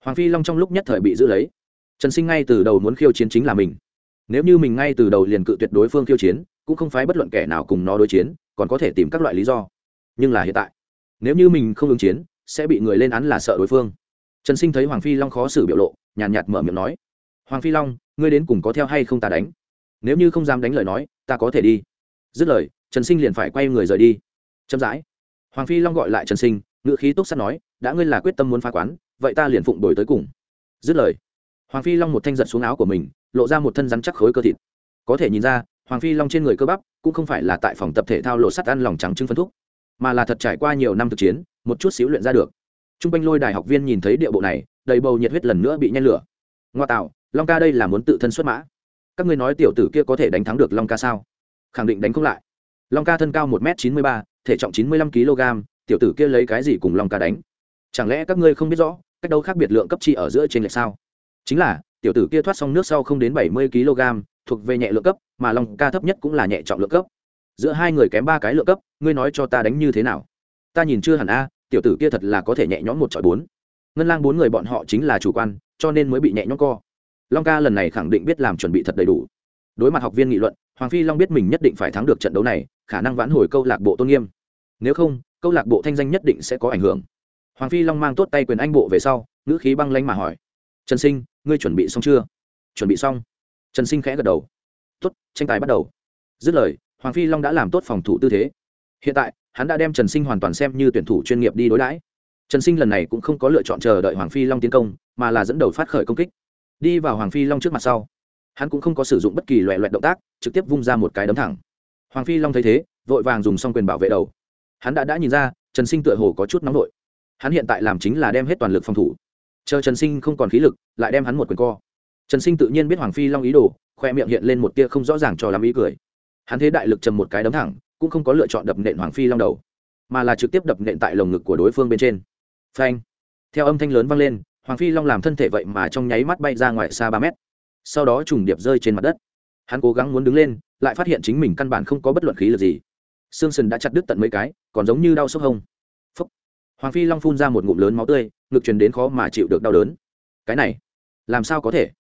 Hoàng phi long trong lúc nhất thời bị giữ lấy. Trần sinh ngay từ đầu muốn khiêu chiến chính là mình. Nếu như mình ngay từ đầu liền cự tuyệt đối phương khiêu chiến cũng không phải bất luận kẻ nào cùng nó đối chiến còn có thể tìm các loại lý do. Nhưng là hiện tại nếu như mình không ứng chiến sẽ bị người lên án là sợ đối phương. Trần sinh thấy hoàng phi long khó xử biểu lộ nhàn nhạt, nhạt mở miệng nói hoàng phi long ngươi đến cùng có theo hay không ta đánh? Nếu như không dám đánh lời nói ta có thể đi. Dứt lời trần sinh liền phải quay người rời đi. Chậm rãi hoàng phi long gọi lại trần sinh ngự khí túc sắt nói đã ngươi là quyết tâm muốn phá quán vậy ta liền phụng đổi tới cùng. Dứt lời hoàng phi long một thanh giật xuống áo của mình lộ ra một thân rắn chắc khối cơ thịt. Có thể nhìn ra hoàng phi long trên người cơ bắp cũng không phải là tại phòng tập thể thao lộ sắt ăn lòng trắng trưng phân thuốc, mà là thật trải qua nhiều năm thực chiến một chút xíu luyện ra được. T r u n g quanh lôi đài học viên nhìn thấy địa bộ này đầy bầu nhiệt huyết lần nữa bị nhen lửa. Ngoa tạo long ca đây là muốn tự thân xuất mã. Các ngươi nói tiểu tử kia có thể đánh thắng được long ca sao? Khẳng định đánh không lại. Long ca thân cao một m chín mươi ba thể trọng chín mươi lăm kg tiểu tử kia lấy cái gì cùng long ca đánh? Chẳng lẽ các ngươi không biết rõ cách đâu khác biệt lượng cấp chi ở giữa trên lệch sao? Chính là tiểu tử kia thoát xong nước sau không đến bảy mươi kg thuộc về nhẹ lượng cấp, mà long ca thấp nhất cũng là nhẹ trọng lượng cấp. Giữa hai người kém ba cái lượng cấp, ngươi nói cho ta đánh như thế nào? Ta nhìn chưa hẳn a, tiểu tử kia thật là có thể nhẹ nhõm một chọi bốn. Ngân lang bốn người bọn họ chính là chủ quan, cho nên mới bị nhẹ nhõm co. Long ca lần này khẳng định biết làm chuẩn bị thật đầy đủ. Đối mặt học viên nghị luận, hoàng phi long biết mình nhất định phải thắng được trận đấu này, khả năng vãn hồi câu lạc bộ tôn nghiêm. Nếu không, câu lạc bộ thanh danh nhất định sẽ có ảnh hưởng. Hoàng phi long mang tốt tay quyền anh bộ về sau, ngữ khí băng lanh mà hỏi. Trần sinh, ngươi chuẩn bị xong chưa? Chuẩn bị xong trần sinh khẽ gật đầu. Tốt, tranh tài bắt đầu. Dứt lời, hoàng phi long đã làm tốt phòng thủ tư thế. Hiện tại, hắn đã đem trần sinh hoàn toàn xem như tuyển thủ chuyên nghiệp đi đối đãi. Trần sinh lần này cũng không có lựa chọn chờ đợi hoàng phi long tiến công, mà là dẫn đầu phát khởi công kích. Đi vào hoàng phi long trước mặt sau, hắn cũng không có sử dụng bất kỳ loại loại động tác, trực tiếp vung ra một cái đấm thẳng. Hoàng phi long thấy thế, vội vàng dùng xong quyền bảo vệ đầu. Hắn đã đã nhìn ra, trần sinh tựa hồ có chút nóng nổi hắn hiện tại làm chính là đem hết toàn lực phòng thủ. Chờ trần sinh không còn khí lực, lại đem hắn một quyền co trần sinh tự nhiên biết hoàng phi long ý đồ, khoe miệng hiện lên một tia không rõ ràng cho làm ý cười. Hắn thế đại lực trầm một cái đấm thẳng, cũng không có lựa chọn đập nện hoàng phi long đầu, mà là trực tiếp đập nện tại lồng ngực của đối phương bên trên. Phanh! Theo âm thanh lớn vang lên, hoàng phi long làm thân thể vậy mà trong nháy mắt bay ra ngoài xa ba mét. Sau đó trùng điệp rơi trên mặt đất. Hắn cố gắng muốn đứng lên, lại phát hiện chính mình căn bản không có bất luận khí lực gì. Xương sần đã chặt đứt tận mấy cái, còn giống như đau sốc hông. Phúc. hoàng phi long phun ra một ngụm lớn máu tươi, ngực truyền đến khó mà chịu được đau đớn. Cái này, làm sao có thể?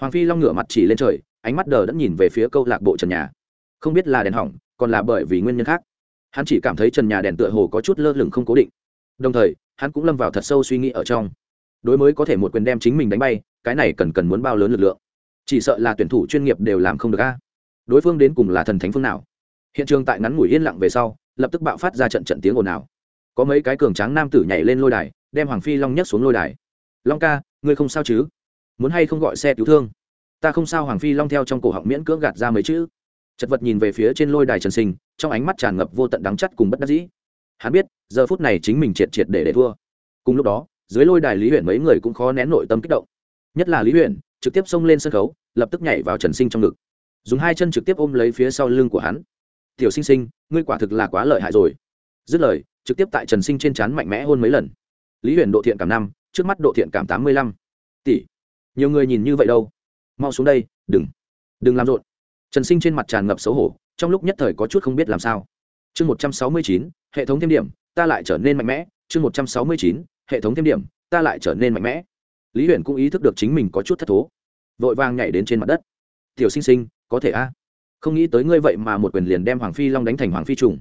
Hoàng phi long ngửa mặt chỉ lên trời, ánh mắt đờ đẫn nhìn về phía câu lạc bộ trần nhà. Không biết là đèn hỏng, còn là bởi vì nguyên nhân khác. Hắn chỉ cảm thấy trần nhà đèn tựa hồ có chút lơ lửng không cố định. Đồng thời, hắn cũng lâm vào thật sâu suy nghĩ ở trong. Đối mới có thể một quyền đem chính mình đánh bay, cái này cần cần muốn bao lớn lực lượng. Chỉ sợ là tuyển thủ chuyên nghiệp đều làm không được a. Đối phương đến cùng là thần thánh phương nào? Hiện trường tại ngắn ngủi yên lặng về sau, lập tức bạo phát ra trận trận tiếng ồn ào. Có mấy cái cường tráng nam tử nhảy lên lôi đài, đem hoàng phi long nhấc xuống lôi đài. Long ca, ngươi không sao chứ? Muốn hay không gọi xe cứu thương. Ta không sao, hoàng phi long theo trong cổ họng miễn cưỡng gạt ra mấy chữ. Chật vật nhìn về phía trên lôi đài trần sinh, trong ánh mắt tràn ngập vô tận đắng chắt cùng bất đắc dĩ. Hắn biết, giờ phút này chính mình triệt triệt để để thua. Cùng lúc đó, dưới lôi đài lý huyện mấy người cũng khó nén nội tâm kích động. Nhất là lý huyện trực tiếp xông lên sân khấu, lập tức nhảy vào trần sinh trong ngực. Dùng hai chân trực tiếp ôm lấy phía sau lưng của hắn. Tiểu sinh sinh, ngươi quả thực là quá lợi hại rồi. Dứt lời, trực tiếp tại trần sinh trên c mạnh mẽ hơn mấy lần. Lý huyện độ thiện cảm năm, trước mắt độ thiện cảm tám mươi lăm. Tỷ nhiều người nhìn như vậy đâu. Mau xuống đây, đừng đừng làm rộn. Trần sinh trên mặt tràn ngập xấu hổ, trong lúc nhất thời có chút không biết làm sao. Chương một trăm sáu mươi chín, hệ thống thêm điểm, ta lại trở nên mạnh mẽ. Chương một trăm sáu mươi chín, hệ thống thêm điểm, ta lại trở nên mạnh mẽ. Lý huyền cũng ý thức được chính mình có chút thất thố. Vội vàng nhảy đến trên mặt đất. Tiểu sinh sinh, có thể a? Không nghĩ tới ngươi vậy mà một quyền liền đem hoàng phi long đánh thành hoàng phi trùng.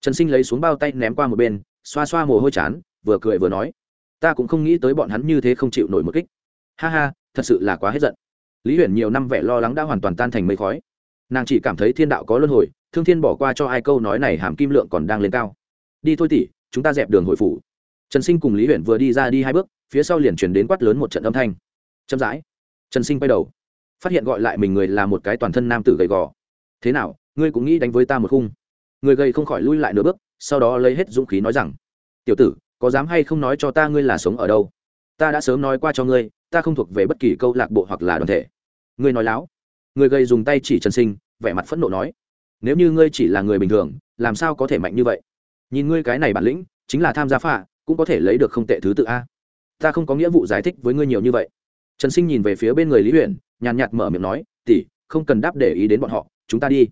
Trần sinh lấy xuống bao tay ném qua một bên, xoa xoa mồ hôi chán, vừa cười vừa nói. Ta cũng không nghĩ tới bọn hắn như thế không chịu nổi một kích. Ha ha thật sự là quá hết giận. Lý huyền nhiều năm vẻ lo lắng đã hoàn toàn tan thành mây khói. Nàng chỉ cảm thấy thiên đạo có luân hồi, thương thiên bỏ qua cho ai câu nói này hàm kim lượng còn đang lên cao. Đi thôi tỉ chúng ta dẹp đường hội phủ. Trần sinh cùng lý huyền vừa đi ra đi hai bước, phía sau liền chuyển đến quát lớn một trận âm thanh. Chậm rãi. Trần sinh quay đầu. Phát hiện gọi lại mình người là một cái toàn thân nam tử gầy gò. Thế nào, ngươi cũng nghĩ đánh với ta một khung? Người gầy không khỏi lui lại nửa bước, sau đó lấy hết dũng khí nói rằng, tiểu tử, có dám hay không nói cho ta ngươi là sống ở đâu? Ta đã sớm nói qua cho ngươi ta không thuộc về bất kỳ câu lạc bộ hoặc là đoàn thể. Ngươi nói láo. Người gây dùng tay chỉ trần sinh vẻ mặt phẫn nộ nói. Nếu như ngươi chỉ là người bình thường làm sao có thể mạnh như vậy? Nhìn ngươi cái này bản lĩnh chính là tham gia phạ cũng có thể lấy được không tệ thứ tự a. Ta không có nghĩa vụ giải thích với ngươi nhiều như vậy. Trần sinh nhìn về phía bên người lý huyền nhàn nhạt mở miệng nói tỉ không cần đáp để ý đến bọn họ chúng ta đi.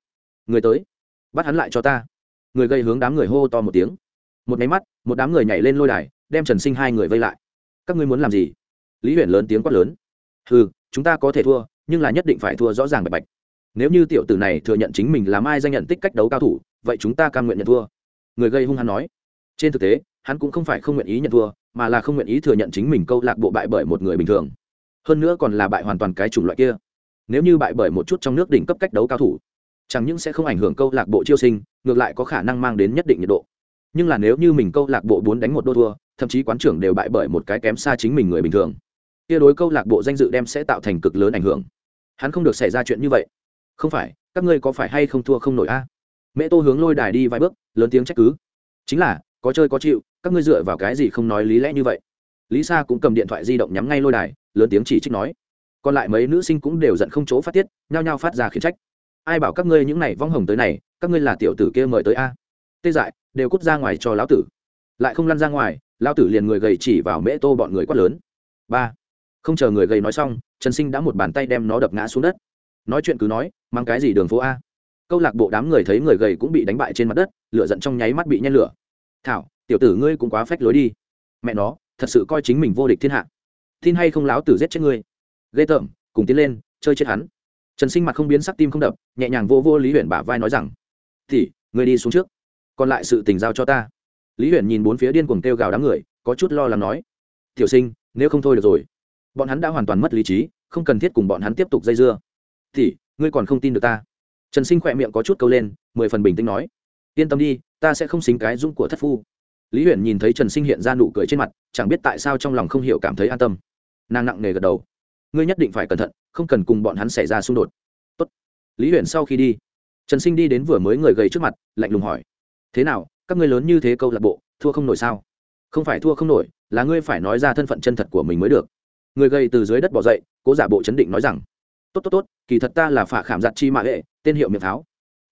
Người tới. Bắt hắn lại cho ta. Người gây hướng đám người hô, hô to một tiếng. Một máy mắt một đám người nhảy lên lôi đài đem trần sinh hai người vây lại các ngươi muốn làm gì? Lý huyền lớn tiếng quát lớn. Ừ chúng ta có thể thua, nhưng là nhất định phải thua rõ ràng bạch bạch. Nếu như tiểu tử này thừa nhận chính mình là mai danh nhận tích cách đấu cao thủ, vậy chúng ta cam nguyện nhận thua. Người gây hung hắn nói. Trên thực tế, hắn cũng không phải không nguyện ý nhận thua, mà là không nguyện ý thừa nhận chính mình câu lạc bộ bại bởi một người bình thường. Hơn nữa còn là bại hoàn toàn cái chủng loại kia. Nếu như bại bởi một chút trong nước đỉnh cấp cách đấu cao thủ, chẳng những sẽ không ảnh hưởng câu lạc bộ chiêu sinh, ngược lại có khả năng mang đến nhất định nhiệt độ. Nhưng là nếu như mình câu lạc bộ bốn đánh một đô thua thậm chí quán trưởng đều bại bởi một cái kém xa chính mình người bình thường. Kia đối câu lạc bộ danh dự đem sẽ tạo thành cực lớn ảnh hưởng. Hắn không được xảy ra chuyện như vậy. Không phải, các ngươi có phải hay không thua không nổi a? À? mẹ tô hướng lôi đài đi vài bước, lớn tiếng trách cứ. Chính là, có chơi có chịu, các ngươi dựa vào cái gì không nói lý lẽ như vậy? Lý sa cũng cầm điện thoại di động nhắm ngay lôi đài, lớn tiếng chỉ trích nói. Còn lại mấy nữ sinh cũng đều giận không chỗ phát tiết, nhao nhao phát ra khiển trách. Ai bảo các ngươi những này vong hồng tới này, các ngươi là tiểu tử kia mời tới a? Tê dại, đều cút ra ngoài cho lão tử. Lại không lăn ra ngoài lão tử liền người gầy chỉ vào mễ tô bọn người quát lớn. Ba. Không chờ người gầy nói xong, trần sinh đã một bàn tay đem nó đập ngã xuống đất. Nói chuyện cứ nói, mang cái gì đường phố a? Câu lạc bộ đám người thấy người gầy cũng bị đánh bại trên mặt đất, lửa giận trong nháy mắt bị nhen lửa. Thảo, tiểu tử ngươi cũng quá phách lối đi. Mẹ nó, thật sự coi chính mình vô địch thiên hạ. Tin hay không láo tử giết chết ngươi? Ghê tởm, cùng tiến lên, chơi chết hắn. Trần sinh mặt không biến sắc tim không đập, nhẹ nhàng vô vô lý huyện bả vai nói rằng, thì, ngươi đi xuống trước. Còn lại sự tình giao cho ta lý huyện nhìn bốn phía điên cuồng kêu gào đám người, có chút lo lắng nói, tiểu sinh, nếu không thôi được rồi. Bọn hắn đã hoàn toàn mất lý trí, không cần thiết cùng bọn hắn tiếp tục dây dưa. Thì ngươi còn không tin được ta? Trần sinh khỏe miệng có chút câu lên, mười phần bình tĩnh nói, yên tâm đi, ta sẽ không xính cái dung của thất phu. Lý huyền nhìn thấy trần sinh hiện ra nụ cười trên mặt, chẳng biết tại sao trong lòng không hiểu cảm thấy an tâm. Nàng nặng nề gật đầu, ngươi nhất định phải cẩn thận, không cần cùng bọn hắn xảy ra xung đột. Tốt. lý huyền sau khi đi, trần sinh đi đến vừa mới người gầy trước mặt, lạnh lùng hỏi, thế nào các ngươi lớn như thế câu lạc bộ, thua không nổi sao? Không phải thua không nổi, là ngươi phải nói ra thân phận chân thật của mình mới được. Người gầy từ dưới đất bỏ dậy, cố giả bộ chấn định nói rằng, tốt tốt tốt, kỳ thật ta là phả khảm giặt chi mạ hệ, tên hiệu miệng tháo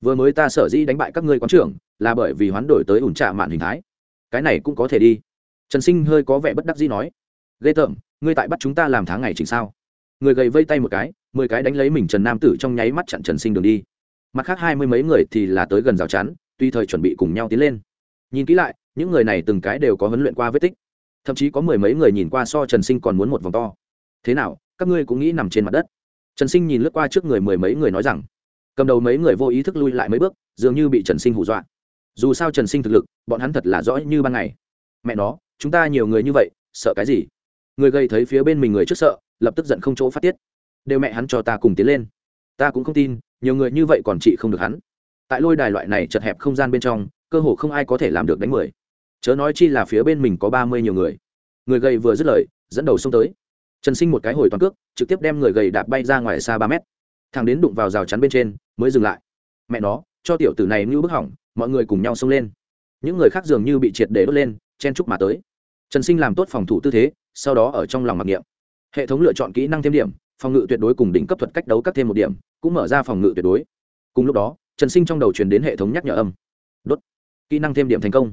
vừa mới ta sở dĩ đánh bại các ngươi quán trưởng, là bởi vì hoán đổi tới ủn trạ mạn hình thái. Cái này cũng có thể đi. Trần sinh hơi có vẻ bất đắc dĩ nói, ghê tởm, ngươi tại bắt chúng ta làm tháng ngày chỉnh sao? Người gầy vây tay một cái, mười cái đánh lấy mình trần nam tử trong nháy mắt chặn trần sinh đường đi. Mặt khác hai mươi mấy người thì là tới gần rào chắn tuy thời chuẩn bị cùng nhau tiến lên. Nhìn kỹ lại, những người này từng cái đều có huấn luyện qua vết tích. Thậm chí có mười mấy người nhìn qua so trần sinh còn muốn một vòng to. Thế nào, các ngươi cũng nghĩ nằm trên mặt đất? Trần sinh nhìn lướt qua trước người mười mấy người nói rằng, cầm đầu mấy người vô ý thức lui lại mấy bước, dường như bị trần sinh hù dọa. Dù sao trần sinh thực lực, bọn hắn thật là rõ như ban ngày. Mẹ nó, chúng ta nhiều người như vậy, sợ cái gì? Người gây thấy phía bên mình người trước sợ, lập tức giận không chỗ phát tiết. Đều mẹ hắn cho ta cùng tiến lên. Ta cũng không tin, nhiều người như vậy còn chị không được hắn tại lôi đài loại này chật hẹp không gian bên trong, cơ hồ không ai có thể làm được đánh mười. Chớ nói chi là phía bên mình có ba mươi nhiều người. Người gầy vừa dứt lời, dẫn đầu xông tới. Trần sinh một cái hồi toàn cước, trực tiếp đem người gầy đạp bay ra ngoài xa ba mét. Thằng đến đụng vào rào chắn bên trên, mới dừng lại. Mẹ nó, cho tiểu tử này như bức hỏng, mọi người cùng nhau xông lên. Những người khác dường như bị triệt để đốt lên, chen chúc mà tới. Trần sinh làm tốt phòng thủ tư thế, sau đó ở trong lòng mặc niệm. Hệ thống lựa chọn kỹ năng thêm điểm, phòng ngự tuyệt đối cùng đỉnh cấp thuật cách đấu các thêm một điểm, cũng mở ra phòng ngự tuyệt đối. Cùng lúc đó trần sinh trong đầu truyền đến hệ thống nhắc nhở âm. Đốt. Kỹ năng thêm điểm thành công.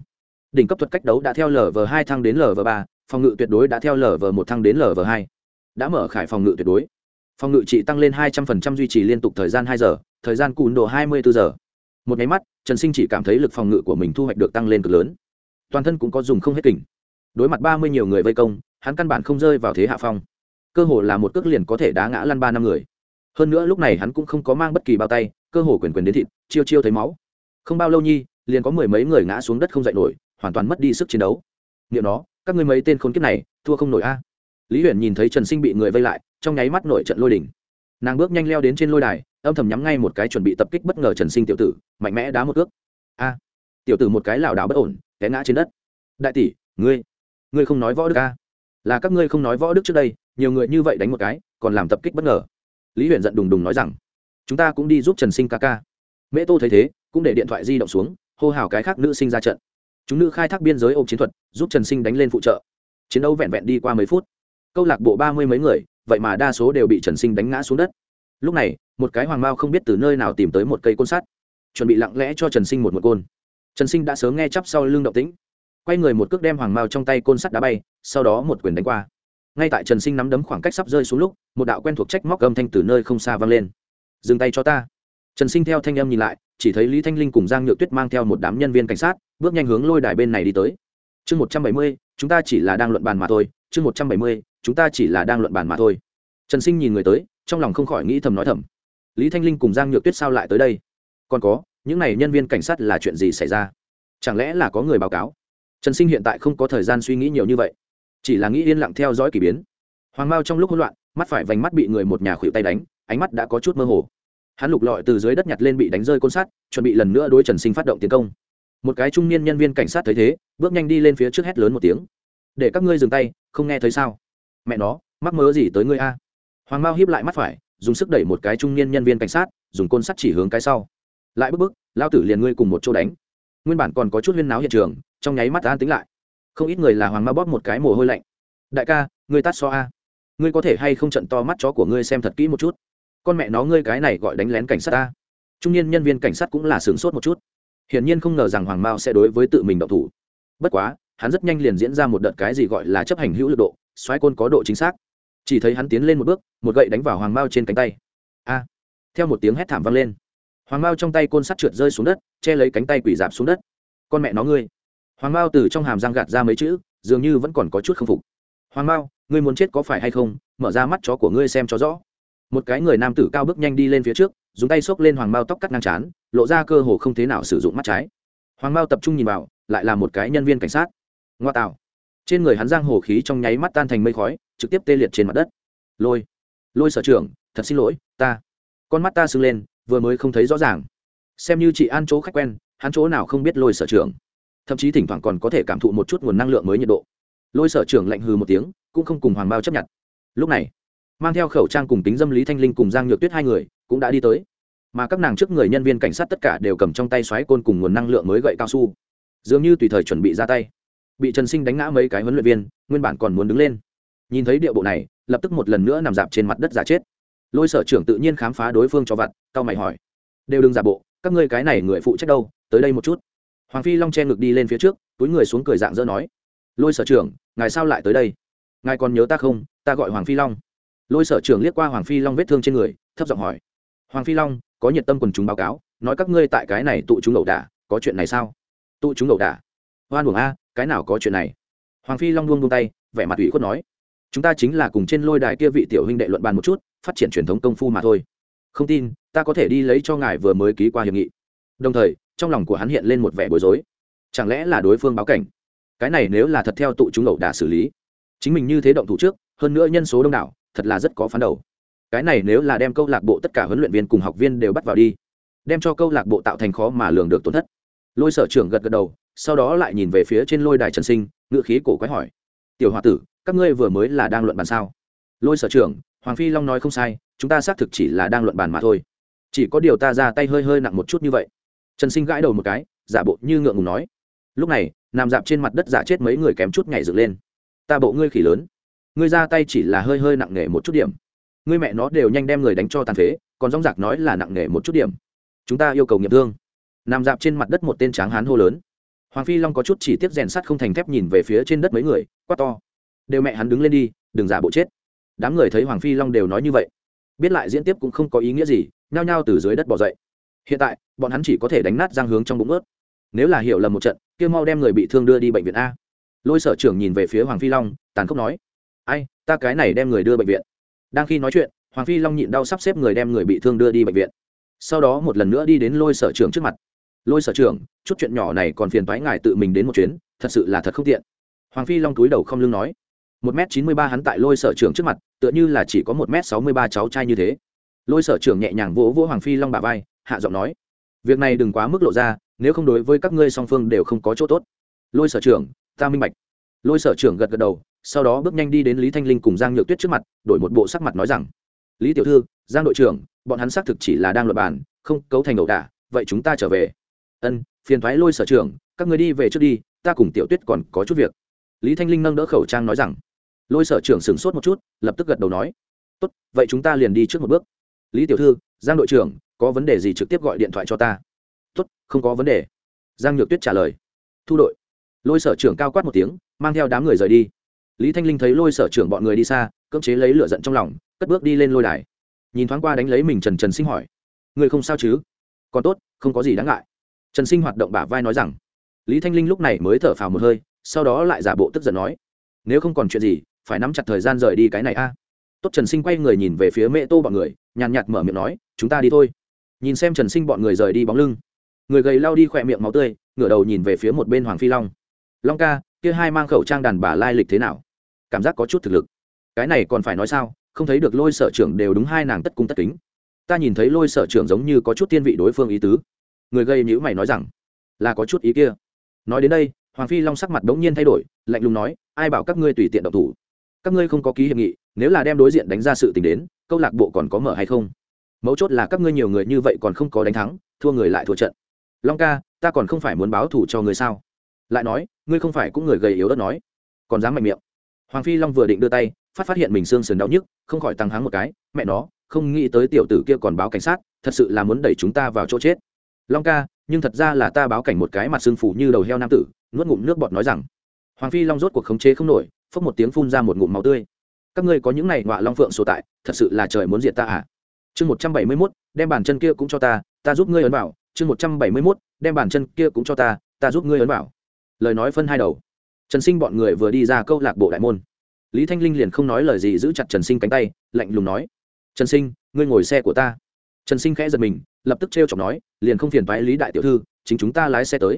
Đỉnh cấp thuật cách đấu đã theo lv hai thăng đến lv ba, phòng ngự tuyệt đối đã theo lv một thăng đến lv hai. Đã mở khải phòng ngự tuyệt đối. Phòng ngự trị tăng lên hai trăm linh duy trì liên tục thời gian hai giờ, thời gian cùn độ hai mươi bốn giờ. Một nháy mắt, trần sinh chỉ cảm thấy lực phòng ngự của mình thu hoạch được tăng lên cực lớn. Toàn thân cũng có dùng không hết kỉnh đối mặt ba mươi nhiều người vây công, hắn căn bản không rơi vào thế hạ phong. Cơ hồ là một cước liền có thể đá ngã lăn ba năm người. Hơn nữa lúc này hắn cũng không có mang bất kỳ bao tay cơ hồ quyền quyền đến thịt, chiêu chiêu thấy máu. Không bao lâu nhi, liền có mười mấy người ngã xuống đất không dậy nổi, hoàn toàn mất đi sức chiến đấu. Niệm nó, các ngươi mấy tên khốn kiếp này, thua không nổi a. Lý huyền nhìn thấy trần sinh bị người vây lại, trong nháy mắt nổi trận lôi đỉnh nàng bước nhanh leo đến trên lôi đài, âm thầm nhắm ngay một cái chuẩn bị tập kích bất ngờ trần sinh tiểu tử, mạnh mẽ đá một ước a. Tiểu tử một cái lảo đảo bất ổn, té ngã trên đất. Đại tỷ, ngươi ngươi không nói võ đức a. Là các ngươi không nói võ đức trước đây, nhiều người như vậy đánh một cái, còn làm tập kích bất ngờ. Lý huyền giận đùng đùng nói rằng chúng ta cũng đi giúp trần sinh ca ca. Mễ tô thấy thế, cũng để điện thoại di động xuống, hô hào cái khác nữ sinh ra trận. Chúng nữ khai thác biên giới ôm chiến thuật, giúp trần sinh đánh lên phụ trợ. Chiến đấu vẹn vẹn đi qua mấy phút. Câu lạc bộ ba mươi mấy người, vậy mà đa số đều bị trần sinh đánh ngã xuống đất. Lúc này, một cái hoàng mao không biết từ nơi nào tìm tới một cây côn sắt. Chuẩn bị lặng lẽ cho trần sinh một một côn. Trần sinh đã sớm nghe chắp sau lưng động tĩnh. Quay người một cước đem hoàng mao trong tay côn sắt đá bay, sau đó một quyền đánh qua. Ngay tại trần sinh nắm đấm khoảng cách sắp rơi xuống lúc, một đạo quen thuộc trách móc âm thanh từ nơi không xa vang lên dừng tay cho ta. Trần sinh theo thanh em nhìn lại, chỉ thấy lý thanh linh cùng giang nhược tuyết mang theo một đám nhân viên cảnh sát, bước nhanh hướng lôi đài bên này đi tới. Chương một trăm bảy mươi, chúng ta chỉ là đang luận bàn mà thôi. Chương một trăm bảy mươi, chúng ta chỉ là đang luận bàn mà thôi. Trần sinh nhìn người tới, trong lòng không khỏi nghĩ thầm nói thầm. Lý thanh linh cùng giang nhược tuyết sao lại tới đây? Còn có, những n à y nhân viên cảnh sát là chuyện gì xảy ra? Chẳng lẽ là có người báo cáo? Trần sinh hiện tại không có thời gian suy nghĩ nhiều như vậy. Chỉ là nghĩ yên lặng theo dõi k ỳ biến. Hoàng mao trong lúc hỗn loạn, mắt phải vành mắt bị người một nhà khuỵu tay đánh ánh mắt đã có chút mơ hồ. Hắn lục lọi từ dưới đất nhặt lên bị đánh rơi côn sắt, chuẩn bị lần nữa đối trần sinh phát động tiến công. Một cái trung niên nhân viên cảnh sát thấy thế, bước nhanh đi lên phía trước hét lớn một tiếng. Để các ngươi dừng tay, không nghe thấy sao? Mẹ nó, mắc mớ gì tới ngươi a? Hoàng mao hiếp lại mắt phải, dùng sức đẩy một cái trung niên nhân viên cảnh sát, dùng côn sắt chỉ hướng cái sau. Lại bức bức lao tử liền ngươi cùng một chỗ đánh. Nguyên bản còn có chút huyên náo hiện trường, trong nháy mắt an tính lại. Không ít người là hoàng mao bóp một cái mồ hôi lạnh. Đại ca, ngươi tắt so a. Ngươi có thể hay không trận to mắt chó của ngươi xem thật kỹ một chút con mẹ nó ngươi cái này gọi đánh lén cảnh sát ta. Trung niên nhân viên cảnh sát cũng là sướng sốt một chút. Hiển nhiên không ngờ rằng hoàng mao sẽ đối với tự mình động thủ. Bất quá, hắn rất nhanh liền diễn ra một đợt cái gì gọi là chấp hành hữu lực độ, xoáy côn có độ chính xác. Chỉ thấy hắn tiến lên một bước, một gậy đánh vào hoàng mao trên cánh tay. A! Theo một tiếng hét thảm vang lên. Hoàng mao trong tay côn sắt trượt rơi xuống đất, che lấy cánh tay quỷ dạp xuống đất. Con mẹ nó ngươi! Hoàng mao từ trong hàm răng gạt ra mấy chữ, dường như vẫn còn có chút k phục. Hoàng mao, ngươi muốn chết có phải hay không? Mở ra mắt chó của ngươi xem cho rõ một cái người nam tử cao bước nhanh đi lên phía trước, dùng tay xốc lên hoàng mao tóc cắt ngang chán lộ ra cơ hồ không thế nào sử dụng mắt trái. Hoàng mao tập trung nhìn vào, lại là một cái nhân viên cảnh sát. Ngoa tạo. Trên người hắn giang hồ khí trong nháy mắt tan thành mây khói, trực tiếp tê liệt trên mặt đất. Lôi. Lôi sở trưởng, thật xin lỗi, ta. Con mắt ta sưng lên, vừa mới không thấy rõ ràng. Xem như chị an chỗ khách quen, hắn chỗ nào không biết lôi sở trưởng. Thậm chí thỉnh thoảng còn có thể cảm thụ một chút nguồn năng lượng mới nhiệt độ. Lôi sở trưởng lạnh hừ một tiếng, cũng không cùng hoàng bao chấp nhận. Lúc này mang theo khẩu trang cùng tính dâm lý thanh linh cùng giang nhược tuyết hai người cũng đã đi tới mà các nàng trước người nhân viên cảnh sát tất cả đều cầm trong tay xoáy côn cùng nguồn năng lượng mới gậy cao su dường như tùy thời chuẩn bị ra tay bị trần sinh đánh ngã mấy cái huấn luyện viên nguyên bản còn muốn đứng lên nhìn thấy điệu bộ này lập tức một lần nữa nằm dạp trên mặt đất giả chết lôi sở trưởng tự nhiên khám phá đối phương cho vặt cao mày hỏi đều đừng giả bộ các ngươi cái này người phụ trách đâu tới đây một chút hoàng phi long che ngực đi lên phía trước túi người xuống cười dạng dỡ nói lôi sở trưởng ngài sao lại tới đây ngài còn nhớ ta không ta gọi hoàng phi long lôi sở Trường liếc qua hoàng phi long vết thương trên người, thấp giọng hỏi. Hoàng phi long, có nhiệt tâm quần chúng báo cáo, nói các ngươi tại cái này tụ chúng ẩu đả, có chuyện này sao? Tụ chúng ẩu đả? Hoan hưởng a, cái nào có chuyện này? Hoàng phi long buông buông tay, vẻ mặt ủy khuất nói. Chúng ta chính là cùng trên lôi đài kia vị tiểu huynh đệ luận bàn một chút, phát triển truyền thống công phu mà thôi. Không tin, ta có thể đi lấy cho ngài vừa mới ký qua hiệp nghị. Đồng thời, trong lòng của hắn hiện lên một vẻ bối rối. Chẳng lẽ là đối phương báo cảnh? Cái này nếu là thật theo tụ chúng ẩu đả xử lý, chính mình như thế động thủ trước, hơn nữa nhân số đông đảo thật là rất có phán đầu. Cái này nếu là đem câu lạc bộ tất cả huấn luyện viên cùng học viên đều bắt vào đi, đem cho câu lạc bộ tạo thành khó mà lường được tổn thất. Lôi sở trưởng gật gật đầu, sau đó lại nhìn về phía trên lôi đài trần sinh ngự khí cổ quái hỏi, tiểu h o a tử, các ngươi vừa mới là đang luận bàn sao? Lôi sở trưởng, hoàng phi long nói không sai, chúng ta xác thực chỉ là đang luận bàn mà thôi. Chỉ có điều ta ra tay hơi hơi nặng một chút như vậy. Trần sinh gãi đầu một cái, giả bộ như ngượng ngùng nói, lúc này, nằm dạp trên mặt đất giả chết mấy người kém chút nhảy dựng lên. Ta bộ ngươi khỉ lớn ngươi ra tay chỉ là hơi hơi nặng nề một chút điểm. Ngươi mẹ nó đều nhanh đem người đánh cho tàn phế, còn dóng giặc nói là nặng nề một chút điểm. Chúng ta yêu cầu nghiệm thương. Nằm dạp trên mặt đất một tên tráng hán hô lớn. Hoàng phi long có chút chỉ tiếp rèn sắt không thành thép nhìn về phía trên đất mấy người, quát to. Đều mẹ hắn đứng lên đi, đừng giả bộ chết. Đám người thấy hoàng phi long đều nói như vậy, biết lại diễn tiếp cũng không có ý nghĩa gì, nhao nhao từ dưới đất bỏ dậy. Hiện tại, bọn hắn chỉ có thể đánh nát giang hướng trong bụng ướt. Nếu là hiểu lầm một trận kêu mau đem người bị thương đưa đi bệnh viện a. Lôi sở trưởng nhìn về phía hoàng phi long, tàn khốc nói ai, ta cái này đem người đưa bệnh viện. Đang khi nói chuyện, hoàng phi long nhịn đau sắp xếp người đem người bị thương đưa đi bệnh viện. Sau đó một lần nữa đi đến lôi sở trưởng trước mặt. Lôi sở trưởng chút chuyện nhỏ này còn phiền thoái ngài tự mình đến một chuyến, thật sự là thật không tiện. Hoàng phi long túi đầu không lưng nói. Một m chín mươi ba hắn tại lôi sở trưởng trước mặt, tựa như là chỉ có một m sáu mươi ba cháu trai như thế. Lôi sở trưởng nhẹ nhàng vỗ vỗ hoàng phi long bà vai, hạ giọng nói. Việc này đừng quá mức lộ ra, nếu không đối với các ngươi song phương đều không có chỗ tốt. Lôi sở trưởng ta minh bạch. Lôi sở trưởng gật gật đầu sau đó bước nhanh đi đến lý thanh linh cùng giang nhược tuyết trước mặt, đổi một bộ sắc mặt nói rằng, lý tiểu thư, giang đội trưởng, bọn hắn xác thực chỉ là đang luật bàn, không cấu thành ẩu đả, vậy chúng ta trở về. Ân, phiền thoái lôi sở trưởng, các người đi về trước đi, ta cùng tiểu tuyết còn có chút việc. Lý thanh linh nâng đỡ khẩu trang nói rằng. Lôi sở trưởng sửng sốt một chút, lập tức gật đầu nói, tốt, vậy chúng ta liền đi trước một bước. Lý tiểu thư, giang đội trưởng, có vấn đề gì trực tiếp gọi điện thoại cho ta? Tốt, không có vấn đề. Giang nhược tuyết trả lời. Thu đội. Lôi sở trưởng cao quát một tiếng, mang theo đám người rời đi lý thanh linh thấy lôi sở trưởng bọn người đi xa, cưỡng chế lấy lửa giận trong lòng, cất bước đi lên lôi đài. Nhìn thoáng qua đánh lấy mình trần trần sinh hỏi người không sao chứ? Còn tốt, không có gì đáng ngại. Trần sinh hoạt động bả vai nói rằng, lý thanh linh lúc này mới thở phào một hơi, sau đó lại giả bộ tức giận nói, nếu không còn chuyện gì, phải nắm chặt thời gian rời đi cái này a. Tốt trần sinh quay người nhìn về phía mẹ tô bọn người, nhàn nhạt mở miệng nói, chúng ta đi thôi. Nhìn xem trần sinh bọn người rời đi bóng lưng, người gầy lao đi khỏe miệng máu tươi, ngửa đầu nhìn về phía một bên hoàng phi long. Long ca, kia hai mang khẩu trang đàn bà lai lịch thế nào? Cảm giác có chút thực lực. Cái này còn phải nói sao? Không thấy được lôi sở trưởng đều đúng hai nàng tất cung tất kính. Ta nhìn thấy lôi sở trưởng giống như có chút tiên vị đối phương ý tứ. Người gây nhữ mày nói rằng, là có chút ý kia. Nói đến đây, hoàng phi long sắc mặt đống nhiên thay đổi, lạnh lùng nói, ai bảo các ngươi tùy tiện độc thủ? Các ngươi không có ký hiệp nghị, nếu là đem đối diện đánh ra sự tình đến, câu lạc bộ còn có mở hay không? Mấu chốt là các ngươi nhiều người như vậy còn không có đánh thắng, thua người lại thua trận. Long ca, ta còn không phải muốn báo thù cho người sao? Lại nói, ngươi không phải cũng người gầy yếu đất nói, còn dám mạnh miệng hoàng phi long vừa định đưa tay, phát phát hiện mình xương sườn đau nhức, không khỏi tăng háng một cái, mẹ nó, không nghĩ tới tiểu tử kia còn báo cảnh sát, thật sự là muốn đẩy chúng ta vào chỗ chết. Long ca, nhưng thật ra là ta báo cảnh một cái mặt xương phủ như đầu heo nam tử, nuốt ngụm nước bọt nói rằng. Hoàng phi long rốt cuộc khống chế không nổi, phốc một tiếng phun ra một ngụm máu tươi. Các ngươi có những này ngọa long phượng sổ tại, thật sự là trời muốn diệt ta à? Chương một trăm bảy mươi mốt, đem bàn chân kia cũng cho ta ta giúp ngươi ấn bảo. Chương một trăm bảy mươi mốt, đem bàn chân kia cũng cho ta ta giúp ngươi ấn bảo. Lời nói phân hai đầu trần sinh bọn người vừa đi ra câu lạc bộ đại môn. Lý thanh linh liền không nói lời gì giữ chặt trần sinh cánh tay, lạnh lùng nói, trần sinh, ngươi ngồi xe của ta. Trần sinh khẽ giật mình, lập tức t r e o chọc nói, liền không phiền phái lý đại tiểu thư, chính chúng ta lái xe tới.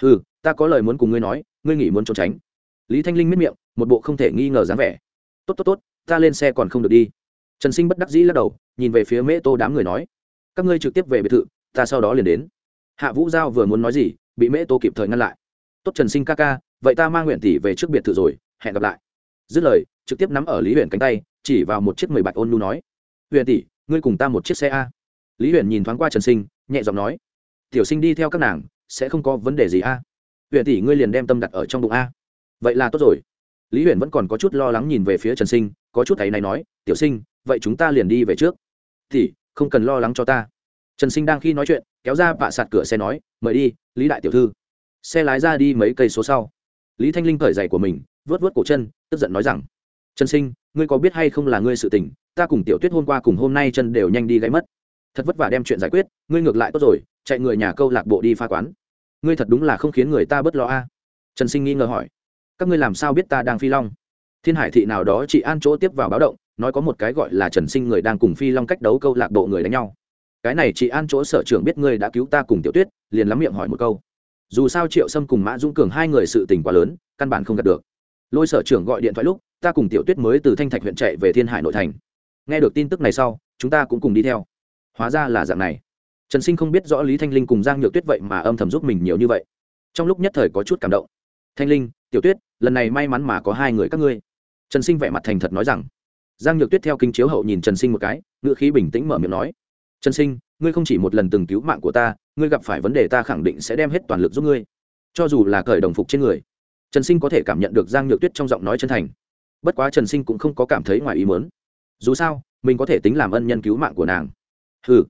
Ừ ta có lời muốn cùng ngươi nói, ngươi nghĩ muốn trốn tránh. Lý thanh linh miết miệng, một bộ không thể nghi ngờ dáng vẻ. Tốt tốt tốt, ta lên xe còn không được đi. Trần sinh bất đắc dĩ lắc đầu, nhìn về phía mễ tô đám người nói, các ngươi trực tiếp về biệt thự, ta sau đó liền đến. Hạ vũ giao vừa muốn nói gì, bị mễ tô kịp thời ngăn lại. Tốt trần sinh ca ca vậy ta mang nguyện tỷ về trước biệt thự rồi, hẹn gặp lại. Dứt lời, trực tiếp nắm ở lý huyền cánh tay, chỉ vào một chiếc mười bạch ôn nu nói, huyền tỷ, ngươi cùng ta một chiếc xe a. Lý huyền nhìn thoáng qua trần sinh, nhẹ giọng nói, tiểu sinh đi theo các nàng, sẽ không có vấn đề gì a. Huyền tỷ, ngươi liền đem tâm đặt ở trong bụng a. Vậy là tốt rồi. Lý huyền vẫn còn có chút lo lắng nhìn về phía trần sinh, có chút thấy này nói, tiểu sinh, vậy chúng ta liền đi về trước. Thì không cần lo lắng cho ta. Trần sinh đang khi nói chuyện, kéo ra vạ sạt cửa xe nói, mời đi, lý đại tiểu thư. Xe lái ra đi mấy cây số sau lý thanh linh cởi giày của mình vớt vớt cổ chân, tức giận nói rằng, trần sinh, ngươi có biết hay không là ngươi sự tình, ta cùng tiểu tuyết hôm qua cùng hôm nay chân đều nhanh đi gãy mất. Thật vất vả đem chuyện giải quyết, ngươi ngược lại tốt rồi, chạy người nhà câu lạc bộ đi pha quán. Ngươi thật đúng là không khiến người ta bớt lo a. Trần sinh nghi ngờ hỏi, các ngươi làm sao biết ta đang phi long? Thiên hải thị nào đó chị an chỗ tiếp vào báo động, nói có một cái gọi là trần sinh người đang cùng phi long cách đấu câu lạc bộ người đánh nhau. Cái này chị an chỗ sở trưởng biết ngươi đã cứu ta cùng tiểu tuyết, liền lắm miệng hỏi một câu dù sao triệu sâm cùng mã dũng cường hai người sự tình quá lớn, căn bản không gặp được. Lôi sở trưởng gọi điện thoại lúc, ta cùng tiểu tuyết mới từ thanh thạch huyện chạy về thiên hải nội thành. Nghe được tin tức này sau, chúng ta cũng cùng đi theo. Hóa ra là dạng này. Trần sinh không biết rõ lý thanh linh cùng giang nhược tuyết vậy mà âm thầm giúp mình nhiều như vậy. Trong lúc nhất thời có chút cảm động. Thanh linh, tiểu tuyết, lần này may mắn mà có hai người các ngươi. Trần sinh vẻ mặt thành thật nói rằng. Giang nhược tuyết theo kinh chiếu hậu nhìn trần sinh một cái ngựa khí bình tĩnh mở miệng nói. Trần sinh ngươi không chỉ một lần từng cứu mạng của ta, ngươi gặp phải vấn đề ta khẳng định sẽ đem hết toàn lực giúp ngươi. Cho dù là cởi đồng phục trên người, trần sinh có thể cảm nhận được giang nhược tuyết trong giọng nói chân thành. Bất quá trần sinh cũng không có cảm thấy ngoài ý mớn dù sao, mình có thể tính làm ân nhân cứu mạng của nàng. Ừ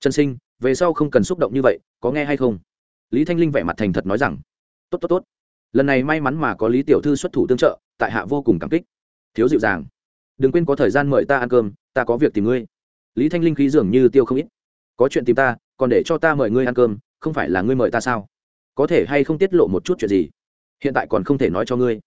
trần sinh, về sau không cần xúc động như vậy, có nghe hay không? Lý thanh linh vẻ mặt thành thật nói rằng, tốt tốt tốt. Lần này may mắn mà có lý tiểu thư xuất thủ tương trợ, tại hạ vô cùng cảm kích. Thiếu dịu dàng, đừng quên có thời gian mời ta ăn cơm, ta có việc tìm ngươi. Lý thanh linh khí dường như tiêu không ít có chuyện tìm ta, còn để cho ta mời ngươi ăn cơm, không phải là ngươi mời ta sao? Có thể hay không tiết lộ một chút chuyện gì? Hiện tại còn không thể nói cho ngươi.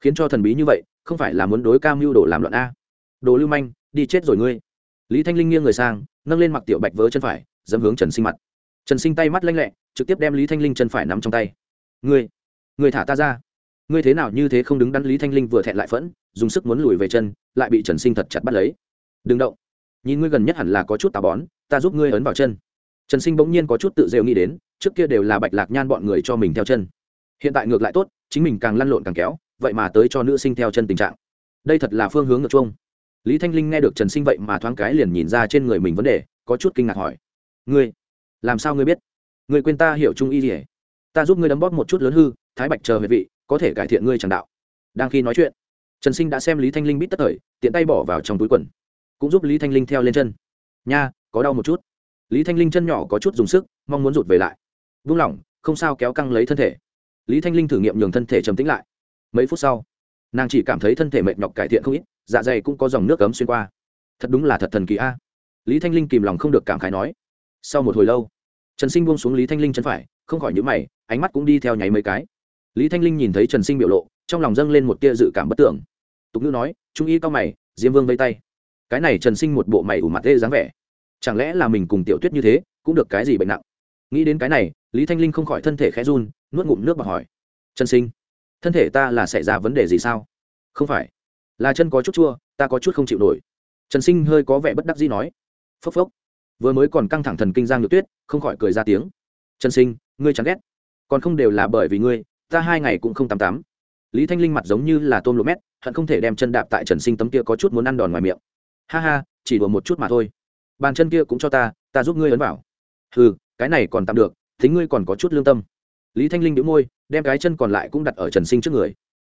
Khiến cho thần bí như vậy, không phải là muốn đối cam mưu đồ làm loạn a. Đồ lưu manh, đi chết rồi ngươi. Lý thanh linh nghiêng người sang, nâng lên mặc tiểu bạch vớ chân phải, dẫm hướng trần sinh mặt. Trần sinh tay mắt lanh lẹ, trực tiếp đem lý thanh linh chân phải nắm trong tay. Ngươi ngươi thả ta ra. Ngươi thế nào như thế không đứng đắn lý thanh linh vừa thẹn lại phẫn, dùng sức muốn lùi về chân, lại bị trần sinh thật chặt bắt lấy. Đừng động. Nhìn ngươi gần nhất hẳn là có chút tà bón ta giúp ngươi ấn vào chân. Trần sinh bỗng nhiên có chút tự rêu nghĩ đến, trước kia đều là bạch lạc nhan bọn người cho mình theo chân. Hiện tại ngược lại tốt, chính mình càng lăn lộn càng kéo, vậy mà tới cho nữ sinh theo chân tình trạng. Đây thật là phương hướng ngược chung. Lý thanh linh nghe được trần sinh vậy mà thoáng cái liền nhìn ra trên người mình vấn đề, có chút kinh ngạc hỏi. Ngươi, làm sao ngươi biết? Ngươi quên ta hiểu trung y gì ta giúp ngươi đấm bóp một chút lớn hư, thái bạch chờ về vị, có thể cải thiện ngươi chẳng đạo. Đang khi nói chuyện, trần sinh đã xem lý thanh linh bít tất thời, tiện tay bỏ vào trong túi quần. Cũng giúp lý thanh linh theo lên chân. Nha có đau một chút. Lý thanh linh chân nhỏ có chút dùng sức, mong muốn rụt về lại. Vung lỏng, không sao kéo căng lấy thân thể. Lý thanh linh thử nghiệm nhường thân thể trầm tĩnh lại. Mấy phút sau, nàng chỉ cảm thấy thân thể mệt nhọc cải thiện không ít dạ dày cũng có dòng nước cấm xuyên qua. Thật đúng là thật thần kỳ a. Lý thanh linh kìm lòng không được cảm khái nói. Sau một hồi lâu, trần sinh buông xuống lý thanh linh chân phải, không khỏi nhữ mày, ánh mắt cũng đi theo nháy mấy cái. Lý thanh linh nhìn thấy trần sinh biểu lộ, trong lòng dâng lên một tia dự cảm bất tưởng. Tục ngữ nói, trung y cao mày, diêm vương vây tay. Cái này trần sinh một bộ mày ủ mặt tê dáng vẻ chẳng lẽ là mình cùng tiểu tuyết như thế, cũng được cái gì bệnh nặng? Nghĩ đến cái này, lý thanh linh không khỏi thân thể khẽ run, nuốt ngụm nước và hỏi. Trần sinh, thân thể ta là xảy ra vấn đề gì sao? Không phải. Là chân có chút chua, ta có chút không chịu nổi. Trần sinh hơi có vẻ bất đắc dĩ nói. Phốc phốc. Vừa mới còn căng thẳng thần kinh giang nhược tuyết, không khỏi cười ra tiếng. Trần sinh, ngươi chẳng ghét. Còn không đều là bởi vì ngươi, ta hai ngày cũng không tắm tắm. Lý thanh linh mặt giống như là tôm lộ mét, hận không thể đem chân đạp tại trần sinh tấm kia có chút muốn ăn đòn ngoài miệng. Ha ha, chỉ đùa một chút mà thôi bàn chân kia cũng cho ta ta giúp ngươi ấn vào. Ừ cái này còn tạm được, thính ngươi còn có chút lương tâm. Lý thanh linh đĩu môi, đem cái chân còn lại cũng đặt ở trần sinh trước người.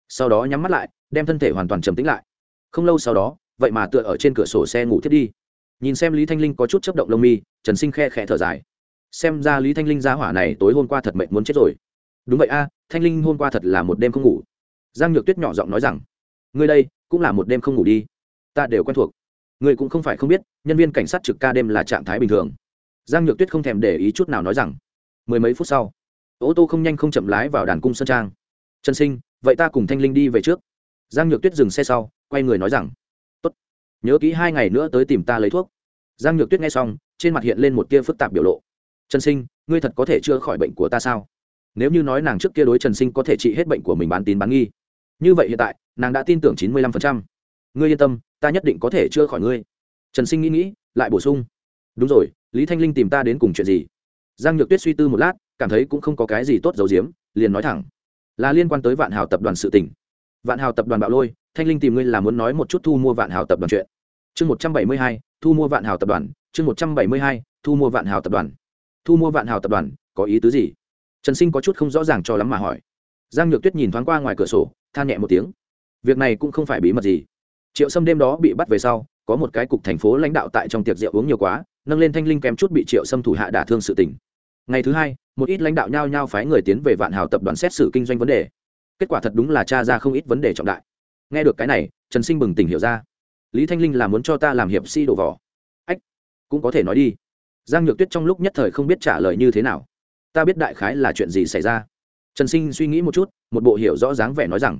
Sau đó nhắm mắt lại, đem thân thể hoàn toàn trầm tĩnh lại. Không lâu sau đó, vậy mà tựa ở trên cửa sổ xe ngủ thiết đi. Nhìn xem lý thanh linh có chút chấp động lông mi, trần sinh khe khẽ thở dài. Xem ra lý thanh linh ra hỏa này tối hôm qua thật mệnh muốn chết rồi. Đúng vậy a, thanh linh hôm qua thật là một đêm không ngủ. Giang nhược tuyết nhỏ giọng nói rằng, ngươi đây, cũng là một đêm không ngủ đi. Ta đều quen thuộc ngươi cũng không phải không biết, nhân viên cảnh sát trực ca đêm là trạng thái bình thường. Giang nhược tuyết không thèm để ý chút nào nói rằng, mười mấy phút sau, ô tô không nhanh không chậm lái vào đàn cung sơn trang. Trần sinh, vậy ta cùng thanh linh đi về trước. Giang nhược tuyết dừng xe sau, quay người nói rằng, tốt, nhớ kỹ hai ngày nữa tới tìm ta lấy thuốc. Giang nhược tuyết nghe xong, trên mặt hiện lên một tia phức tạp biểu lộ. Trần sinh, ngươi thật có thể chữa khỏi bệnh của ta sao? Nếu như nói nàng trước kia đối trần sinh có thể trị hết bệnh của mình bán tín bán nghi, như vậy hiện tại, nàng đã tin tưởng chín mươi lăm phần trăm. Ngươi yên tâm ta nhất định có thể chữa khỏi ngươi. Trần sinh nghĩ nghĩ, lại bổ sung. Đúng rồi, lý thanh linh tìm ta đến cùng chuyện gì? Giang nhược tuyết suy tư một lát, cảm thấy cũng không có cái gì tốt dầu diếm liền nói thẳng. Là liên quan tới vạn hào tập đoàn sự tỉnh vạn hào tập đoàn bạo lôi, thanh linh tìm ngươi là muốn nói một chút thu mua vạn hào tập đoàn chuyện. Chương một trăm bảy mươi hai, thu mua vạn hào tập đoàn, chương một trăm bảy mươi hai, thu mua vạn hào tập đoàn. Thu mua vạn hào tập đoàn, có ý tứ gì? Trần sinh có chút không rõ ràng cho lắm mà hỏi. Giang nhược tuyết nhìn thoáng qua ngoài cửa sổ, than nhẹ một tiếng. Việc này cũng không phải bí mật gì triệu sâm đêm đó bị bắt về sau, có một cái cục thành phố lãnh đạo tại trong tiệc rượu uống nhiều quá, nâng lên thanh linh kém chút bị triệu sâm thủ hạ đả thương sự tình. Ngày thứ hai, một ít lãnh đạo nhao nhao phái người tiến về vạn hào tập đoàn xét xử kinh doanh vấn đề. Kết quả thật đúng là cha ra không ít vấn đề trọng đại. Nghe được cái này, trần sinh bừng tỉnh hiểu ra. Lý thanh linh là muốn cho ta làm hiệp si đổ vỏ. Ách, cũng có thể nói đi. Giang nhược tuyết trong lúc nhất thời không biết trả lời như thế nào. Ta biết đại khái là chuyện gì xảy ra. Trần sinh suy nghĩ một chút, một bộ hiểu rõ dáng vẻ nói rằng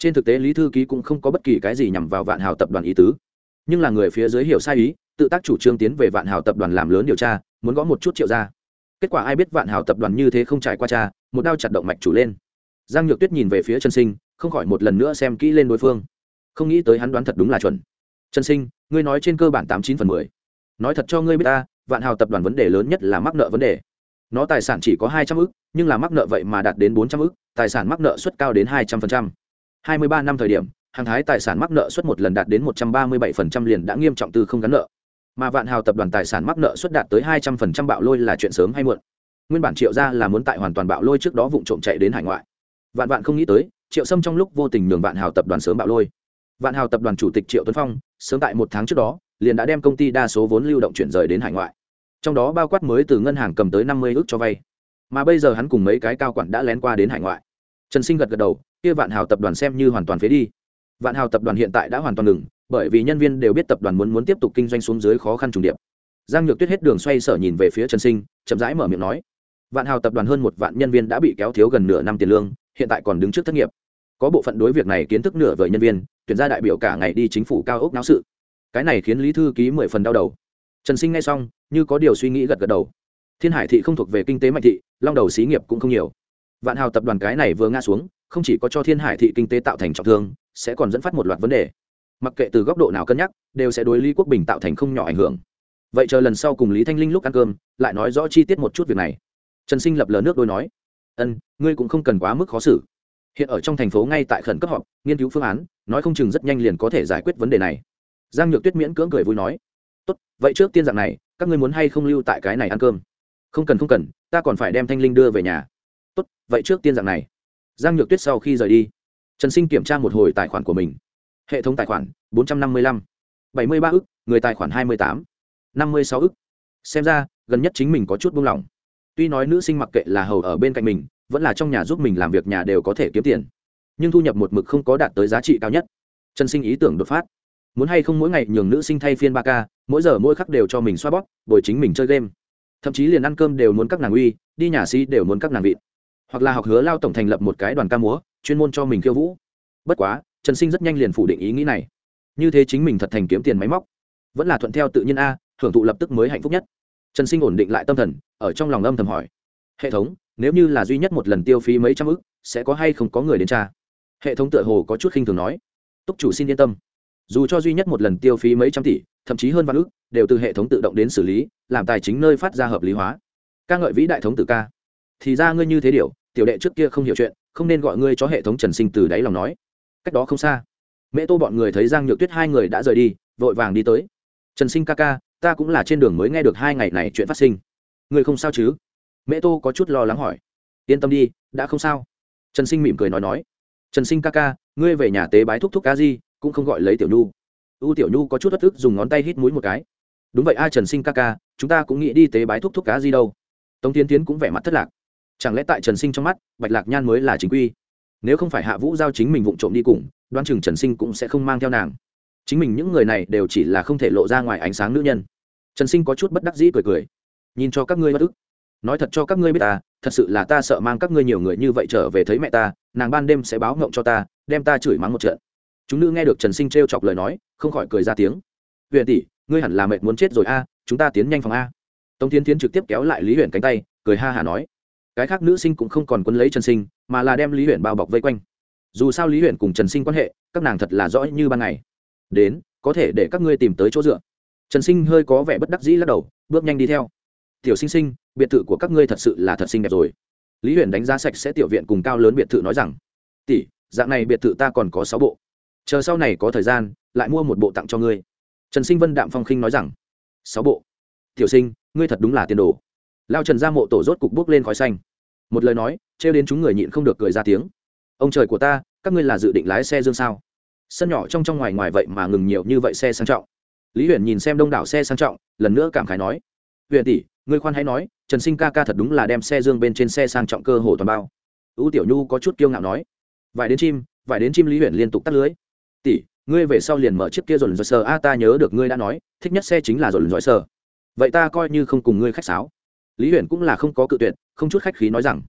trên thực tế lý thư ký cũng không có bất kỳ cái gì nhằm vào vạn hào tập đoàn ý tứ. Nhưng là người phía dưới hiểu sai ý, tự tác chủ trương tiến về vạn hào tập đoàn làm lớn điều tra, muốn gõ một chút triệu ra. Kết quả ai biết vạn hào tập đoàn như thế không trải qua cha, một đao chặt động mạch chủ lên. Giang nhược tuyết nhìn về phía trần sinh, không khỏi một lần nữa xem kỹ lên đối phương. Không nghĩ tới hắn đoán thật đúng là chuẩn. Trần sinh, ngươi nói trên cơ bản tám chín phần mười. Nói thật cho ngươi biết ta, vạn hào tập đoàn vấn đề lớn nhất là mắc nợ vấn đề. Nó tài sản chỉ có hai trăm ức, nhưng là mắc nợ vậy mà đạt đến bốn trăm ức, tài sản mắc nợ suất cao đến hai trăm phần trăm hai mươi ba năm thời điểm, hàng thái tài sản mắc nợ suất một lần đạt đến một trăm ba mươi bảy phần trăm liền đã nghiêm trọng từ không gắn nợ. Mà vạn hào tập đoàn tài sản mắc nợ suất đạt tới hai trăm phần trăm bạo lôi là chuyện sớm hay muộn. Nguyên bản triệu gia là muốn tại hoàn toàn bạo lôi trước đó vụ trộm chạy đến hải ngoại. Vạn vạn không nghĩ tới, triệu sâm trong lúc vô tình nhường vạn hào tập đoàn sớm bạo lôi. Vạn hào tập đoàn chủ tịch triệu tuấn phong, sớm tại một tháng trước đó, liền đã đem công ty đa số vốn lưu động chuyển rời đến hải ngoại. Trong đó bao quát mới từ ngân hàng cầm tới năm mươi ước cho vay. Mà bây giờ hắn cùng mấy cái cao quản đã lén qua đến hải ngoại. Trần sinh gật gật đầu kia vạn hào tập đoàn xem như hoàn toàn phế đi. Vạn hào tập đoàn hiện tại đã hoàn toàn ngừng, bởi vì nhân viên đều biết tập đoàn muốn muốn tiếp tục kinh doanh xuống dưới khó khăn trùng điệp. Giang nhược tuyết hết đường xoay sở nhìn về phía trần sinh, chậm rãi mở miệng nói, vạn hào tập đoàn hơn một vạn nhân viên đã bị kéo thiếu gần nửa năm tiền lương, hiện tại còn đứng trước thất nghiệp. Có bộ phận đối việc này kiến thức nửa vời nhân viên, tuyển ra đại biểu cả ngày đi chính phủ cao ốc náo sự. Cái này khiến lý thư ký mười phần đau đầu. Trần sinh nghe xong, như có điều suy nghĩ gật gật đầu. Thiên hải thị không thuộc về kinh tế mạnh thị, long đầu xí nghiệp cũng không nhiều. Vạn hào tập đoàn cái này vừa ngã xuống không chỉ có cho thiên hải thị kinh tế tạo thành trọng thương, sẽ còn dẫn phát một loạt vấn đề. Mặc kệ từ góc độ nào cân nhắc, đều sẽ đối lý quốc bình tạo thành không nhỏ ảnh hưởng. Vậy chờ lần sau cùng lý thanh linh lúc ăn cơm, lại nói rõ chi tiết một chút việc này. Trần sinh lập lờ nước đôi nói, ân, ngươi cũng không cần quá mức khó xử. Hiện ở trong thành phố ngay tại khẩn cấp họp, nghiên cứu phương án, nói không chừng rất nhanh liền có thể giải quyết vấn đề này. Giang nhược tuyết miễn cưỡng cười vui nói, tốt, vậy trước tiên dạng này, các ngươi muốn hay không lưu tại cái này ăn cơm? Không cần không cần, ta còn phải đem thanh linh đưa về nhà. Tốt, vậy trước tiên dạng này giang nhược tuyết sau khi rời đi, trần sinh kiểm tra một hồi tài khoản của mình. Hệ thống tài khoản, bốn trăm năm mươi lăm. bảy mươi ba ức, người tài khoản hai mươi tám. năm mươi sáu ức. Xem ra, gần nhất chính mình có chút buông lỏng. Tuy nói nữ sinh mặc kệ là hầu ở bên cạnh mình, vẫn là trong nhà giúp mình làm việc nhà đều có thể kiếm tiền. Nhưng thu nhập một mực không có đạt tới giá trị cao nhất. Trần sinh ý tưởng đột phát. Muốn hay không mỗi ngày nhường nữ sinh thay phiên ba k, mỗi giờ mỗi khắc đều cho mình xoa bóp, bồi chính mình chơi game. Thậm chí liền ăn cơm đều muốn các nàng uy, đi nhà si đều muốn các nàng vịt hoặc là học hứa lao tổng thành lập một cái đoàn ca múa, chuyên môn cho mình khiêu vũ. Bất quá, trần sinh rất nhanh liền phủ định ý nghĩ này. Như thế chính mình thật thành kiếm tiền máy móc. Vẫn là thuận theo tự nhiên a, hưởng thụ lập tức mới hạnh phúc nhất. Trần sinh ổn định lại tâm thần, ở trong lòng âm thầm hỏi. Hệ thống, nếu như là duy nhất một lần tiêu phí mấy trăm ức, sẽ có hay không có người đến tra? Hệ thống tựa hồ có chút khinh thường nói. Túc chủ xin yên tâm. Dù cho duy nhất một lần tiêu phí mấy trăm tỷ, thậm chí hơn vạn ức, đều từ hệ thống tự động đến xử lý, làm tài chính nơi phát ra hợp lý hóa. Ca ngợi vĩ đại thống tử ca. Thì ra ngươi như thế điều? Tiểu đệ trước kia không hiểu chuyện, không nên gọi ngươi cho hệ thống trần sinh từ đáy lòng nói. Cách đó không xa mẹ tô bọn người thấy giang nhược tuyết hai người đã rời đi, vội vàng đi tới. Trần sinh ca ca, ta cũng là trên đường mới nghe được hai ngày này chuyện phát sinh. Ngươi không sao chứ? Mẹ tô có chút lo lắng hỏi. Yên tâm đi, đã không sao. Trần sinh mỉm cười nói nói. Trần sinh ca ca, ngươi về nhà tế bái thúc thúc ca di, cũng không gọi lấy tiểu nhu. U tiểu nhu có chút bất thức dùng ngón tay hít mũi một cái. Đúng vậy a trần sinh ca ca, chúng ta cũng nghĩ đi tế bái thúc thúc cá di đâu. Tống tiến tiến cũng vẻ mặt thất lạc chẳng lẽ tại trần sinh trong mắt, bạch lạc nhan mới là chính quy? Nếu không phải hạ vũ giao chính mình vụng trộm đi cùng đoan chừng trần sinh cũng sẽ không mang theo nàng. Chính mình những người này đều chỉ là không thể lộ ra ngoài ánh sáng nữ nhân. Trần sinh có chút bất đắc dĩ cười cười. Nhìn cho các ngươi bất ức. Nói thật cho các ngươi biết ta, thật sự là ta sợ mang các ngươi nhiều người như vậy trở về thấy mẹ ta, nàng ban đêm sẽ báo ngộng cho ta, đem ta chửi mắng một trận. Chúng nữ nghe được trần sinh t r e o chọc lời nói, không khỏi cười ra tiếng. Huyện tỷ, ngươi hẳn là mệt muốn chết rồi a, chúng ta tiến nhanh phòng a. Tống tiến tiến trực tiếp kéo lại lý huyện cánh tay, cười ha hả nói cái khác nữ sinh cũng không còn quân lấy trần sinh, mà là đem lý huyện bao bọc vây quanh. Dù sao lý huyện cùng trần sinh quan hệ, các nàng thật là rõ như ban ngày. Đến, có thể để các ngươi tìm tới chỗ dựa. Trần sinh hơi có vẻ bất đắc dĩ lắc đầu, bước nhanh đi theo. Tiểu sinh sinh, biệt thự của các ngươi thật sự là thật xinh đẹp rồi. Lý huyện đánh giá sạch sẽ tiểu viện cùng cao lớn biệt thự nói rằng, tỷ, dạng này biệt thự ta còn có sáu bộ. Chờ sau này có thời gian, lại mua một bộ tặng cho ngươi. Trần sinh vân đạm phong khinh nói rằng, sáu bộ? Tiểu sinh, ngươi thật đúng là tiền đồ. Lao trần ra mộ tổ rốt cục bước lên khói xanh một lời nói, trêu đến chúng người nhịn không được cười ra tiếng. Ông trời của ta, các ngươi là dự định lái xe dương sao? Sân nhỏ trong trong ngoài ngoài vậy mà ngừng nhiều như vậy xe sang trọng. Lý huyền nhìn xem đông đảo xe sang trọng, lần nữa cảm khái nói. Huyền tỷ, ngươi khoan hãy nói, trần sinh ca ca thật đúng là đem xe dương bên trên xe sang trọng cơ hồ toàn bao. Ưu tiểu nhu có chút kiêu ngạo nói. Vải đến chim vải đến chim lý huyền liên tục tắt lưới. Tỷ, ngươi về sau liền mở chiếc kia dồn dòi sờ a, ta nhớ được ngươi đã nói, thích nhất xe chính là dồn dòi sờ vậy ta coi như không cùng ngươi khách sáo lý huyền cũng là không có cự tuyệt, không chút khách khí nói rằng,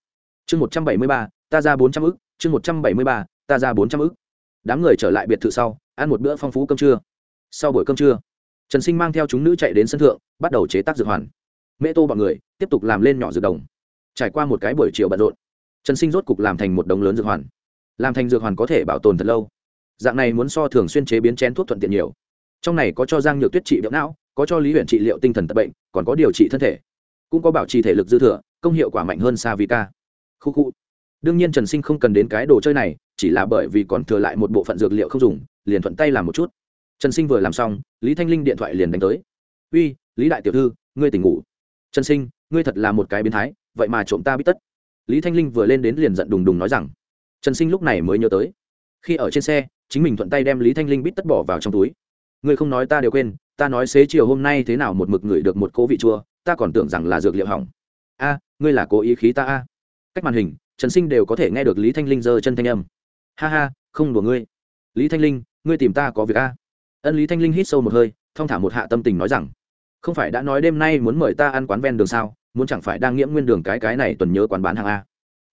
chương một trăm bảy mươi ba, ta ra bốn trăm ức, chương một trăm bảy mươi ba, ta ra bốn trăm ức. Đám người trở lại biệt thự sau, ăn một bữa phong phú cơm trưa. Sau buổi cơm trưa, trần sinh mang theo chúng nữ chạy đến sân thượng, bắt đầu chế tác dược hoàn. Mễ tô bọn người tiếp tục làm lên nhỏ dược đồng. Trải qua một cái buổi chiều bận rộn, trần sinh rốt cục làm thành một đống lớn dược hoàn. Làm thành dược hoàn có thể bảo tồn thật lâu. Dạng này muốn so thường xuyên chế biến chén thuốc thuận tiện nhiều. Trong này có cho giang nhược tuyết trị liệu não, có cho lý huyện trị liệu tinh thần tật bệnh, còn có điều trị thân thể cũng có bảo trì thể lực dư thừa, công hiệu quả mạnh hơn xa vì ca khu khu. Đương nhiên trần sinh không cần đến cái đồ chơi này, chỉ là bởi vì còn thừa lại một bộ phận dược liệu không dùng, liền thuận tay làm một chút. Trần sinh vừa làm xong, lý thanh linh điện thoại liền đánh tới. Uy, lý đại tiểu thư, ngươi tỉnh ngủ. Trần sinh, ngươi thật là một cái biến thái, vậy mà trộm ta biết tất. Lý thanh linh vừa lên đến liền giận đùng đùng nói rằng. Trần sinh lúc này mới nhớ tới. Khi ở trên xe, chính mình thuận tay đem lý thanh linh bít tất bỏ vào trong túi. Ngươi không nói ta đều quên, ta nói xế chiều hôm nay thế nào một mực ngửi được một cố vị chua ta còn tưởng rằng là dược liệu hỏng. A, ngươi là cố ý khí ta a. Cách màn hình, trần sinh đều có thể nghe được lý thanh linh giơ chân thanh âm. Ha ha, không đùa ngươi. Lý thanh linh, ngươi tìm ta có việc a. Ân lý thanh linh hít sâu một hơi, thong thả một hạ tâm tình nói rằng, không phải đã nói đêm nay muốn mời ta ăn quán ven đường sao, muốn chẳng phải đang nghiễm nguyên đường cái cái này tuần nhớ quán bán hàng a.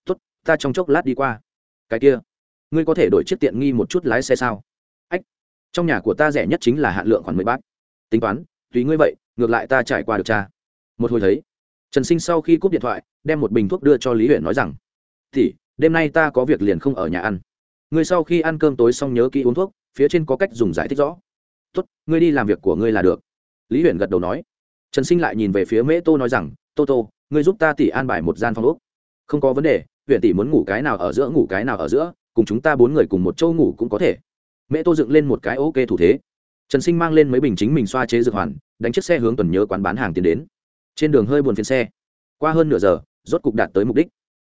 Tốt, ta trong chốc lát đi qua. Cái kia, ngươi có thể đổi chiếc tiện nghi một chút lái xe sao? Ách, trong nhà của ta rẻ nhất chính là hạn lượng khoảng mười bát. Tính toán, tùy ngươi vậy, ngược lại ta trải qua được cha một hồi thấy. Trần sinh sau khi cúp điện thoại, đem một bình thuốc đưa cho lý huyện nói rằng thì đêm nay ta có việc liền không ở nhà ăn. Ngươi sau khi ăn cơm tối xong nhớ kỹ uống thuốc, phía trên có cách dùng giải thích rõ. Tốt, ngươi đi làm việc của ngươi là được. Lý huyện gật đầu nói. Trần sinh lại nhìn về phía mễ tô nói rằng, tô tô, ngươi giúp ta tỉ an bài một gian phòng úc không có vấn đề huyện tỷ muốn ngủ cái nào ở giữa ngủ cái nào ở giữa, cùng chúng ta bốn người cùng một châu ngủ cũng có thể. Mẹ tô dựng lên một cái ok thủ thế. Trần sinh mang lên mấy bình chính mình xoa chế dược hoàn, đánh chiếc xe hướng tuần nhớ quán bán hàng tiến đến trên đường hơi buồn phiền xe. Qua hơn nửa giờ, rốt cục đạt tới mục đích.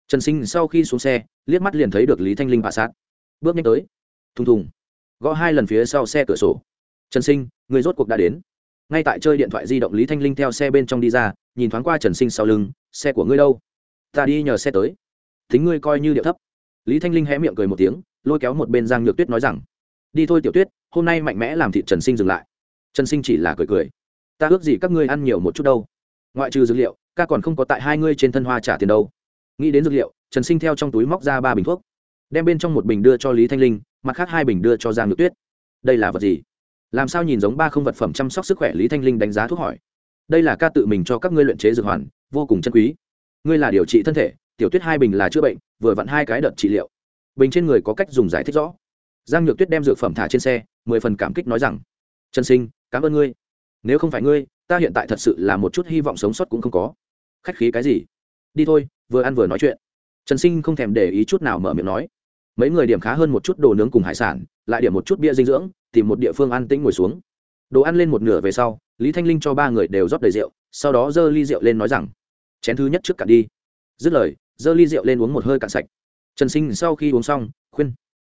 Trần sinh sau khi xuống xe, liếc mắt liền thấy được lý thanh linh bạ sát. Bước nhanh tới. Thùng thùng. Gõ hai lần phía sau xe cửa sổ. Trần sinh, người rốt cuộc đã đến. Ngay tại chơi điện thoại di động lý thanh linh theo xe bên trong đi ra, nhìn thoáng qua trần sinh sau lưng, xe của ngươi đâu? Ta đi nhờ xe tới. Thính ngươi coi như điệu thấp. Lý thanh linh hé miệng cười một tiếng, lôi kéo một bên giang nhược tuyết nói rằng, đi thôi tiểu tuyết, hôm nay mạnh mẽ làm thịt trần sinh dừng lại. Trần sinh chỉ là cười cười, ta ước gì các ngươi ăn nhiều một chút đâu ngoại trừ dược liệu, ca còn không có tại hai ngươi trên thân hoa trả tiền đâu. Nghĩ đến dược liệu, trần sinh theo trong túi móc ra ba bình thuốc, đem bên trong một bình đưa cho lý thanh linh, mặt khác hai bình đưa cho giang nhược tuyết. Đây là vật gì? Làm sao nhìn giống ba không vật phẩm chăm sóc sức khỏe lý thanh linh đánh giá thuốc hỏi. Đây là ca tự mình cho các ngươi luyện chế dược hoàn, vô cùng chân quý. Ngươi là điều trị thân thể, tiểu tuyết hai bình là chữa bệnh, vừa vặn hai cái đợt trị liệu. Bình trên người có cách dùng giải thích rõ. Giang nhược tuyết đem dược phẩm thả trên xe, mười phần cảm kích nói rằng, trần sinh, cảm ơn ngươi. Nếu không phải ngươi ta hiện tại thật sự là một chút hy vọng sống sót cũng không có. Khách khí cái gì? Đi thôi, vừa ăn vừa nói chuyện. Trần sinh không thèm để ý chút nào mở miệng nói. Mấy người điểm khá hơn một chút đồ nướng cùng hải sản, lại điểm một chút bia dinh dưỡng, tìm một địa phương ăn tĩnh ngồi xuống. Đồ ăn lên một nửa về sau, lý thanh linh cho ba người đều rót đầy rượu, sau đó giơ ly rượu lên nói rằng, chén thứ nhất trước cả đi. Dứt lời, giơ ly rượu lên uống một hơi cạn sạch. Trần sinh sau khi uống xong, khuyên,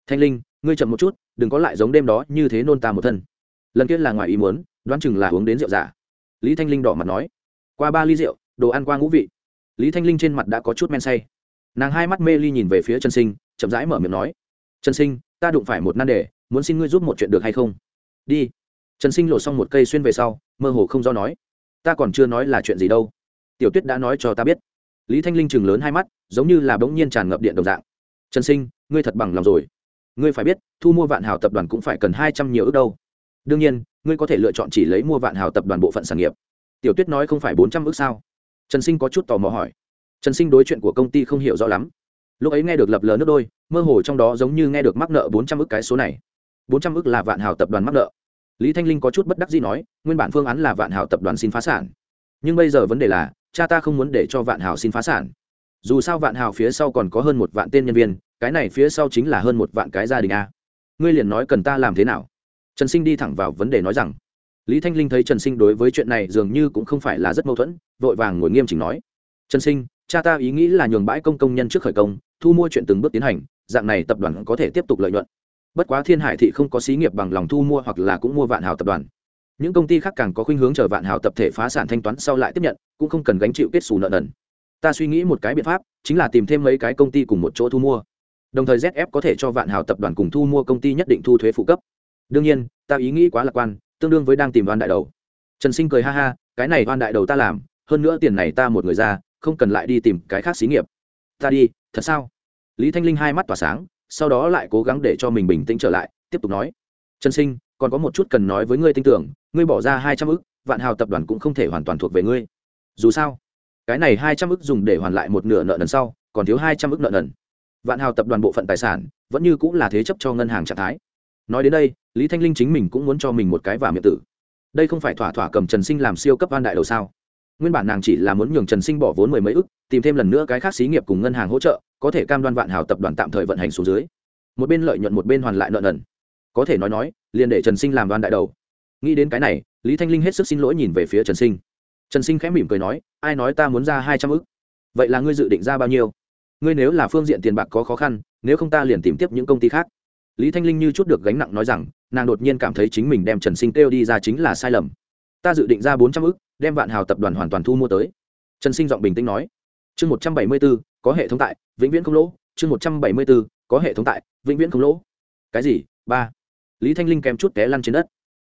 thanh linh, ngươi chậm một chút, đừng có lại giống đêm đó như thế nôn ta một thân. Lần kia là ngoài ý muốn, đoán chừng là uống đến rượu giả lý thanh linh đỏ mặt nói, qua ba ly rượu, đồ ăn qua ngũ vị. Lý thanh linh trên mặt đã có chút men say. Nàng hai mắt mê ly nhìn về phía trần sinh, chậm rãi mở miệng nói, trần sinh, ta đụng phải một nan đề, muốn xin ngươi giúp một chuyện được hay không? Đi. Trần sinh lột xong một cây xuyên về sau, mơ hồ không do nói, ta còn chưa nói là chuyện gì đâu. Tiểu tuyết đã nói cho ta biết. Lý thanh linh chừng lớn hai mắt, giống như là bỗng nhiên tràn ngập điện đồng dạng, trần sinh, ngươi thật bằng lòng rồi. Ngươi phải biết, thu mua vạn hào tập đoàn cũng phải cần hai trăm nhiều ước đâu. Đương nhiên ngươi có thể lựa chọn chỉ lấy mua vạn hào tập đoàn bộ phận sản nghiệp. Tiểu tuyết nói không phải bốn trăm ước sao? Trần sinh có chút tò mò hỏi. Trần sinh đối chuyện của công ty không hiểu rõ lắm. Lúc ấy nghe được lập lờ nước đôi, mơ hồ trong đó giống như nghe được mắc nợ bốn trăm ước cái số này. Bốn trăm ước là vạn hào tập đoàn mắc nợ. Lý thanh linh có chút bất đắc gì nói, nguyên bản phương án là vạn hào tập đoàn xin phá sản. Nhưng bây giờ vấn đề là, cha ta không muốn để cho vạn hào xin phá sản. Dù sao vạn hào phía sau còn có hơn một vạn tên nhân viên, cái này phía sau chính là hơn một vạn cái gia đình a. Ngươi liền nói cần ta làm thế nào? Trần sinh đi thẳng vào vấn đề nói rằng, lý thanh linh thấy trần sinh đối với chuyện này dường như cũng không phải là rất mâu thuẫn, vội vàng ngồi nghiêm chỉnh nói, trần sinh, cha ta ý nghĩ là nhường bãi công công nhân trước khởi công, thu mua chuyện từng bước tiến hành, dạng này tập đoàn có thể tiếp tục lợi nhuận. Bất quá thiên hải thị không có xí nghiệp bằng lòng thu mua hoặc là cũng mua vạn hào tập đoàn. Những công ty khác càng có khuynh hướng chờ vạn hào tập thể phá sản thanh toán sau lại tiếp nhận, cũng không cần gánh chịu kết xù nợ nần. Ta suy nghĩ một cái biện pháp, chính là tìm thêm mấy cái công ty cùng một chỗ thu mua. Đồng thời zf có thể cho vạn hào tập đoàn cùng thu mua công ty nhất định thu thuế phụ cấp đương nhiên, ta ý nghĩ quá lạc quan, tương đương với đang tìm đoan đại đầu. Trần sinh cười ha ha, cái này đoan đại đầu ta làm, hơn nữa tiền này ta một người ra, không cần lại đi tìm cái khác xí nghiệp. Ta đi, thật sao? Lý thanh linh hai mắt tỏa sáng, sau đó lại cố gắng để cho mình bình tĩnh trở lại, tiếp tục nói. Trần sinh, còn có một chút cần nói với ngươi tin tưởng, ngươi bỏ ra hai trăm ức, vạn hào tập đoàn cũng không thể hoàn toàn thuộc về ngươi. Dù sao, cái này hai trăm ức dùng để hoàn lại một nửa nợ nần sau, còn thiếu hai trăm ức nợ nần. Vạn hào tập đoàn bộ phận tài sản, vẫn như cũng là thế chấp cho ngân hàng trạng thái nói đến đây, lý thanh linh chính mình cũng muốn cho mình một cái và miệng tử. Đây không phải thỏa thỏa cầm trần sinh làm siêu cấp van đại đầu sao? Nguyên bản nàng chỉ là muốn nhường trần sinh bỏ vốn mười mấy ức, tìm thêm lần nữa cái khác xí nghiệp cùng ngân hàng hỗ trợ, có thể cam đoan vạn hào tập đoàn tạm thời vận hành xuống dưới. Một bên lợi nhuận một bên hoàn lại nợ nần. Có thể nói nói, liền để trần sinh làm đoan đại đầu. Nghĩ đến cái này, lý thanh linh hết sức xin lỗi nhìn về phía trần sinh. Trần sinh khẽ mỉm cười nói, ai nói ta muốn ra hai trăm ức? vậy là ngươi dự định ra bao nhiêu? Ngươi nếu là phương diện tiền bạc có khó khăn, nếu không ta liền tìm tiếp những công ty khác lý thanh linh như chút được gánh nặng nói rằng, nàng đột nhiên cảm thấy chính mình đem trần sinh kêu đi ra chính là sai lầm. Ta dự định ra bốn trăm ư c đem vạn hào tập đoàn hoàn toàn thu mua tới. Trần sinh giọng bình tĩnh nói. Chương một trăm bảy mươi b ố có hệ thống tại, vĩnh viễn không lỗ. Chương một trăm bảy mươi b ố có hệ thống tại, vĩnh viễn không lỗ. Cái gì? Ba. Lý thanh linh kèm chút té lăn trên đất.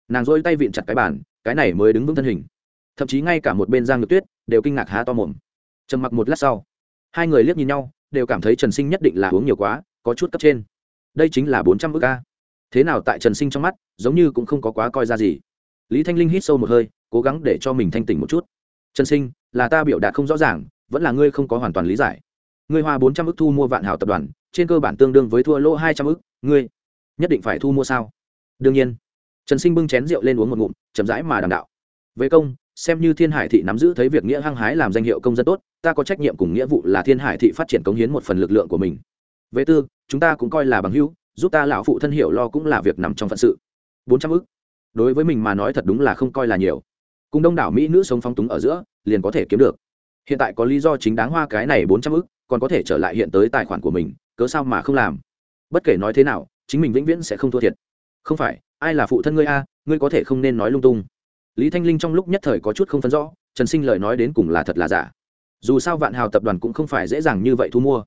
Nàng dôi tay vịn chặt cái bàn, cái này mới đứng vững thân hình. Thậm chí ngay cả một bên giang ngược tuyết đều kinh ngạc há to mồm. Trầm mặc một lát sau, hai người liếc nhìn nhau, đều cảm thấy trần sinh nhất định là uống nhiều quá, có chút cấp trên đây chính là bốn trăm ước ca. Thế nào tại trần sinh trong mắt, giống như cũng không có quá coi ra gì. Lý thanh linh hít sâu một hơi, cố gắng để cho mình thanh tỉnh một chút. Trần sinh, là ta biểu đạt không rõ ràng, vẫn là ngươi không có hoàn toàn lý giải. Ngươi hoa bốn trăm ước thu mua vạn hảo tập đoàn, trên cơ bản tương đương với thua lỗ hai trăm ước, ngươi nhất định phải thu mua sao? Đương nhiên. Trần sinh bưng chén rượu lên uống một ngụm, chậm rãi mà đàm đạo. Về công, xem như thiên hải thị nắm giữ thấy việc nghĩa hăng hái làm danh hiệu công dân tốt, ta có trách nhiệm cùng nghĩa vụ là thiên hải thị phát triển cống hiến một phần lực lượng của mình. Về tư chúng ta cũng coi là bằng hữu, giúp ta lão phụ thân hiểu lo cũng là việc nằm trong phận sự. Bốn trăm ức. Đối với mình mà nói thật đúng là không coi là nhiều. Cùng đông đảo mỹ nữ sống phong túng ở giữa, liền có thể kiếm được. Hiện tại có lý do chính đáng hoa cái này bốn trăm ức, còn có thể trở lại hiện tới tài khoản của mình, cớ sao mà không làm? Bất kể nói thế nào, chính mình vĩnh viễn sẽ không thua thiệt. Không phải, ai là phụ thân ngươi a, ngươi có thể không nên nói lung tung. Lý thanh linh trong lúc nhất thời có chút không phân rõ, trần sinh lời nói đến cùng là thật là giả. Dù sao vạn hào tập đoàn cũng không phải dễ dàng như vậy thu mua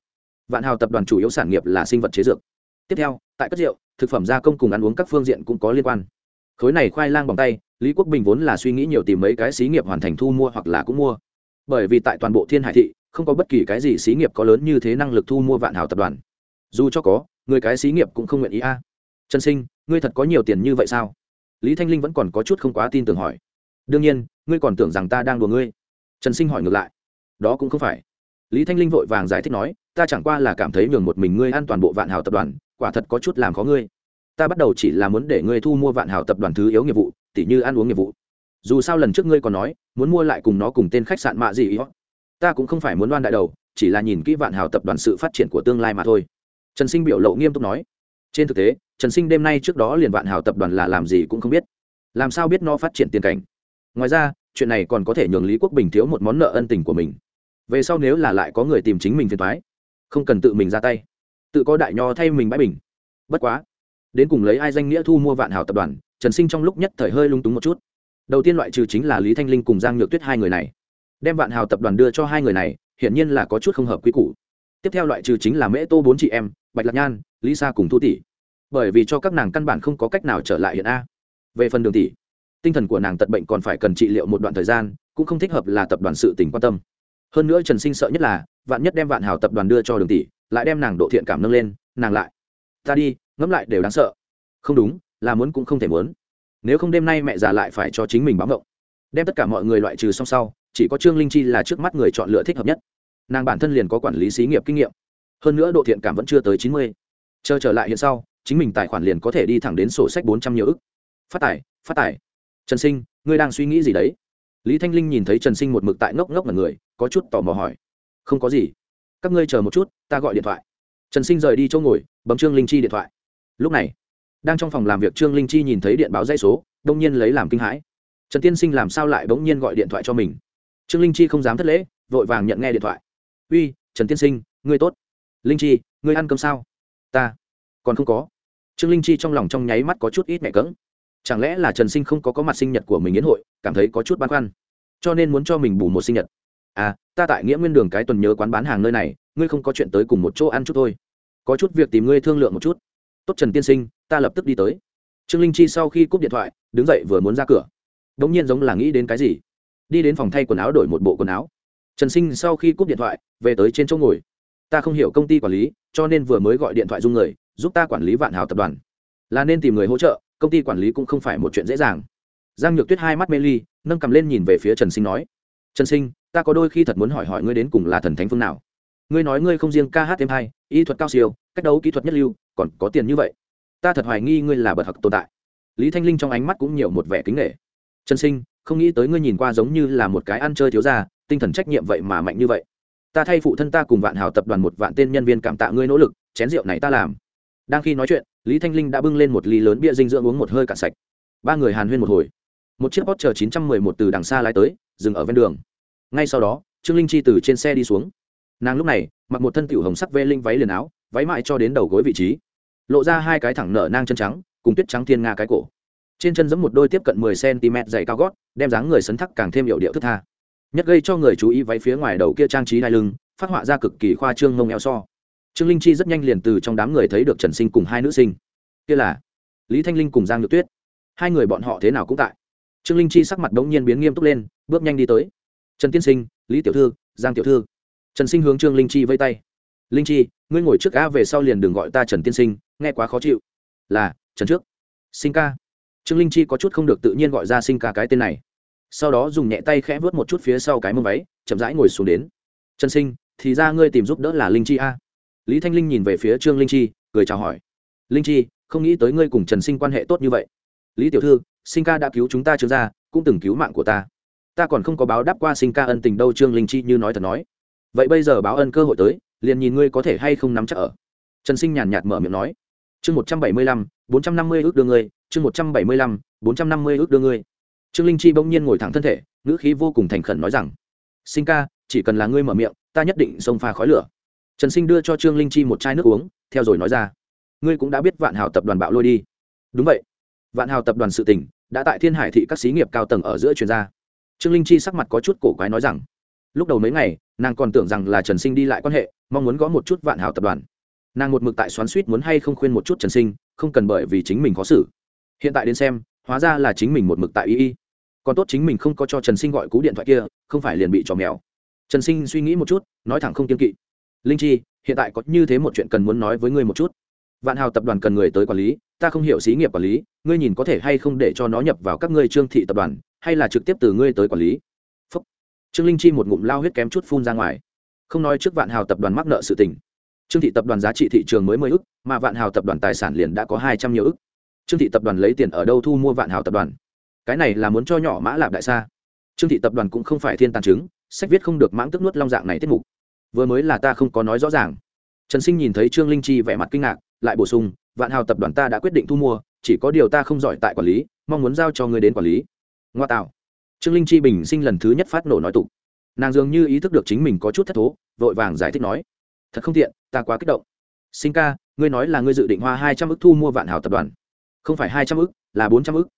vạn hào tập đoàn chủ yếu sản nghiệp là sinh vật chế dược. Tiếp theo, tại cất rượu, thực phẩm gia công cùng ăn uống các phương diện cũng có liên quan. Khối này khoai lang bằng tay, lý quốc bình vốn là suy nghĩ nhiều tìm mấy cái xí nghiệp hoàn thành thu mua hoặc là cũng mua. Bởi vì tại toàn bộ thiên hải thị, không có bất kỳ cái gì xí nghiệp có lớn như thế năng lực thu mua vạn hào tập đoàn. Dù cho có, người cái xí nghiệp cũng không nguyện ý a. Trần sinh, ngươi thật có nhiều tiền như vậy sao? Lý thanh linh vẫn còn có chút không quá tin tưởng hỏi. Đương nhiên, ngươi còn tưởng rằng ta đang đùa ngươi. Trần sinh hỏi ngược lại. Đó cũng không phải. Lý thanh linh vội vàng giải thích nói ta chẳng qua là cảm thấy nhường một mình ngươi an toàn bộ vạn hào tập đoàn, quả thật có chút làm khó ngươi. Ta bắt đầu chỉ là muốn để ngươi thu mua vạn hào tập đoàn thứ yếu nghiệp vụ, tỉ như ăn uống nghiệp vụ. Dù sao lần trước ngươi còn nói, muốn mua lại cùng nó cùng tên khách sạn mạ gì ý. Ta cũng không phải muốn đoan đại đầu, chỉ là nhìn kỹ vạn hào tập đoàn sự phát triển của tương lai mà thôi. Trần sinh biểu lộ nghiêm túc nói. Trên thực tế, trần sinh đêm nay trước đó liền vạn hào tập đoàn là làm gì cũng không biết. Làm sao biết nó phát triển tiền cảnh? Ngoài ra, chuyện này còn có thể nhường lý quốc bình thiếu một món nợ ân tình của mình. Về sau nếu là lại có người tìm chính mình phiền thoái không cần tự mình ra tay. Tự có đại nho thay mình bãi bình. Bất quá, đến cùng lấy ai danh nghĩa thu mua vạn hào tập đoàn, trần sinh trong lúc nhất thời hơi lung túng một chút. Đầu tiên loại trừ chính là lý thanh linh cùng giang nhược tuyết hai người này. Đem vạn hào tập đoàn đưa cho hai người này, hiển nhiên là có chút không hợp quy củ. Tiếp theo loại trừ chính là mễ tô bốn chị em, bạch lạc nhan, lý sa cùng thu tỷ. Bởi vì cho các nàng căn bản không có cách nào trở lại hiện a. Về phần đường tỷ, tinh thần của nàng tật bệnh còn phải cần trị liệu một đoạn thời gian, cũng không thích hợp là tập đoàn sự tỉnh quan tâm. Hơn nữa trần sinh sợ nhất là vạn nhất đem vạn hào tập đoàn đưa cho đường tỷ, lại đem nàng độ thiện cảm nâng lên, nàng lại. Ta đi, ngẫm lại đều đáng sợ. Không đúng, là muốn cũng không thể muốn. Nếu không đêm nay mẹ già lại phải cho chính mình báo ngộng đem tất cả mọi người loại trừ xong sau, chỉ có trương linh chi là trước mắt người chọn lựa thích hợp nhất. Nàng bản thân liền có quản lý xí nghiệp kinh nghiệm. Hơn nữa độ thiện cảm vẫn chưa tới chín mươi. Chờ trở lại hiện sau, chính mình tài khoản liền có thể đi thẳng đến sổ sách bốn trăm nhiều ức. Phát tài phát tài. Trần sinh, ngươi đang suy nghĩ gì đấy? Lý thanh linh nhìn thấy trần sinh một mực tại ngốc ngốc là người, có chút tò mò hỏi không có gì. Các ngươi chờ một chút, ta gọi điện thoại. Trần sinh rời đi chỗ ngồi, bấm trương linh chi điện thoại. Lúc này, đang trong phòng làm việc trương linh chi nhìn thấy điện báo dây số, đông nhiên lấy làm kinh hãi. Trần tiên sinh làm sao lại bỗng nhiên gọi điện thoại cho mình? Trương linh chi không dám thất lễ, vội vàng nhận nghe điện thoại. Uy, trần tiên sinh, ngươi tốt. Linh chi, ngươi ăn cơm sao? Ta, còn không có. Trương linh chi trong lòng trong nháy mắt có chút ít mẹ cỡng chẳng lẽ là trần sinh không có có mặt sinh nhật của mình yến hội, cảm thấy có chút băn khoăn. Cho nên muốn cho mình bù một sinh nhật à ta tại nghĩa nguyên đường cái tuần nhớ quán bán hàng nơi này, ngươi không có chuyện tới cùng một chỗ ăn chút thôi. Có chút việc tìm ngươi thương lượng một chút. Tốt trần tiên sinh, ta lập tức đi tới. Trương linh chi sau khi cúp điện thoại, đứng dậy vừa muốn ra cửa. Đ ỗ n g nhiên giống là nghĩ đến cái gì? Đi đến phòng thay quần áo đổi một bộ quần áo. Trần sinh sau khi cúp điện thoại, về tới trên chỗ ngồi. Ta không hiểu công ty quản lý, cho nên vừa mới gọi điện thoại dung người, giúp ta quản lý vạn hào tập đoàn. Là nên tìm người hỗ trợ, công ty quản lý cũng không phải một chuyện dễ dàng. Giang nhược tuyết hai mắt mê ly, nâng cầm lên nhìn về phía trần sinh nói trần sinh, ta có đôi khi thật muốn hỏi hỏi ngươi đến cùng là thần thánh phương nào? Ngươi nói ngươi không riêng ca hát thêm hay y thuật cao siêu, cách đấu kỹ thuật nhất lưu, còn có tiền như vậy. Ta thật hoài nghi ngươi là bậc học tồn tại. Lý thanh linh trong ánh mắt cũng nhiều một vẻ kính nghệ trần sinh, không nghĩ tới ngươi nhìn qua giống như là một cái ăn chơi thiếu gia, tinh thần trách nhiệm vậy mà mạnh như vậy. Ta thay phụ thân ta cùng vạn hào tập đoàn một vạn tên nhân viên cảm tạ ngươi nỗ lực, chén rượu này ta làm. Đang khi nói chuyện, lý thanh linh đã bưng lên một ly lớn bia dinh dưỡng uống một hơi cạn sạch. Ba người hàn huyên một hồi. Một chiếc Porsche 911 từ đằng xa lái tới dừng ở ven đường. Ngay sau đó, trương linh chi từ trên xe đi xuống. Nàng lúc này, mặc một thân tiểu hồng sắc vê linh váy liền áo, váy mại cho đến đầu gối vị trí. Lộ ra hai cái thẳng nở nang chân trắng, cùng tuyết trắng thiên nga cái cổ. Trên chân giẫm một đôi tiếp cận 10 cm dày cao gót, đem dáng người sấn thắc càng thêm hiệu điệu thức tha. Nhất gây cho người chú ý váy phía ngoài đầu kia trang trí đai lưng, phát họa ra cực kỳ khoa trương mông eo so. Trương linh chi rất nhanh liền từ trong đám người thấy được trần sinh cùng hai nữ sinh. Kia là lý thanh linh cùng giang nhược tuyết. Hai người bọn họ thế nào cũng tại. Trương linh chi sắc mặt đống nhiên biến nghiêm túc lên bước nhanh đi tới. Trần tiên sinh, lý tiểu thư, giang tiểu thư. Trần sinh hướng trương linh chi vây tay. Linh chi, ngươi ngồi trước ga về sau liền đừng gọi ta trần tiên sinh, nghe quá khó chịu. Là, trần trước. Sinh ca. Trương linh chi có chút không được tự nhiên gọi ra sinh ca cái tên này. Sau đó dùng nhẹ tay khẽ vớt một chút phía sau cái mông váy, chậm rãi ngồi xuống đến. Trần sinh, thì ra ngươi tìm giúp đỡ là linh chi a. Lý thanh linh nhìn về phía trương linh chi, cười chào hỏi. Linh chi, không nghĩ tới ngươi cùng trần sinh quan hệ tốt như vậy. Lý tiểu thư, sinh ca đã cứu chúng ta trương gia, cũng từng cứu mạng của ta ta còn không có báo đáp qua sinh ca ân tình đâu, trương linh chi như nói thật nói. Vậy bây giờ báo ân cơ hội tới, liền nhìn ngươi có thể hay không nắm chắc ở. Trần sinh nhàn nhạt mở miệng nói. Chương một trăm bảy mươi lăm, bốn trăm năm mươi ước đưa ngươi, chương một trăm bảy mươi lăm, bốn trăm năm mươi ước đưa ngươi. Trương linh chi bỗng nhiên ngồi thẳng thân thể, ngữ khí vô cùng thành khẩn nói rằng, sinh ca, chỉ cần là ngươi mở miệng, ta nhất định xông pha khói lửa. Trần sinh đưa cho trương linh chi một chai nước uống, theo rồi nói ra, ngươi cũng đã biết vạn hào tập đoàn bạo lôi đi. Đúng vậy. Vạn hào tập đoàn sự tỉnh đã tại thiên hải thị các xí nghiệp cao tầng ở giữa chuyên gia trương linh chi sắc mặt có chút cổ quái nói rằng, lúc đầu mấy ngày, nàng còn tưởng rằng là trần sinh đi lại quan hệ, mong muốn gõ một chút vạn Hảo tập đoàn. Nàng một mực tại xoắn suýt muốn hay không khuyên một chút trần sinh, không cần bởi vì chính mình khó xử. Hiện tại đến xem, hóa ra là chính mình một mực tại y y. Còn tốt chính mình không có cho trần sinh gọi cú điện thoại kia, không phải liền bị trò mèo. Trần sinh suy nghĩ một chút, nói thẳng không kiên kỵ. Linh chi, hiện tại có như thế một chuyện cần muốn nói với ngươi một chút. Vạn hào tập đoàn cần người tới quản lý, ta không hiểu xí nghiệp quản lý, ngươi nhìn có thể hay không để cho nó nhập vào các ngươi trương thị tập đoàn hay là trực tiếp từ ngươi tới quản lý? Phúc. trương linh chi một ngụm lao huyết kém chút phun ra ngoài. Không nói trước vạn hào tập đoàn mắc nợ sự tình. Trương thị tập đoàn giá trị thị trường mới mười ức, mà vạn hào tập đoàn tài sản liền đã có hai trăm nhiều ức. Trương thị tập đoàn lấy tiền ở đâu thu mua vạn hào tập đoàn? Cái này là muốn cho nhỏ mã lạp đại sa. Trương thị tập đoàn cũng không phải thiên tàn chứng, sách viết không được mãng tức nuốt long dạng này tiết mục. Vừa mới là ta không có nói rõ ràng. Trần sinh nhìn thấy trương linh chi vẻ mặt kinh ngạc, lại bổ sung, vạn hào tập đoàn ta đã quyết định thu mua, chỉ có điều ta không giỏi tại quản lý, mong muốn giao cho người đến quản lý ngoa tạo trương linh chi bình sinh lần thứ nhất phát nổ nói tục. Nàng dường như ý thức được chính mình có chút thất thố, vội vàng giải thích nói. Thật không tiện, ta quá kích động. Sinh ca, ngươi nói là ngươi dự định hoa hai trăm ức thu mua vạn hào tập đoàn. Không phải hai trăm ức, là bốn trăm ức.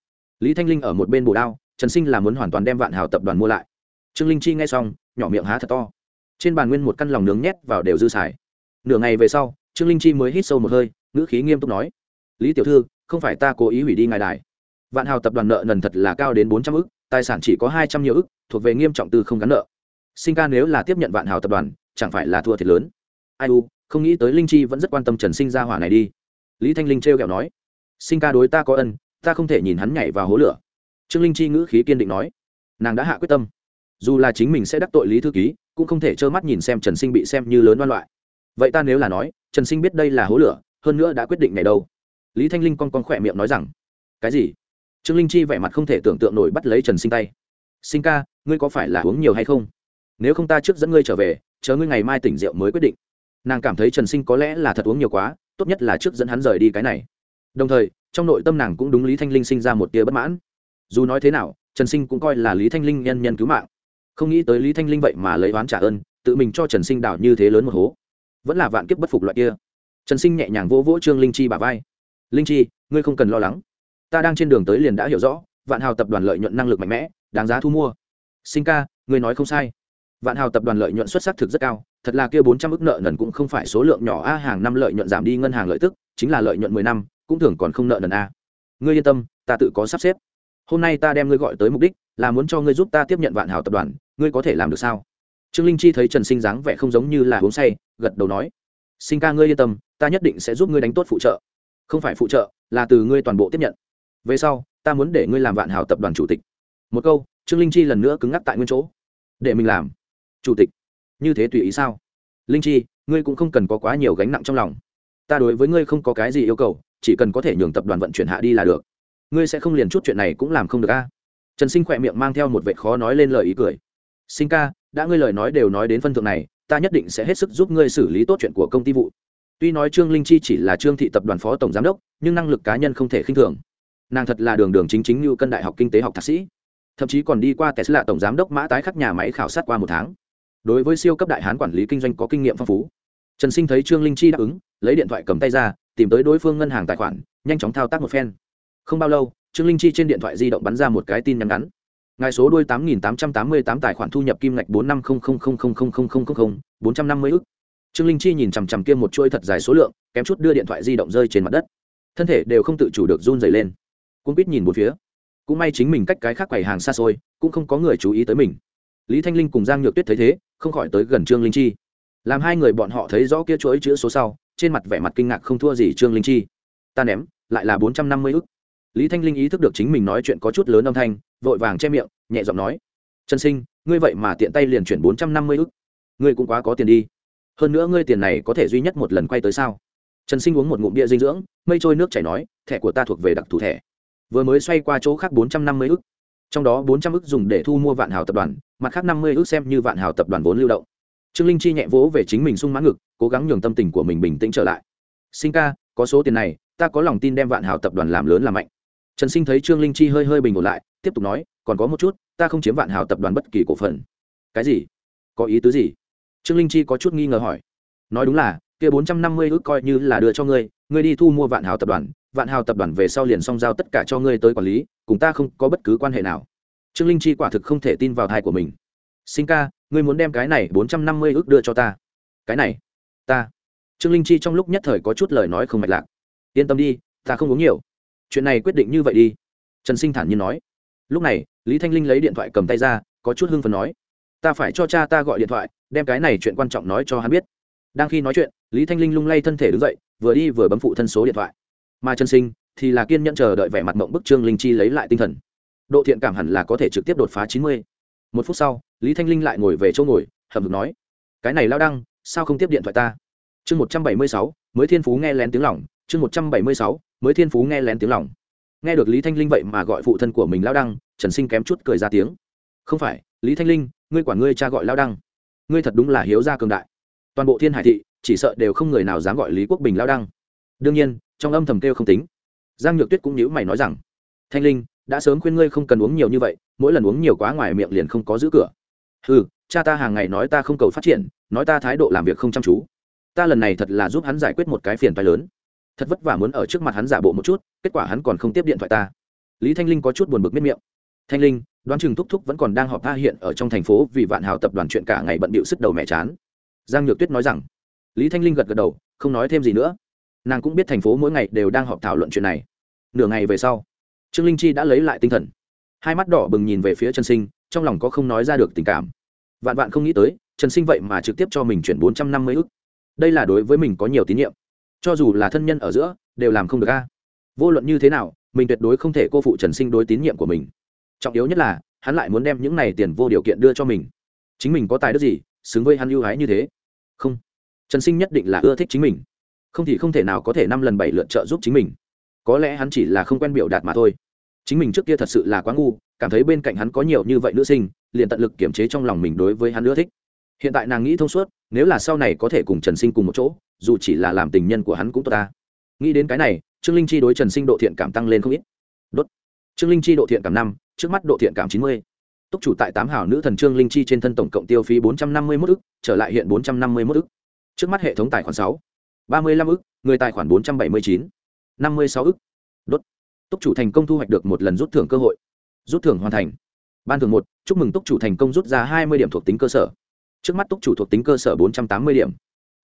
Lý thanh linh ở một bên bồ đao, trần sinh là muốn hoàn toàn đem vạn hào tập đoàn mua lại. Trương linh chi nghe xong, nhỏ miệng há thật to. Trên bàn nguyên một căn lòng nướng nhét vào đều dư xài. Nửa ngày về sau, trương linh chi mới hít sâu một hơi, ngữ khí nghiêm túc nói. Lý tiểu thư, không phải ta cố ý hủy đi ngài đài vạn hào tập đoàn nợ nần thật là cao đến bốn trăm ức, tài sản chỉ có hai trăm nhiều ức, thuộc về nghiêm trọng tư không gắn nợ. Sinh ca nếu là tiếp nhận vạn hào tập đoàn, chẳng phải là thua thiệt lớn. Ai u, không nghĩ tới linh chi vẫn rất quan tâm trần sinh ra hỏa này đi. Lý thanh linh trêu kẹo nói, sinh ca đối ta có ân, ta không thể nhìn hắn nhảy vào hố lửa. Trương linh chi ngữ khí kiên định nói, nàng đã hạ quyết tâm. Dù là chính mình sẽ đắc tội lý thư ký, cũng không thể trơ mắt nhìn xem trần sinh bị xem như lớn oan loại. Vậy ta nếu là nói, trần sinh biết đây là hố lửa, hơn nữa đã quyết định này đâu? Lý thanh linh con con khỏe miệng nói rằng, cái gì? Trương linh chi vẻ mặt không thể tưởng tượng nổi bắt lấy trần sinh tay. Sinh ca, ngươi có phải là uống nhiều hay không? Nếu không ta trước dẫn ngươi trở về, chờ ngươi ngày mai tỉnh rượu mới quyết định. Nàng cảm thấy trần sinh có lẽ là thật uống nhiều quá, tốt nhất là trước dẫn hắn rời đi cái này. Đồng thời, trong nội tâm nàng cũng đúng lý thanh linh sinh ra một tia bất mãn. Dù nói thế nào, trần sinh cũng coi là lý thanh linh nhân nhân cứu mạng. Không nghĩ tới lý thanh linh vậy mà lấy oán trả ơn, tự mình cho trần sinh đảo như thế lớn một hố. Vẫn là vạn kiếp bất phục loại kia. Trần sinh nhẹ nhàng vỗ vỗ trương linh chi bà vai. Linh chi, ngươi không cần lo lắng ta đang trên đường tới liền đã hiểu rõ, vạn hào tập đoàn lợi nhuận năng lực mạnh mẽ, đáng giá thu mua. Sinh ca, ngươi nói không sai. Vạn hào tập đoàn lợi nhuận xuất sắc thực rất cao, thật là kia bốn trăm ức nợ nần cũng không phải số lượng nhỏ a, hàng năm lợi nhuận giảm đi ngân hàng lợi tức, chính là lợi nhuận mười năm, cũng thường còn không nợ nần a. Ngươi yên tâm, ta tự có sắp xếp. Hôm nay ta đem ngươi gọi tới mục đích, là muốn cho ngươi giúp ta tiếp nhận vạn hào tập đoàn, ngươi có thể làm được sao? Trương linh chi thấy trần sinh dáng vẻ không giống như là uống say, gật đầu nói. Sinh ca ngươi yên tâm, ta nhất định sẽ giúp ngươi đánh tốt phụ trợ. Không phải phụ trợ, là từ ngươi toàn bộ tiếp nhận về sau, ta muốn để ngươi làm vạn hào tập đoàn chủ tịch. Một câu, trương linh chi lần nữa cứng ngắc tại nguyên chỗ. Để mình làm chủ tịch. Như thế tùy ý sao? Linh chi, ngươi cũng không cần có quá nhiều gánh nặng trong lòng. Ta đối với ngươi không có cái gì yêu cầu, chỉ cần có thể nhường tập đoàn vận chuyển hạ đi là được. Ngươi sẽ không liền chút chuyện này cũng làm không được a? Trần sinh khỏe miệng mang theo một vệ khó nói lên lời ý cười. Sinh ca, đã ngươi lời nói đều nói đến phân thượng này, ta nhất định sẽ hết sức giúp ngươi xử lý tốt chuyện của công ty vụ. Tuy nói trương linh chi chỉ là trương thị tập đoàn phó tổng giám đốc, nhưng năng lực cá nhân không thể khinh thường nàng thật là đường đường chính chính như cân đại học kinh tế học thạc sĩ. Thậm chí còn đi qua tesla tổng giám đốc mã tái khắc nhà máy khảo sát qua một tháng. Đối với siêu cấp đại hán quản lý kinh doanh có kinh nghiệm phong phú. Trần sinh thấy trương linh chi đáp ứng, lấy điện thoại cầm tay ra, tìm tới đối phương ngân hàng tài khoản, nhanh chóng thao tác một phen. Không bao lâu, trương linh chi trên điện thoại di động bắn ra một cái tin nhắn ngắn. Ngài số đuôi tám nghìn tám trăm tám mươi tám tài khoản thu nhập kim ngạch bốn năm không không không không không không không không, bốn trăm năm mươi ức. Trương linh chi nhìn chằm chằm kia một chuỗi thật dài số lượng, kém chút đưa điện thoại di động rơi trên mặt đất. Thân thể đều không tự chủ được run dày lên cũng biết nhìn một phía. Cũng may chính mình cách cái khác quầy hàng xa xôi, cũng không có người chú ý tới mình. Lý thanh linh cùng giang nhược tuyết thấy thế, không khỏi tới gần trương linh chi. Làm hai người bọn họ thấy rõ kia chuỗi chữ số sau, trên mặt vẻ mặt kinh ngạc không thua gì trương linh chi. Ta ném, lại là bốn trăm năm mươi ức. Lý thanh linh ý thức được chính mình nói chuyện có chút lớn âm thanh, vội vàng che miệng, nhẹ giọng nói. Trần sinh, ngươi vậy mà tiện tay liền chuyển bốn trăm năm mươi ức. Ngươi cũng quá có tiền đi. Hơn nữa ngươi tiền này có thể duy nhất một lần quay tới sao? Trần sinh uống một ngụm bia dinh dưỡng, mây trôi nước chảy nói, thẻ của ta thuộc về đặc thù thẻ vừa mới xoay qua chỗ khác bốn trăm năm mươi ức. Trong đó bốn trăm ức dùng để thu mua vạn hào tập đoàn, mặt khác năm mươi ức xem như vạn hào tập đoàn vốn lưu động. Trương linh chi nhẹ vỗ về chính mình sung mãn ngực, cố gắng nhường tâm tình của mình bình tĩnh trở lại. Sinh ca, có số tiền này, ta có lòng tin đem vạn hào tập đoàn làm lớn làm mạnh. Trần sinh thấy trương linh chi hơi hơi bình ổn lại, tiếp tục nói, còn có một chút, ta không chiếm vạn hào tập đoàn bất kỳ cổ phần. Cái gì? Có ý tứ gì? Trương linh chi có chút nghi ngờ hỏi. Nói đúng là, kia bốn trăm năm mươi ước coi như là đưa cho ngươi ngươi đi thu mua vạn hào tập đoàn vạn hào tập đoàn về sau liền song giao tất cả cho ngươi tới quản lý, cùng ta không có bất cứ quan hệ nào. Trương linh chi quả thực không thể tin vào thai của mình. Sinh ca, ngươi muốn đem cái này bốn trăm năm mươi ước đưa cho ta. Cái này, ta. Trương linh chi trong lúc nhất thời có chút lời nói không mạch lạc. Yên tâm đi, ta không uống nhiều. Chuyện này quyết định như vậy đi. Trần sinh thản nhiên nói. Lúc này, lý thanh linh lấy điện thoại cầm tay ra, có chút hưng phần nói. Ta phải cho cha ta gọi điện thoại, đem cái này chuyện quan trọng nói cho hắn biết. Đang khi nói chuyện, lý thanh linh lung lay thân thể đứng dậy, vừa đi vừa bấm phụ thân số điện thoại mà chân sinh thì là kiên nhẫn chờ đợi vẻ mặt mộng bức trương linh chi lấy lại tinh thần. Độ thiện cảm hẳn là có thể trực tiếp đột phá chín mươi. Một phút sau, lý thanh linh lại ngồi về chỗ ngồi hầm hực nói, cái này lao đăng, sao không tiếp điện thoại ta? Chương một trăm bảy mươi sáu, mới thiên phú nghe lén tiếng lỏng chương một trăm bảy mươi sáu, mới thiên phú nghe lén tiếng lỏng nghe được lý thanh linh vậy mà gọi phụ thân của mình lao đăng, trần sinh kém chút cười ra tiếng. Không phải, lý thanh linh, ngươi quản ngươi cha gọi lao đăng. Ngươi thật đúng là hiếu gia cường đại. Toàn bộ thiên hải thị, chỉ sợ đều không người nào dám gọi lý quốc bình lao đăng. Đương nhiên trong âm thầm kêu không tính. Giang nhược tuyết cũng nhữ mày nói rằng, thanh linh, đã sớm khuyên ngươi không cần uống nhiều như vậy, mỗi lần uống nhiều quá ngoài miệng liền không có giữ cửa. Ừ cha ta hàng ngày nói ta không cầu phát triển, nói ta thái độ làm việc không chăm chú. Ta lần này thật là giúp hắn giải quyết một cái phiền toái lớn. Thật vất vả muốn ở trước mặt hắn giả bộ một chút, kết quả hắn còn không tiếp điện thoại ta. Lý thanh linh có chút buồn bực miết miệng. Thanh linh, đoán chừng thúc thúc vẫn còn đang họp tha hiện ở trong thành phố vì vạn hào tập đoàn chuyện cả ngày bận bịu sức đầu mẹ chán. Giang nhược tuyết nói rằng. Lý thanh linh gật gật đầu, không nói thêm gì nữa nàng cũng biết thành phố mỗi ngày đều đang họp thảo luận chuyện này. Nửa ngày về sau, trương linh chi đã lấy lại tinh thần. Hai mắt đỏ bừng nhìn về phía trần sinh, trong lòng có không nói ra được tình cảm. Vạn vạn không nghĩ tới, trần sinh vậy mà trực tiếp cho mình chuyển bốn trăm năm mươi ức. Đây là đối với mình có nhiều tín nhiệm. Cho dù là thân nhân ở giữa, đều làm không được a. Vô luận như thế nào, mình tuyệt đối không thể cô phụ trần sinh đối tín nhiệm của mình. Trọng yếu nhất là, hắn lại muốn đem những này tiền vô điều kiện đưa cho mình. Chính mình có tài đức gì, xứng với hắn ưu hái như thế? Không. Trần sinh nhất định là ưa thích chính mình không thì không thể nào có thể năm lần bảy lượt trợ giúp chính mình. Có lẽ hắn chỉ là không quen biểu đạt mà thôi. Chính mình trước kia thật sự là quá ngu, cảm thấy bên cạnh hắn có nhiều như vậy nữ sinh, liền tận lực kiểm chế trong lòng mình đối với hắn ưa thích. Hiện tại nàng nghĩ thông suốt, nếu là sau này có thể cùng trần sinh cùng một chỗ, dù chỉ là làm tình nhân của hắn cũng tốt ta. Nghĩ đến cái này, trương linh chi đối trần sinh độ thiện cảm tăng lên không ít. Đốt. Trương linh chi độ thiện cảm năm, trước mắt độ thiện cảm chín mươi. Túc chủ tại tám hảo nữ thần trương linh chi trên thân tổng cộng tiêu phí bốn trăm năm mươi mốt ức, trở lại hiện bốn trăm năm mươi mốt ức. Trước mắt hệ thống tài khoản sáu ba mươi lăm ức, người tài khoản bốn trăm bảy mươi chín, năm mươi sáu ức. Đốt. Túc chủ thành công thu hoạch được một lần rút thưởng cơ hội. Rút thưởng hoàn thành. Ban thưởng một, chúc mừng túc chủ thành công rút ra hai mươi điểm thuộc tính cơ sở. Trước mắt túc chủ thuộc tính cơ sở bốn trăm tám mươi điểm.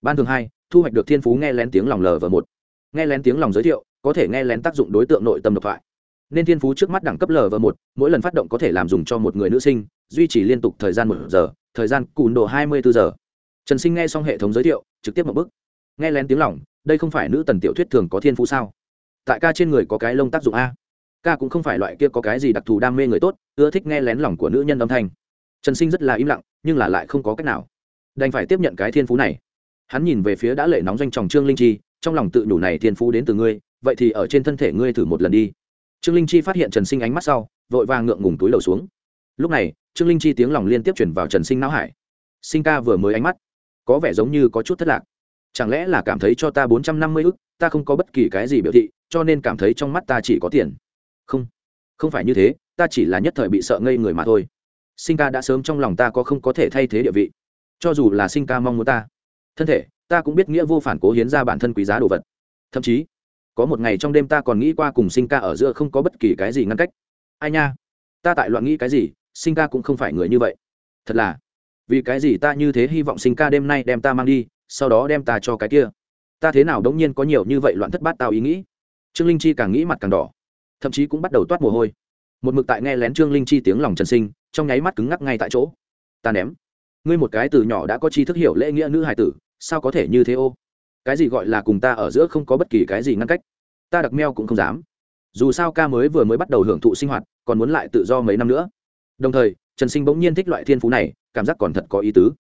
Ban thường hai, thu hoạch được thiên phú nghe lén tiếng lòng lờ và một. Nghe lén tiếng lòng giới thiệu, có thể nghe lén tác dụng đối tượng nội tâm độc thoại. Nên thiên phú trước mắt đẳng cấp lv một, mỗi lần phát động có thể làm dùng cho một người nữ sinh, duy trì liên tục thời gian một giờ, thời gian cùn độ hai mươi bốn giờ. Trần sinh nghe xong hệ thống giới thiệu, trực tiếp một bức nghe lén tiếng lỏng đây không phải nữ tần tiểu thuyết thường có thiên phú sao? Tại ca trên người có cái lông tác dụng a. Ca cũng không phải loại kia có cái gì đặc thù đam mê người tốt, ưa thích nghe lén lòng của nữ nhân âm thanh. Trần sinh rất là im lặng, nhưng là lại không có cách nào. Đành phải tiếp nhận cái thiên phú này. Hắn nhìn về phía đã lệ nóng danh tròng trương linh chi, trong lòng tự đủ này thiên phú đến từ ngươi, vậy thì ở trên thân thể ngươi thử một lần đi. Trương linh chi phát hiện trần sinh ánh mắt sau, vội vàng ngượng ngùng túi lầu xuống. Lúc này, trương linh chi tiếng lòng liên tiếp chuyển vào trần sinh não hải. Sinh ca vừa mới ánh mắt, có vẻ giống như có chút thất lạc chẳng lẽ là cảm thấy cho ta bốn trăm năm mươi ức, ta không có bất kỳ cái gì biểu thị, cho nên cảm thấy trong mắt ta chỉ có tiền. Không không phải như thế, ta chỉ là nhất thời bị sợ ngây người mà thôi. Sinh ca đã sớm trong lòng ta có không có thể thay thế địa vị. Cho dù là sinh ca mong muốn ta, thân thể, ta cũng biết nghĩa vô phản cố hiến ra bản thân quý giá đồ vật. Thậm chí, có một ngày trong đêm ta còn nghĩ qua cùng sinh ca ở giữa không có bất kỳ cái gì ngăn cách. Ai nha, ta tại loạn nghĩ cái gì sinh ca cũng không phải người như vậy. Thật là, vì cái gì ta như thế hy vọng sinh ca đêm nay đem ta mang đi sau đó đem ta cho cái kia. Ta thế nào đống nhiên có nhiều như vậy loạn thất bát tao ý nghĩ? Trương linh chi càng nghĩ mặt càng đỏ, thậm chí cũng bắt đầu toát mồ hôi. Một mực tại nghe lén trương linh chi tiếng lòng trần sinh, trong nháy mắt cứng ngắc ngay tại chỗ. Ta ném. Ngươi một cái từ nhỏ đã có chi thức hiểu lễ nghĩa nữ hài tử, sao có thể như thế ô? Cái gì gọi là cùng ta ở giữa không có bất kỳ cái gì ngăn cách? Ta đặc meo cũng không dám. Dù sao ca mới vừa mới bắt đầu hưởng thụ sinh hoạt, còn muốn lại tự do mấy năm nữa. Đồng thời, trần sinh bỗng nhiên thích loại thiên phú này, cảm giác còn thật có ý tứ.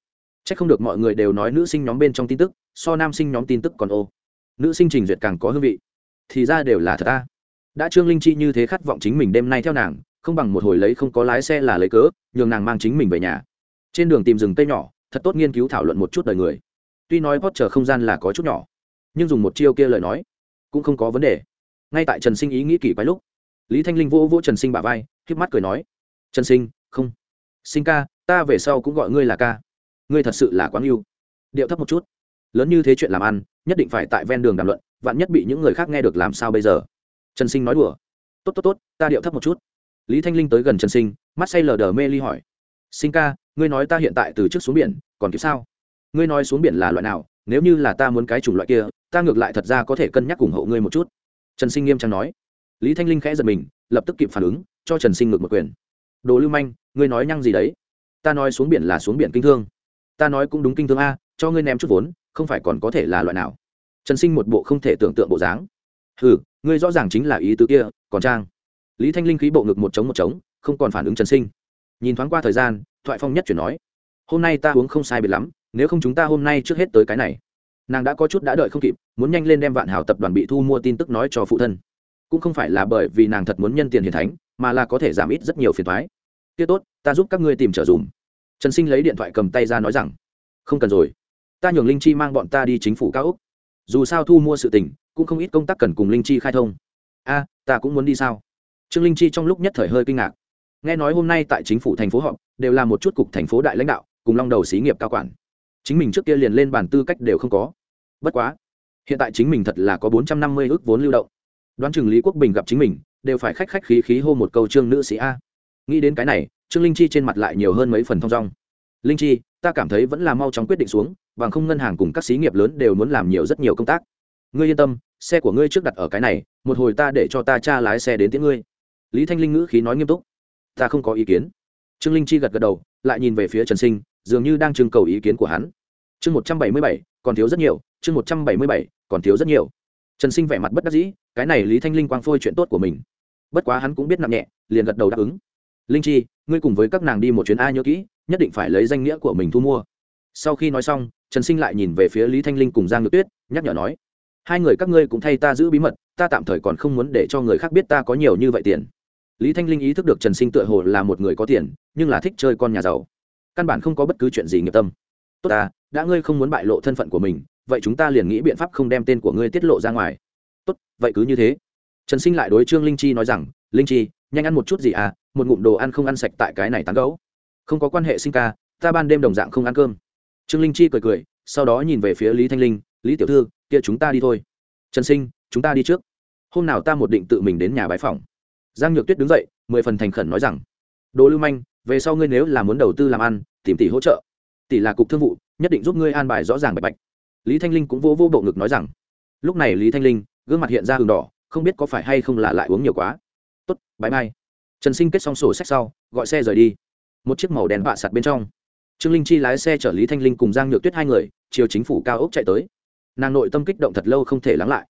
Chắc không được mọi người đều nói nữ sinh nhóm bên trong tin tức, so nam sinh nhóm tin tức còn ô. Nữ sinh trình duyệt càng có hương vị. Thì ra đều là thật ta. Đã trương linh chi như thế khát vọng chính mình đêm nay theo nàng, không bằng một hồi lấy không có lái xe là lấy cớ, nhường nàng mang chính mình về nhà. Trên đường tìm rừng cây nhỏ, thật tốt nghiên cứu thảo luận một chút đời người. Tuy nói hót chờ không gian là có chút nhỏ, nhưng dùng một chiêu kia lời nói, cũng không có vấn đề. Ngay tại trần sinh ý nghĩ kỳ quái lúc, lý thanh linh vô vô trần sinh bả vai khép mắt cười nói, trần sinh, không. Sinh ca, ta về sau cũng gọi ngươi là ca ngươi thật sự là quá yêu. Điệu thấp một chút. Lớn như thế chuyện làm ăn, nhất định phải tại ven đường đàm luận, vạn nhất bị những người khác nghe được làm sao bây giờ? Trần sinh nói đùa. Tốt tốt tốt, ta điệu thấp một chút. Lý thanh linh tới gần trần sinh, mắt say lờ đờ mê ly hỏi. Sinh ca, ngươi nói ta hiện tại từ trước xuống biển, còn kịp sao? Ngươi nói xuống biển là loại nào? Nếu như là ta muốn cái chủng loại kia, ta ngược lại thật ra có thể cân nhắc ủng hộ ngươi một chút. Trần sinh nghiêm trang nói. Lý thanh linh khẽ giật mình, lập tức kịp phản ứng, cho trần sinh ngược một quyền. Đồ lưu manh, ngươi nói nhăng gì đấy? Ta nói xuống biển là xuống biển kinh thương ta nói cũng đúng kinh thương a, cho ngươi ném chút vốn, không phải còn có thể là loại nào. Trần sinh một bộ không thể tưởng tượng bộ dáng. Ừ ngươi rõ ràng chính là ý tứ kia, còn trang. Lý thanh linh khí bộ ngực một trống một trống, không còn phản ứng trần sinh. Nhìn thoáng qua thời gian, thoại phong nhất chuyển nói, hôm nay ta uống không sai biệt lắm, nếu không chúng ta hôm nay trước hết tới cái này. Nàng đã có chút đã đợi không kịp, muốn nhanh lên đem vạn hảo tập đoàn bị thu mua tin tức nói cho phụ thân. Cũng không phải là bởi vì nàng thật muốn nhân tiền hiền thánh, mà là có thể giảm ít rất nhiều phiền thoái tiết tốt, ta giúp các ngươi tìm trở dùm trần sinh lấy điện thoại cầm tay ra nói rằng, không cần rồi. Ta nhường linh chi mang bọn ta đi chính phủ cao úc dù sao thu mua sự tình, cũng không ít công tác cần cùng linh chi khai thông. A, ta cũng muốn đi sao? Trương linh chi trong lúc nhất thời hơi kinh ngạc. Nghe nói hôm nay tại chính phủ thành phố họp, đều là một chút cục thành phố đại lãnh đạo, cùng long đầu xí nghiệp cao quản. Chính mình trước kia liền lên bản tư cách đều không có. Bất quá, hiện tại chính mình thật là có bốn trăm năm mươi ước vốn lưu động. Đoán chừng lý quốc bình gặp chính mình, đều phải khách khách khí khí hô một câu trương nữ sĩ a. Nghĩ đến cái này trương linh chi trên mặt lại nhiều hơn mấy phần thong dong. Linh chi, ta cảm thấy vẫn là mau chóng quyết định xuống, bằng không ngân hàng cùng các xí nghiệp lớn đều muốn làm nhiều rất nhiều công tác. Ngươi yên tâm, xe của ngươi trước đặt ở cái này, một hồi ta để cho ta cha lái xe đến tiễn ngươi. Lý thanh linh ngữ khí nói nghiêm túc. Ta không có ý kiến. Trương linh chi gật gật đầu, lại nhìn về phía trần sinh, dường như đang trưng cầu ý kiến của hắn. Chương một trăm bảy mươi bảy, còn thiếu rất nhiều, chương một trăm bảy mươi bảy, còn thiếu rất nhiều. Trần sinh vẻ mặt bất đắc dĩ, cái này lý thanh linh quang phôi chuyện tốt của mình. Bất quá hắn cũng biết nặng nhẹ, liền gật đầu đáp ứng linh chi, ngươi cùng với các nàng đi một chuyến a nhớ kỹ, nhất định phải lấy danh nghĩa của mình thu mua. Sau khi nói xong, trần sinh lại nhìn về phía lý thanh linh cùng giang nhược tuyết, nhắc nhở nói, hai người các ngươi cũng thay ta giữ bí mật, ta tạm thời còn không muốn để cho người khác biết ta có nhiều như vậy tiền. Lý thanh linh ý thức được trần sinh tựa hồ là một người có tiền, nhưng là thích chơi con nhà giàu. Căn bản không có bất cứ chuyện gì nghiệp tâm. Tốt ta, đã ngươi không muốn bại lộ thân phận của mình, vậy chúng ta liền nghĩ biện pháp không đem tên của ngươi tiết lộ ra ngoài. Tốt, vậy cứ như thế. Trần sinh lại đối trương linh chi nói rằng, linh chi nhanh ăn một chút gì à một ngụm đồ ăn không ăn sạch tại cái này tán gấu. Không có quan hệ sinh ca, ta ban đêm đồng dạng không ăn cơm. Trương linh chi cười cười, sau đó nhìn về phía lý thanh linh, lý tiểu thư, kia chúng ta đi thôi. Trần sinh, chúng ta đi trước. Hôm nào ta một định tự mình đến nhà bãi phòng giang nhược tuyết đứng dậy, mười phần thành khẩn nói rằng, đồ lưu manh, về sau ngươi nếu là muốn đầu tư làm ăn, tìm tỷ hỗ trợ. Tỷ là cục thương vụ, nhất định giúp ngươi an bài rõ ràng bạch bạch. Lý thanh linh cũng vô vô bộ ngực nói rằng, lúc này lý thanh linh, gương mặt hiện ra hừng đỏ, không biết có phải hay không là lại uống nhiều quá bãi mai. Trần sinh kết xong sổ sách sau, gọi xe rời đi. Một chiếc màu đèn vạ sạt bên trong. Trương linh chi lái xe chở lý thanh linh cùng giang nhược tuyết hai người, chiều chính phủ cao ốc chạy tới. Nàng nội tâm kích động thật lâu không thể lắng lại.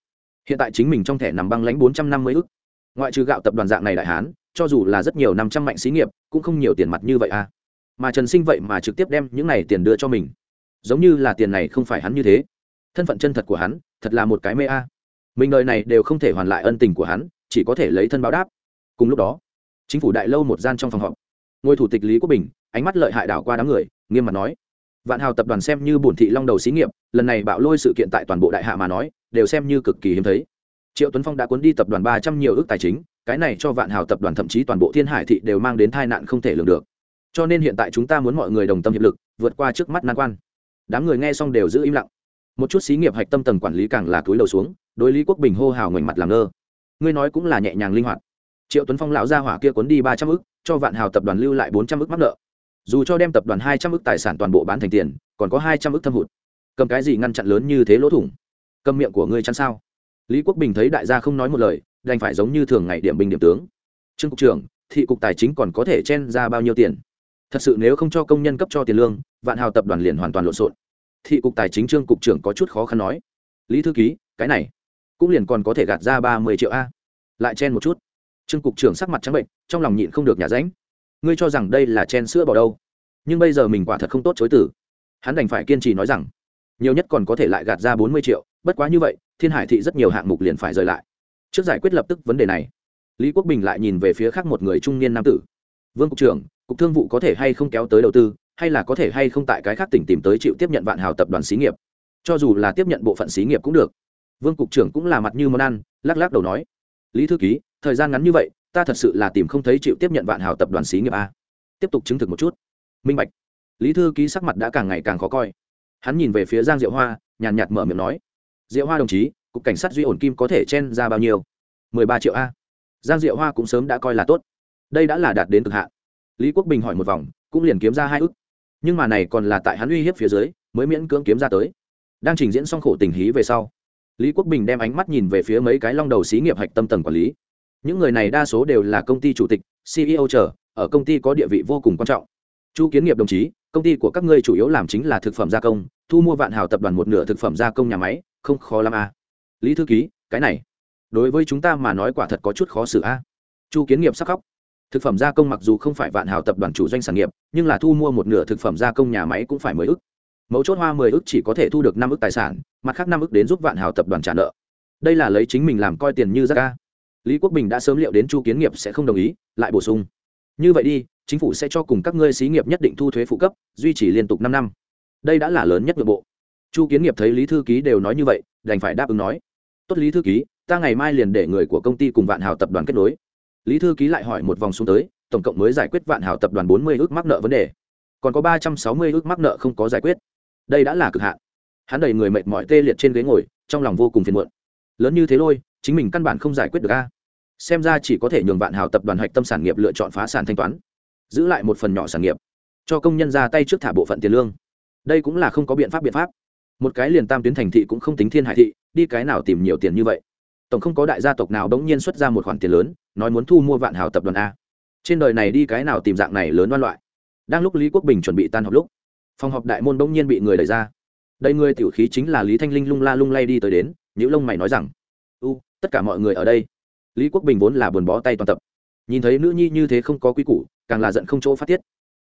Hiện tại chính mình trong thẻ nằm băng lãnh bốn trăm năm mươi ức. Ngoại trừ gạo tập đoàn dạng này đại hán, cho dù là rất nhiều năm trăm mạnh xí nghiệp, cũng không nhiều tiền mặt như vậy à. Mà trần sinh vậy mà trực tiếp đem những này tiền đưa cho mình. Giống như là tiền này không phải hắn như thế. Thân phận chân thật của hắn, thật là một cái mê a. À. mình đời này đều không thể hoàn lại ân tình của hắn, chỉ có thể lấy thân báo đáp cùng lúc đó, chính phủ đại lâu một gian trong phòng họp. Ngôi thủ tịch lý quốc bình, ánh mắt lợi hại đảo qua đám người, nghiêm mặt nói, vạn hào tập đoàn xem như bổn thị long đầu xí nghiệp, lần này bạo lôi sự kiện tại toàn bộ đại hạ mà nói, đều xem như cực kỳ hiếm thấy. Triệu tuấn phong đã cuốn đi tập đoàn ba trăm nhiều ước tài chính, cái này cho vạn hào tập đoàn thậm chí toàn bộ thiên hải thị đều mang đến tai nạn không thể lường được. Cho nên hiện tại chúng ta muốn mọi người đồng tâm hiệp lực, vượt qua trước mắt nan quan. Đám người nghe xong đều giữ im lặng. Một chút xí nghiệp hạch tâm tầng quản lý càng là túi đầu xuống, đối lý quốc bình hô hào ngoảnh mặt làm ngơ. Ngươi nói cũng là nhẹ nhàng linh hoạt triệu tuấn phong lão gia hỏa kia cuốn đi ba trăm ức, cho vạn hào tập đoàn lưu lại bốn trăm ức mắc nợ. dù cho đem tập đoàn hai trăm ức tài sản toàn bộ bán thành tiền, còn có hai trăm ức thâm hụt. cầm cái gì ngăn chặn lớn như thế lỗ thủng? cầm miệng của ngươi chăn sao? Lý quốc bình thấy đại gia không nói một lời, đành phải giống như thường ngày điểm bình điểm tướng. Trương cục trưởng, thị cục tài chính còn có thể chen ra bao nhiêu tiền? Thật sự nếu không cho công nhân cấp cho tiền lương, vạn hào tập đoàn liền hoàn toàn lộn xộn. Thị cục tài chính trương cục trưởng có chút khó khăn nói. Lý thư ký, cái này cũng liền còn có thể gạt ra ba mươi triệu a. Lại chen một chút trương cục trưởng sắc mặt trắng bệnh, trong lòng nhịn không được nhà ránh. Ngươi cho rằng đây là chen sữa bỏ đâu? Nhưng bây giờ mình quả thật không tốt chối tử hắn đành phải kiên trì nói rằng, nhiều nhất còn có thể lại gạt ra bốn mươi triệu, bất quá như vậy, thiên hải thị rất nhiều hạng mục liền phải rời lại. Trước giải quyết lập tức vấn đề này. Lý quốc bình lại nhìn về phía khác một người trung niên nam tử. Vương cục trưởng, cục thương vụ có thể hay không kéo tới đầu tư, hay là có thể hay không tại cái khác tỉnh tìm tới chịu tiếp nhận vạn hào tập đoàn xí nghiệp. Cho dù là tiếp nhận bộ phận xí nghiệp cũng được. Vương cục trưởng cũng là mặt như món ăn, lắc lắc đầu nói. Lý thư ký thời gian ngắn như vậy, ta thật sự là tìm không thấy chịu tiếp nhận vạn hào tập đoàn xí nghiệp a. Tiếp tục chứng thực một chút. Minh bạch. Lý thư ký sắc mặt đã càng ngày càng khó coi. Hắn nhìn về phía giang diệu hoa, nhàn nhạt mở miệng nói. Diệu hoa đồng chí, cục cảnh sát duy ổn kim có thể chen ra bao nhiêu? Mười ba triệu a. Giang diệu hoa cũng sớm đã coi là tốt. Đây đã là đạt đến cực hạn. Lý quốc bình hỏi một vòng, cũng liền kiếm ra hai ức. Nhưng mà này còn là tại hắn uy hiếp phía dưới, mới miễn cưỡng kiếm ra tới. Đang trình diễn xong khổ tình hí về sau, lý quốc bình đem ánh mắt nhìn về phía mấy cái long đầu xí nghiệp hạch tâm tầng quản lý những người này đa số đều là công ty chủ tịch ceo trở ở công ty có địa vị vô cùng quan trọng. Chu kiến nghiệp đồng chí, công ty của các ngươi chủ yếu làm chính là thực phẩm gia công, thu mua vạn hào tập đoàn một nửa thực phẩm gia công nhà máy, không khó l a à. lý thư ký, cái này, đối với chúng ta mà nói quả thật có chút khó xử a chu kiến nghiệp sắc khóc. Thực phẩm gia công mặc dù không phải vạn hào tập đoàn chủ doanh sản nghiệp, nhưng là thu mua một nửa thực phẩm gia công nhà máy cũng phải mười ức. Mấu chốt hoa mười ức chỉ có thể thu được năm ức tài sản, mặt khác năm ức đến giúp vạn hào tập đoàn trả nợ. Đây là lấy chính mình làm coi tiền như ra ca à lý quốc bình đã sớm liệu đến chu kiến nghiệp sẽ không đồng ý, lại bổ sung. Như vậy đi, chính phủ sẽ cho cùng các ngươi xí nghiệp nhất định thu thuế phụ cấp, duy trì liên tục năm năm. Đây đã là lớn nhất nội bộ. Chu kiến nghiệp thấy lý thư ký đều nói như vậy, đành phải đáp ứng nói. Tốt lý thư ký, ta ngày mai liền để người của công ty cùng vạn hào tập đoàn kết nối. Lý thư ký lại hỏi một vòng xuống tới, tổng cộng mới giải quyết vạn hảo tập đoàn bốn mươi ước mắc nợ vấn đề. Còn có ba trăm sáu mươi ước mắc nợ không có giải quyết. Đây đã là cực hạn. Hắn đầy người mệt mỏi tê liệt trên ghế ngồi, trong lòng vô cùng phiền muộn. Lớn như thế lôi, chính mình căn bản không giải quyết được a xem ra chỉ có thể nhường vạn hào tập đoàn hạch tâm sản nghiệp lựa chọn phá sản thanh toán, giữ lại một phần nhỏ sản nghiệp, cho công nhân ra tay trước thả bộ phận tiền lương. Đây cũng là không có biện pháp biện pháp. Một cái liền tam tuyến thành thị cũng không tính thiên hải thị, đi cái nào tìm nhiều tiền như vậy. Tổng không có đại gia tộc nào đống nhiên xuất ra một khoản tiền lớn, nói muốn thu mua vạn hào tập đoàn a. Trên đời này đi cái nào tìm dạng này lớn đoan loại. Đang lúc lý quốc bình chuẩn bị tan học lúc, phòng họp đại môn bỗng nhiên bị người đẩy ra. Đây người tiểu khí chính là lý thanh linh lung la lung lay đi tới đến những lông mày nói rằng, u, tất cả mọi người ở đây lý quốc bình vốn là buồn bó tay toàn tập. Nhìn thấy nữ nhi như thế không có quy củ, càng là giận không chỗ phát tiết.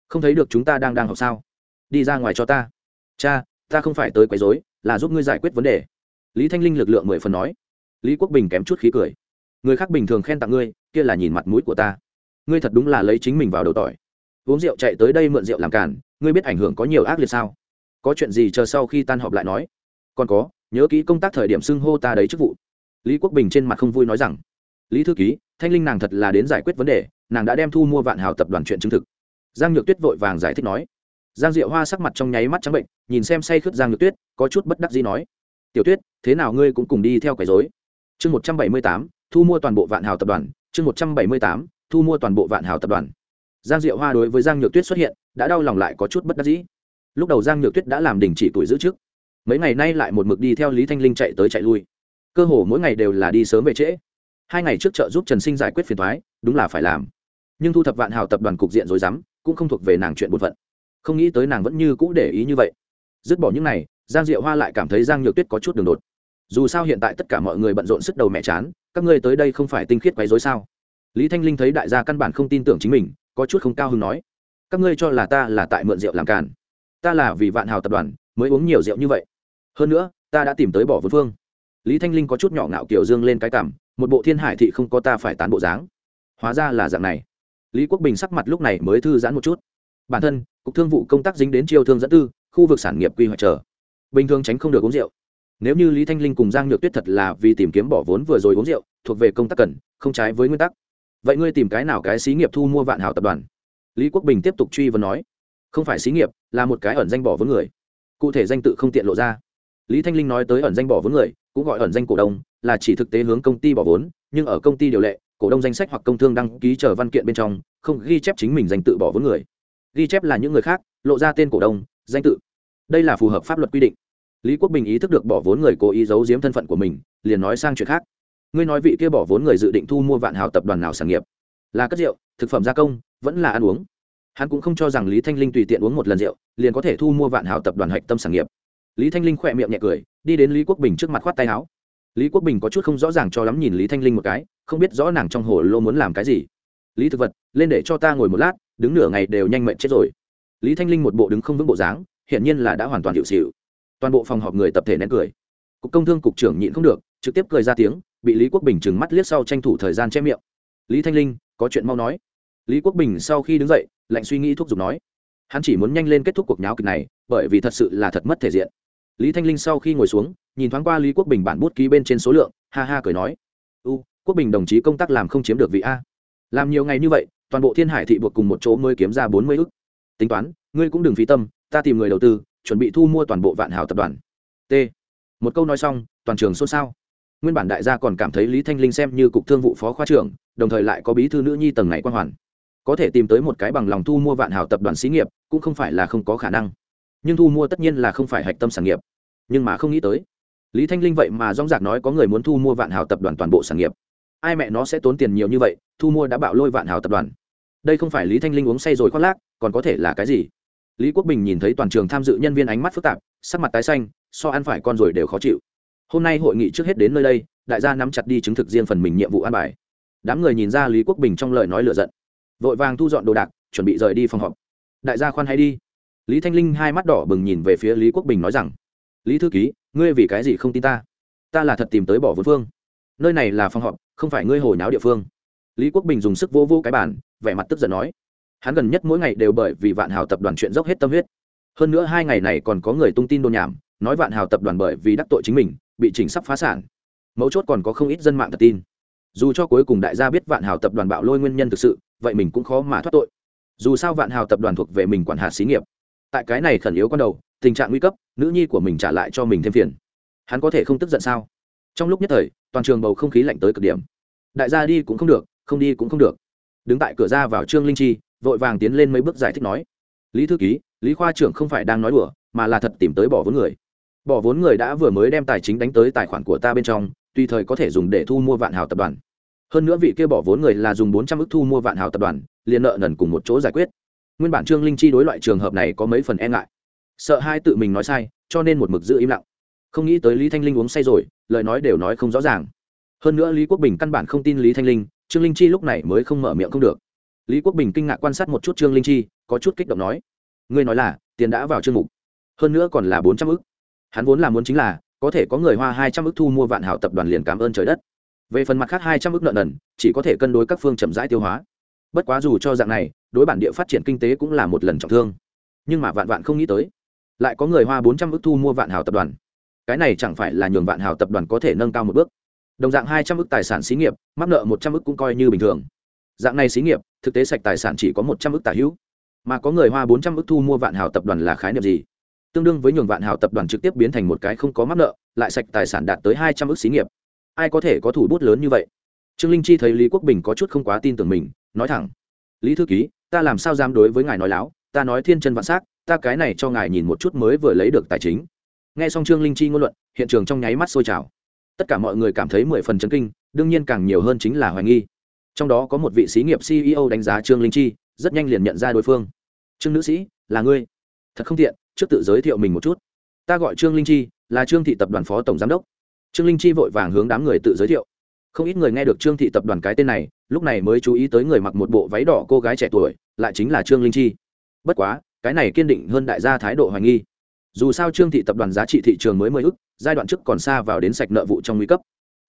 Không thấy được chúng ta đang đang học sao? Đi ra ngoài cho ta. Cha, ta không phải tới quấy rối, là giúp ngươi giải quyết vấn đề. Lý thanh linh lực lượng mười phần nói. Lý quốc bình kém chút khí cười. Người khác bình thường khen tặng ngươi, kia là nhìn mặt mũi của ta. Ngươi thật đúng là lấy chính mình vào đầu tỏi. Uống rượu chạy tới đây mượn rượu làm cản ngươi biết ảnh hưởng có nhiều ác liệt sao? Có chuyện gì chờ sau khi tan họp lại nói. Còn có, nhớ kỹ công tác thời điểm xưng hô ta đấy chức vụ. Lý quốc bình trên mặt không vui nói rằng lý thư ký, thanh linh nàng thật là đến giải quyết vấn đề, nàng đã đem thu mua vạn hào tập đoàn chuyện chứng thực. Giang nhược tuyết vội vàng giải thích nói. Giang diệu hoa sắc mặt trong nháy mắt trắng bệnh, nhìn xem say khướt giang nhược tuyết, có chút bất đắc gì nói. Tiểu tuyết, thế nào ngươi cũng cùng đi theo quấy dối chương một trăm bảy mươi tám, thu mua toàn bộ vạn hào tập đoàn, chương một trăm bảy mươi tám, thu mua toàn bộ vạn hào tập đoàn. Giang diệu hoa đối với giang nhược tuyết xuất hiện, đã đau lòng lại có chút bất đắc dĩ. Lúc đầu giang nhược tuyết đã làm đình chỉ tuổi giữ trước mấy ngày nay lại một mực đi theo lý thanh linh chạy tới chạy lui. Cơ hồ mỗi ngày đều là đi sớm về trễ hai ngày trước chợ giúp trần sinh giải quyết phiền thoái đúng là phải làm. Nhưng thu thập vạn hào tập đoàn cục diện rồi dám cũng không thuộc về nàng chuyện bột phận. Không nghĩ tới nàng vẫn như cũ để ý như vậy. Dứt bỏ những này, giang diệu hoa lại cảm thấy giang nhược tuyết có chút đường đột. Dù sao hiện tại tất cả mọi người bận rộn sức đầu mẹ chán, các ngươi tới đây không phải tinh khiết quấy dối sao? Lý thanh linh thấy đại gia căn bản không tin tưởng chính mình, có chút không cao hứng nói. Các ngươi cho là ta là tại mượn rượu làm càn. Ta là vì vạn hào tập đoàn, mới uống nhiều rượu như vậy. Hơn nữa, ta đã tìm tới bỏ vân phương. Lý thanh linh có chút nhỏ ngạo kiểu dương lên cái cảm một bộ thiên hải thị không có ta phải tán bộ dáng. Hóa ra là dạng này. Lý quốc bình sắc mặt lúc này mới thư giãn một chút. Bản thân, cục thương vụ công tác dính đến chiêu thương dẫn tư, khu vực sản nghiệp quy hoạch chờ. Bình thường tránh không được uống rượu. Nếu như lý thanh linh cùng giang nhược tuyết thật là vì tìm kiếm bỏ vốn vừa rồi uống rượu, thuộc về công tác cần, không trái với nguyên tắc. Vậy ngươi tìm cái nào cái xí nghiệp thu mua vạn hảo tập đoàn? Lý quốc bình tiếp tục truy vấn nói. Không phải xí nghiệp, là một cái ẩn danh bỏ vốn người. Cụ thể danh tự không tiện lộ ra. Lý thanh linh nói tới ẩn danh bỏ vốn người, cũng gọi ẩn danh cổ đông là chỉ thực tế hướng công ty bỏ vốn, nhưng ở công ty điều lệ, cổ đông danh sách hoặc công thương đăng ký chờ văn kiện bên trong, không ghi chép chính mình danh tự bỏ vốn người. Ghi chép là những người khác, lộ ra tên cổ đông, danh tự. Đây là phù hợp pháp luật quy định. Lý quốc bình ý thức được bỏ vốn người cố ý giấu giếm thân phận của mình, liền nói sang chuyện khác. Ngươi nói vị kia bỏ vốn người dự định thu mua vạn hào tập đoàn nào sản nghiệp? Là cất rượu, thực phẩm gia công, vẫn là ăn uống. Hắn cũng không cho rằng lý thanh linh tùy tiện uống một lần rượu, liền có thể thu mua vạn hào tập đoàn hạch tâm sản nghiệp. Lý thanh linh khỏe miệng nhẹ cười, đi đến lý quốc bình trước mặt khoát tay áo lý quốc bình có chút không rõ ràng cho lắm nhìn lý thanh linh một cái, không biết rõ nàng trong hồ lô muốn làm cái gì. Lý thực vật, lên để cho ta ngồi một lát, đứng nửa ngày đều nhanh mệnh chết rồi. Lý thanh linh một bộ đứng không vững bộ dáng, hiển nhiên là đã hoàn toàn hiệu xịu. Toàn bộ phòng họp người tập thể nén cười. Cục công thương cục trưởng nhịn không được, trực tiếp cười ra tiếng, bị lý quốc bình trừng mắt liếc sau tranh thủ thời gian che miệng. Lý thanh linh, có chuyện mau nói. Lý quốc bình sau khi đứng dậy, lạnh suy nghĩ thuốc giục nói. Hắn chỉ muốn nhanh lên kết thúc cuộc nháo kịch này, bởi vì thật sự là thật mất thể diện lý thanh linh sau khi ngồi xuống, nhìn thoáng qua lý quốc bình bản bút ký bên trên số lượng, ha ha cười nói, u, quốc bình đồng chí công tác làm không chiếm được vị a. Làm nhiều ngày như vậy, toàn bộ thiên hải thị buộc cùng một chỗ mới kiếm ra bốn mươi ức. Tính toán, ngươi cũng đừng phí tâm, ta tìm người đầu tư, chuẩn bị thu mua toàn bộ vạn hào tập đoàn. T. Một câu nói xong, toàn trường xôn xao. Nguyên bản đại gia còn cảm thấy lý thanh linh xem như cục thương vụ phó khoa trưởng, đồng thời lại có bí thư nữ nhi tầng này quan hoàn. Có thể tìm tới một cái bằng lòng thu mua vạn hào tập đoàn xí nghiệp, cũng không phải là không có khả năng nhưng thu mua tất nhiên là không phải hạch tâm sản nghiệp. Nhưng mà không nghĩ tới, lý thanh linh vậy mà dong dạc nói có người muốn thu mua vạn hào tập đoàn toàn bộ sản nghiệp. Ai mẹ nó sẽ tốn tiền nhiều như vậy, thu mua đã bạo lôi vạn hào tập đoàn. Đây không phải lý thanh linh uống say rồi khoác lác, còn có thể là cái gì? Lý quốc bình nhìn thấy toàn trường tham dự nhân viên ánh mắt phức tạp, sắc mặt tái xanh, so ăn phải con rồi đều khó chịu. Hôm nay hội nghị trước hết đến nơi đây, đại gia nắm chặt đi chứng thực riêng phần mình nhiệm vụ an bài. Đám người nhìn ra lý quốc bình trong lời nói lựa giận, vội vàng thu dọn đồ đạc, chuẩn bị rời đi phòng họp. Đại gia khoan hay đi lý thanh linh hai mắt đỏ bừng nhìn về phía lý quốc bình nói rằng, lý thư ký, ngươi vì cái gì không tin ta? Ta là thật tìm tới bỏ vốn phương. Nơi này là phòng họp, không phải ngươi hồi náo địa phương. Lý quốc bình dùng sức vô vô cái bản vẻ mặt tức giận nói, hắn gần nhất mỗi ngày đều bởi vì vạn hào tập đoàn chuyện dốc hết tâm huyết. Hơn nữa hai ngày này còn có người tung tin đồn nhảm, nói vạn hào tập đoàn bởi vì đắc tội chính mình, bị chỉnh sắp phá sản. Mấu chốt còn có không ít dân mạng thật tin. Dù cho cuối cùng đại gia biết vạn hào tập đoàn bạo lôi nguyên nhân thực sự, vậy mình cũng khó mà thoát tội. Dù sao vạn hào tập đoàn thuộc về mình quản hạt xí nghiệp tại cái này khẩn yếu con đầu, tình trạng nguy cấp, nữ nhi của mình trả lại cho mình thêm phiền. Hắn có thể không tức giận sao? Trong lúc nhất thời, toàn trường bầu không khí lạnh tới cực điểm. Đại gia đi cũng không được, không đi cũng không được. Đứng tại cửa ra vào trương linh chi, vội vàng tiến lên mấy bước giải thích nói. Lý thư ký, lý khoa trưởng không phải đang nói đùa, mà là thật tìm tới bỏ vốn người. Bỏ vốn người đã vừa mới đem tài chính đánh tới tài khoản của ta bên trong, tùy thời có thể dùng để thu mua vạn hào tập đoàn. Hơn nữa vị kia bỏ vốn người là dùng bốn trăm ước thu mua vạn hào tập đoàn, liền nợ nần cùng một chỗ giải quyết nguyên bản trương linh chi đối loại trường hợp này có mấy phần e ngại. Sợ hai tự mình nói sai, cho nên một mực giữ im lặng. Không nghĩ tới lý thanh linh uống say rồi, lời nói đều nói không rõ ràng. Hơn nữa lý quốc bình căn bản không tin lý thanh linh, trương linh chi lúc này mới không mở miệng không được. Lý quốc bình kinh ngạc quan sát một chút trương linh chi, có chút kích động nói, ngươi nói là, tiền đã vào chương mục. Hơn nữa còn là bốn trăm ức. Hắn vốn là muốn chính là, có thể có người hoa hai trăm ức thu mua vạn hảo tập đoàn liền cảm ơn trời đất. Về phần mặt khác hai trăm ức nợ nần, chỉ có thể cân đối các phương chậm rãi tiêu hóa. Bất quá dù cho dạng này đối bản địa phát triển kinh tế cũng là một lần trọng thương. Nhưng mà vạn vạn không nghĩ tới, lại có người hoa bốn trăm ức thu mua vạn hảo tập đoàn. Cái này chẳng phải là nhường vạn hảo tập đoàn có thể nâng cao một bước. Đồng dạng hai trăm ức tài sản xí nghiệp, mắc nợ một trăm ức cũng coi như bình thường. Dạng này xí nghiệp, thực tế sạch tài sản chỉ có một trăm ức tả hữu. Mà có người hoa bốn trăm ức thu mua vạn hảo tập đoàn là khái niệm gì? Tương đương với nhường vạn hảo tập đoàn trực tiếp biến thành một cái không có mắc nợ, lại sạch tài sản đạt tới hai trăm ức xí nghiệp. Ai có thể có thủ bút lớn như vậy? Trương linh chi thấy lý quốc bình có chút không quá tin tưởng mình, nói thẳng. Lý thư ký ta làm sao dám đối với ngài nói láo, ta nói thiên chân vạn s á c ta cái này cho ngài nhìn một chút mới vừa lấy được tài chính. Nghe xong trương linh chi ngôn luận, hiện trường trong nháy mắt sôi trào. Tất cả mọi người cảm thấy mười phần chấn kinh, đương nhiên càng nhiều hơn chính là hoài nghi. Trong đó có một vị sĩ nghiệp ceo đánh giá trương linh chi, rất nhanh liền nhận ra đối phương. Trương nữ sĩ, là ngươi? Thật không tiện, trước tự giới thiệu mình một chút. Ta gọi trương linh chi, là trương thị tập đoàn phó tổng giám đốc. Trương linh chi vội vàng hướng đám người tự giới thiệu không ít người nghe được trương thị tập đoàn cái tên này, lúc này mới chú ý tới người mặc một bộ váy đỏ cô gái trẻ tuổi, lại chính là trương linh chi. Bất quá, cái này kiên định hơn đại gia thái độ hoài nghi. Dù sao trương thị tập đoàn giá trị thị trường mới mười ức, giai đoạn trước còn xa vào đến sạch nợ vụ trong nguy cấp.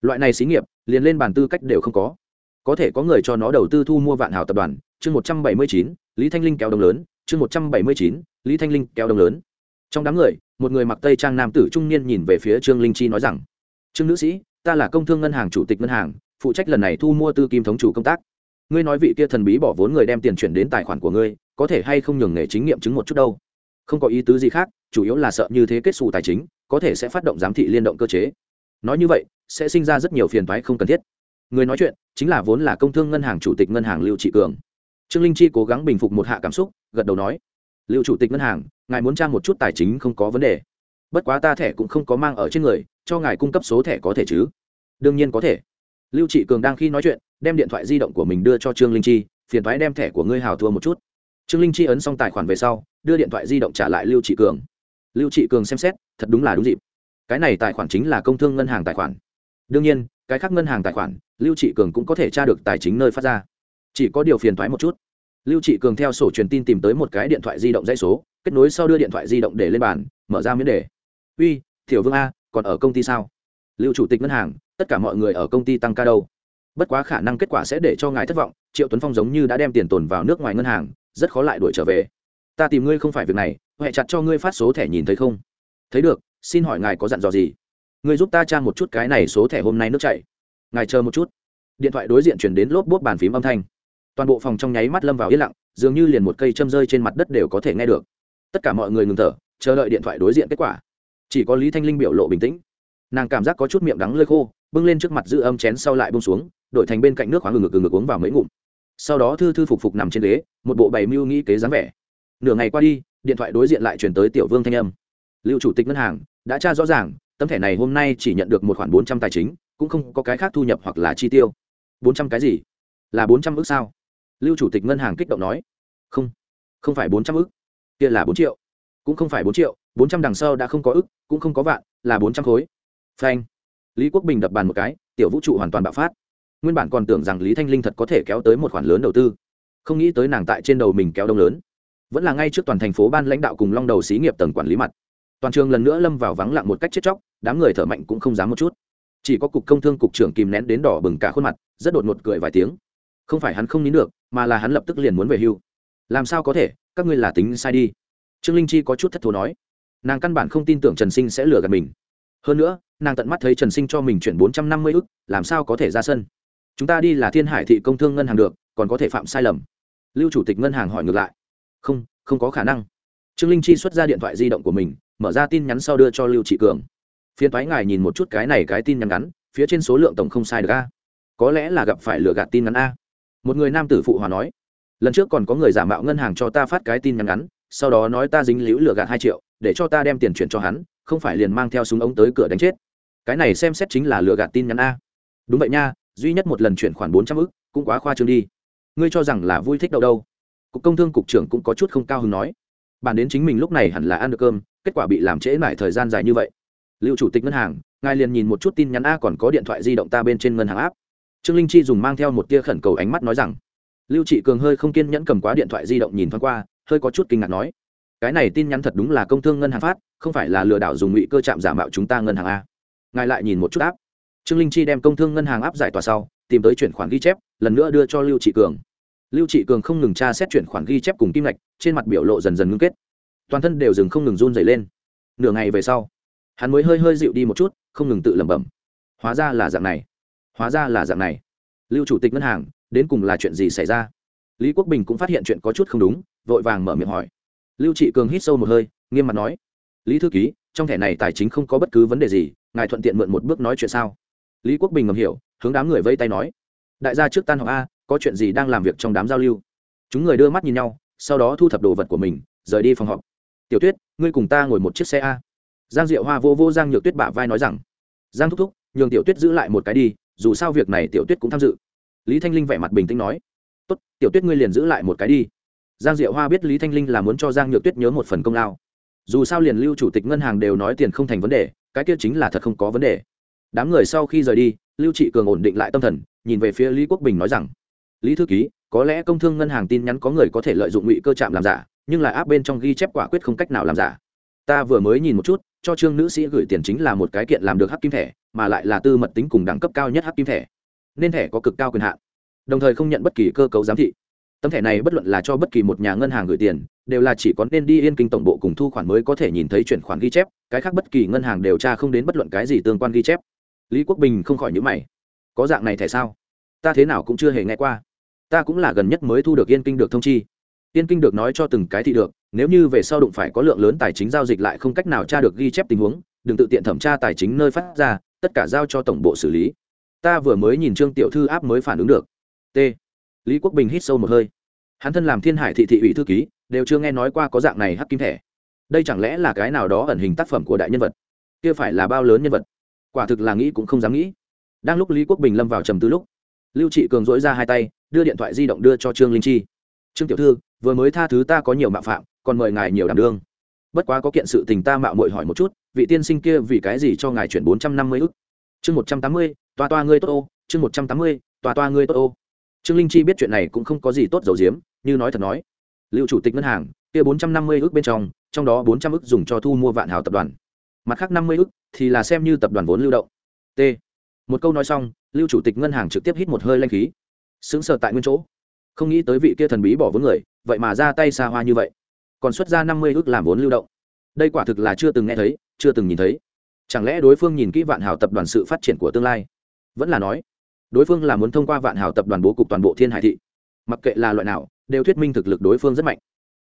Loại này xí nghiệp, liền lên bàn tư cách đều không có. Có thể có người cho nó đầu tư thu mua vạn hào tập đoàn, chương một trăm bảy mươi chín, lý thanh linh kéo đồng lớn, chương một trăm bảy mươi chín, lý thanh linh kéo đồng lớn. Trong đám người, một người mặc tây trang nam tử trung niên nhìn về phía trương linh chi nói rằng, trương nữ sĩ ta là công thương ngân hàng chủ tịch ngân hàng, phụ trách lần này thu mua tư kim thống chủ công tác. Ngươi nói vị kia thần bí bỏ vốn người đem tiền chuyển đến tài khoản của ngươi, có thể hay không nhường nghề chính nghiệm chứng một chút đâu? Không có ý tứ gì khác, chủ yếu là sợ như thế kết xù tài chính, có thể sẽ phát động giám thị liên động cơ chế. Nói như vậy, sẽ sinh ra rất nhiều phiền toái không cần thiết. Người nói chuyện, chính là vốn là công thương ngân hàng chủ tịch ngân hàng lưu trị cường. Trương linh chi cố gắng bình phục một hạ cảm xúc, gật đầu nói, lưu chủ tịch ngân hàng, ngài muốn trang một chút tài chính không có vấn đề. Bất quá ta thẻ cũng không có mang ở trên người cho ngài cung cấp số thẻ có thể chứ? Đương nhiên có thể. Lưu trị cường đang khi nói chuyện, đem điện thoại di động của mình đưa cho trương linh chi, phiền thoái đem thẻ của ngươi hào thua một chút. Trương linh chi ấn xong tài khoản về sau, đưa điện thoại di động trả lại lưu trị cường. Lưu trị cường xem xét, thật đúng là đúng dịp. Cái này tài khoản chính là công thương ngân hàng tài khoản. Đương nhiên, cái khác ngân hàng tài khoản, lưu trị cường cũng có thể tra được tài chính nơi phát ra. Chỉ có điều phiền thoái một chút. Lưu trị cường theo sổ truyền tin tìm tới một cái điện thoại di động dây số, kết nối sau đưa điện thoại di động để lên bàn, mở ra miễn đề. Uy thiểu vương a còn ở công ty sao? Lưu chủ tịch ngân hàng, tất cả mọi người ở công ty tăng ca đâu? Bất quá khả năng kết quả sẽ để cho ngài thất vọng, triệu tuấn phong giống như đã đem tiền tồn vào nước ngoài ngân hàng, rất khó lại đuổi trở về. Ta tìm ngươi không phải việc này, huệ chặt cho ngươi phát số thẻ nhìn thấy không? Thấy được, xin hỏi ngài có dặn dò gì? Ngươi giúp ta tra một chút cái này số thẻ hôm nay nước chảy. Ngài chờ một chút. Điện thoại đối diện chuyển đến lốp bốt bàn phím âm thanh. Toàn bộ phòng trong nháy mắt lâm vào yên lặng, dường như liền một cây châm rơi trên mặt đất đều có thể nghe được. Tất cả mọi người ngừng thở, chờ đợi điện thoại đối diện kết quả chỉ có lý thanh linh biểu lộ bình tĩnh. Nàng cảm giác có chút miệng đắng lơi khô, bưng lên trước mặt giữ âm chén sau lại bông xuống, đổi thành bên cạnh nước khoáng ngực ngực ngực uống vào mấy ngụm. Sau đó thư thư phục phục nằm trên ghế, một bộ bày mưu nghĩ kế dáng vẻ. Nửa ngày qua đi, điện thoại đối diện lại chuyển tới tiểu vương thanh âm. Lưu chủ tịch ngân hàng, đã tra rõ ràng, tấm thẻ này hôm nay chỉ nhận được một khoản bốn trăm tài chính, cũng không có cái khác thu nhập hoặc là chi tiêu. Bốn trăm cái gì? Là bốn trăm ước sao? Lưu chủ tịch ngân hàng kích động nói. Không không phải bốn trăm ước kia là bốn triệu. Cũng không phải bốn triệu bốn trăm đằng sau đã không có ước cũng không có vạn, là bốn trăm khối. Phanh. Lý quốc bình đập bàn một cái, tiểu vũ trụ hoàn toàn bạo phát. Nguyên bản còn tưởng rằng lý thanh linh thật có thể kéo tới một khoản lớn đầu tư. Không nghĩ tới nàng tại trên đầu mình kéo đông lớn. Vẫn là ngay trước toàn thành phố ban lãnh đạo cùng long đầu xí nghiệp tầng quản lý mặt. Toàn trường lần nữa lâm vào vắng lặng một cách chết chóc, đám người thở mạnh cũng không dám một chút. Chỉ có cục công thương cục trưởng kìm nén đến đỏ bừng cả khuôn mặt, rất đột ngột cười vài tiếng. Không phải hắn không nín được, mà là hắn lập tức liền muốn về hưu. Làm sao có thể, các ngươi là tính sai đi. Trương linh chi có chút thất thố nói nàng căn bản không tin tưởng trần sinh sẽ lừa gạt mình. Hơn nữa, nàng tận mắt thấy trần sinh cho mình chuyển bốn trăm năm mươi ức, làm sao có thể ra sân? Chúng ta đi là thiên hải thị công thương ngân hàng được, còn có thể phạm sai lầm. Lưu chủ tịch ngân hàng hỏi ngược lại. Không không có khả năng. Trương linh chi xuất ra điện thoại di động của mình, mở ra tin nhắn sau đưa cho lưu trị cường. Phiên thoái ngài nhìn một chút cái này cái tin nhắn ngắn, phía trên số lượng tổng không sai được a. Có lẽ là gặp phải lừa gạt tin nhắn a. Một người nam tử phụ hòa nói. Lần trước còn có người giả mạo ngân hàng cho ta phát cái tin nhắn ngắn sau đó nói ta dính líu lừa gạt hai triệu, để cho ta đem tiền chuyển cho hắn, không phải liền mang theo súng ống tới cửa đánh chết. Cái này xem xét chính là lừa gạt tin nhắn a. Đúng vậy nha, duy nhất một lần chuyển khoản bốn trăm ức, cũng quá khoa trương đi. Ngươi cho rằng là vui thích đâu đâu? Cục công thương cục trưởng cũng có chút không cao hứng nói. Bản đến chính mình lúc này hẳn là ăn được cơm, kết quả bị làm trễ mãi thời gian dài như vậy. Liệu chủ tịch ngân hàng, ngài liền nhìn một chút tin nhắn a còn có điện thoại di động ta bên trên ngân hàng áp trương linh chi dùng mang theo một tia khẩn cầu ánh mắt nói rằng, lưu trị cường hơi không kiên nhẫn cầm quá điện thoại di động nhìn thoáng qua hơi có chút kinh ngạc nói, cái này tin nhắn thật đúng là công thương ngân hàng phát, không phải là lừa đảo dùng ngụy cơ chạm giả mạo chúng ta ngân hàng a. Ngài lại nhìn một chút áp. Trương linh chi đem công thương ngân hàng áp giải tòa sau, tìm tới chuyển khoản ghi chép, lần nữa đưa cho lưu trị cường. Lưu trị cường không ngừng tra xét chuyển khoản ghi chép cùng kim ngạch, trên mặt biểu lộ dần dần ngưng kết. Toàn thân đều dừng không ngừng run dày lên. Nửa ngày về sau, hắn mới hơi hơi dịu đi một chút, không ngừng tự lẩm bẩm. Hóa ra là dạng này. Hóa ra là dạng này. Lưu chủ tịch ngân hàng, đến cùng là chuyện gì xảy ra? Lý quốc bình cũng phát hiện chuyện có chút không đúng vội vàng mở miệng hỏi. Lưu trị cường hít sâu một hơi, nghiêm mặt nói, lý thư ký, trong thẻ này tài chính không có bất cứ vấn đề gì, ngài thuận tiện mượn một bước nói chuyện sao? Lý quốc bình ngầm hiểu, hướng đám người vây tay nói, đại gia trước tan học a, có chuyện gì đang làm việc trong đám giao lưu? Chúng người đưa mắt nhìn nhau, sau đó thu thập đồ vật của mình, rời đi phòng họp. Tiểu tuyết, ngươi cùng ta ngồi một chiếc xe a. Giang diệu hoa vô vô giang nhược tuyết bả vai nói rằng, giang thúc thúc, nhường tiểu tuyết giữ lại một cái đi, dù sao việc này tiểu tuyết cũng tham dự. Lý thanh linh vẻ mặt bình tĩnh nói, tốt, tiểu tuyết ngươi liền giữ lại một cái đi giang diệu hoa biết lý thanh linh là muốn cho giang nhược tuyết nhớ một phần công lao. Dù sao liền lưu chủ tịch ngân hàng đều nói tiền không thành vấn đề, cái kia chính là thật không có vấn đề. Đám người sau khi rời đi, lưu trị cường ổn định lại tâm thần, nhìn về phía lý quốc bình nói rằng, lý thư ký, có lẽ công thương ngân hàng tin nhắn có người có thể lợi dụng ngụy cơ chạm làm giả, nhưng lại áp bên trong ghi chép quả quyết không cách nào làm giả. Ta vừa mới nhìn một chút, cho trương nữ sĩ gửi tiền chính là một cái kiện làm được hắc kim thẻ, mà lại là tư mật tính cùng đẳng cấp cao nhất hắc kim thẻ. Nên thẻ có cực cao quyền hạn, đồng thời không nhận bất kỳ cơ cấu giám thị tấm thẻ này bất luận là cho bất kỳ một nhà ngân hàng gửi tiền, đều là chỉ có nên đi yên kinh tổng bộ cùng thu khoản mới có thể nhìn thấy chuyển khoản ghi chép, cái khác bất kỳ ngân hàng đều tra không đến bất luận cái gì tương quan ghi chép. Lý quốc bình không khỏi nhữ mày. Có dạng này thẻ sao? Ta thế nào cũng chưa hề nghe qua. Ta cũng là gần nhất mới thu được yên kinh được thông chi. Yên kinh được nói cho từng cái thị được, nếu như về sau đụng phải có lượng lớn tài chính giao dịch lại không cách nào tra được ghi chép tình huống, đừng tự tiện thẩm tra tài chính nơi phát ra, tất cả giao cho tổng bộ xử lý. Ta vừa mới nhìn trương tiểu thư áp mới phản ứng được. T lý quốc bình hít sâu một hơi. Hắn thân làm thiên hải thị thị ủy thư ký, đều chưa nghe nói qua có dạng này hắc kim thẻ. Đây chẳng lẽ là cái nào đó ẩn hình tác phẩm của đại nhân vật? Kia phải là bao lớn nhân vật? Quả thực là nghĩ cũng không dám nghĩ. Đang lúc lý quốc bình lâm vào trầm tư lúc, lưu trị cường dỗi ra hai tay, đưa điện thoại di động đưa cho trương linh chi. Trương tiểu thư, vừa mới tha thứ ta có nhiều mạo phạm, còn mời ngài nhiều đảm đương. Bất quá có kiện sự tình ta mạo mội hỏi một chút, vị tiên sinh kia vì cái gì cho ngài chuyển bốn trăm năm mươi ức? Chương một trăm tám mươi, toa toa ngươi tốt ô, chương một trăm tám mươi, toa toa ngươi tốt ô trương linh chi biết chuyện này cũng không có gì tốt dầu diếm, như nói thật nói. Liệu chủ tịch ngân hàng, kia bốn trăm năm mươi ước bên trong trong đó bốn trăm ước dùng cho thu mua vạn hào tập đoàn. Mặt khác năm mươi ước thì là xem như tập đoàn vốn lưu động. T. Một câu nói xong, lưu chủ tịch ngân hàng trực tiếp hít một hơi lanh khí. Sững sờ tại nguyên chỗ. Không nghĩ tới vị kia thần bí bỏ vốn người, vậy mà ra tay xa hoa như vậy. Còn xuất ra năm mươi ước làm vốn lưu động. Đây quả thực là chưa từng nghe thấy, chưa từng nhìn thấy. Chẳng lẽ đối phương nhìn kỹ vạn hào tập đoàn sự phát triển của tương lai? Vẫn là nói đối phương là muốn thông qua vạn hào tập đoàn bố cục toàn bộ thiên hải thị. Mặc kệ là loại nào, đều thuyết minh thực lực đối phương rất mạnh.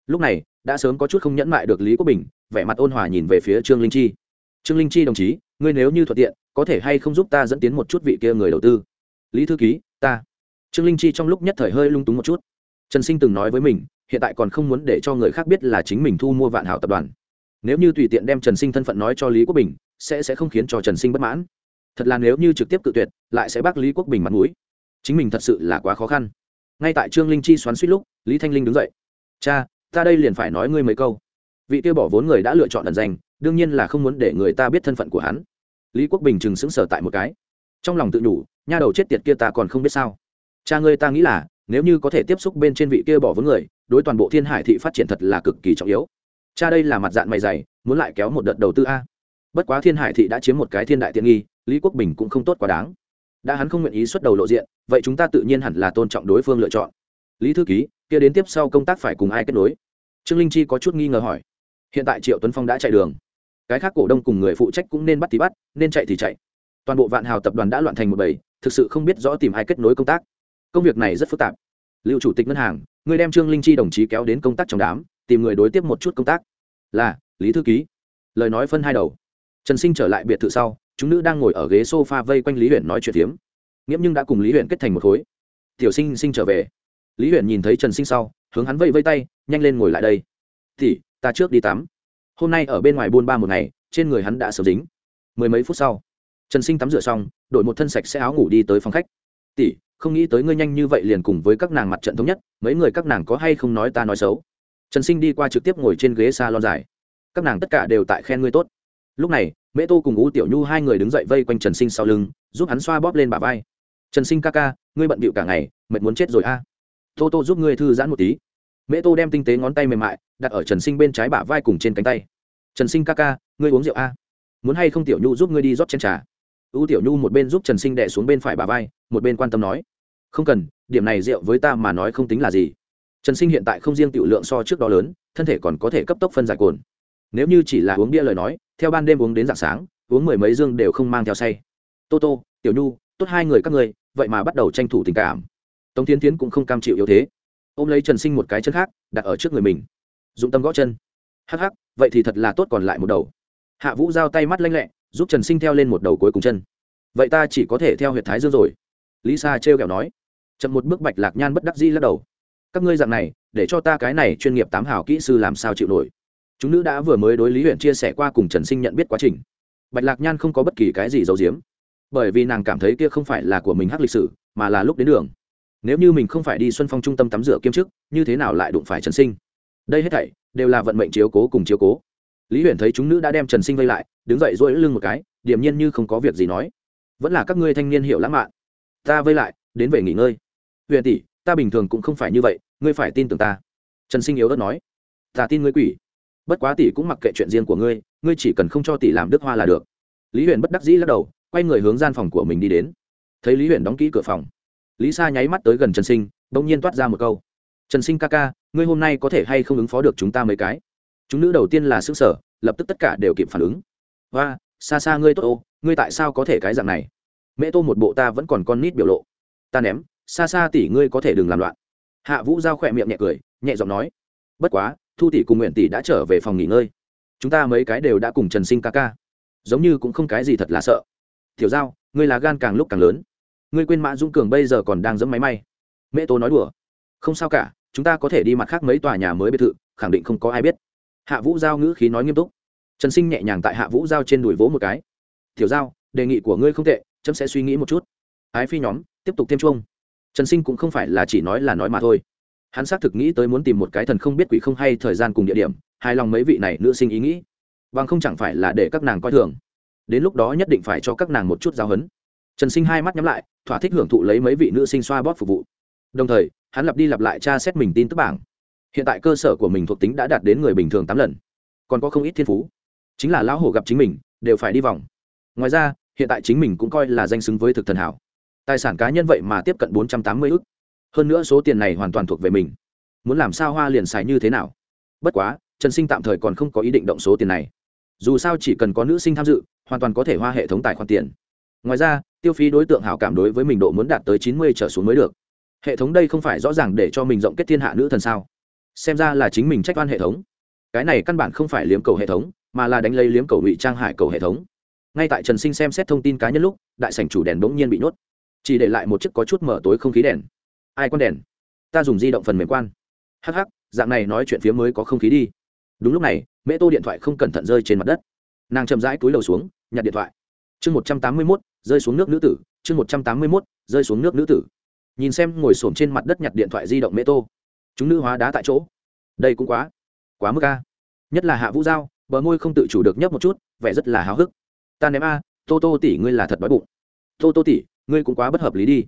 Lúc này, đã sớm có chút không nhẫn mại được lý quốc bình, vẻ mặt ôn hòa nhìn về phía trương linh chi. Trương linh chi đồng chí, ngươi nếu như thuận tiện, có thể hay không giúp ta dẫn tiến một chút vị kia người đầu tư? Lý thư ký, ta. Trương linh chi trong lúc nhất thời hơi lung túng một chút. Trần sinh từng nói với mình, hiện tại còn không muốn để cho người khác biết là chính mình thu mua vạn hảo tập đoàn. Nếu như tùy tiện đem trần sinh thân phận nói cho lý quốc bình, sẽ sẽ không khiến cho trần sinh bất mãn thật là nếu như trực tiếp cự tuyệt, lại sẽ bác lý quốc bình mặt mũi. Chính mình thật sự là quá khó khăn. Ngay tại trương linh chi xoắn suýt lúc, lý thanh linh đứng dậy. Cha, ta đây liền phải nói ngươi mấy câu. Vị kia bỏ vốn người đã lựa chọn ẩn danh, đương nhiên là không muốn để người ta biết thân phận của hắn. Lý quốc bình chừng sững sờ tại một cái. Trong lòng tự nhủ, nha đầu chết tiệt kia ta còn không biết sao. Cha ngươi ta nghĩ là, nếu như có thể tiếp xúc bên trên vị kia bỏ vốn người, đối toàn bộ thiên hải thị phát triển thật là cực kỳ trọng yếu. Cha đây là mặt dạng mày dày, muốn lại kéo một đợt đầu tư a. Bất quá thiên hải thị đã chiếm một cái thiên đại tiện nghi lý quốc bình cũng không tốt quá đáng. Đã hắn không nguyện ý xuất đầu lộ diện, vậy chúng ta tự nhiên hẳn là tôn trọng đối phương lựa chọn. Lý thư ký, kia đến tiếp sau công tác phải cùng ai kết nối? Trương linh chi có chút nghi ngờ hỏi. Hiện tại triệu tuấn phong đã chạy đường. Cái khác cổ đông cùng người phụ trách cũng nên bắt thì bắt, nên chạy thì chạy. Toàn bộ vạn hào tập đoàn đã loạn thành một bầy, thực sự không biết rõ tìm ai kết nối công tác. Công việc này rất phức tạp. Liệu chủ tịch ngân hàng, người đem trương linh chi đồng chí kéo đến công tác trong đám, tìm người đối tiếp một chút công tác. Là, lý thư ký. Lời nói phân hai đầu. Trần sinh trở lại biệt thự sau chúng nữ đang ngồi ở ghế sofa vây quanh lý huyện nói chuyện phiếm. Nghiễm nhưng đã cùng lý huyện kết thành một khối. Tiểu sinh sinh trở về. Lý huyện nhìn thấy trần sinh sau, hướng hắn vây vây tay, nhanh lên ngồi lại đây. Thì ta trước đi tắm. Hôm nay ở bên ngoài buôn ba một ngày, trên người hắn đã sớm dính. Mười mấy phút sau, trần sinh tắm rửa xong, đội một thân sạch sẽ áo ngủ đi tới phòng khách. Tỷ, không nghĩ tới ngươi nhanh như vậy liền cùng với các nàng mặt trận thống nhất, mấy người các nàng có hay không nói ta nói xấu? Trần sinh đi qua trực tiếp ngồi trên ghế s a lon dài. Các nàng tất cả đều tại khen ngươi tốt. Lúc này mễ tô cùng U tiểu nhu hai người đứng dậy vây quanh trần sinh sau lưng, giúp hắn xoa bóp lên bà vai. Trần sinh ca ca, ngươi bận bịu cả ngày, mệt muốn chết rồi a. À. tô tô giúp ngươi thư giãn một tí. Mễ tô đem tinh tế ngón tay mềm mại đặt ở trần sinh bên trái bả vai cùng trên cánh tay. Trần sinh ca ca, ngươi uống rượu a. Muốn hay không tiểu nhu giúp ngươi đi rót chén trà? U tiểu nhu một bên giúp trần sinh đẻ xuống bên phải bả vai, một bên quan tâm nói. Không cần, điểm này rượu với ta mà nói không tính là gì. Trần sinh hiện tại không riêng tiểu lượng so trước đó lớn, thân thể còn có thể cấp tốc phân giải cồn nếu như chỉ là uống bia lời nói, theo ban đêm uống đến dạng sáng, uống mười mấy dương đều không mang theo say. Tô tô, tiểu nhu, tốt hai người các người vậy mà bắt đầu tranh thủ tình cảm. Tống tiến tiến cũng không cam chịu yếu thế. Ôm lấy trần sinh một cái chân khác, đặt ở trước người mình. Dụng tâm gõ chân. Hắc hắc, vậy thì thật là tốt còn lại một đầu. Hạ vũ giao tay mắt lanh lẹ, giúp trần sinh theo lên một đầu cuối cùng chân. Vậy ta chỉ có thể theo h u y ệ t thái dương rồi. Lý sa trêu kẹo nói. Chậm một bước bạch lạc nhan bất đắc di lắc đầu. Các ngươi dạng này, để cho ta cái này chuyên nghiệp tám hảo kỹ sư làm sao chịu nổi chúng nữ đã vừa mới đối lý huyện chia sẻ qua cùng trần sinh nhận biết quá trình. Bạch lạc nhan không có bất kỳ cái gì giấu giếm. Bởi vì nàng cảm thấy kia không phải là của mình hắc lịch sử, mà là lúc đến đường. Nếu như mình không phải đi xuân phong trung tâm tắm rửa kiêm chức, như thế nào lại đụng phải trần sinh? Đây hết thảy đều là vận mệnh chiếu cố cùng chiếu cố. Lý huyền thấy chúng nữ đã đem trần sinh vây lại, đứng dậy dỗi lưng một cái, điềm nhiên như không có việc gì nói. Vẫn là các ngươi thanh niên hiểu lãng mạn. Ta vây lại, đến về nghỉ ngơi. Huyền tỷ, ta bình thường cũng không phải như vậy, ngươi phải tin tưởng ta. Trần sinh yếu đất nói. Ta tin ngươi quỷ bất quá tỷ cũng mặc kệ chuyện riêng của ngươi ngươi chỉ cần không cho tỷ làm đức hoa là được. Lý huyền bất đắc dĩ lắc đầu, quay người hướng gian phòng của mình đi đến. Thấy lý huyền đóng kỹ cửa phòng, lý sa nháy mắt tới gần trần sinh đ ỗ n g nhiên toát ra một câu. Trần sinh ca ca, ngươi hôm nay có thể hay không ứng phó được chúng ta mấy cái? Chúng nữ đầu tiên là xứ sở lập tức tất cả đều kịp phản ứng. Và xa xa ngươi tốt ô, ngươi tại sao có thể cái dạng này? Mẹ tô một bộ ta vẫn còn con nít biểu lộ. Ta ném xa xa tỷ ngươi có thể đừng làm loạn. Hạ vũ giao khỏe miệng nhẹ cười, nhẹ giọng nói. Bất quá thu tỷ cùng nguyện tỷ đã trở về phòng nghỉ ngơi. Chúng ta mấy cái đều đã cùng trần sinh ca ca. Giống như cũng không cái gì thật là sợ. Tiểu giao, ngươi là gan càng lúc càng lớn. Ngươi quên mã dũng cường bây giờ còn đang dẫm máy may. Mẹ tố nói đùa. Không sao cả, chúng ta có thể đi mặt khác mấy tòa nhà mới biệt thự, khẳng định không có ai biết. Hạ vũ giao ngữ khí nói nghiêm túc. Trần sinh nhẹ nhàng tại hạ vũ giao trên đùi vỗ một cái. Tiểu giao, đề nghị của ngươi không tệ, chấm sẽ suy nghĩ một chút. Ái phi nhóm, tiếp tục thêm chuông. Trần sinh cũng không phải là chỉ nói là nói mà thôi hắn xác thực nghĩ tới muốn tìm một cái thần không biết quỷ không hay thời gian cùng địa điểm, hài lòng mấy vị này nữ sinh ý nghĩ. Bằng không chẳng phải là để các nàng coi thường. Đến lúc đó nhất định phải cho các nàng một chút giáo hấn trần sinh hai mắt nhắm lại, thỏa thích hưởng thụ lấy mấy vị nữ sinh xoa bóp phục vụ. Đồng thời, hắn lặp đi lặp lại tra xét mình tin tức bảng. Hiện tại cơ sở của mình thuộc tính đã đạt đến người bình thường tám lần. Còn có không ít thiên phú. Chính là lão hổ gặp chính mình, đều phải đi vòng. Ngoài ra, hiện tại chính mình cũng coi là danh xứng với thực thần hảo. Tài sản cá nhân vậy mà tiếp cận bốn trăm tám mươi ước hơn nữa số tiền này hoàn toàn thuộc về mình. Muốn làm sao hoa liền xài như thế nào? Bất quá, trần sinh tạm thời còn không có ý định động số tiền này. Dù sao chỉ cần có nữ sinh tham dự, hoàn toàn có thể hoa hệ thống tài khoản tiền. Ngoài ra, tiêu phí đối tượng hảo cảm đối với mình độ muốn đạt tới chín mươi trở xuống mới được. Hệ thống đây không phải rõ ràng để cho mình rộng kết thiên hạ nữ thần sao? Xem ra là chính mình trách oan hệ thống. Cái này căn bản không phải liếm cầu hệ thống, mà là đánh lấy liếm cầu ngụy trang hải cầu hệ thống. Ngay tại trần sinh xem xét thông tin cá nhân lúc, đại sảnh chủ đèn bỗng nhiên bị nhốt. Chỉ để lại một chiếc có chút mở tối không khí đèn ai quan đèn? Ta dùng di động phần mềm quan. Hh dạng này nói chuyện phía mới có không khí đi. Đúng lúc này mẹ tô điện thoại không cẩn thận rơi trên mặt đất. Nàng chậm rãi túi đầu xuống, nhặt điện thoại. Chương một trăm tám mươi mốt, rơi xuống nước nữ tử. Chương một trăm tám mươi mốt, rơi xuống nước nữ tử. Nhìn xem ngồi s trên mặt đất nhặt điện thoại di động mẹ tô. Chúng nữ hóa đá tại chỗ. Đây cũng quá quá mức ca nhất là hạ vũ giao, bờ môi không tự chủ được nhấp một chút, vẻ rất là háo hức. Ta ném a, tô tô tỷ ngươi là thật đói bụng. Tô tô tỷ, ngươi cũng quá bất hợp lý đi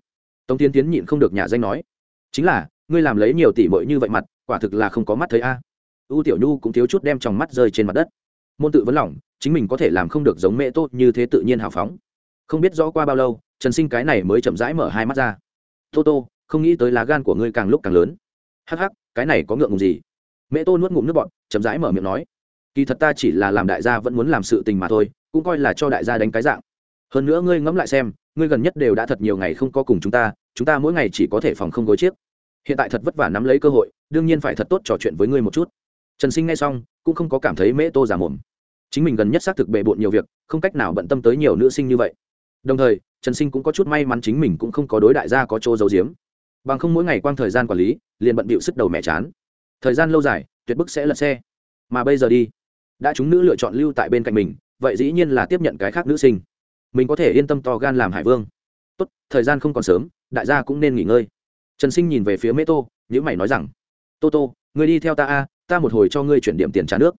tống tiến tiến nhịn không được nhà danh nói chính là ngươi làm lấy nhiều tỷ bội như vậy mặt quả thực là không có mắt thấy a. U tiểu nhu cũng thiếu chút đem trong mắt rơi trên mặt đất. Môn tự vấn lỏng, chính mình có thể làm không được giống mẹ tốt như thế tự nhiên hào phóng. Không biết rõ qua bao lâu trần sinh cái này mới chậm rãi mở hai mắt ra. Tô tô không nghĩ tới lá gan của ngươi càng lúc càng lớn. Hắc hắc cái này có ngượng ngùng gì? Mẹ tô nuốt ngụm nước bọn chậm rãi mở miệng nói kỳ thật ta chỉ là làm đại gia vẫn muốn làm sự tình mà thôi cũng coi là cho đại gia đánh cái dạng. Hơn nữa ngươi ngẫm lại xem ngươi gần nhất đều đã thật nhiều ngày không có cùng chúng ta chúng ta mỗi ngày chỉ có thể phòng không gối chiếc. Hiện tại thật vất vả nắm lấy cơ hội, đương nhiên phải thật tốt trò chuyện với ngươi một chút. Trần sinh nghe xong, cũng không có cảm thấy mễ tô giả mồm. Chính mình gần nhất xác thực bề bộn nhiều việc, không cách nào bận tâm tới nhiều nữ sinh như vậy. Đồng thời, trần sinh cũng có chút may mắn chính mình cũng không có đối đại gia có chỗ giấu giếm. Bằng không mỗi ngày quang thời gian quản lý, liền bận bịu sức đầu mẹ chán. Thời gian lâu dài, tuyệt bức sẽ lật xe. Mà bây giờ đi. Đã chúng nữ lựa chọn lưu tại bên cạnh mình, vậy dĩ nhiên là tiếp nhận cái khác nữ sinh mình có thể yên tâm to gan làm hải vương. Tốt, thời gian không còn sớm, đại gia cũng nên nghỉ ngơi. Trần sinh nhìn về phía mễ tô nhữ mày nói rằng, tô tô người đi theo ta a, ta một hồi cho ngươi chuyển điểm tiền trả nước.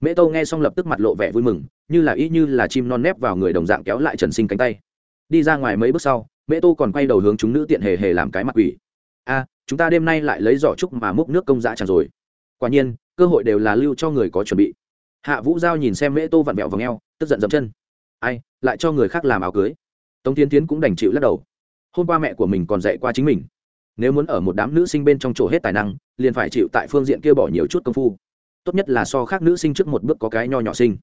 Mễ tô nghe xong lập tức mặt lộ vẻ vui mừng, như là ý như là chim non nép vào người đồng dạng kéo lại trần sinh cánh tay. Đi ra ngoài mấy bước sau, mễ tô còn quay đầu hướng chúng nữ tiện hề hề làm cái mặt quỷ. A, chúng ta đêm nay lại lấy giỏ trúc mà múc nước công dã tràn rồi. Quả nhiên, cơ hội đều là lưu cho người có chuẩn bị. Hạ vũ giao nhìn xem mễ tô vặn vẹo vào ngheo tức giận dậm chân ai, lại cho người khác làm áo cưới. Tống tiến tiến cũng đành chịu lắc đầu. Hôm qua mẹ của mình còn dạy qua chính mình. Nếu muốn ở một đám nữ sinh bên trong chỗ hết tài năng, liền phải chịu tại phương diện kia bỏ nhiều chút công phu. Tốt nhất là so khác nữ sinh trước một bước có cái nho nhỏ sinh.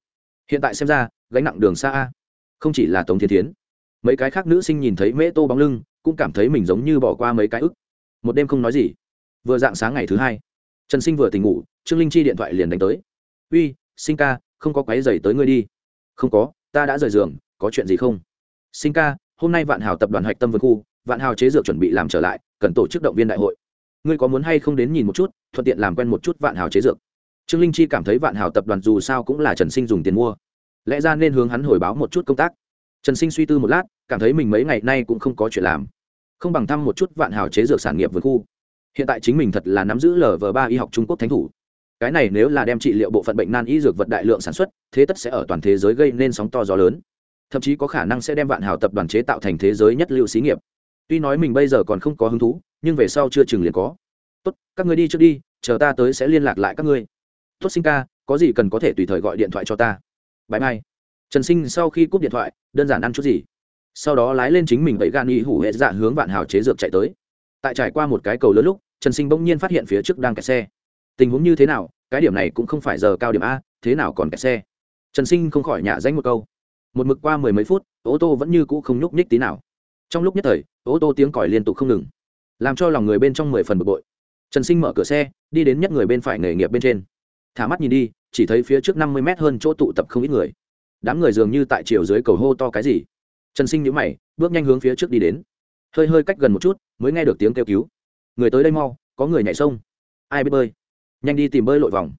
Hiện tại xem ra, gánh nặng đường xa a. Không chỉ là tống thiên tiến. Mấy cái khác nữ sinh nhìn thấy mễ tô bóng lưng, cũng cảm thấy mình giống như bỏ qua mấy cái ức. Một đêm không nói gì. Vừa dạng sáng ngày thứ hai, trần sinh vừa tỉnh ngủ, trương linh chi điện thoại liền đánh tới. Uy, sinh ca, không có quái dày tới ngươi đi. Không có ta đã rời giường, có chuyện gì không? Sinh ca, hôm nay vạn hào tập đoàn hạch tâm vườn khu, vạn hào chế dược chuẩn bị làm trở lại, cần tổ chức động viên đại hội. Ngươi có muốn hay không đến nhìn một chút, thuận tiện làm quen một chút vạn hào chế dược? Trương linh chi cảm thấy vạn hào tập đoàn dù sao cũng là trần sinh dùng tiền mua. Lẽ ra nên hướng hắn hồi báo một chút công tác. Trần sinh suy tư một lát, cảm thấy mình mấy ngày nay cũng không có chuyện làm. Không bằng thăm một chút vạn hào chế dược sản nghiệp vườn khu. Hiện tại chính mình thật là nắm giữ lv ba y học trung quốc thánh thủ cái này nếu là đem trị liệu bộ phận bệnh nan y dược vật đại lượng sản xuất, thế tất sẽ ở toàn thế giới gây nên sóng to gió lớn. Thậm chí có khả năng sẽ đem vạn hào tập đoàn chế tạo thành thế giới nhất lưu xí nghiệp. Tuy nói mình bây giờ còn không có hứng thú, nhưng về sau chưa chừng liền có. Tốt, các người đi trước đi, chờ ta tới sẽ liên lạc lại các ngươi. Tốt sinh ca, có gì cần có thể tùy thời gọi điện thoại cho ta. Bãi mai. Trần sinh sau khi cúp điện thoại, đơn giản ăn chút gì. Sau đó lái lên chính mình vậy gan y hủ hệ dạ hướng vạn hào chế dược chạy tới. Tại trải qua một cái cầu lớn lúc, trần sinh bỗng nhiên phát hiện phía trước đang kẹt xe tình huống như thế nào, cái điểm này cũng không phải giờ cao điểm a, thế nào còn kẹt xe. Trần sinh không khỏi nhả danh một câu. Một mực qua mười mấy phút, ô tô vẫn như cũ không nhúc nhích tí nào. Trong lúc nhất thời, ô tô tiếng còi liên tục không ngừng, làm cho lòng người bên trong mười phần bực bội. Trần sinh mở cửa xe, đi đến nhất người bên phải nghề nghiệp bên trên. Thả mắt nhìn đi, chỉ thấy phía trước năm mươi mét hơn chỗ tụ tập không ít người. Đám người dường như tại chiều dưới cầu hô to cái gì. Trần sinh nhữ mày, bước nhanh hướng phía trước đi đến. Hơi hơi cách gần một chút, mới nghe được tiếng kêu cứu. Người tới đây mau, có người nhảy sông. Ai biết bơi? Nhanh đi tìm bơi lội vòng.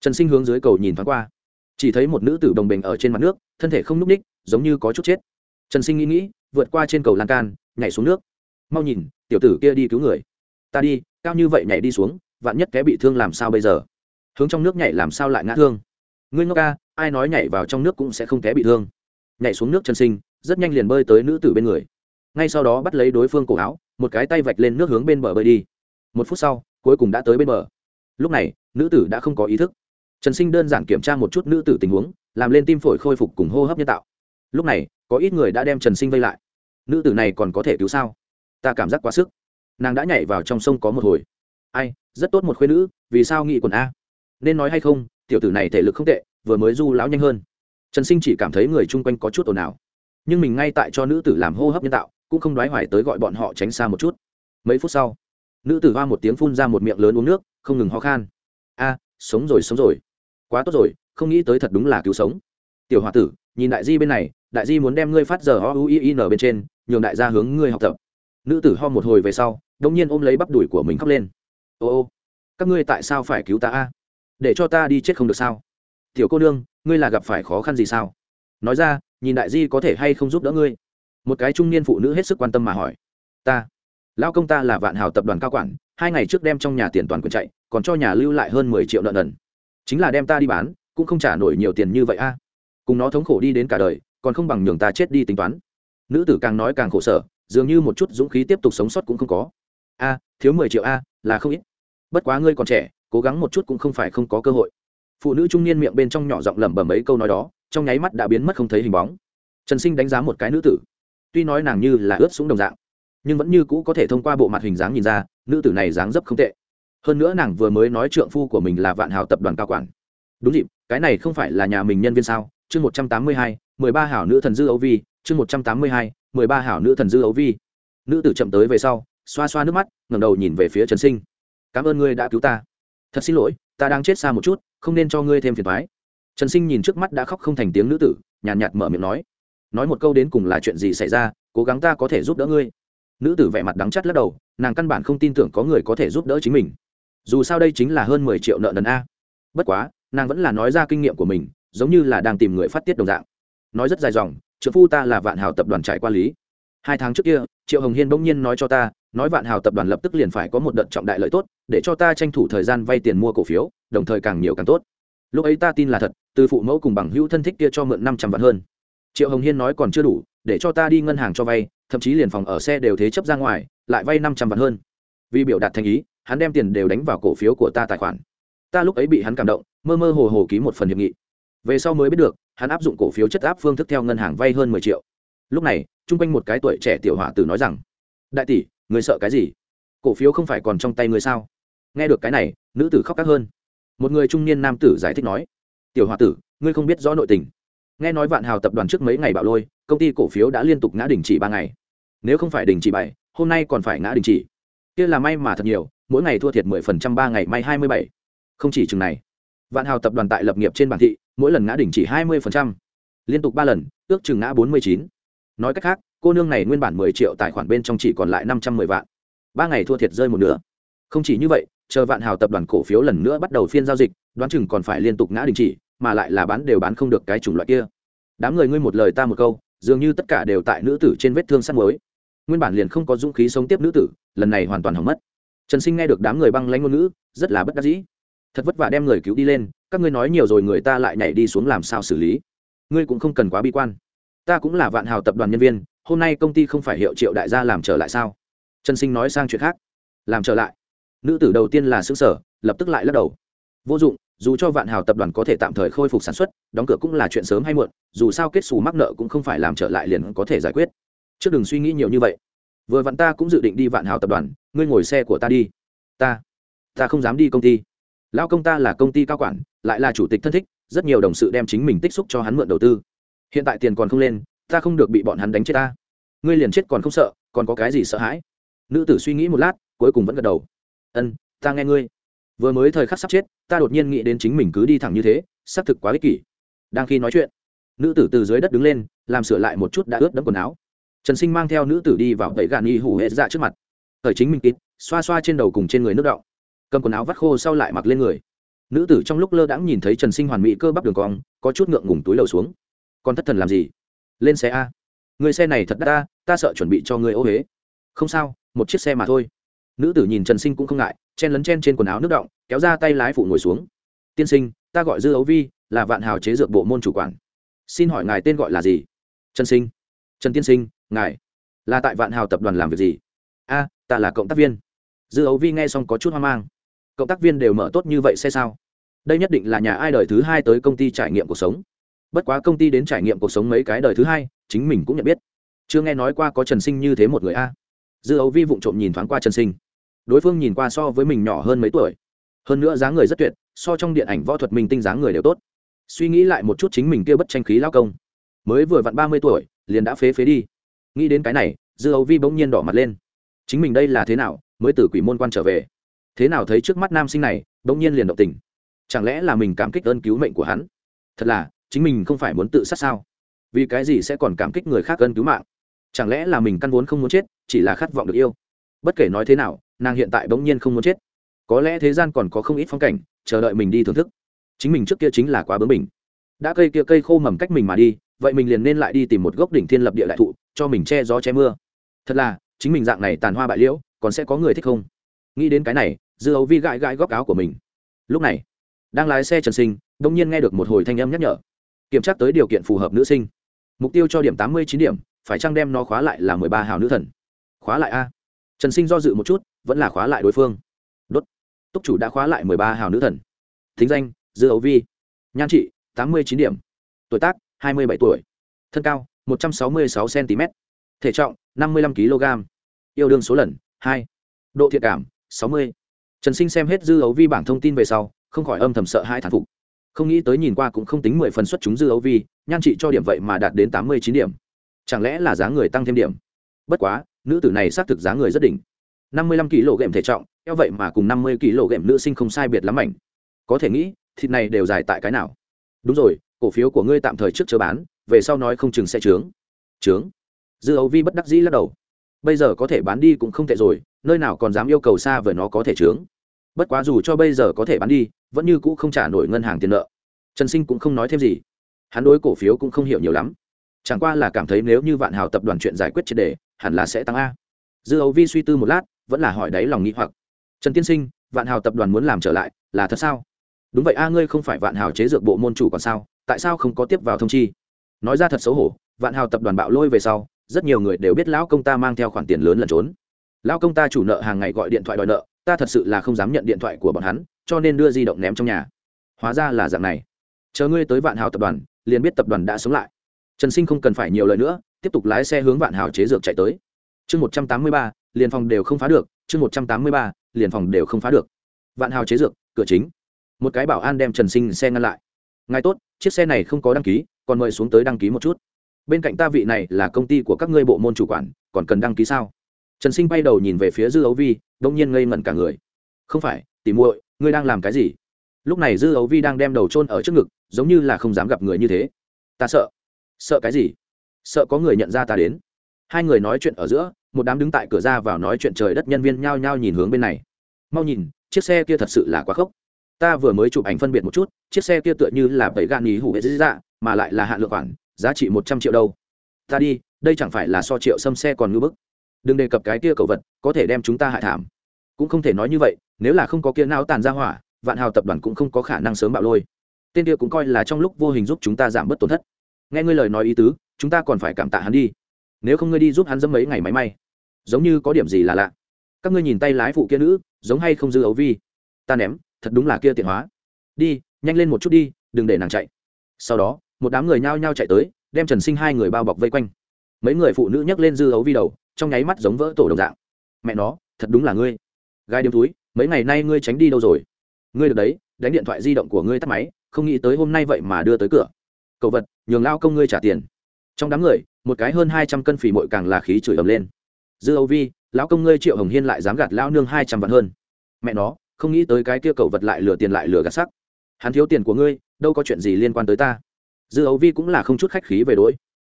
Trần sinh hướng dưới cầu nhìn thoáng qua. Chỉ thấy một nữ tử đồng bình ở trên mặt nước, thân thể không n ú c ních giống như có chút chết. Trần sinh nghĩ nghĩ, vượt qua trên cầu lan can, nhảy xuống nước. Mau nhìn, tiểu tử kia đi cứu người. Ta đi, cao như vậy nhảy đi xuống, vạn nhất té bị thương làm sao bây giờ? Hướng trong nước nhảy làm sao lại ngã thương? Ngươi ngốc ca, ai nói nhảy vào trong nước cũng sẽ không té bị thương? Nhảy xuống nước trần sinh, rất nhanh liền bơi tới nữ tử bên người. Ngay sau đó bắt lấy đối phương cổ áo, một cái tay vạch lên nước hướng bên bờ bơi đi. Một phút sau, cuối cùng đã tới bên bờ lúc này, nữ tử đã không có ý thức. Trần sinh đơn giản kiểm tra một chút nữ tử tình huống, làm lên tim phổi khôi phục cùng hô hấp nhân tạo. Lúc này, có ít người đã đem trần sinh vây lại. Nữ tử này còn có thể cứu sao? Ta cảm giác quá sức. Nàng đã nhảy vào trong sông có một hồi. Ai, rất tốt một khuyên nữ, vì sao nghị quần a? Nên nói hay không, tiểu tử này thể lực không tệ, vừa mới du lão nhanh hơn. Trần sinh chỉ cảm thấy người chung quanh có chút ồn ào. Nhưng mình ngay tại cho nữ tử làm hô hấp nhân tạo, cũng không đoái hoài tới gọi bọn họ tránh xa một chút. Mấy phút sau nữ tử hoa một tiếng phun ra một miệng lớn uống nước, không ngừng ho khan. A, sống rồi sống rồi. Quá tốt rồi, không nghĩ tới thật đúng là cứu sống. Tiểu h o a tử, nhìn đại di bên này, đại di muốn đem ngươi phát giờ ho u i n bên trên, nhường đại gia hướng ngươi học tập. Nữ tử ho một hồi về sau đ ỗ n g nhiên ôm lấy bắp đùi của mình khóc lên. Ô ô, các ngươi tại sao phải cứu ta a? Để cho ta đi chết không được sao? Tiểu cô nương, ngươi là gặp phải khó khăn gì sao? Nói ra, nhìn đại di có thể hay không giúp đỡ ngươi? Một cái trung niên phụ nữ hết sức quan tâm mà hỏi. Ta lao công ta là vạn hào tập đoàn cao quản, hai ngày trước đem trong nhà tiền toàn quyền chạy, còn cho nhà lưu lại hơn mười triệu nợ nần. Chính là đem ta đi bán, cũng không trả nổi nhiều tiền như vậy a. Cùng nó thống khổ đi đến cả đời, còn không bằng nhường ta chết đi tính toán. Nữ tử càng nói càng khổ sở, dường như một chút dũng khí tiếp tục sống sót cũng không có. A, thiếu mười triệu a, là không ít. Bất quá ngươi còn trẻ, cố gắng một chút cũng không phải không có cơ hội. Phụ nữ trung niên miệng bên trong nhỏ giọng lẩm bẩm mấy câu nói đó, trong nháy mắt đã biến mất không thấy hình bóng. Trần sinh đánh giá một cái nữ tử. Tuy nói nàng như là ướt súng đồng dạng nhưng vẫn như cũ có thể thông qua bộ mặt hình dáng nhìn ra nữ tử này dáng dấp không tệ. Hơn nữa nàng vừa mới nói trượng phu của mình là vạn hào tập đoàn cao quản. Đúng dịp cái này không phải là nhà mình nhân viên sao? Chương một trăm tám mươi hai mười ba hảo nữ thần dư ấu vi. Chương một trăm tám mươi hai mười ba hảo nữ thần dư ấu vi. Nữ tử chậm tới về sau xoa xoa nước mắt ngẩng đầu nhìn về phía trần sinh. Cảm ơn ngươi đã cứu ta. Thật xin lỗi ta đang chết xa một chút không nên cho ngươi thêm phiền thoái trần sinh nhìn trước mắt đã khóc không thành tiếng nữ tử nhàn nhạt, nhạt mở miệng nói. Nói một câu đến cùng là chuyện gì xảy ra cố gắng ta có thể giúp đỡ ngươi nữ tử vẻ mặt đắng chắt lắc đầu, nàng căn bản không tin tưởng có người có thể giúp đỡ chính mình. Dù sao đây chính là hơn mười triệu nợ nần a. Bất quá, nàng vẫn là nói ra kinh nghiệm của mình, giống như là đang tìm người phát tiết đồng dạng. Nói rất dài dòng trợ phu ta là vạn hào tập đoàn trải qua lý. Hai tháng trước kia, triệu hồng hiên bỗng nhiên nói cho ta, nói vạn hào tập đoàn lập tức liền phải có một đợt trọng đại lợi tốt, để cho ta tranh thủ thời gian vay tiền mua cổ phiếu, đồng thời càng nhiều càng tốt. Lúc ấy ta tin là thật, từ phụ mẫu cùng bằng hữu thân thích kia cho mượn năm trăm vạn hơn. Triệu hồng hiên nói còn chưa đủ, để cho ta đi ngân hàng cho vay thậm chí liền phòng ở xe đều thế chấp ra ngoài, lại vay năm trăm vạn hơn. Vì biểu đạt thành ý, hắn đem tiền đều đánh vào cổ phiếu của ta tài khoản. Ta lúc ấy bị hắn cảm động, mơ mơ hồ hồ ký một phần hiệp nghị. Về sau mới biết được, hắn áp dụng cổ phiếu chất áp phương thức theo ngân hàng vay hơn mười triệu. Lúc này, chung quanh một cái tuổi trẻ tiểu hỏa tử nói rằng, đại tỷ, người sợ cái gì? Cổ phiếu không phải còn trong tay người sao? Nghe được cái này, nữ tử khóc các hơn. Một người trung niên nam tử giải thích nói, tiểu hỏa tử, ngươi không biết rõ nội tình nghe nói vạn hào tập đoàn trước mấy ngày bạo lôi, công ty cổ phiếu đã liên tục ngã đình chỉ ba ngày. Nếu không phải đình chỉ bảy, hôm nay còn phải ngã đình chỉ. Kia là may mà thật nhiều, mỗi ngày thua thiệt mười phần trăm ba ngày may hai mươi bảy. Không chỉ chừng này, vạn hào tập đoàn tại lập nghiệp trên bản thị, mỗi lần ngã đỉnh chỉ hai mươi phần trăm. Liên tục ba lần, ước chừng ngã bốn mươi chín. Nói cách khác, cô nương này nguyên bản mười triệu tài khoản bên trong chỉ còn lại năm trăm mười vạn. Ba ngày thua thiệt rơi một nửa. Không chỉ như vậy, chờ vạn hào tập đoàn cổ phiếu lần nữa bắt đầu phiên giao dịch, đoán chừng còn phải liên tục ngã đình chỉ, mà lại là bán đều bán không được cái chủng loại kia đám người ngươi một lời ta một câu, dường như tất cả đều tại nữ tử trên vết thương sắt mới nguyên bản liền không có dũng khí sống tiếp nữ tử, lần này hoàn toàn hỏng mất. Trần sinh nghe được đám người băng lanh ngôn ngữ, rất là bất đắc dĩ. Thật vất vả đem người cứu đi lên, các ngươi nói nhiều rồi người ta lại nhảy đi xuống làm sao xử lý? Ngươi cũng không cần quá bi quan. Ta cũng là vạn hào tập đoàn nhân viên, hôm nay công ty không phải hiệu triệu đại gia làm trở lại sao? Trần sinh nói sang chuyện khác. Làm trở lại. Nữ tử đầu tiên là xứ sở lập tức lại lắc đầu. Vô dụng, dù cho vạn hào tập đoàn có thể tạm thời khôi phục sản xuất đóng cửa cũng là chuyện sớm hay muộn, dù sao kết xù mắc nợ cũng không phải làm trở lại liền có thể giải quyết. Trước đừng suy nghĩ nhiều như vậy. Vừa vặn ta cũng dự định đi vạn hào tập đoàn, ngươi ngồi xe của ta đi. Ta ta không dám đi công ty. Lao công ta là công ty cao quản, lại là chủ tịch thân thích, rất nhiều đồng sự đem chính mình tích xúc cho hắn mượn đầu tư. Hiện tại tiền còn không lên, ta không được bị bọn hắn đánh chết ta. Ngươi liền chết còn không sợ, còn có cái gì sợ hãi? Nữ tử suy nghĩ một lát, cuối cùng vẫn gật đầu. Ân, ta nghe ngươi. Vừa mới thời khắc sắp chết, ta đột nhiên nghĩ đến chính mình cứ đi thẳng như thế, xác thực quá ích kỷ đang khi nói chuyện. Nữ tử từ dưới đất đứng lên, làm sửa lại một chút đã ướt đẫm quần áo. Trần sinh mang theo nữ tử đi vào tẩy gạn y hủ hệ dạ trước mặt. Thời chính mình kít xoa xoa trên đầu cùng trên người nước đọng. Cầm quần áo vắt khô sau lại mặc lên người. Nữ tử trong lúc lơ đãng nhìn thấy trần sinh hoàn mỹ cơ bắp đường cong, có chút ngượng ngùng túi lầu xuống. Con thất thần làm gì? Lên xe a. Người xe này thật đắt ta ta sợ chuẩn bị cho người ô huế không sao, một chiếc xe mà thôi. Nữ tử nhìn trần sinh cũng không ngại, chen lấn chen trên quần áo nước động kéo ra tay lái phụ ngồi xuống. Tiên sinh, ta gọi dư ấu vi là vạn hào chế dược bộ môn chủ quản. Xin hỏi ngài tên gọi là gì? Trần sinh. Trần tiên sinh, ngài là tại vạn hào tập đoàn làm việc gì? A, ta là cộng tác viên. Dư ấu vi nghe xong có chút hoang mang. Cộng tác viên đều mở tốt như vậy xe sao? Đây nhất định là nhà ai đời thứ hai tới công ty trải nghiệm cuộc sống. Bất quá công ty đến trải nghiệm cuộc sống mấy cái đời thứ hai, chính mình cũng nhận biết. Chưa nghe nói qua có trần sinh như thế một người a. Dư ấu vi vụng trộm nhìn thoáng qua trần sinh. Đối phương nhìn qua so với mình nhỏ hơn mấy tuổi. Hơn nữa dáng người rất tuyệt, so trong điện ảnh võ thuật mình tinh dáng người đều tốt suy nghĩ lại một chút chính mình kia bất tranh khí lao công. Mới vừa vặn ba mươi tuổi, liền đã phế phế đi. Nghĩ đến cái này, dư ấu vi bỗng nhiên đỏ mặt lên. Chính mình đây là thế nào, mới từ quỷ môn quan trở về? Thế nào thấy trước mắt nam sinh này, bỗng nhiên liền động tình? Chẳng lẽ là mình cảm kích ơn cứu mệnh của hắn? Thật là, chính mình không phải muốn tự sát sao? Vì cái gì sẽ còn cảm kích người khác ơn cứu mạng? Chẳng lẽ là mình căn vốn không muốn chết, chỉ là khát vọng được yêu? Bất kể nói thế nào, nàng hiện tại bỗng nhiên không muốn chết. Có lẽ thế gian còn có không ít phong cảnh, chờ đợi mình đi thưởng thức chính mình trước kia chính là quá bướng mình đã cây kia cây khô mầm cách mình mà đi, vậy mình liền nên lại đi tìm một gốc đỉnh thiên lập địa đại thụ, cho mình che gió che mưa. Thật là, chính mình dạng này tàn hoa bại liễu, còn sẽ có người thích không? Nghĩ đến cái này, dư ấu vi gãi gãi góc áo của mình. Lúc này, đang lái xe trần sinh đông nhiên nghe được một hồi thanh âm nhắc nhở. Kiểm tra tới điều kiện phù hợp nữ sinh. Mục tiêu cho điểm tám mươi chín điểm, phải chăng đem nó khóa lại là mười ba hào nữ thần? Khóa lại a. Trần sinh do dự một chút, vẫn là khóa lại đối phương. Đốt. Túc chủ đã khóa lại mười ba hào nữ thần. Thính danh dư ấu vi. Nhan trị, tám mươi chín điểm. Tuổi tác, hai mươi bảy tuổi. Thân cao, một trăm sáu mươi sáu cm thể trọng, năm mươi năm kg. Yêu đương số lần, hai. Độ thiện cảm, sáu mươi. Trần sinh xem hết dư ấu vi bảng thông tin về sau, không khỏi âm thầm sợ hai thản phục. Không nghĩ tới nhìn qua cũng không tính mười phần xuất chúng dư ấu vi, nhan trị cho điểm vậy mà đạt đến tám mươi chín điểm. Chẳng lẽ là giá người tăng thêm điểm? Bất quá, nữ tử này xác thực giá người rất đỉnh. năm mươi lăm kg ghệm thể trọng, eo vậy mà cùng năm mươi kg ghệm nữ sinh không sai biệt lắm ảnh có thể nghĩ thịt này đều dài tại cái nào? Đúng rồi, cổ phiếu của ngươi tạm thời trước chờ bán, về sau nói không chừng sẽ trướng. Trướng? Dư ấu vi bất đắc dĩ lắc đầu. Bây giờ có thể bán đi cũng không tệ rồi, nơi nào còn dám yêu cầu xa vời nó có thể trướng? Bất quá dù cho bây giờ có thể bán đi, vẫn như cũ không trả nổi ngân hàng tiền nợ. Trần sinh cũng không nói thêm gì. Hắn đối cổ phiếu cũng không hiểu nhiều lắm. Chẳng qua là cảm thấy nếu như vạn hào tập đoàn chuyện giải quyết triệt đề, hẳn là sẽ tăng a. Dư ấu vi suy tư một lát, vẫn là hỏi đáy lòng nghĩ hoặc. Trần tiên sinh, vạn hào tập đoàn muốn làm trở lại, là thật sao? Đúng vậy a, ngươi không phải vạn hào chế dược bộ môn chủ còn sao? Tại sao không có tiếp vào thông chi? Nói ra thật xấu hổ, vạn hào tập đoàn bạo lôi về sau, rất nhiều người đều biết lão công ta mang theo khoản tiền lớn lẩn trốn. Lão công ta chủ nợ hàng ngày gọi điện thoại đòi nợ, ta thật sự là không dám nhận điện thoại của bọn hắn, cho nên đưa di động ném trong nhà. Hóa ra là dạng này. Chờ ngươi tới vạn hào tập đoàn, liền biết tập đoàn đã sống lại. Trần sinh không cần phải nhiều lời nữa, tiếp tục lái xe hướng vạn hào chế dược chạy tới. Chương một trăm tám mươi ba, liền phòng đều không phá được, chương một trăm tám mươi ba, liền phòng đều không phá được. Vạn hào chế dược, cửa chính một cái bảo an đem trần sinh xe ngăn lại. Ngài tốt, chiếc xe này không có đăng ký, còn mời xuống tới đăng ký một chút. Bên cạnh ta vị này là công ty của các ngươi bộ môn chủ quản, còn cần đăng ký sao? Trần sinh bay đầu nhìn về phía dư ấu vi đông nhiên ngây ngẩn cả người. Không phải, tỉ muội, ngươi đang làm cái gì? Lúc này dư ấu vi đang đem đầu trôn ở trước ngực, giống như là không dám gặp người như thế. Ta sợ. Sợ cái gì? Sợ có người nhận ra ta đến. Hai người nói chuyện ở giữa, một đám đứng tại cửa ra vào nói chuyện trời đất nhân viên nhao nhao nhìn hướng bên này. Mau nhìn, chiếc xe kia thật sự là quá khốc ta vừa mới chụp ảnh phân biệt một chút, chiếc xe kia tựa như là bảy gan ý hủ hệ dĩ dạ mà lại là hạn lượng khoản, giá trị một trăm triệu đâu. Ta đi, đây chẳng phải là so triệu xâm xe còn ngư bức. Đừng đề cập cái kia cầu vật, có thể đem chúng ta hại thảm. Cũng không thể nói như vậy, nếu là không có kia não tàn ra hỏa, vạn hào tập đoàn cũng không có khả năng sớm bạo lôi. Tên kia cũng coi là trong lúc vô hình giúp chúng ta giảm bớt tổn thất. Nghe ngươi lời nói ý tứ, chúng ta còn phải cảm tạ hắn đi. Nếu không ngươi đi giúp hắn dẫm mấy ngày máy may. Giống như có điểm gì là lạ. Các ngươi nhìn tay lái phụ kia nữ, giống hay không dư ấu vi. Ta ném thật đúng là kia tiện hóa. Đi, nhanh lên một chút đi, đừng để nàng chạy. Sau đó, một đám người nhao nhao chạy tới, đem trần sinh hai người bao bọc vây quanh. Mấy người phụ nữ nhấc lên dư ấu vi đầu, trong nháy mắt giống vỡ tổ đồng dạng. Mẹ nó, thật đúng là ngươi. Gai điếm túi, mấy ngày nay ngươi tránh đi đâu rồi? Ngươi được đấy, đánh điện thoại di động của ngươi tắt máy, không nghĩ tới hôm nay vậy mà đưa tới cửa. Cậu vật, nhường lao công ngươi trả tiền. Trong đám người, một cái hơn hai trăm cân phì mội càng là khí chửi ầm lên. Dư âu vi, lão công ngươi triệu hồng hiên lại dám gạt lao nương hai trăm vạn hơn. Mẹ nó không nghĩ tới cái kia cậu vật lại lừa tiền lại lừa gạt sắc. Hắn thiếu tiền của ngươi, đâu có chuyện gì liên quan tới ta. Dư ấu vi cũng là không chút khách khí về đỗi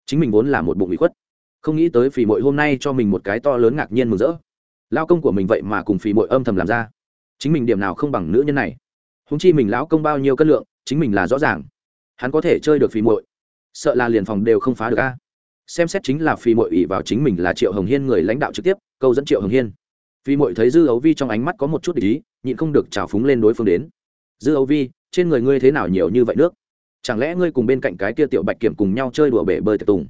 chính mình vốn là một bụng bị khuất. Không nghĩ tới phì mội hôm nay cho mình một cái to lớn ngạc nhiên mừng rỡ. Lao công của mình vậy mà cùng phì mội âm thầm làm ra. Chính mình điểm nào không bằng nữ nhân này. Húng chi mình lão công bao nhiêu cân lượng, chính mình là rõ ràng. Hắn có thể chơi được phì mội sợ là liền phòng đều không phá được a. Xem xét chính là phì mội ỉ vào chính mình là triệu hồng hiên người lãnh đạo trực tiếp, câu dẫn triệu hồng hiên phi mội thấy dư ấu vi trong ánh mắt có một chút ý, nhịn không được trào phúng lên đối phương đến. Dư ấu vi, trên người ngươi thế nào nhiều như vậy nước? Chẳng lẽ ngươi cùng bên cạnh cái kia tiểu bạch kiểm cùng nhau chơi đùa bể bơi tiệc tùng?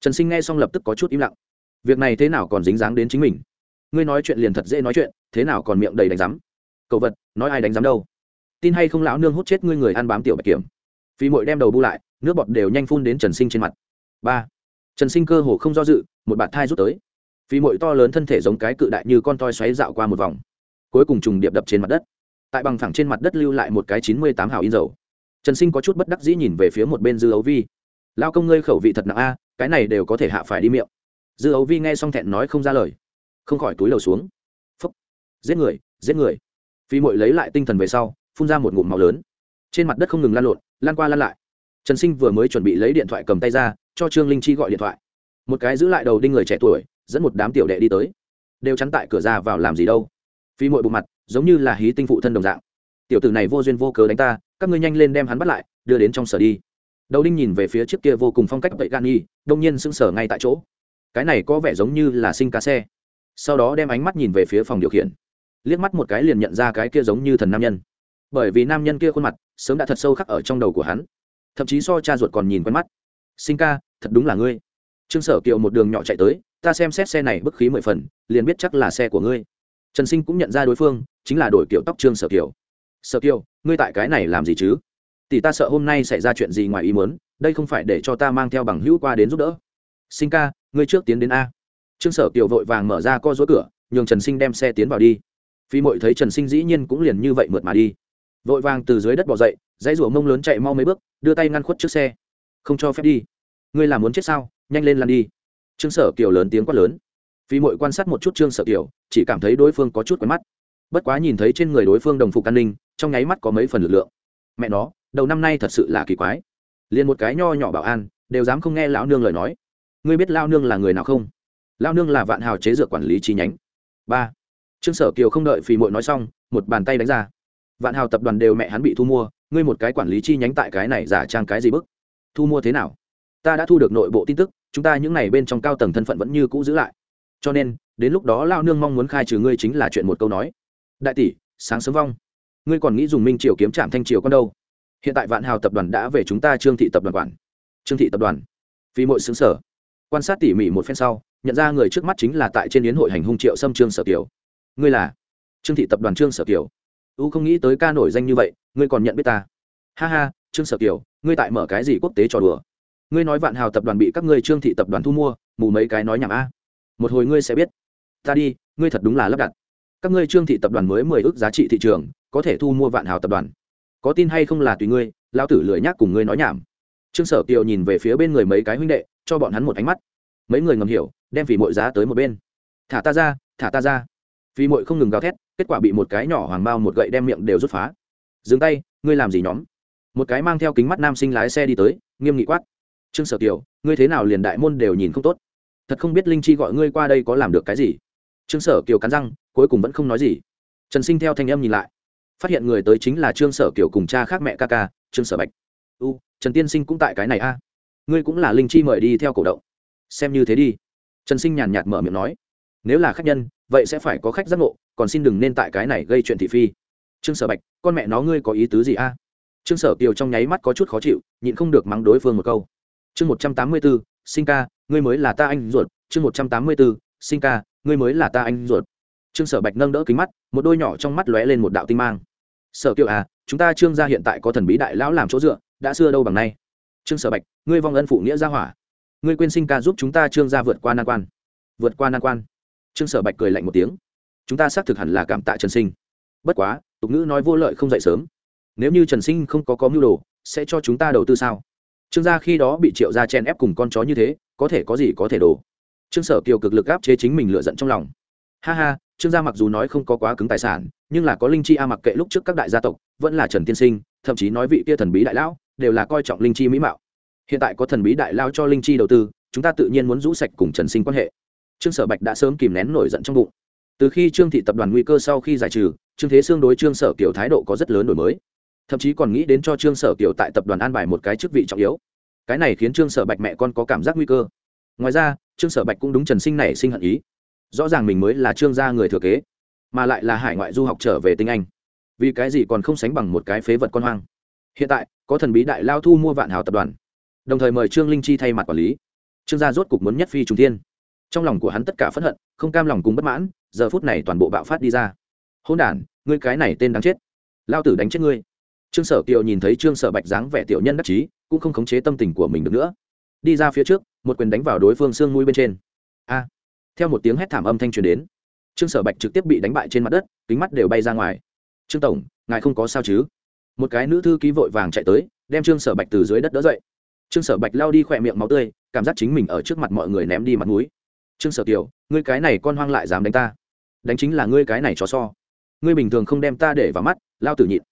Trần sinh nghe xong lập tức có chút im lặng. Việc này thế nào còn dính dáng đến chính mình? Ngươi nói chuyện liền thật dễ nói chuyện, thế nào còn miệng đầy đánh rắm cậu vật, nói ai đánh rắm đâu? Tin hay không lão nương hút chết ngươi người ăn bám tiểu bạch kiểm? Phi mội đem đầu bu lại, nước bọt đều nhanh phun đến trần sinh trên mặt. Ba. Trần sinh cơ hồ không do dự, một bạt thai rút tới phi mội to lớn thân thể giống cái cự đại như con toi xoáy dạo qua một vòng. Cuối cùng trùng điệp đập trên mặt đất. Tại bằng thẳng trên mặt đất lưu lại một cái chín mươi tám hào in dầu. Trần sinh có chút bất đắc dĩ nhìn về phía một bên dư ấu vi. Lao công ngươi khẩu vị thật nặng a, cái này đều có thể hạ phải đi miệng. Dư ấu vi nghe xong thẹn nói không ra lời. Không khỏi túi lầu xuống. Phúc. Giết người giết người. Phi mội lấy lại tinh thần về sau, phun ra một ngụm màu lớn. Trên mặt đất không ngừng lan lộn, lan qua lan lại. Trần sinh vừa mới chuẩn bị lấy điện thoại cầm tay ra, cho trương linh chi gọi điện thoại. Một cái giữ lại đầu đinh người trẻ tuổi dẫn một đám tiểu đệ đi tới. Đều chắn tại cửa ra vào làm gì đâu. Phi mội bộ mặt, giống như là hí tinh phụ thân đồng dạng. Tiểu tử này vô duyên vô cớ đánh ta, các ngươi nhanh lên đem hắn bắt lại, đưa đến trong sở đi. Đầu đinh nhìn về phía trước kia vô cùng phong cách vậy gan nghi đông nhiên sững sờ ngay tại chỗ. Cái này có vẻ giống như là sinh cá xe. Sau đó đem ánh mắt nhìn về phía phòng điều khiển. Liếc mắt một cái liền nhận ra cái kia giống như thần nam nhân. Bởi vì nam nhân kia khuôn mặt, sớm đã thật sâu khắc ở trong đầu của hắn. Thậm chí so cha ruột còn nhìn quen mắt. Sinh ca, thật đúng là ngươi. Trương sở kiệu một đường nhỏ chạy tới ta xem xét xe này bức khí mười phần, liền biết chắc là xe của ngươi. Trần sinh cũng nhận ra đối phương, chính là đổi kiểu tóc trương sở kiều. Sở kiều, ngươi tại cái này làm gì chứ? Tỷ ta sợ hôm nay xảy ra chuyện gì ngoài ý muốn, đây không phải để cho ta mang theo bằng hữu qua đến giúp đỡ. Sinh ca, ngươi trước tiến đến a. Trương sở kiều vội vàng mở ra co rối cửa, nhường trần sinh đem xe tiến vào đi. Phi mội thấy trần sinh dĩ nhiên cũng liền như vậy mượt mà đi. Vội vàng từ dưới đất bỏ dậy, dãy rủa mông lớn chạy mau mấy bước, đưa tay ngăn khuất trước xe. Không cho phép đi. Ngươi làm muốn chết sao? Nhanh lên lăn đi trương sở kiều lớn tiếng quát lớn. Phi mội quan sát một chút trương sở kiều, chỉ cảm thấy đối phương có chút quen mắt. Bất quá nhìn thấy trên người đối phương đồng phục an ninh, trong nháy mắt có mấy phần lực lượng. Mẹ nó, đầu năm nay thật sự là kỳ quái. Liền một cái nho nhỏ bảo an, đều dám không nghe lão nương lời nói. Ngươi biết lao nương là người nào không? Lao nương là vạn hào chế dược quản lý chi nhánh. Ba. Trương sở kiều không đợi phì mội nói xong, một bàn tay đánh ra. Vạn hào tập đoàn đều mẹ hắn bị thu mua, ngươi một cái quản lý chi nhánh tại cái này giả trang cái gì bức? Thu mua thế nào? Ta đã thu được nội bộ tin tức, chúng ta những n à y bên trong cao tầng thân phận vẫn như cũ giữ lại. Cho nên, đến lúc đó lao nương mong muốn khai trừ ngươi chính là chuyện một câu nói. Đại tỷ, sáng sớm vong. Ngươi còn nghĩ dùng minh triều kiếm trạm thanh triều con đâu? Hiện tại vạn hào tập đoàn đã về chúng ta trương thị tập đoàn quản. Trương thị tập đoàn. Vì mọi xứng sở. Quan sát tỉ mỉ một phen sau, nhận ra người trước mắt chính là tại trên yến hội hành hung triệu xâm trương sở kiều. Ngươi là trương thị tập đoàn trương sở kiều. U không nghĩ tới ca nổi danh như vậy, ngươi còn nhận biết ta. Ha ha, trương sở kiều, ngươi tại mở cái gì quốc tế trò đùa? Ngươi nói vạn hào tập đoàn bị các ngươi trương thị tập đoàn thu mua, mù mấy cái nói nhảm a. Một hồi ngươi sẽ biết. Ta đi, ngươi thật đúng là lắp đặt. Các ngươi trương thị tập đoàn mới mười ước giá trị thị trường, có thể thu mua vạn hào tập đoàn. Có tin hay không là tùy ngươi lao tử lười nhác cùng ngươi nói nhảm. Trương sở kiều nhìn về phía bên người mấy cái huynh đệ, cho bọn hắn một ánh mắt. Mấy người ngầm hiểu, đem phỉ mội giá tới một bên. Thả ta ra, thả ta ra. Phỉ mội không ngừng gào thét, kết quả bị một cái nhỏ hoàng bao một gậy đem miệng đều rút phá. Dừng tay, ngươi làm gì nhóm? Một cái mang theo kính mắt nam sinh lái xe đi tới, nghiêm nghị quát trương sở kiều, ngươi thế nào liền đại môn đều nhìn không tốt? Thật không biết linh chi gọi ngươi qua đây có làm được cái gì? Trương sở kiều cắn răng, cuối cùng vẫn không nói gì. Trần sinh theo thanh âm nhìn lại, phát hiện người tới chính là trương sở kiều cùng cha khác mẹ ca ca, trương sở bạch. U, trần tiên sinh cũng tại cái này a. Ngươi cũng là linh chi mời đi theo cổ động. Xem như thế đi. Trần sinh nhàn nhạt mở miệng nói. Nếu là khách nhân, vậy sẽ phải có khách giác ngộ, còn xin đừng nên tại cái này gây chuyện thị phi. Trương sở bạch, con mẹ nó ngươi có ý tứ gì a? Trương sở kiều trong nháy mắt có chút khó chịu, nhịn không được mắng đối phương một câu chương một trăm tám mươi bốn sinh ca, ngươi mới là ta anh ruột. Chương một trăm tám mươi bốn sinh ca, ngươi mới là ta anh ruột. Trương sở bạch nâng đỡ kính mắt, một đôi nhỏ trong mắt lóe lên một đạo tinh mang. Sở kiều à chúng ta trương gia hiện tại có thần bí đại lão làm chỗ dựa, đã xưa đâu bằng nay. Trương sở bạch, ngươi vong ân phụ nghĩa gia hỏa. Ngươi quên sinh ca giúp chúng ta trương gia vượt qua nan quan. Vượt qua nan quan. Trương sở bạch cười lạnh một tiếng. Chúng ta xác thực hẳn là cảm tạ trần sinh. Bất quá, tục ngữ nói vô lợi không dậy sớm. Nếu như trần sinh không có có mưu đồ, sẽ cho chúng ta đầu tư sao? Trương gia khi đó bị triệu gia chen ép cùng con chó như thế, có thể có gì có thể đổ. Trương sở kiều cực lực áp chế chính mình lựa giận trong lòng. Ha ha, trương gia mặc dù nói không có quá cứng tài sản, nhưng là có linh chi a mặc kệ lúc trước các đại gia tộc, vẫn là trần tiên sinh, thậm chí nói vị kia thần bí đại lão, đều là coi trọng linh chi mỹ mạo. Hiện tại có thần bí đại lao cho linh chi đầu tư, chúng ta tự nhiên muốn rũ sạch cùng trần sinh quan hệ. Trương sở bạch đã sớm kìm nén nổi giận trong bụng. Từ khi trương thị tập đoàn nguy cơ sau khi giải trừ, trương thế xương đối trương sở kiều thái độ có rất lớn đổi mới thậm chí còn nghĩ đến cho trương sở kiểu tại tập đoàn an bài một cái chức vị trọng yếu. Cái này khiến trương sở bạch mẹ con có cảm giác nguy cơ. Ngoài ra, trương sở bạch cũng đúng trần sinh này sinh hận ý. Rõ ràng mình mới là trương gia người thừa kế, mà lại là hải ngoại du học trở về tinh anh. Vì cái gì còn không sánh bằng một cái phế vật con hoang. Hiện tại, có thần bí đại lao thu mua vạn hào tập đoàn. Đồng thời mời trương linh chi thay mặt quản lý. Trương gia rốt cục muốn nhất phi trung thiên. Trong lòng của hắn tất cả phẫn hận, không cam lòng cùng bất mãn, giờ phút này toàn bộ bạo phát đi ra. Hôn đản, ngươi cái này tên đáng chết. Lao tử đánh chết ngươi trương sở kiều nhìn thấy trương sở bạch dáng vẻ tiểu nhân đắc chí, cũng không khống chế tâm tình của mình được nữa. Đi ra phía trước, một quyền đánh vào đối phương xương mũi bên trên. A! Theo một tiếng hét thảm âm thanh truyền đến, trương sở bạch trực tiếp bị đánh bại trên mặt đất, kính mắt đều bay ra ngoài. Trương tổng, ngài không có sao chứ? Một cái nữ thư ký vội vàng chạy tới, đem trương sở bạch từ dưới đất đỡ dậy. Trương sở bạch lao đi khỏe miệng máu tươi, cảm giác chính mình ở trước mặt mọi người ném đi mặt mũi. Trương sở kiều, ngươi cái này con hoang lại dám đánh ta. Đánh chính là ngươi cái này cho so. Ngươi bình thường không đem ta để vào mắt, lao tử nhịn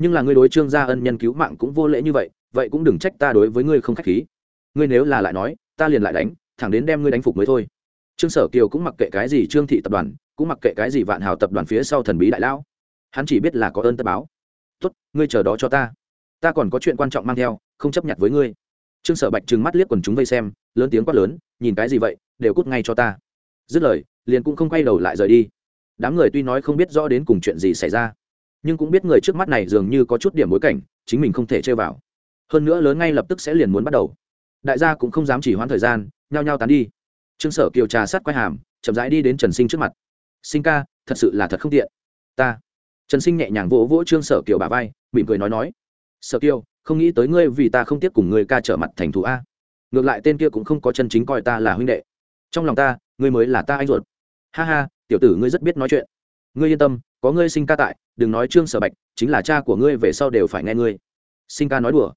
nhưng là ngươi đối trương gia ân nhân cứu mạng cũng vô lễ như vậy vậy cũng đừng trách ta đối với ngươi không k h á c h khí. Ngươi nếu là lại nói, ta liền lại đánh, thẳng đến đem ngươi đánh phục mới thôi. Trương sở kiều cũng mặc kệ cái gì trương thị tập đoàn, cũng mặc kệ cái gì vạn hào tập đoàn phía sau thần bí đại lão. Hắn chỉ biết là có ơn tất báo. Tốt, ngươi chờ đó cho ta. Ta còn có chuyện quan trọng mang theo, không chấp nhận với ngươi. Trương sở bạch trừng mắt liếc quần chúng vây xem, lớn tiếng quát lớn, nhìn cái gì vậy, đều cút ngay cho ta. Dứt lời, liền cũng không quay đầu lại rời đi. Đám người tuy nói không biết rõ đến cùng chuyện gì xảy ra nhưng cũng biết người trước mắt này dường như có chút điểm bối cảnh, chính mình không thể chơi vào. Hơn nữa lớn ngay lập tức sẽ liền muốn bắt đầu. Đại gia cũng không dám chỉ hoãn thời gian, nhao nhao tán đi. Trương sở kiều trà sát quay hàm, chậm rãi đi đến trần sinh trước mặt. Sinh ca, thật sự là thật không tiện. Ta. Trần sinh nhẹ nhàng vỗ vỗ trương sở kiều bà vai, mỉm cười nói nói. Sở kiều, không nghĩ tới ngươi vì ta không tiếp cùng ngươi ca trở mặt thành thù a. Ngược lại tên kia cũng không có chân chính coi ta là huynh đệ. Trong lòng ta, ngươi mới là ta anh ruột. Ha ha, tiểu tử ngươi rất biết nói chuyện. Ngươi yên tâm, có ngươi sinh ca tại đừng nói trương sở bạch, chính là cha của ngươi về sau đều phải nghe ngươi. Sinh ca nói đùa.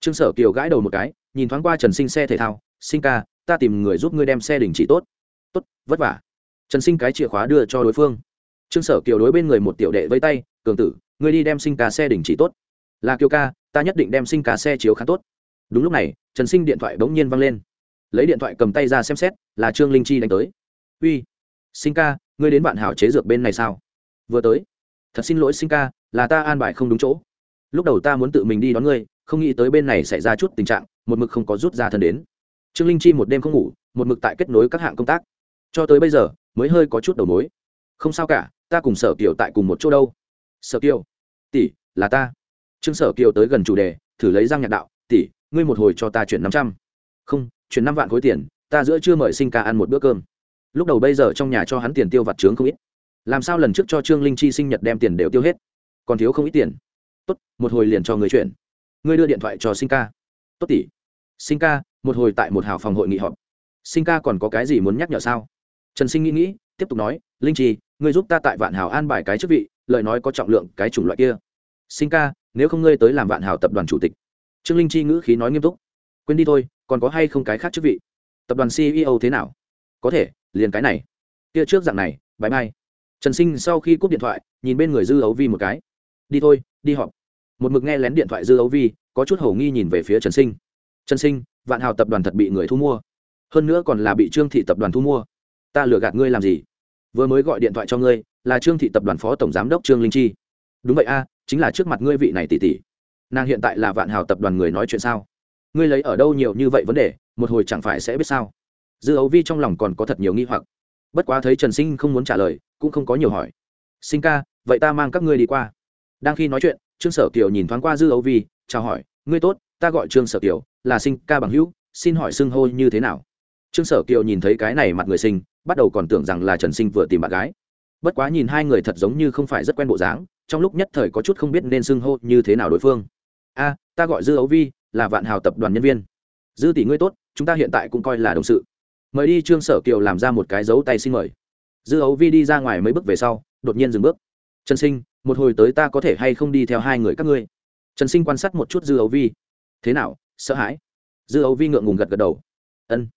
Trương sở kiều gãi đầu một cái, nhìn thoáng qua trần sinh xe thể thao, sinh ca, ta tìm người giúp ngươi đem xe đình chỉ tốt. Tốt, vất vả. Trần sinh cái chìa khóa đưa cho đối phương. Trương sở kiều đối bên người một tiểu đệ vây tay, cường tử, ngươi đi đem sinh ca xe đình chỉ tốt. Là kiều ca, ta nhất định đem sinh ca xe chiếu khá tốt. Đúng lúc này, trần sinh điện thoại bỗng nhiên văng lên. Lấy điện thoại cầm tay ra xem xét, là trương linh chi đánh tới. Uy, sinh ca, ngươi đến bạn hảo chế dược bên này sao? Vừa tới thật xin lỗi sinh ca, là ta an bài không đúng chỗ. Lúc đầu ta muốn tự mình đi đón ngươi, không nghĩ tới bên này xảy ra chút tình trạng, một mực không có rút ra thân đến. Trương linh chi một đêm không ngủ, một mực tại kết nối các hạng công tác. Cho tới bây giờ, mới hơi có chút đầu mối. Không sao cả, ta cùng sở kiều tại cùng một chỗ đâu. Sở kiều, tỷ, là ta. Trương sở kiều tới gần chủ đề, thử lấy răng nhạc đạo, tỷ, ngươi một hồi cho ta chuyển năm trăm. Không, chuyển năm vạn khối tiền, ta giữa chưa mời sinh ca ăn một bữa cơm. Lúc đầu bây giờ trong nhà cho hắn tiền tiêu vặt trướng không ít làm sao lần trước cho trương linh chi sinh nhật đem tiền đều tiêu hết? Còn thiếu không ít tiền. Tốt, một hồi liền cho người chuyển. Ngươi đưa điện thoại cho sinh ca. Tốt tỷ. Sinh ca, một hồi tại một hào phòng hội nghị họp. Sinh ca còn có cái gì muốn nhắc nhở sao? Trần sinh nghĩ nghĩ, tiếp tục nói, linh chi, ngươi giúp ta tại vạn hào an bài cái chức vị, lời nói có trọng lượng cái chủng loại kia. Sinh ca, nếu không ngươi tới làm vạn hào tập đoàn chủ tịch. Trương linh chi ngữ khí nói nghiêm túc. Quên đi thôi, còn có hay không cái khác chức vị? Tập đoàn ceo thế nào? Có thể, liền cái này. Kia trước dạng này bãi mai trần sinh sau khi cúp điện thoại, nhìn bên người dư ấu vi một cái. Đi thôi, đi họp. Một mực nghe lén điện thoại dư ấu vi, có chút hầu nghi nhìn về phía trần sinh. Trần sinh, vạn hào tập đoàn thật bị người thu mua. Hơn nữa còn là bị trương thị tập đoàn thu mua. Ta lừa gạt ngươi làm gì? Vừa mới gọi điện thoại cho ngươi, là trương thị tập đoàn phó tổng giám đốc trương linh chi. Đúng vậy a, chính là trước mặt ngươi vị này tỷ tỷ. Nàng hiện tại là vạn hào tập đoàn người nói chuyện sao? Ngươi lấy ở đâu nhiều như vậy vấn đề, một hồi chẳng phải sẽ biết sao? Dư ấu vi trong lòng còn có thật nhiều nghi hoặc bất quá thấy trần sinh không muốn trả lời, cũng không có nhiều hỏi. Sinh ca, vậy ta mang các ngươi đi qua. Đang khi nói chuyện, trương sở kiều nhìn thoáng qua dư ấu vi, chào hỏi, ngươi tốt, ta gọi trương sở kiều, là sinh ca bằng hữu, xin hỏi xưng hô như thế nào? Trương sở kiều nhìn thấy cái này mặt người sinh, bắt đầu còn tưởng rằng là trần sinh vừa tìm bạn gái. Bất quá nhìn hai người thật giống như không phải rất quen bộ dáng, trong lúc nhất thời có chút không biết nên xưng hô như thế nào đối phương. A, ta gọi dư ấu vi, là vạn hào tập đoàn nhân viên. Dư tỷ ngươi tốt, chúng ta hiện tại cũng coi là đồng sự mời đi trương sở kiều làm ra một cái dấu tay xin mời dư ấu vi đi ra ngoài mấy bước về sau đột nhiên dừng bước trần sinh một hồi tới ta có thể hay không đi theo hai người các ngươi trần sinh quan sát một chút dư ấu vi thế nào sợ hãi dư ấu vi ngượng ngùng gật gật đầu ân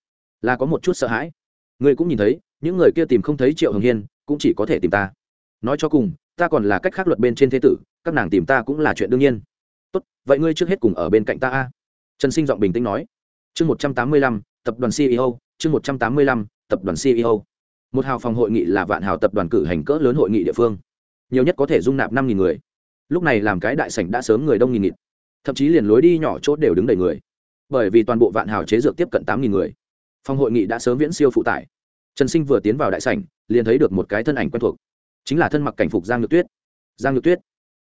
là có một chút sợ hãi ngươi cũng nhìn thấy những người kia tìm không thấy triệu hồng hiên cũng chỉ có thể tìm ta nói cho cùng ta còn là cách khác luật bên trên thế tử các nàng tìm ta cũng là chuyện đương nhiên tốt vậy ngươi trước hết cùng ở bên cạnh ta a trần sinh giọng bình tĩnh nói chương một trăm tám mươi lăm tập đoàn ceo chương một trăm tám mươi lăm, tập đoàn ceo một hào phòng hội nghị là vạn hào tập đoàn cử hành cỡ lớn hội nghị địa phương. Nhiều nhất có thể dung nạp năm nghìn người. Lúc này làm cái đại sảnh đã sớm người đông nghìn nghịt. Thậm chí liền lối đi nhỏ chốt đều đứng đầy người. Bởi vì toàn bộ vạn hào chế dược tiếp cận tám nghìn người. Phòng hội nghị đã sớm viễn siêu phụ tải. Trần sinh vừa tiến vào đại sảnh, liền thấy được một cái thân ảnh quen thuộc. Chính là thân mặc cảnh phục giang nhược tuyết. Giang nhược tuyết.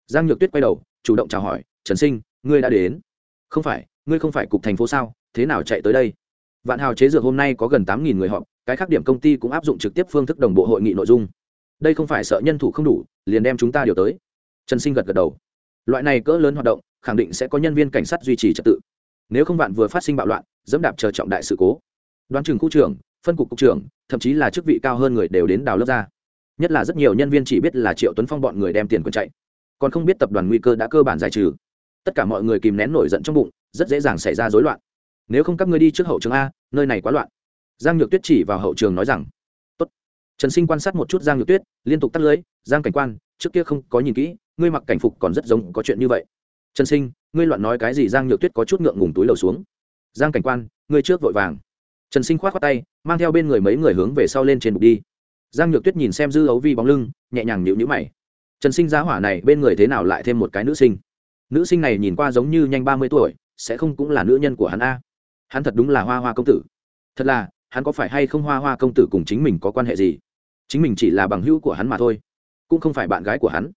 Giang nhược tuyết quay đầu, chủ động chào hỏi, trần sinh, ngươi đã đến. Không phải, ngươi không phải cục thành phố sao? Thế nào chạy tới đây? Vạn hào chế dược hôm nay có gần tám nghìn người họp, cái khác điểm công ty cũng áp dụng trực tiếp phương thức đồng bộ hội nghị nội dung. Đây không phải sợ nhân thủ không đủ, liền đem chúng ta điều tới. Trần sinh gật gật đầu. Loại này cỡ lớn hoạt động, khẳng định sẽ có nhân viên cảnh sát duy trì trật tự. Nếu không vạn vừa phát sinh bạo loạn, dẫm đạp chờ trọng đại sự cố. Đoán chừng khu trưởng, phân cục cục trưởng, thậm chí là chức vị cao hơn người đều đến đào lớp ra. Nhất là rất nhiều nhân viên chỉ biết là triệu tuấn phong bọn người đem tiền quyền chạy. Còn không biết tập đoàn nguy cơ đã cơ bản giải trừ. Tất cả mọi người kìm nén nổi giận trong bụng, rất dễ dàng xảy ra rối loạn nếu không các ngươi đi trước hậu trường a, nơi này quá loạn. Giang nhược tuyết chỉ vào hậu trường nói rằng, Tốt. trần sinh quan sát một chút giang nhược tuyết, liên tục tắt lưới, giang cảnh quan, trước kia không có nhìn kỹ, ngươi mặc cảnh phục còn rất giống có chuyện như vậy. Trần sinh, ngươi loạn nói cái gì? Giang nhược tuyết có chút ngượng ngùng túi lầu xuống. Giang cảnh quan, ngươi trước vội vàng. Trần sinh k h o á t khoác tay, mang theo bên người mấy người hướng về sau lên trên bục đi. Giang nhược tuyết nhìn xem dư ấu vi bóng lưng, nhẹ nhàng nhịu nhữ mày. Trần sinh giá hỏa này bên người thế nào lại thêm một cái nữ sinh? Nữ sinh này nhìn qua giống như nhanh ba mươi tuổi, sẽ không cũng là nữ nhân của hắn a hắn thật đúng là hoa hoa công tử. Thật là, hắn có phải hay không hoa hoa công tử cùng chính mình có quan hệ gì? Chính mình chỉ là bằng hữu của hắn mà thôi, cũng không phải bạn gái của hắn.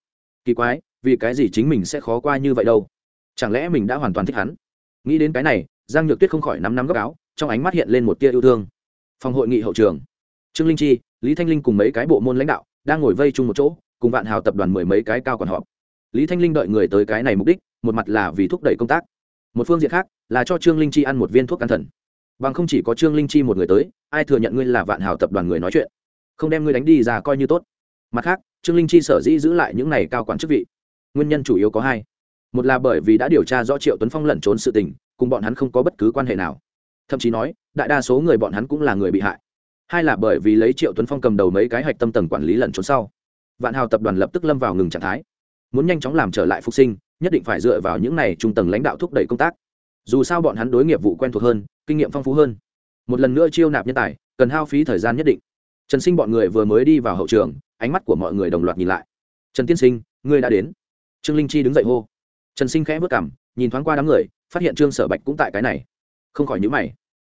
Kỳ quái, vì cái gì chính mình sẽ khó qua như vậy đâu? Chẳng lẽ mình đã hoàn toàn thích hắn? Nghĩ đến cái này, giang nhược tuyết không khỏi nắm nắm góc áo, trong ánh mắt hiện lên một tia yêu thương. Phòng hội nghị hậu trường. Trương linh chi, lý thanh linh cùng mấy cái bộ môn lãnh đạo đang ngồi vây chung một chỗ, cùng vạn hào tập đoàn mười mấy cái cao còn họp. Lý thanh linh đợi người tới cái này mục đích, một mặt là vì thúc đẩy công tác một phương diện khác, là cho trương linh chi ăn một viên thuốc an thần. Bằng không chỉ có trương linh chi một người tới, ai thừa nhận ngươi là vạn hào tập đoàn người nói chuyện? Không đem ngươi đánh đi ra coi như tốt. Mặt khác, trương linh chi sở dĩ giữ lại những này cao quản chức vị. Nguyên nhân chủ yếu có hai. Một là bởi vì đã điều tra rõ triệu tuấn phong lẩn trốn sự tình, cùng bọn hắn không có bất cứ quan hệ nào. Thậm chí nói, đại đa số người bọn hắn cũng là người bị hại. Hai là bởi vì lấy triệu tuấn phong cầm đầu mấy cái hạch tâm tầng quản lý lẩn trốn sau, vạn hào tập đoàn lập tức lâm vào ngừng trạng thái, muốn nhanh chóng làm trở lại phục sinh nhất định phải dựa vào những này trung tầng lãnh đạo thúc đẩy công tác. Dù sao bọn hắn đối nghiệp vụ quen thuộc hơn, kinh nghiệm phong phú hơn. Một lần nữa chiêu nạp nhân tài, cần hao phí thời gian nhất định. Trần sinh bọn người vừa mới đi vào hậu trường, ánh mắt của mọi người đồng loạt nhìn lại. Trần tiên sinh, ngươi đã đến. Trương linh chi đứng dậy hô. Trần sinh khẽ vất cảm nhìn thoáng qua đám người, phát hiện trương sở bạch cũng tại cái này. Không khỏi nhữ mày.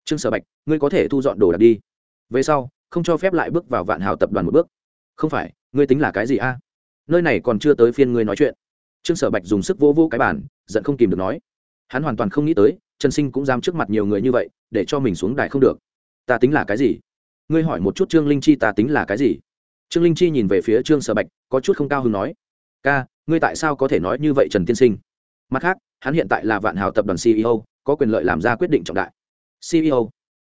Trương sở bạch, ngươi có thể thu dọn đồ đạc đi. Về sau, không cho phép lại bước vào vạn hào tập đoàn một bước. Không phải, ngươi tính là cái gì a? Nơi này còn chưa tới phiên ngươi nói chuyện trương sở bạch dùng sức vô vô cái bản giận không kìm được nói. Hắn hoàn toàn không nghĩ tới, trần sinh cũng dám trước mặt nhiều người như vậy, để cho mình xuống đài không được. Ta tính là cái gì? Ngươi hỏi một chút trương linh chi ta tính là cái gì? Trương linh chi nhìn về phía trương sở bạch, có chút không cao hứng nói. Ca, ngươi tại sao có thể nói như vậy trần tiên sinh? Mặt khác, hắn hiện tại là vạn hào tập đoàn ceo có quyền lợi làm ra quyết định trọng đại. Ceo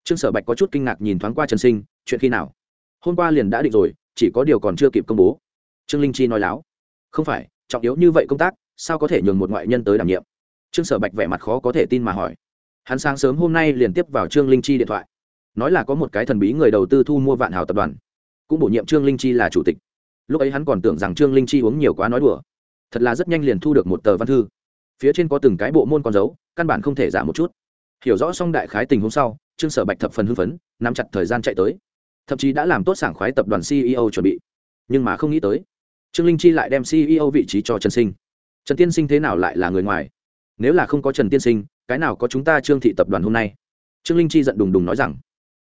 trương sở bạch có chút kinh ngạc nhìn thoáng qua trần sinh, chuyện khi nào? Hôm qua liền đã định rồi, chỉ có điều còn chưa kịp công bố. Trương linh chi nói láo. Không phải trọng yếu như vậy công tác, sao có thể nhường một ngoại nhân tới đảm nhiệm? Trương sở bạch vẻ mặt khó có thể tin mà hỏi. Hắn sáng sớm hôm nay liền tiếp vào trương linh chi điện thoại. Nói là có một cái thần bí người đầu tư thu mua vạn hào tập đoàn. Cũng bổ nhiệm trương linh chi là chủ tịch. Lúc ấy hắn còn tưởng rằng trương linh chi uống nhiều quá nói đùa. Thật là rất nhanh liền thu được một tờ văn thư. Phía trên có từng cái bộ môn con dấu, căn bản không thể giả một chút. Hiểu rõ xong đại khái tình hôm sau, trương sở bạch thập phần hưng phấn, nắm chặt thời gian chạy tới. Thậm chí đã làm tốt sảng khoái tập đoàn ceo chuẩn bị. Nhưng mà không nghĩ tới trương linh chi lại đem ceo vị trí cho trần sinh. Trần tiên sinh thế nào lại là người ngoài? Nếu là không có trần tiên sinh, cái nào có chúng ta trương thị tập đoàn hôm nay? Trương linh chi giận đùng đùng nói rằng,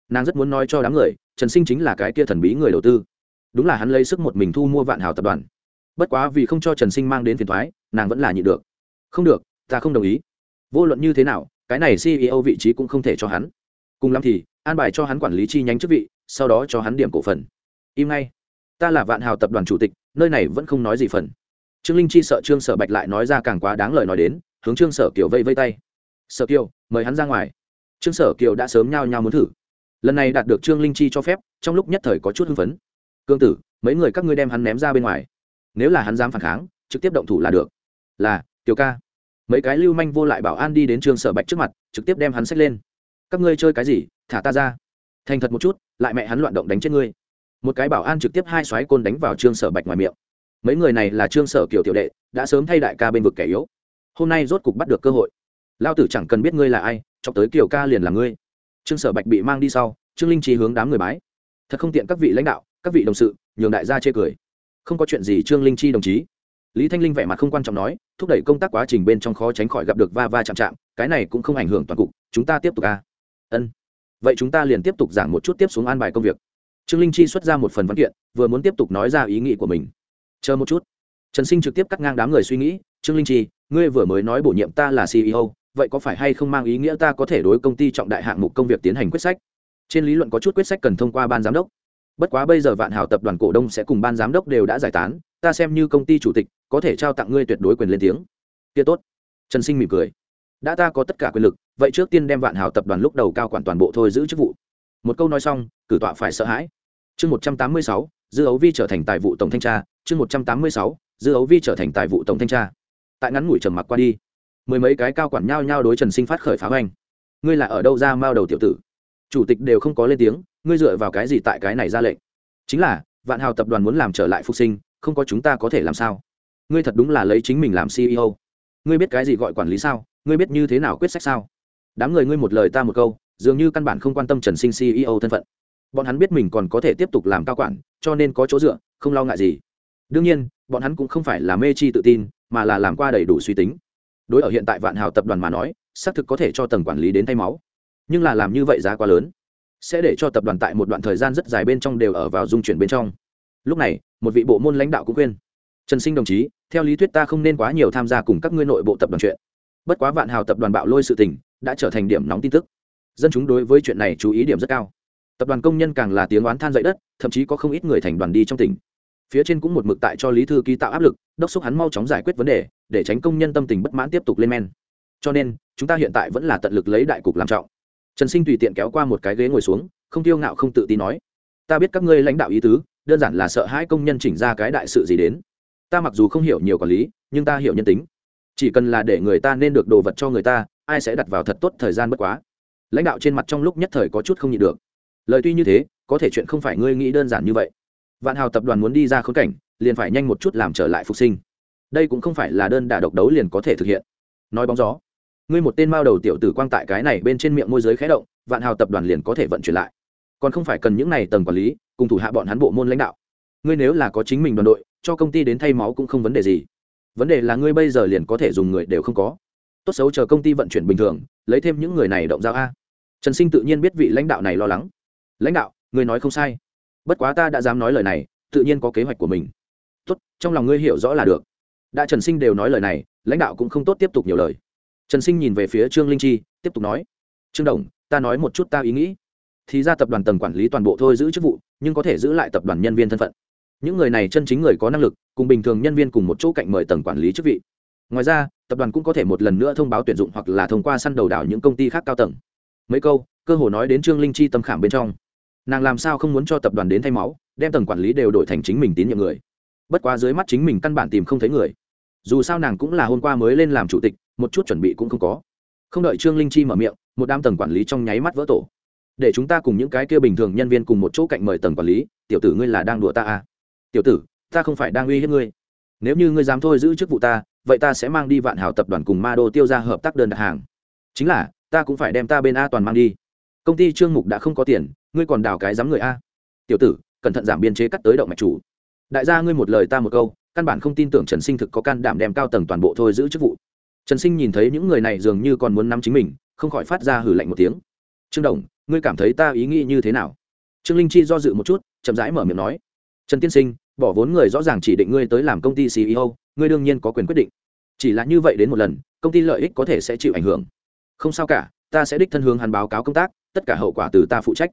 nàng rất muốn nói cho đám người, trần sinh chính là cái kia thần bí người đầu tư. Đúng là hắn lấy sức một mình thu mua vạn hào tập đoàn. Bất quá vì không cho trần sinh mang đến phiền thoái nàng vẫn là nhịn được. Không được, ta không đồng ý. Vô luận như thế nào, cái này ceo vị trí cũng không thể cho hắn. Cùng lắm thì, an bài cho hắn quản lý chi nhánh chức vị, sau đó cho hắn điểm cổ phần. Im ngay. Ta là vạn hào tập đoàn chủ tịch nơi này vẫn không nói gì phần. Trương linh chi sợ trương sở bạch lại nói ra càng quá đáng lời nói đến, hướng trương sở kiều vây vây tay. Sở kiều, mời hắn ra ngoài. Trương sở kiều đã sớm nhao nhao muốn thử. Lần này đạt được trương linh chi cho phép, trong lúc nhất thời có chút hưng phấn. Cương tử, mấy người các ngươi đem hắn ném ra bên ngoài. Nếu là hắn dám phản kháng, trực tiếp động thủ là được. Là tiểu ca. Mấy cái lưu manh vô lại bảo an đi đến trương sở bạch trước mặt, trực tiếp đem hắn xách lên. Các ngươi chơi cái gì? Thả ta ra. Thành thật một chút, lại mẹ hắn loạn động đánh chết ngươi một cái bảo an trực tiếp hai xoáy côn đánh vào trương sở bạch ngoài miệng. Mấy người này là trương sở kiểu tiểu đệ, đã sớm thay đại ca bên vực kẻ yếu. Hôm nay rốt cục bắt được cơ hội. Lao tử chẳng cần biết ngươi là ai cho tới kiều ca liền là ngươi. Trương sở bạch bị mang đi sau, trương linh trí hướng đám người bái. Thật không tiện các vị lãnh đạo, các vị đồng sự, nhường đại gia chê cười. Không có chuyện gì trương linh chi đồng chí. Lý thanh linh vẻ mặt không quan trọng nói, thúc đẩy công tác quá trình bên trong khó tránh khỏi gặp được va va chạm chạm, cái này cũng không ảnh hưởng toàn cục, chúng ta tiếp tục a ân. Vậy chúng ta liền tiếp tục giảng một chút tiếp xuống an bài công việc trương linh chi xuất ra một phần văn kiện, vừa muốn tiếp tục nói ra ý nghĩ của mình. Chờ một chút. Trần sinh trực tiếp cắt ngang đám người suy nghĩ, trương linh chi, ngươi vừa mới nói bổ nhiệm ta là ceo vậy có phải hay không mang ý nghĩa ta có thể đối công ty trọng đại hạng mục công việc tiến hành quyết sách? Trên lý luận có chút quyết sách cần thông qua ban giám đốc. Bất quá bây giờ vạn hảo tập đoàn cổ đông sẽ cùng ban giám đốc đều đã giải tán, ta xem như công ty chủ tịch, có thể trao tặng ngươi tuyệt đối quyền lên tiếng. Kia tốt. Trần sinh mỉm cười. Đã ta có tất cả quyền lực, vậy trước tiên đem vạn hảo tập đoàn lúc đầu cao quản toàn bộ thôi giữ chức vụ. Một câu nói xong, cử tọa phải sợ hãi chương một trăm tám mươi sáu, dư ấu vi trở thành tài vụ tổng thanh tra. Chương một trăm tám mươi sáu, dư ấu vi trở thành tài vụ tổng thanh tra. Tại ngắn ngủi trầm mặc qua đi, mười mấy cái cao quản nhao nhao đối trần sinh phát khởi phá hoành. Ngươi là ở đâu ra mao đầu tiểu tử? Chủ tịch đều không có lên tiếng, ngươi dựa vào cái gì tại cái này ra lệnh? Chính là, vạn hào tập đoàn muốn làm trở lại phục sinh, không có chúng ta có thể làm sao? Ngươi thật đúng là lấy chính mình làm ceo ngươi biết cái gì gọi quản lý sao? Ngươi biết như thế nào quyết sách sao? Đám người ngươi một lời ta một câu, dường như căn bản không quan tâm trần sinh ceo thân phận bọn hắn biết mình còn có thể tiếp tục làm cao quản, cho nên có chỗ dựa, không lo ngại gì. Đương nhiên, bọn hắn cũng không phải là mê chi tự tin, mà là làm qua đầy đủ suy tính. Đối ở hiện tại vạn hào tập đoàn mà nói, xác thực có thể cho tầng quản lý đến thay máu. Nhưng là làm như vậy giá quá lớn. Sẽ để cho tập đoàn tại một đoạn thời gian rất dài bên trong đều ở vào dung chuyển bên trong. Lúc này, một vị bộ môn lãnh đạo cũng khuyên. Trần sinh đồng chí, theo lý thuyết ta không nên quá nhiều tham gia cùng các ngươi nội bộ tập đoàn chuyện. Bất quá vạn hào tập đoàn bạo lôi sự tình, đã trở thành điểm nóng tin tức. Dân chúng đối với chuyện này chú ý điểm rất cao tập đoàn công nhân càng là tiếng oán than dậy đất, thậm chí có không ít người thành đoàn đi trong tỉnh. Phía trên cũng một mực tại cho lý thư ký tạo áp lực, đốc xúc hắn mau chóng giải quyết vấn đề, để tránh công nhân tâm tình bất mãn tiếp tục lên men. Cho nên, chúng ta hiện tại vẫn là tận lực lấy đại cục làm trọng. Trần sinh tùy tiện kéo qua một cái ghế ngồi xuống, không tiêu ngạo không tự tin nói, ta biết các ngươi lãnh đạo ý tứ, đơn giản là sợ hai công nhân chỉnh ra cái đại sự gì đến. Ta mặc dù không hiểu nhiều quản lý, nhưng ta hiểu nhân tính. Chỉ cần là để người ta nên được đồ vật cho người ta, ai sẽ đặt vào thật tốt thời gian bất quá. Lãnh đạo trên mặt trong lúc nhất thời có chút không nhịn được lời tuy như thế, có thể chuyện không phải ngươi nghĩ đơn giản như vậy. Vạn hào tập đoàn muốn đi ra khốn cảnh, liền phải nhanh một chút làm trở lại phục sinh. Đây cũng không phải là đơn đả độc đấu liền có thể thực hiện. Nói bóng gió, ngươi một tên mao đầu tiểu tử quang tại cái này bên trên miệng môi giới khé động, vạn hào tập đoàn liền có thể vận chuyển lại. Còn không phải cần những này tầng quản lý, cùng thủ hạ bọn hắn bộ môn lãnh đạo. Ngươi nếu là có chính mình đoàn đội, cho công ty đến thay máu cũng không vấn đề gì. Vấn đề là ngươi bây giờ liền có thể dùng người đều không có. Tốt xấu chờ công ty vận chuyển bình thường, lấy thêm những người này động giao a. Trần sinh tự nhiên biết vị lãnh đạo này lo lắng lãnh đạo, ngươi nói không sai. Bất quá ta đã dám nói lời này, tự nhiên có kế hoạch của mình. Tốt, trong lòng ngươi hiểu rõ là được. Đã trần sinh đều nói lời này, lãnh đạo cũng không tốt tiếp tục nhiều lời. Trần sinh nhìn về phía trương linh chi, tiếp tục nói. Trương đồng, ta nói một chút ta ý nghĩ. Thì ra tập đoàn tầng quản lý toàn bộ thôi giữ chức vụ, nhưng có thể giữ lại tập đoàn nhân viên thân phận. Những người này chân chính người có năng lực, cùng bình thường nhân viên cùng một chỗ cạnh mời tầng quản lý chức vị. Ngoài ra, tập đoàn cũng có thể một lần nữa thông báo tuyển dụng hoặc là thông qua săn đầu đảo những công ty khác cao tầng. Mấy câu, cơ hồ nói đến trương linh chi tâm khảm bên trong nàng làm sao không muốn cho tập đoàn đến thay máu, đem tầng quản lý đều đổi thành chính mình tín nhiệm người. Bất quá dưới mắt chính mình căn bản tìm không thấy người. Dù sao nàng cũng là hôm qua mới lên làm chủ tịch, một chút chuẩn bị cũng không có. Không đợi trương linh chi mở miệng, một đám tầng quản lý trong nháy mắt vỡ tổ. Để chúng ta cùng những cái kia bình thường nhân viên cùng một chỗ cạnh mời tầng quản lý, tiểu tử ngươi là đang đùa ta à? Tiểu tử, ta không phải đang uy hiếp ngươi. Nếu như ngươi dám thôi giữ chức vụ ta, vậy ta sẽ mang đi vạn hảo tập đoàn cùng ma đô tiêu ra hợp tác đơn đặt hàng. Chính là, ta cũng phải đem ta bên a toàn mang đi công ty trương mục đã không có tiền, ngươi còn đào cái dám người a? Tiểu tử, cẩn thận giảm biên chế cắt tới động mạch chủ. Đại gia ngươi một lời ta một câu, căn bản không tin tưởng trần sinh thực có can đảm đem cao tầng toàn bộ thôi giữ chức vụ. Trần sinh nhìn thấy những người này dường như còn muốn nắm chính mình, không khỏi phát ra hử lạnh một tiếng. Trương đồng, ngươi cảm thấy ta ý nghĩ như thế nào? Trương linh chi do dự một chút, chậm rãi mở miệng nói. Trần tiên sinh, bỏ vốn người rõ ràng chỉ định ngươi tới làm công ty ceo ngươi đương nhiên có quyền quyết định. Chỉ là như vậy đến một lần, công ty lợi ích có thể sẽ chịu ảnh hưởng. Không sao cả ta sẽ đích thân hướng hắn báo cáo công tác, tất cả hậu quả từ ta phụ trách.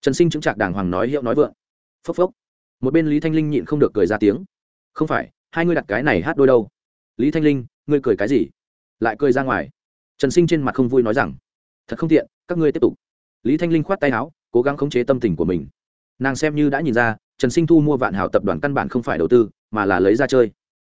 Trần sinh chứng trạc đàng hoàng nói hiệu nói vượng. Phốc phốc. Một bên lý thanh linh nhịn không được cười ra tiếng. Không phải, hai ngươi đặt cái này hát đôi đâu. Lý thanh linh, ngươi cười cái gì? Lại cười ra ngoài. Trần sinh trên mặt không vui nói rằng, thật không tiện, các ngươi tiếp tục. Lý thanh linh khoát tay áo, cố gắng khống chế tâm tình của mình. Nàng xem như đã nhìn ra, trần sinh thu mua vạn hảo tập đoàn căn bản không phải đầu tư, mà là lấy ra chơi.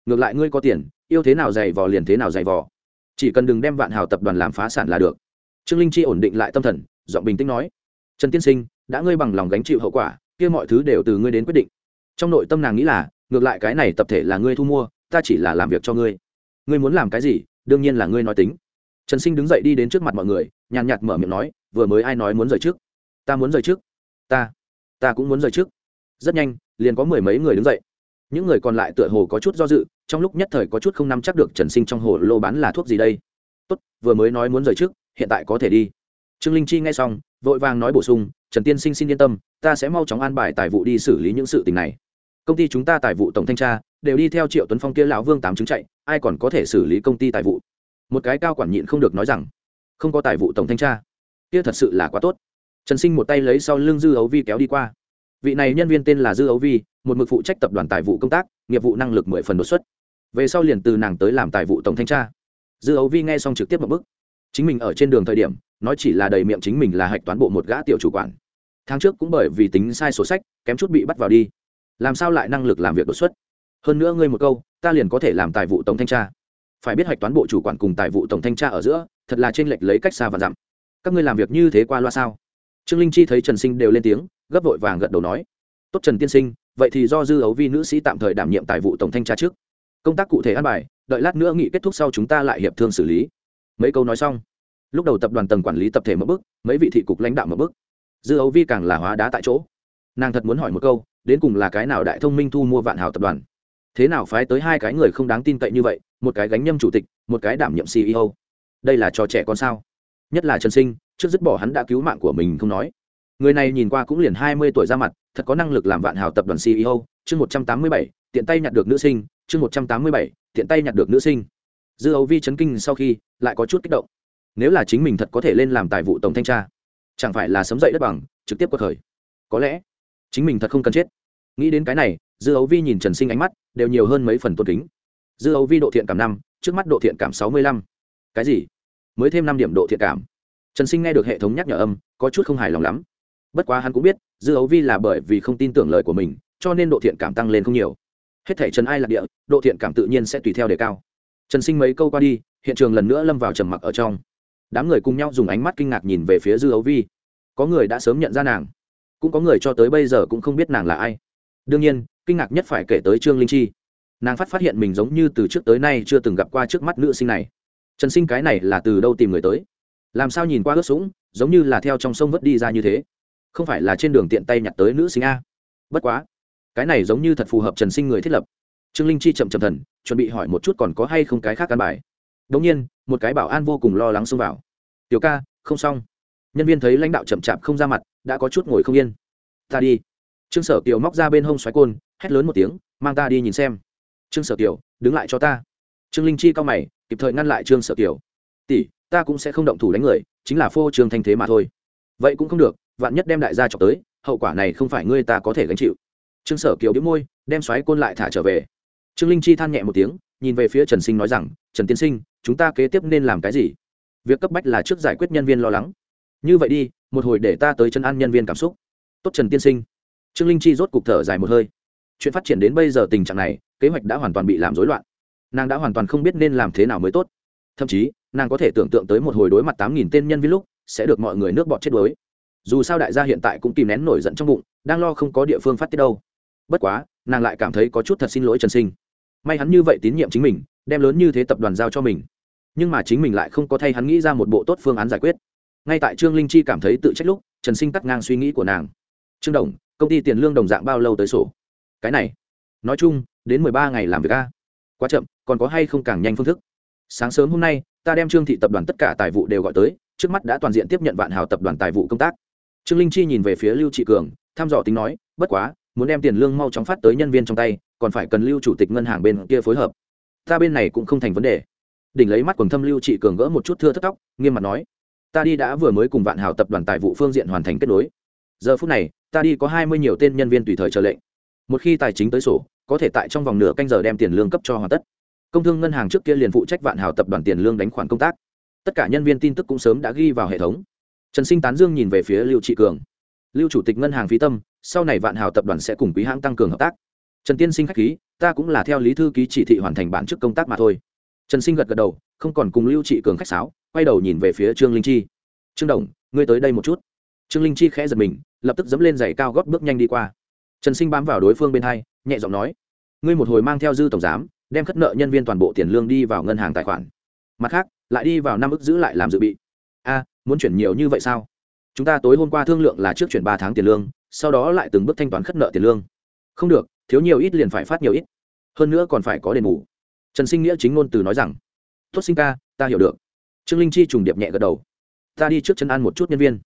Ngược lại ngươi có tiền, yêu thế nào dày vò liền thế nào dày vò. Chỉ cần đừng đem vạn hảo tập đoàn làm phá sản là được trương linh chi ổn định lại tâm thần, giọng bình tĩnh nói, trần tiên sinh, đã ngươi bằng lòng gánh chịu hậu quả, kia mọi thứ đều từ ngươi đến quyết định. Trong nội tâm nàng nghĩ là, ngược lại cái này tập thể là ngươi thu mua, ta chỉ là làm việc cho ngươi. Ngươi muốn làm cái gì, đương nhiên là ngươi nói tính. Trần sinh đứng dậy đi đến trước mặt mọi người, nhàn nhạt mở miệng nói, vừa mới ai nói muốn rời trước? Ta muốn rời trước. Ta ta cũng muốn rời trước. Rất nhanh, liền có mười mấy người đứng dậy. Những người còn lại tựa hồ có chút do dự, trong lúc nhất thời có chút không nắm chắc được trần sinh trong hồ lô bán là thuốc gì đây. Tốt, vừa mới nói muốn rời trước hiện tại có thể đi. Trương linh chi nghe xong, vội vàng nói bổ sung, trần tiên sinh xin yên tâm, ta sẽ mau chóng an bài tài vụ đi xử lý những sự tình này. Công ty chúng ta tài vụ tổng thanh tra, đều đi theo triệu tuấn phong kia lão vương tám chứng chạy, ai còn có thể xử lý công ty tài vụ? Một cái cao quản nhịn không được nói rằng, không có tài vụ tổng thanh tra, kia thật sự là quá tốt. Trần sinh một tay lấy sau lưng dư ấu vi kéo đi qua. Vị này nhân viên tên là dư ấu vi, một mực phụ trách tập đoàn tài vụ công tác, nghiệp vụ năng lực mười phần đột xuất. Về sau liền từ nàng tới làm tài vụ tổng thanh tra. Dư ấu vi nghe xong trực tiếp một bức chính mình ở trên đường thời điểm, nói chỉ là đầy miệng chính mình là hạch toán bộ một gã tiểu chủ quản. Tháng trước cũng bởi vì tính sai sổ sách, kém chút bị bắt vào đi. Làm sao lại năng lực làm việc đột xuất? Hơn nữa ngươi một câu, ta liền có thể làm tài vụ tổng thanh tra. Phải biết hạch toán bộ chủ quản cùng tài vụ tổng thanh tra ở giữa, thật là trên lệch lấy cách xa và dặm. Các ngươi làm việc như thế qua loa sao? Trương linh chi thấy trần sinh đều lên tiếng, gấp vội vàng gật đầu nói. Tốt trần tiên sinh, vậy thì do dư ấu vi nữ sĩ tạm thời đảm nhiệm tài vụ tổng thanh tra trước. Công tác cụ thể an bài, đợi lát nữa nghị kết thúc sau chúng ta lại hiệp thương xử lý mấy câu nói xong. Lúc đầu tập đoàn tầng quản lý tập thể mở bước, mấy vị thị cục lãnh đạo mở bước. Dư ấu vi càng là hóa đá tại chỗ. Nàng thật muốn hỏi một câu, đến cùng là cái nào đại thông minh thu mua vạn hào tập đoàn? Thế nào phái tới hai cái người không đáng tin cậy như vậy, một cái gánh nhâm chủ tịch, một cái đảm nhiệm ceo đây là trò trẻ con sao? Nhất là trần sinh, trước dứt bỏ hắn đã cứu mạng của mình không nói. Người này nhìn qua cũng liền hai mươi tuổi ra mặt, thật có năng lực làm vạn hào tập đoàn ceo chương một trăm tám mươi bảy, tiện tay nhặt được nữ sinh, chương một trăm tám mươi bảy, tiện tay nhặt được nữ sinh dư ấu vi chấn kinh sau khi lại có chút kích động. Nếu là chính mình thật có thể lên làm tài vụ tổng thanh tra, chẳng phải là sấm dậy đất bằng, trực tiếp có thời có lẽ chính mình thật không cần chết. Nghĩ đến cái này, dư ấu vi nhìn trần sinh ánh mắt đều nhiều hơn mấy phần tôn kính. Dư ấu vi độ thiện cảm năm, trước mắt độ thiện cảm sáu mươi lăm. Cái gì? Mới thêm năm điểm độ thiện cảm. Trần sinh nghe được hệ thống nhắc nhở âm, có chút không hài lòng lắm. Bất quá hắn cũng biết, dư ấu vi là bởi vì không tin tưởng lời của mình, cho nên độ thiện cảm tăng lên không nhiều. Hết thể trần ai lạc địa, độ thiện cảm tự nhiên sẽ tùy theo đề cao trần sinh mấy câu qua đi, hiện trường lần nữa lâm vào trầm mặc ở trong. Đám người cùng nhau dùng ánh mắt kinh ngạc nhìn về phía dư ấu vi. Có người đã sớm nhận ra nàng, cũng có người cho tới bây giờ cũng không biết nàng là ai. Đương nhiên, kinh ngạc nhất phải kể tới trương linh chi. Nàng phát phát hiện mình giống như từ trước tới nay chưa từng gặp qua trước mắt nữ sinh này. Trần sinh cái này là từ đâu tìm người tới? Làm sao nhìn qua ướt sũng, giống như là theo trong sông vớt đi ra như thế? Không phải là trên đường tiện tay nhặt tới nữ sinh a. Bất quá, cái này giống như thật phù hợp trần sinh người thiết lập trương linh chi chậm chậm thần, chuẩn bị hỏi một chút còn có hay không cái khác căn bài. Đống nhiên, một cái bảo an vô cùng lo lắng xông vào. Tiểu ca, không xong. Nhân viên thấy lãnh đạo chậm chạp không ra mặt, đã có chút ngồi không yên. Ta đi. Trương sở kiều móc ra bên hông xoáy côn, hét lớn một tiếng, mang ta đi nhìn xem. Trương sở kiều, đứng lại cho ta. Trương linh chi cao mày, kịp thời ngăn lại trương sở kiều. Tỷ, ta cũng sẽ không động thủ đánh người, chính là phô trương thanh thế mà thôi. Vậy cũng không được, vạn nhất đem đại gia chọc tới, hậu quả này không phải ngươi ta có thể gánh chịu. Trương sở kiều biếu môi, đem xoáy côn lại thả trở về trương linh chi than nhẹ một tiếng, nhìn về phía trần sinh nói rằng, trần tiên sinh, chúng ta kế tiếp nên làm cái gì? Việc cấp bách là trước giải quyết nhân viên lo lắng. Như vậy đi, một hồi để ta tới chân ăn nhân viên cảm xúc. Tốt trần tiên sinh. Trương linh chi rốt cục thở dài một hơi. Chuyện phát triển đến bây giờ tình trạng này, kế hoạch đã hoàn toàn bị làm rối loạn. Nàng đã hoàn toàn không biết nên làm thế nào mới tốt. Thậm chí, nàng có thể tưởng tượng tới một hồi đối mặt tám nghìn tên nhân viên lúc, sẽ được mọi người nước bọt chết đuối. Dù sao đại gia hiện tại cũng kìm nén nổi giận trong bụng, đang lo không có địa phương phát tiết đâu. Bất quá, nàng lại cảm thấy có chút thật xin lỗi trần sinh may hắn như vậy tín nhiệm chính mình, đem lớn như thế tập đoàn giao cho mình. Nhưng mà chính mình lại không có thay hắn nghĩ ra một bộ tốt phương án giải quyết. Ngay tại trương linh chi cảm thấy tự trách lúc, trần sinh cắt ngang suy nghĩ của nàng. Trương đồng, công ty tiền lương đồng dạng bao lâu tới sổ? Cái này. Nói chung, đến mười ba ngày làm việc a. Quá chậm, còn có hay không càng nhanh phương thức? Sáng sớm hôm nay, ta đem trương thị tập đoàn tất cả tài vụ đều gọi tới, trước mắt đã toàn diện tiếp nhận vạn hào tập đoàn tài vụ công tác. Trương linh chi nhìn về phía lưu trị cường, thăm dò tính nói, bất quá, muốn đem tiền lương mau chóng phát tới nhân viên trong tay còn phải cần lưu chủ tịch ngân hàng bên kia phối hợp. Ta bên này cũng không thành vấn đề. Đỉnh lấy mắt quần thâm lưu trị cường gỡ một chút thưa thất tóc, nghiêm mặt nói. Ta đi đã vừa mới cùng vạn hào tập đoàn tài vụ phương diện hoàn thành kết nối. Giờ phút này, ta đi có hai mươi nhiều tên nhân viên tùy thời chờ lệnh. Một khi tài chính tới sổ, có thể tại trong vòng nửa canh giờ đem tiền lương cấp cho hoàn tất. Công thương ngân hàng trước kia liền phụ trách vạn hào tập đoàn tiền lương đánh khoản công tác. Tất cả nhân viên tin tức cũng sớm đã ghi vào hệ thống. Trần sinh tán dương nhìn về phía lưu trị cường. Lưu chủ tịch ngân hàng phí tâm, sau này vạn hào tập đoàn sẽ cùng quý hãng tăng cường hợp tác trần tiên sinh k h á c h khí, ta cũng là theo lý thư ký chỉ thị hoàn thành bản chức công tác mà thôi. Trần sinh gật gật đầu, không còn cùng lưu trị cường khách sáo, quay đầu nhìn về phía trương linh chi. Trương đồng, ngươi tới đây một chút. Trương linh chi khẽ giật mình, lập tức dẫm lên giày cao gót bước nhanh đi qua. Trần sinh bám vào đối phương bên hai, nhẹ giọng nói, ngươi một hồi mang theo dư tổng giám, đem khất nợ nhân viên toàn bộ tiền lương đi vào ngân hàng tài khoản. Mặt khác, lại đi vào năm ức giữ lại làm dự bị. A, muốn chuyển nhiều như vậy sao? Chúng ta tối hôm qua thương lượng là trước chuyển ba tháng tiền lương, sau đó lại từng bước thanh toán khất nợ tiền lương không được, thiếu nhiều ít liền phải phát nhiều ít. Hơn nữa còn phải có đền bù. Trần sinh nghĩa chính ngôn từ nói rằng, tốt sinh ca, ta hiểu được. Trương linh chi trùng điệp nhẹ gật đầu. Ta đi trước chân ăn một chút nhân viên.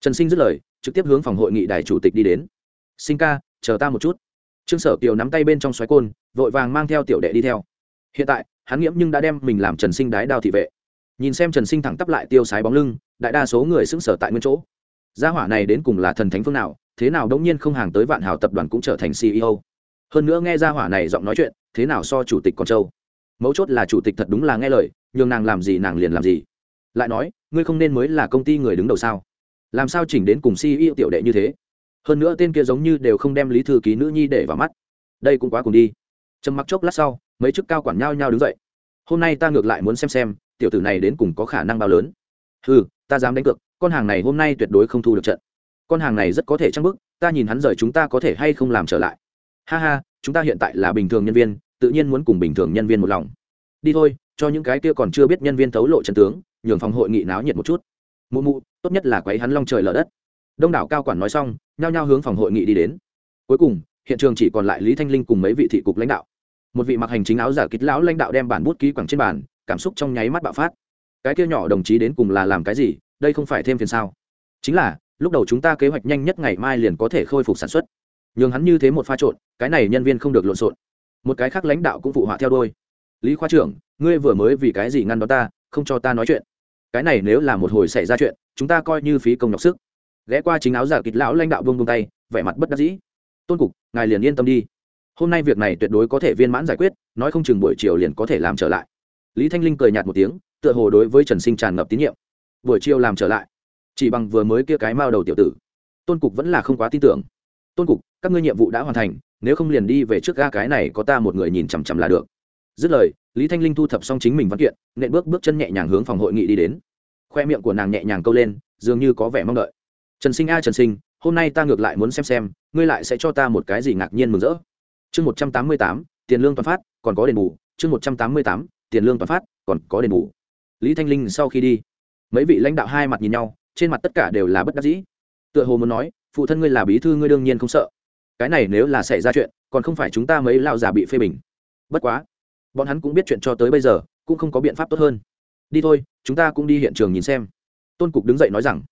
Trần sinh dứt lời, trực tiếp hướng phòng hội nghị đài chủ tịch đi đến. Sinh ca, chờ ta một chút. Trương sở kiều nắm tay bên trong xoáy côn, vội vàng mang theo tiểu đệ đi theo. Hiện tại, hắn nghiễm nhưng đã đem mình làm trần sinh đái đao thị vệ. Nhìn xem trần sinh thẳng tắp lại tiêu sái bóng lưng, đại đa số người xứng sở tại nguyên chỗ. Gia hỏa này đến cùng là thần thánh phương nào? Thế nào đống nhiên không hàng tới vạn hào tập đoàn cũng trở thành ceo hơn nữa nghe ra hỏa này giọng nói chuyện, thế nào so chủ tịch con châu mấu chốt là chủ tịch thật đúng là nghe lời, nhường nàng làm gì nàng liền làm gì. Lại nói, ngươi không nên mới là công ty người đứng đầu sao? Làm sao chỉnh đến cùng ceo tiểu đệ như thế? Hơn nữa tên kia giống như đều không đem lý thư ký nữ nhi để vào mắt. Đây cũng quá cùng đi. Trầm mặc chốc lát sau, mấy chức cao quản nhau nhau đứng dậy. Hôm nay ta ngược lại muốn xem xem, tiểu tử này đến cùng có khả năng bao lớn. Ừ ta dám đánh cược, con hàng này hôm nay tuyệt đối không thu được trận con hàng này rất có thể trăng bức, ta nhìn hắn rời chúng ta có thể hay không làm trở lại. Ha ha, chúng ta hiện tại là bình thường nhân viên, tự nhiên muốn cùng bình thường nhân viên một lòng. Đi thôi, cho những cái kia còn chưa biết nhân viên thấu lộ trận tướng, nhường phòng hội nghị náo nhiệt một chút. Mụ mụ, tốt nhất là quấy hắn long trời lở đất. Đông đảo cao quản nói xong, nhao nhao hướng phòng hội nghị đi đến. Cuối cùng, hiện trường chỉ còn lại lý thanh linh cùng mấy vị thị cục lãnh đạo. Một vị mặc hành chính áo giả kít lão lãnh đạo đem bản bút ký quẳng trên bàn, cảm xúc trong nháy mắt bạo phát. Cái kia nhỏ đồng chí đến cùng là làm cái gì, đây không phải thêm phiền sao? Chính là lúc đầu chúng ta kế hoạch nhanh nhất ngày mai liền có thể khôi phục sản xuất. Nhường hắn như thế một pha trộn, cái này nhân viên không được lộn xộn. Một cái khác lãnh đạo cũng phụ họa theo đôi lý khoa trưởng, ngươi vừa mới vì cái gì ngăn đó ta, không cho ta nói chuyện? Cái này nếu là một hồi xảy ra chuyện, chúng ta coi như phí công nhọc sức. Ghé qua chính áo giả kịch lão lãnh đạo vương vung tay, vẻ mặt bất đắc dĩ. Tôn cục, ngài liền yên tâm đi. Hôm nay việc này tuyệt đối có thể viên mãn giải quyết, nói không chừng buổi chiều liền có thể làm trở lại. Lý thanh linh cười nhạt một tiếng, tựa hồ đối với trần sinh tràn ngập tín nhiệm. Buổi chiều làm trở lại chỉ bằng vừa mới kia cái mao đầu tiểu tử, tôn cục vẫn là không quá tin tưởng. Tôn cục, các ngươi nhiệm vụ đã hoàn thành, nếu không liền đi về trước ga cái này có ta một người nhìn chằm chằm là được. Dứt lời, lý thanh linh thu thập xong chính mình văn kiện, nện bước bước chân nhẹ nhàng hướng phòng hội nghị đi đến. Khoe miệng của nàng nhẹ nhàng câu lên, dường như có vẻ mong đợi. Trần sinh a, trần sinh, hôm nay ta ngược lại muốn xem xem, ngươi lại sẽ cho ta một cái gì ngạc nhiên mừng rỡ. Chương một trăm tám mươi tám, tiền lương toàn phát, còn có đền bù. Chương một trăm tám mươi tám, tiền lương toàn phát, còn có đền bù. Lý thanh linh sau khi đi, mấy vị lãnh đạo hai mặt nhìn nhau trên mặt tất cả đều là bất đắc dĩ. Tựa hồ muốn nói, phụ thân ngươi là bí thư, ngươi đương nhiên không sợ. Cái này nếu là xảy ra chuyện, còn không phải chúng ta mấy lao già bị phê bình. Bất quá, bọn hắn cũng biết chuyện cho tới bây giờ, cũng không có biện pháp tốt hơn. Đi thôi, chúng ta cũng đi hiện trường nhìn xem. Tôn cục đứng dậy nói rằng,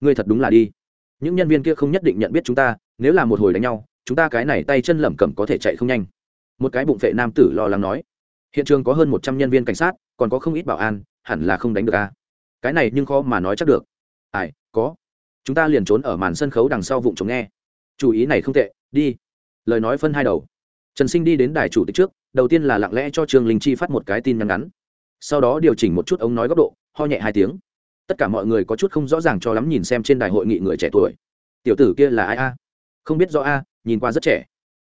ngươi thật đúng là đi. Những nhân viên kia không nhất định nhận biết chúng ta, nếu là một hồi đánh nhau, chúng ta cái này tay chân lẩm cẩm có thể chạy không nhanh. Một cái bụng vệ nam tử lo lắng nói, hiện trường có hơn một trăm nhân viên cảnh sát, còn có không ít bảo an, hẳn là không đánh được a. Cái này nhưng khó mà nói chắc được ai, có. Chúng ta liền trốn ở màn sân khấu đằng sau vụng chống nghe. Chủ ý này không tệ, đi. Lời nói phân hai đầu. Trần sinh đi đến đài chủ tịch trước, đầu tiên là lặng lẽ cho trương linh chi phát một cái tin nhắn ngắn. Sau đó điều chỉnh một chút ống nói góc độ, ho nhẹ hai tiếng. Tất cả mọi người có chút không rõ ràng cho lắm nhìn xem trên đài hội nghị người trẻ tuổi. Tiểu tử kia là ai a? Không biết rõ a, nhìn qua rất trẻ.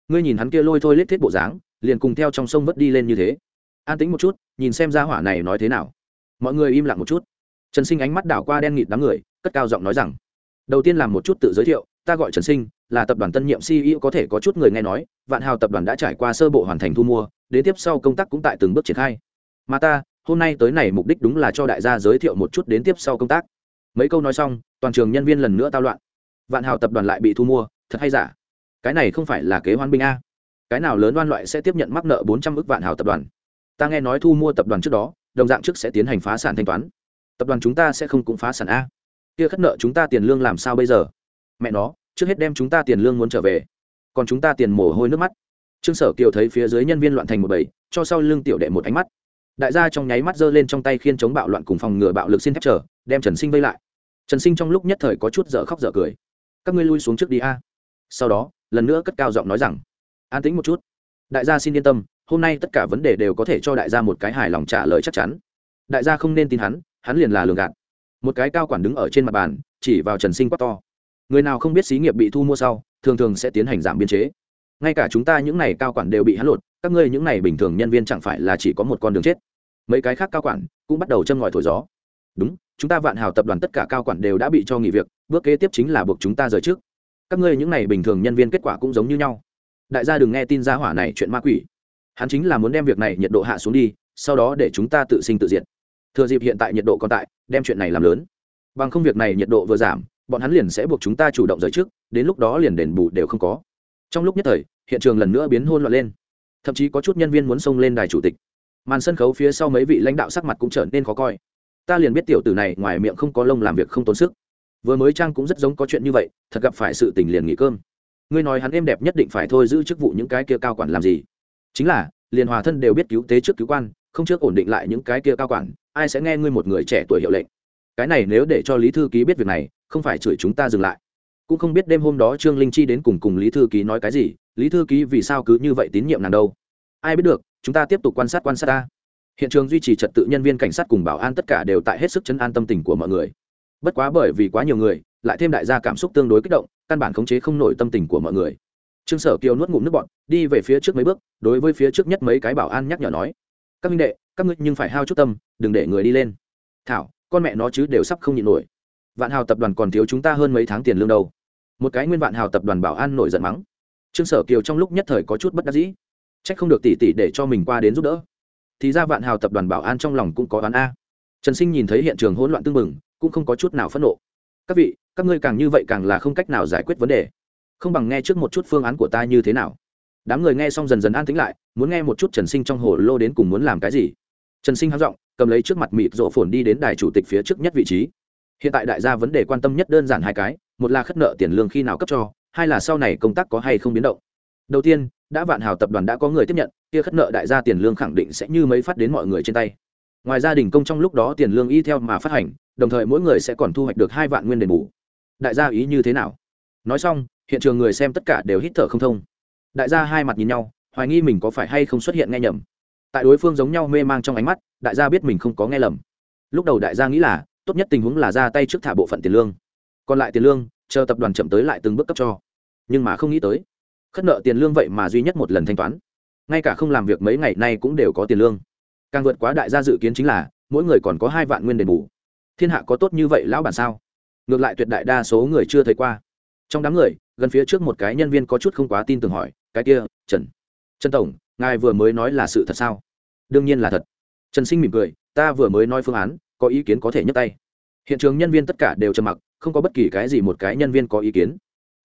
Ngươi nhìn hắn kia lôi thôi lết thiết bộ dáng, liền cùng theo trong sông vất đi lên như thế. An tính một chút, nhìn xem ra hỏa này nói thế nào. Mọi người im lặng một chút trần sinh ánh mắt đảo qua đen nghịt đám người, cất cao giọng nói rằng, đầu tiên làm một chút tự giới thiệu, ta gọi trần sinh, là tập đoàn tân nhiệm ceo có thể có chút người nghe nói, vạn hào tập đoàn đã trải qua sơ bộ hoàn thành thu mua, đến tiếp sau công tác cũng tại từng bước triển khai. Mà ta, hôm nay tới này mục đích đúng là cho đại gia giới thiệu một chút đến tiếp sau công tác. Mấy câu nói xong, toàn trường nhân viên lần nữa tao loạn. Vạn hào tập đoàn lại bị thu mua, thật hay giả? Cái này không phải là kế hoan binh a. Cái nào lớn đoan loại sẽ tiếp nhận mắc nợ bốn trăm ước vạn hào tập đoàn? Ta nghe nói thu mua tập đoàn trước đó, đồng dạng trước sẽ tiến hành phá sản thanh toán tập đoàn chúng ta sẽ không cũng phá sản a. Kia khất nợ chúng ta tiền lương làm sao bây giờ? Mẹ nó, trước hết đem chúng ta tiền lương muốn trở về. Còn chúng ta tiền mồ hôi nước mắt. Trương sở kiều thấy phía dưới nhân viên loạn thành một bầy, cho sau lưng tiểu đệ một ánh mắt. Đại gia trong nháy mắt giơ lên trong tay khiên chống bạo loạn cùng phòng ngừa bạo lực xin thép trở đem trần sinh vây lại. Trần sinh trong lúc nhất thời có chút dở khóc dở cười. Các ngươi lui xuống trước đi a. Sau đó, lần nữa cất cao giọng nói rằng, an tĩnh một chút. Đại gia xin yên tâm, hôm nay tất cả vấn đề đều có thể cho đại gia một cái hài lòng trả lời chắc chắn. Đại gia không nên tin hắn hắn liền là lường gạt. Một cái cao quản đứng ở trên mặt bàn, chỉ vào trần sinh quát to. Người nào không biết xí nghiệp bị thu mua sau, thường thường sẽ tiến hành giảm biên chế. Ngay cả chúng ta những này cao quản đều bị hắn lột, các ngươi những này bình thường nhân viên chẳng phải là chỉ có một con đường chết. Mấy cái khác cao quản cũng bắt đầu châm ngòi thổi gió. Đúng, chúng ta vạn hào tập đoàn tất cả cao quản đều đã bị cho nghỉ việc, bước kế tiếp chính là buộc chúng ta rời trước. Các ngươi những n à y bình thường nhân viên kết quả cũng giống như nhau. Đại gia đừng nghe tin gia hỏa này chuyện ma quỷ. Hắn chính là muốn đem việc này nhiệt độ hạ xuống đi, sau đó để chúng ta tự sinh tự diệt thừa dịp hiện tại nhiệt độ còn tại, đem chuyện này làm lớn. Bằng không việc này nhiệt độ vừa giảm, bọn hắn liền sẽ buộc chúng ta chủ động rời trước, đến lúc đó liền đền bù đều không có. Trong lúc nhất thời, hiện trường lần nữa biến hôn loạn lên. Thậm chí có chút nhân viên muốn xông lên đài chủ tịch. Màn sân khấu phía sau mấy vị lãnh đạo sắc mặt cũng trở nên khó coi. Ta liền biết tiểu tử này ngoài miệng không có lông làm việc không tốn sức. Vừa mới trang cũng rất giống có chuyện như vậy, thật gặp phải sự tình liền nghỉ cơm. Ngươi nói hắn êm đẹp nhất định phải thôi giữ chức vụ những cái kia cao quản làm gì? Chính là, liền hòa thân đều biết cứu tế trước cứu quan, không trước ổn định lại những cái kia cao quản ai sẽ nghe ngươi một người trẻ tuổi hiệu lệnh? Cái này nếu để cho lý thư ký biết việc này, không phải chửi chúng ta dừng lại. Cũng không biết đêm hôm đó trương linh chi đến cùng cùng lý thư ký nói cái gì, lý thư ký vì sao cứ như vậy tín nhiệm nàng đâu? Ai biết được, chúng ta tiếp tục quan sát quan sát ta. Hiện trường duy trì trật tự nhân viên cảnh sát cùng bảo an tất cả đều tại hết sức chấn an tâm tình của mọi người. Bất quá bởi vì quá nhiều người, lại thêm đại gia cảm xúc tương đối kích động, căn bản khống chế không nổi tâm tình của mọi người. Trương sở kiều nuốt ngụm nước bọn đi về phía trước mấy bước, đối với phía trước nhất mấy cái bảo an nhắc nhở nói. Các minh đệ các ngươi nhưng phải hao chút tâm, đừng để người đi lên. Thảo, con mẹ nó chứ đều sắp không nhịn nổi. Vạn hào tập đoàn còn thiếu chúng ta hơn mấy tháng tiền lương đâu. Một cái nguyên vạn hào tập đoàn bảo an nổi giận mắng. Trương sở kiều trong lúc nhất thời có chút bất đắc dĩ. Trách không được tỉ tỉ để cho mình qua đến giúp đỡ. Thì ra vạn hào tập đoàn bảo an trong lòng cũng có đoán a. Trần sinh nhìn thấy hiện trường hỗn loạn tưng bừng, cũng không có chút nào phẫn nộ. Các vị, các ngươi càng như vậy càng là không cách nào giải quyết vấn đề. Không bằng nghe trước một chút phương án của ta như thế nào. Đám người nghe xong dần dần an tĩnh lại, muốn nghe một chút trần sinh trong hồ lô đến cùng muốn làm cái gì trần sinh hám giọng, cầm lấy trước mặt mịt rộ phồn đi đến đài chủ tịch phía trước nhất vị trí. Hiện tại đại gia vấn đề quan tâm nhất đơn giản hai cái, một là khất nợ tiền lương khi nào cấp cho, hai là sau này công tác có hay không biến động. Đầu tiên, đã vạn hào tập đoàn đã có người tiếp nhận, kia khất nợ đại gia tiền lương khẳng định sẽ như mấy phát đến mọi người trên tay. Ngoài ra đình công trong lúc đó tiền lương y theo mà phát hành, đồng thời mỗi người sẽ còn thu hoạch được hai vạn nguyên đền bù. Đại gia ý như thế nào? Nói xong, hiện trường người xem tất cả đều hít thở không thông. Đại gia hai mặt nhìn nhau, hoài nghi mình có phải hay không xuất hiện nghe nhầm tại đối phương giống nhau mê mang trong ánh mắt, đại gia biết mình không có nghe lầm. Lúc đầu đại gia nghĩ là, tốt nhất tình huống là ra tay trước thả bộ phận tiền lương. Còn lại tiền lương, chờ tập đoàn chậm tới lại từng bước cấp cho. Nhưng mà không nghĩ tới, khất nợ tiền lương vậy mà duy nhất một lần thanh toán. Ngay cả không làm việc mấy ngày nay cũng đều có tiền lương. Càng vượt quá đại gia dự kiến chính là, mỗi người còn có hai vạn nguyên đền bù. Thiên hạ có tốt như vậy lão bản sao? Ngược lại tuyệt đại đa số người chưa thấy qua. Trong đám người, gần phía trước một cái nhân viên có chút không quá tin tưởng hỏi, cái kia, trần trần tổng ngài vừa mới nói là sự thật sao? Đương nhiên là thật. Trần sinh mỉm cười, ta vừa mới nói phương án, có ý kiến có thể nhấc tay. Hiện trường nhân viên tất cả đều trầm mặc, không có bất kỳ cái gì một cái nhân viên có ý kiến.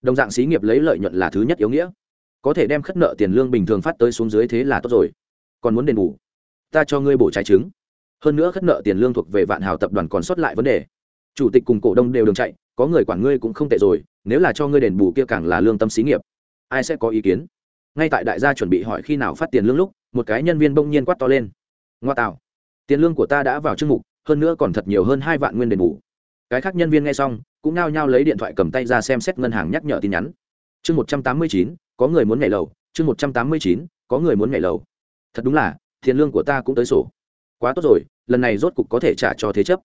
Đồng dạng xí nghiệp lấy lợi nhuận là thứ nhất yếu nghĩa. Có thể đem khất nợ tiền lương bình thường phát tới xuống dưới thế là tốt rồi. Còn muốn đền bù? Ta cho ngươi bổ trái trứng. Hơn nữa khất nợ tiền lương thuộc về vạn hào tập đoàn còn sót lại vấn đề. Chủ tịch cùng cổ đông đều đường chạy, có người quản ngươi cũng không tệ rồi, nếu là cho ngươi đền bù kia càng là lương tâm xí nghiệp. Ai sẽ có ý kiến? Ngay tại đại gia chuẩn bị hỏi khi nào phát tiền lương lúc, một cái nhân viên bỗng nhiên quát to lên. Ngoa tạo. Tiền lương của ta đã vào chương mục, hơn nữa còn thật nhiều hơn hai vạn nguyên đền bù. Cái khác nhân viên nghe xong, cũng nao nhao lấy điện thoại cầm tay ra xem xét ngân hàng nhắc nhở tin nhắn. Chương một trăm tám mươi chín, có người muốn nhảy lầu. Chương một trăm tám mươi chín, có người muốn nhảy lầu. Thật đúng là, tiền lương của ta cũng tới sổ. Quá tốt rồi, lần này rốt cục có thể trả cho thế chấp.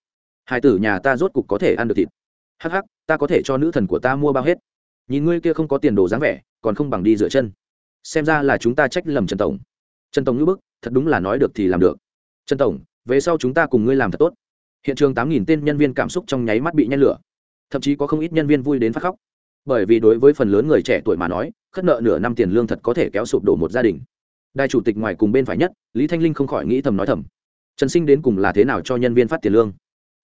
Hai tử nhà ta rốt cục có thể ăn được thịt. Hắc hắc, ta có thể cho nữ thần của ta mua bao hết. Nhìn ngươi kia không có tiền đồ dáng vẻ, còn không bằng đi rửa chân xem ra là chúng ta trách lầm trần tổng. Trần tổng ngữ bức, thật đúng là nói được thì làm được. Trần tổng, về sau chúng ta cùng ngươi làm thật tốt. Hiện trường tám nghìn tên nhân viên cảm xúc trong nháy mắt bị nhen lửa. Thậm chí có không ít nhân viên vui đến phát khóc. Bởi vì đối với phần lớn người trẻ tuổi mà nói, khất nợ nửa năm tiền lương thật có thể kéo sụp đổ một gia đình. Đại chủ tịch ngoài cùng bên phải nhất, lý thanh linh không khỏi nghĩ thầm nói thầm. Trần sinh đến cùng là thế nào cho nhân viên phát tiền lương?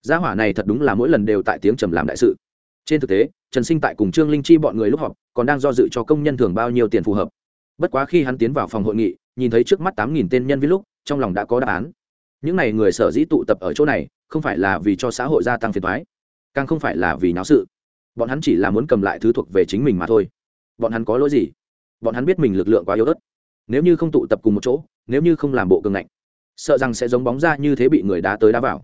Gia hỏa này thật đúng là mỗi lần đều tại tiếng trầm làm đại sự. Trên thực tế, trần sinh tại cùng trương linh chi bọn người lúc họp, còn đang do dự cho công nhân thường bao nhiêu tiền phù hợp bất quá khi hắn tiến vào phòng hội nghị, nhìn thấy trước mắt tám nghìn tên nhân viên lúc, trong lòng đã có đáp án. Những n à y người sở dĩ tụ tập ở chỗ này, không phải là vì cho xã hội gia tăng phiền thoái càng không phải là vì náo sự. Bọn hắn chỉ là muốn cầm lại thứ thuộc về chính mình mà thôi. Bọn hắn có lỗi gì? Bọn hắn biết mình lực lượng quá yếu ớt. Nếu như không tụ tập cùng một chỗ, nếu như không làm bộ cường ngạnh, sợ rằng sẽ giống bóng ra như thế bị người đá tới đá vào.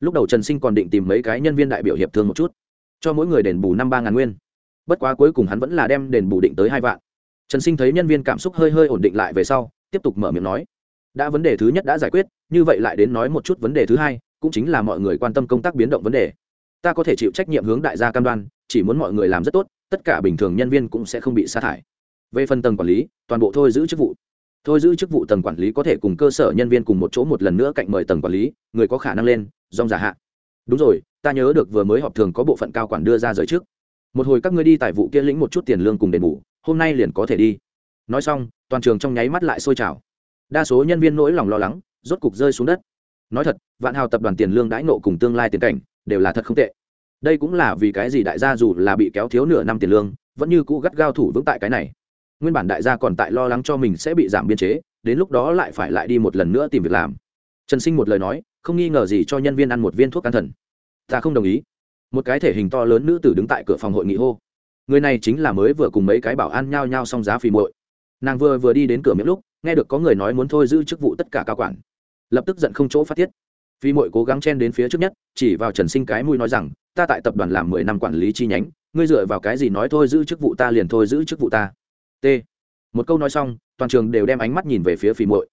Lúc đầu trần sinh còn định tìm mấy cái nhân viên đại biểu hiệp thương một chút, cho mỗi người đền bù năm ba ngàn nguyên. Bất quá cuối cùng hắn vẫn là đem đền bù định tới hai vạn trần sinh thấy nhân viên cảm xúc hơi hơi ổn định lại về sau, tiếp tục mở miệng nói. Đã vấn đề thứ nhất đã giải quyết, như vậy lại đến nói một chút vấn đề thứ hai, cũng chính là mọi người quan tâm công tác biến động vấn đề. Ta có thể chịu trách nhiệm hướng đại gia cam đoan, chỉ muốn mọi người làm rất tốt, tất cả bình thường nhân viên cũng sẽ không bị sa thải. Về phần tầng quản lý, toàn bộ thôi giữ chức vụ. Thôi giữ chức vụ tầng quản lý có thể cùng cơ sở nhân viên cùng một chỗ một lần nữa cạnh mời tầng quản lý, người có khả năng lên dòng giả hạ. Đúng rồi, ta nhớ được vừa mới họp thường có bộ phận cao quản đưa ra giới trước. Một hồi các ngươi đi tại vụ kia lĩnh một chút tiền lương cùng đền bù hôm nay liền có thể đi. Nói xong, toàn trường trong nháy mắt lại sôi trào. Đa số nhân viên nỗi lòng lo lắng, rốt cục rơi xuống đất. Nói thật, vạn hào tập đoàn tiền lương đãi nộ cùng tương lai tiền cảnh, đều là thật không tệ. Đây cũng là vì cái gì đại gia dù là bị kéo thiếu nửa năm tiền lương, vẫn như cũ gắt gao thủ vững tại cái này. Nguyên bản đại gia còn tại lo lắng cho mình sẽ bị giảm biên chế, đến lúc đó lại phải lại đi một lần nữa tìm việc làm. Trần sinh một lời nói, không nghi ngờ gì cho nhân viên ăn một viên thuốc an thần. Ta không đồng ý. Một cái thể hình to lớn nữ tử đứng tại cửa phòng hội nghị hô người này chính là mới vừa cùng mấy cái bảo an nhao nhao xong giá phì muội. Nàng vừa vừa đi đến cửa miệng lúc, nghe được có người nói muốn thôi giữ chức vụ tất cả cao quản. Lập tức giận không chỗ phát tiết. Phi muội cố gắng chen đến phía trước nhất, chỉ vào trần sinh cái mũi nói rằng, ta tại tập đoàn làm mười năm quản lý chi nhánh, ngươi dựa vào cái gì nói thôi giữ chức vụ ta liền thôi giữ chức vụ ta? T. Một câu nói xong, toàn trường đều đem ánh mắt nhìn về phía phi muội.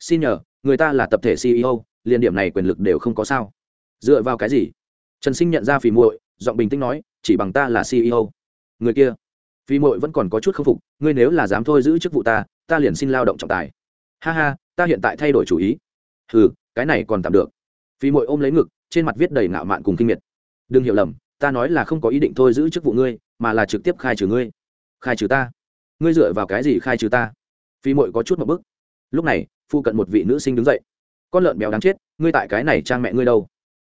Xin nhờ, người ta là tập thể ceo liền điểm này quyền lực đều không có sao. Dựa vào cái gì? Trần sinh nhận ra phi muội, giọng bình tĩnh nói, chỉ bằng ta là ceo người kia. Phi muội vẫn còn có chút k phục, ngươi nếu là dám thôi giữ chức vụ ta ta liền xin lao động trọng tài. Ha ha, ta hiện tại thay đổi chủ ý. Ừ cái này còn tạm được. Phi muội ôm lấy ngực, trên mặt viết đầy ngạo mạn cùng kinh miệt. Đừng hiểu lầm, ta nói là không có ý định thôi giữ chức vụ ngươi, mà là trực tiếp khai trừ ngươi. Khai trừ ta? Ngươi dựa vào cái gì khai trừ ta? Phi muội có chút một bức lúc này, phu cận một vị nữ sinh đứng dậy. Con lợn béo đáng chết, ngươi tại cái này trang mẹ ngươi đâu?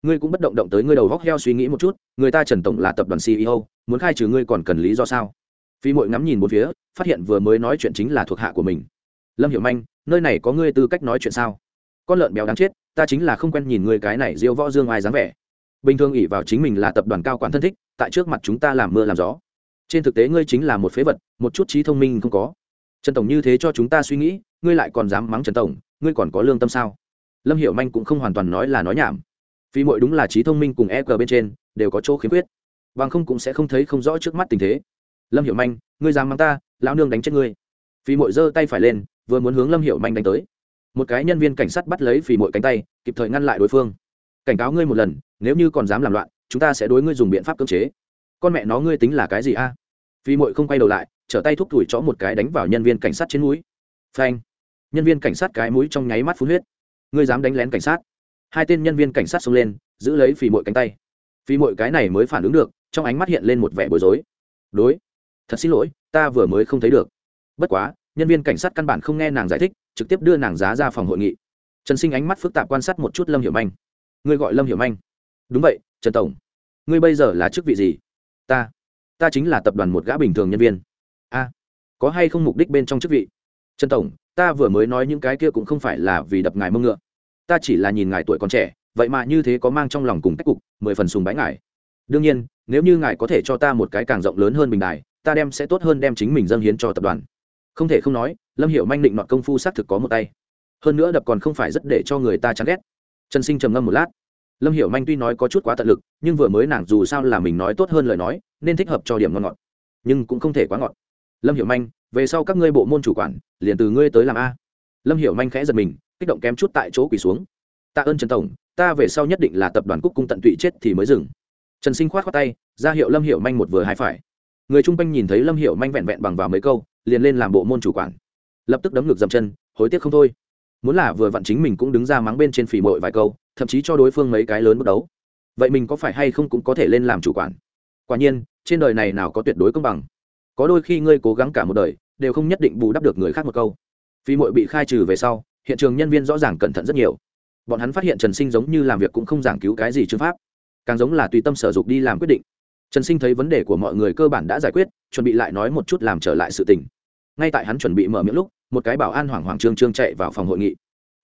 Ngươi cũng bất động động tới ngươi đầu góc heo suy nghĩ một chút, người ta trần tổng là tập đoàn ceo muốn khai trừ ngươi còn cần lý do sao? Phi mội ngắm nhìn một phía, phát hiện vừa mới nói chuyện chính là thuộc hạ của mình. Lâm hiểu manh, nơi này có ngươi tư cách nói chuyện sao? Con lợn béo đáng chết, ta chính là không quen nhìn ngươi cái này diêu võ dương ai dáng vẻ. Bình thường ỉ vào chính mình là tập đoàn cao quản thân thích, tại trước mặt chúng ta làm mưa làm gió. Trên thực tế ngươi chính là một phế vật, một chút trí thông minh không có. Trần tổng như thế cho chúng ta suy nghĩ, ngươi lại còn dám mắng trần tổng, ngươi còn có lương tâm sao? Lâm hiểu manh cũng không hoàn toàn nói là nói nhảm. Phi mỗi đúng là trí thông minh cùng e g bên trên, đều có chỗ khiếm khuyết. Bằng không cũng sẽ không thấy không rõ trước mắt tình thế. Lâm hiểu manh, ngươi dám mắng ta, lão nương đánh chết ngươi. Phi mội giơ tay phải lên, vừa muốn hướng lâm hiểu manh đánh tới. Một cái nhân viên cảnh sát bắt lấy Phi mội cánh tay, kịp thời ngăn lại đối phương. Cảnh cáo ngươi một lần, nếu như còn dám làm loạn, chúng ta sẽ đối ngươi dùng biện pháp cưỡng chế. Con mẹ nó ngươi tính là cái gì a? À? vì mội không quay đầu lại, trở tay thúc thủi chó một cái đánh vào nhân viên cảnh sát trên mũi. Phanh. Nhân viên cảnh sát cái mũi trong nháy mắt phun huyết. Ngươi dám đánh lén cảnh sát? Hai tên nhân viên cảnh sát xông lên, giữ lấy phì mội cánh tay. Phì mội cái này mới phản ứng được, trong ánh mắt hiện lên một vẻ bối rối. Đối, thật xin lỗi, ta vừa mới không thấy được. Bất quá, nhân viên cảnh sát căn bản không nghe nàng giải thích, trực tiếp đưa nàng giá ra phòng hội nghị. Trần sinh ánh mắt phức tạp quan sát một chút lâm hiểu manh. Ngươi gọi lâm hiểu manh? Đúng vậy, trần tổng. Ngươi bây giờ là chức vị gì? Ta ta chính là tập đoàn một gã bình thường nhân viên. A, có hay không mục đích bên trong chức vị? Trần tổng, ta vừa mới nói những cái kia cũng không phải là vì đập ngài mông ngựa ta chỉ là nhìn ngài tuổi còn trẻ, vậy mà như thế có mang trong lòng cùng cách cục, mười phần sùng bái ngài. Đương nhiên, nếu như ngài có thể cho ta một cái càng rộng lớn hơn bình đài, ta đem sẽ tốt hơn đem chính mình dâng hiến cho tập đoàn. Không thể không nói, lâm hiệu manh định nọt công phu xác thực có một tay. Hơn nữa đập còn không phải rất để cho người ta chán ghét. Trần sinh trầm ngâm một lát. Lâm hiệu manh tuy nói có chút quá tận lực, nhưng vừa mới nàng dù sao là mình nói tốt hơn lời nói, nên thích hợp cho điểm ngon ngọt. Nhưng cũng không thể quá ngọt. Lâm hiệu manh, về sau các ngươi bộ môn chủ quản, liền từ ngươi tới làm a. Lâm hiệu manh khẽ giật mình kích động kém chút tại chỗ quỳ xuống. Tạ ơn trần tổng, ta về sau nhất định là tập đoàn cúc cung tận tụy chết thì mới dừng. Trần sinh khoát khoát tay, ra hiệu lâm hiệu manh một vừa hai phải. Người chung quanh nhìn thấy lâm hiệu manh vẹn vẹn bằng vào mấy câu, liền lên làm bộ môn chủ quản. Lập tức đấm ngược dậm chân, hối tiếc không thôi. Muốn là vừa vặn chính mình cũng đứng ra mắng bên trên phỉ mội vài câu, thậm chí cho đối phương mấy cái lớn bất đấu. Vậy mình có phải hay không cũng có thể lên làm chủ quản? Quả nhiên, trên đời này nào có tuyệt đối công bằng. Có đôi khi ngươi cố gắng cả một đời, đều không nhất định bù đắp được người khác một câu. Phi mội bị khai trừ về sau hiện trường nhân viên rõ ràng cẩn thận rất nhiều. Bọn hắn phát hiện trần sinh giống như làm việc cũng không giảng cứu cái gì chương pháp, càng giống là tùy tâm sở dục đi làm quyết định. Trần sinh thấy vấn đề của mọi người cơ bản đã giải quyết, chuẩn bị lại nói một chút làm trở lại sự tình. Ngay tại hắn chuẩn bị mở miệng lúc, một cái bảo an hoảng hoảng trương trương chạy vào phòng hội nghị.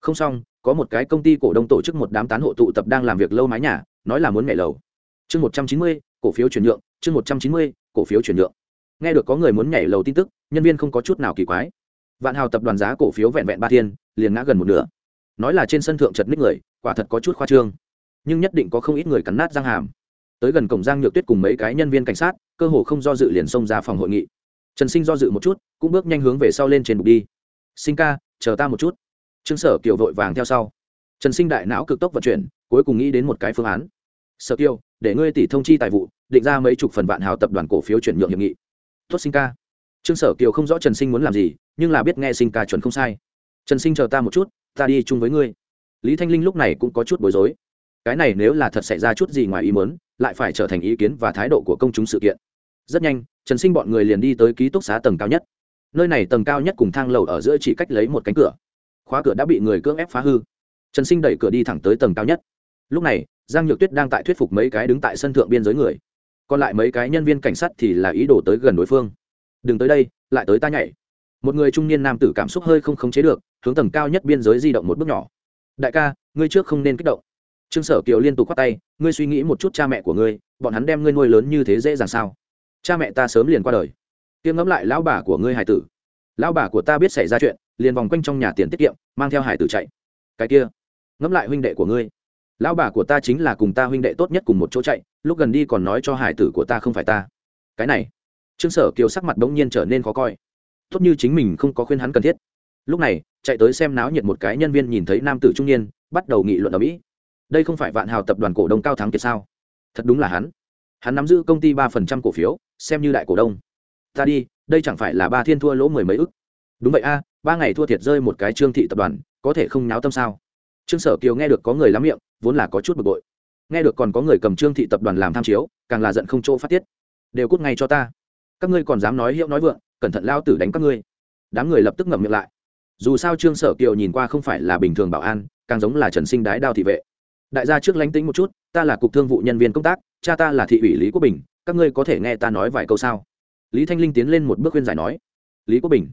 Không xong, có một cái công ty cổ đông tổ chức một đám tán hộ tụ tập đang làm việc lâu mái nhà, nói là muốn nhảy lầu. Chương một trăm chín mươi, cổ phiếu chuyển nhượng, chương một trăm chín mươi, cổ phiếu chuyển nhượng. Nghe được có người muốn nhảy lầu tin tức, nhân viên không có chút nào kỳ quái vạn hào tập đoàn giá cổ phiếu vẹn vẹn ba thiên, liền ngã gần một nửa. Nói là trên sân thượng chật ních người, quả thật có chút khoa trương. Nhưng nhất định có không ít người cắn nát răng hàm. Tới gần cổng giang nhược tuyết cùng mấy cái nhân viên cảnh sát, cơ hồ không do dự liền xông ra phòng hội nghị. Trần sinh do dự một chút, cũng bước nhanh hướng về sau lên trên bục đi. Sinh ca, chờ ta một chút. Trương sở kiều vội vàng theo sau. Trần sinh đại não cực tốc vận chuyển, cuối cùng nghĩ đến một cái phương án. Sở kiều, để ngươi tỷ thông chi tài vụ, định ra mấy chục phần vạn hào tập đoàn cổ phiếu chuyển nhượng hiệp nghị. Tốt, sinh ca trương sở kiều không rõ trần sinh muốn làm gì, nhưng là biết nghe sinh ca chuẩn không sai. Trần sinh chờ ta một chút, ta đi chung với ngươi. Lý thanh linh lúc này cũng có chút bối rối. Cái này nếu là thật xảy ra chút gì ngoài ý muốn, lại phải trở thành ý kiến và thái độ của công chúng sự kiện. Rất nhanh, trần sinh bọn người liền đi tới ký túc xá tầng cao nhất. Nơi này tầng cao nhất cùng thang lầu ở giữa chỉ cách lấy một cánh cửa. Khóa cửa đã bị người cưỡng ép phá hư. Trần sinh đẩy cửa đi thẳng tới tầng cao nhất. Lúc này, giang nhược tuyết đang tại thuyết phục mấy cái đứng tại sân thượng biên giới người. Còn lại mấy cái nhân viên cảnh sát thì là ý đồ tới gần đối phương đừng tới đây, lại tới ta nhảy. Một người trung niên nam tử cảm xúc hơi không khống chế được, hướng tầng cao nhất biên giới di động một bước nhỏ. Đại ca, ngươi trước không nên kích động. Trương sở kiều liên tục khoát tay, ngươi suy nghĩ một chút cha mẹ của ngươi, bọn hắn đem ngươi nuôi lớn như thế dễ dàng sao? Cha mẹ ta sớm liền qua đời. Tiêm ngẫm lại lão bà của ngươi hải tử. Lão bà của ta biết xảy ra chuyện, liền vòng quanh trong nhà tiền tiết kiệm, mang theo hải tử chạy. Cái kia, ngẫm lại huynh đệ của ngươi. Lão bà của ta chính là cùng ta huynh đệ tốt nhất cùng một chỗ chạy, lúc gần đi còn nói cho hải tử của ta không phải ta. Cái này trương sở kiều sắc mặt đ n g nhiên trở nên khó coi. Tốt như chính mình không có khuyên hắn cần thiết. Lúc này, chạy tới xem náo nhiệt một cái nhân viên nhìn thấy nam tử trung niên, bắt đầu nghị luận ở mỹ. Đây không phải vạn hào tập đoàn cổ đông cao thắng kiệt sao? Thật đúng là hắn. Hắn nắm giữ công ty ba phần trăm cổ phiếu, xem như đại cổ đông. Ta đi, đây chẳng phải là ba thiên thua lỗ mười mấy ức? Đúng vậy a, ba ngày thua thiệt rơi một cái trương thị tập đoàn, có thể không náo tâm sao? Trương sở kiều nghe được có người lắm miệng, vốn là có chút bực bội. Nghe được còn có người cầm trương thị tập đoàn làm tham chiếu, càng là giận không chỗ phát tiết. Đều cút ngay cho ta các ngươi còn dám nói hiệu nói vượng, cẩn thận lao tử đánh các ngươi. Đám người lập tức ngậm miệng lại. Dù sao trương sở kiều nhìn qua không phải là bình thường bảo an, càng giống là trần sinh đái đao thị vệ. Đại gia trước lánh tính một chút, ta là cục thương vụ nhân viên công tác, cha ta là thị ủy lý quốc bình, các ngươi có thể nghe ta nói vài câu sao? Lý thanh linh tiến lên một bước khuyên giải nói. Lý quốc bình.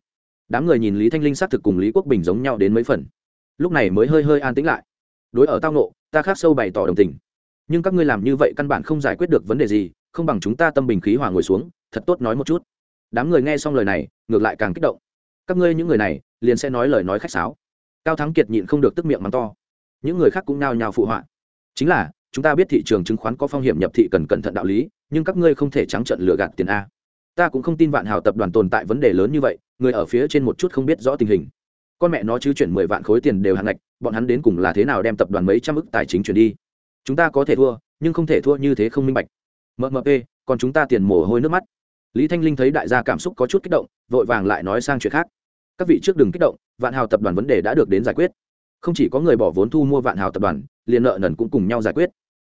Đám người nhìn lý thanh linh xác thực cùng lý quốc bình giống nhau đến mấy phần. Lúc này mới hơi hơi an tĩnh lại. Đối ở tao nộ ta khác sâu bày tỏ đồng tình. Nhưng các ngươi làm như vậy căn bản không giải quyết được vấn đề gì, không bằng chúng ta tâm bình khí hòa ngồi xuống thật tốt nói một chút. Đám người nghe xong lời này, ngược lại càng kích động. Các ngươi những người này, liền sẽ nói lời nói khách sáo. Cao thắng kiệt nhịn không được tức miệng mắng to. Những người khác cũng nao nhào phụ họa. Chính là, chúng ta biết thị trường chứng khoán có phong hiểm nhập thị cần cẩn thận đạo lý, nhưng các ngươi không thể trắng trận lừa gạt tiền a. Ta cũng không tin vạn hào tập đoàn tồn tại vấn đề lớn như vậy, người ở phía trên một chút không biết rõ tình hình. Con mẹ nó chứ chuyển mười vạn khối tiền đều hạn ngạch, bọn hắn đến cùng là thế nào đem tập đoàn mấy trăm ức tài chính chuyển đi? Chúng ta có thể thua, nhưng không thể thua như thế không minh bạch. Mmp còn chúng ta tiền mồ hôi nước mắt lý thanh linh thấy đại gia cảm xúc có chút kích động, vội vàng lại nói sang chuyện khác. Các vị trước đừng kích động, vạn hào tập đoàn vấn đề đã được đến giải quyết. Không chỉ có người bỏ vốn thu mua vạn hào tập đoàn liền nợ nần cũng cùng nhau giải quyết.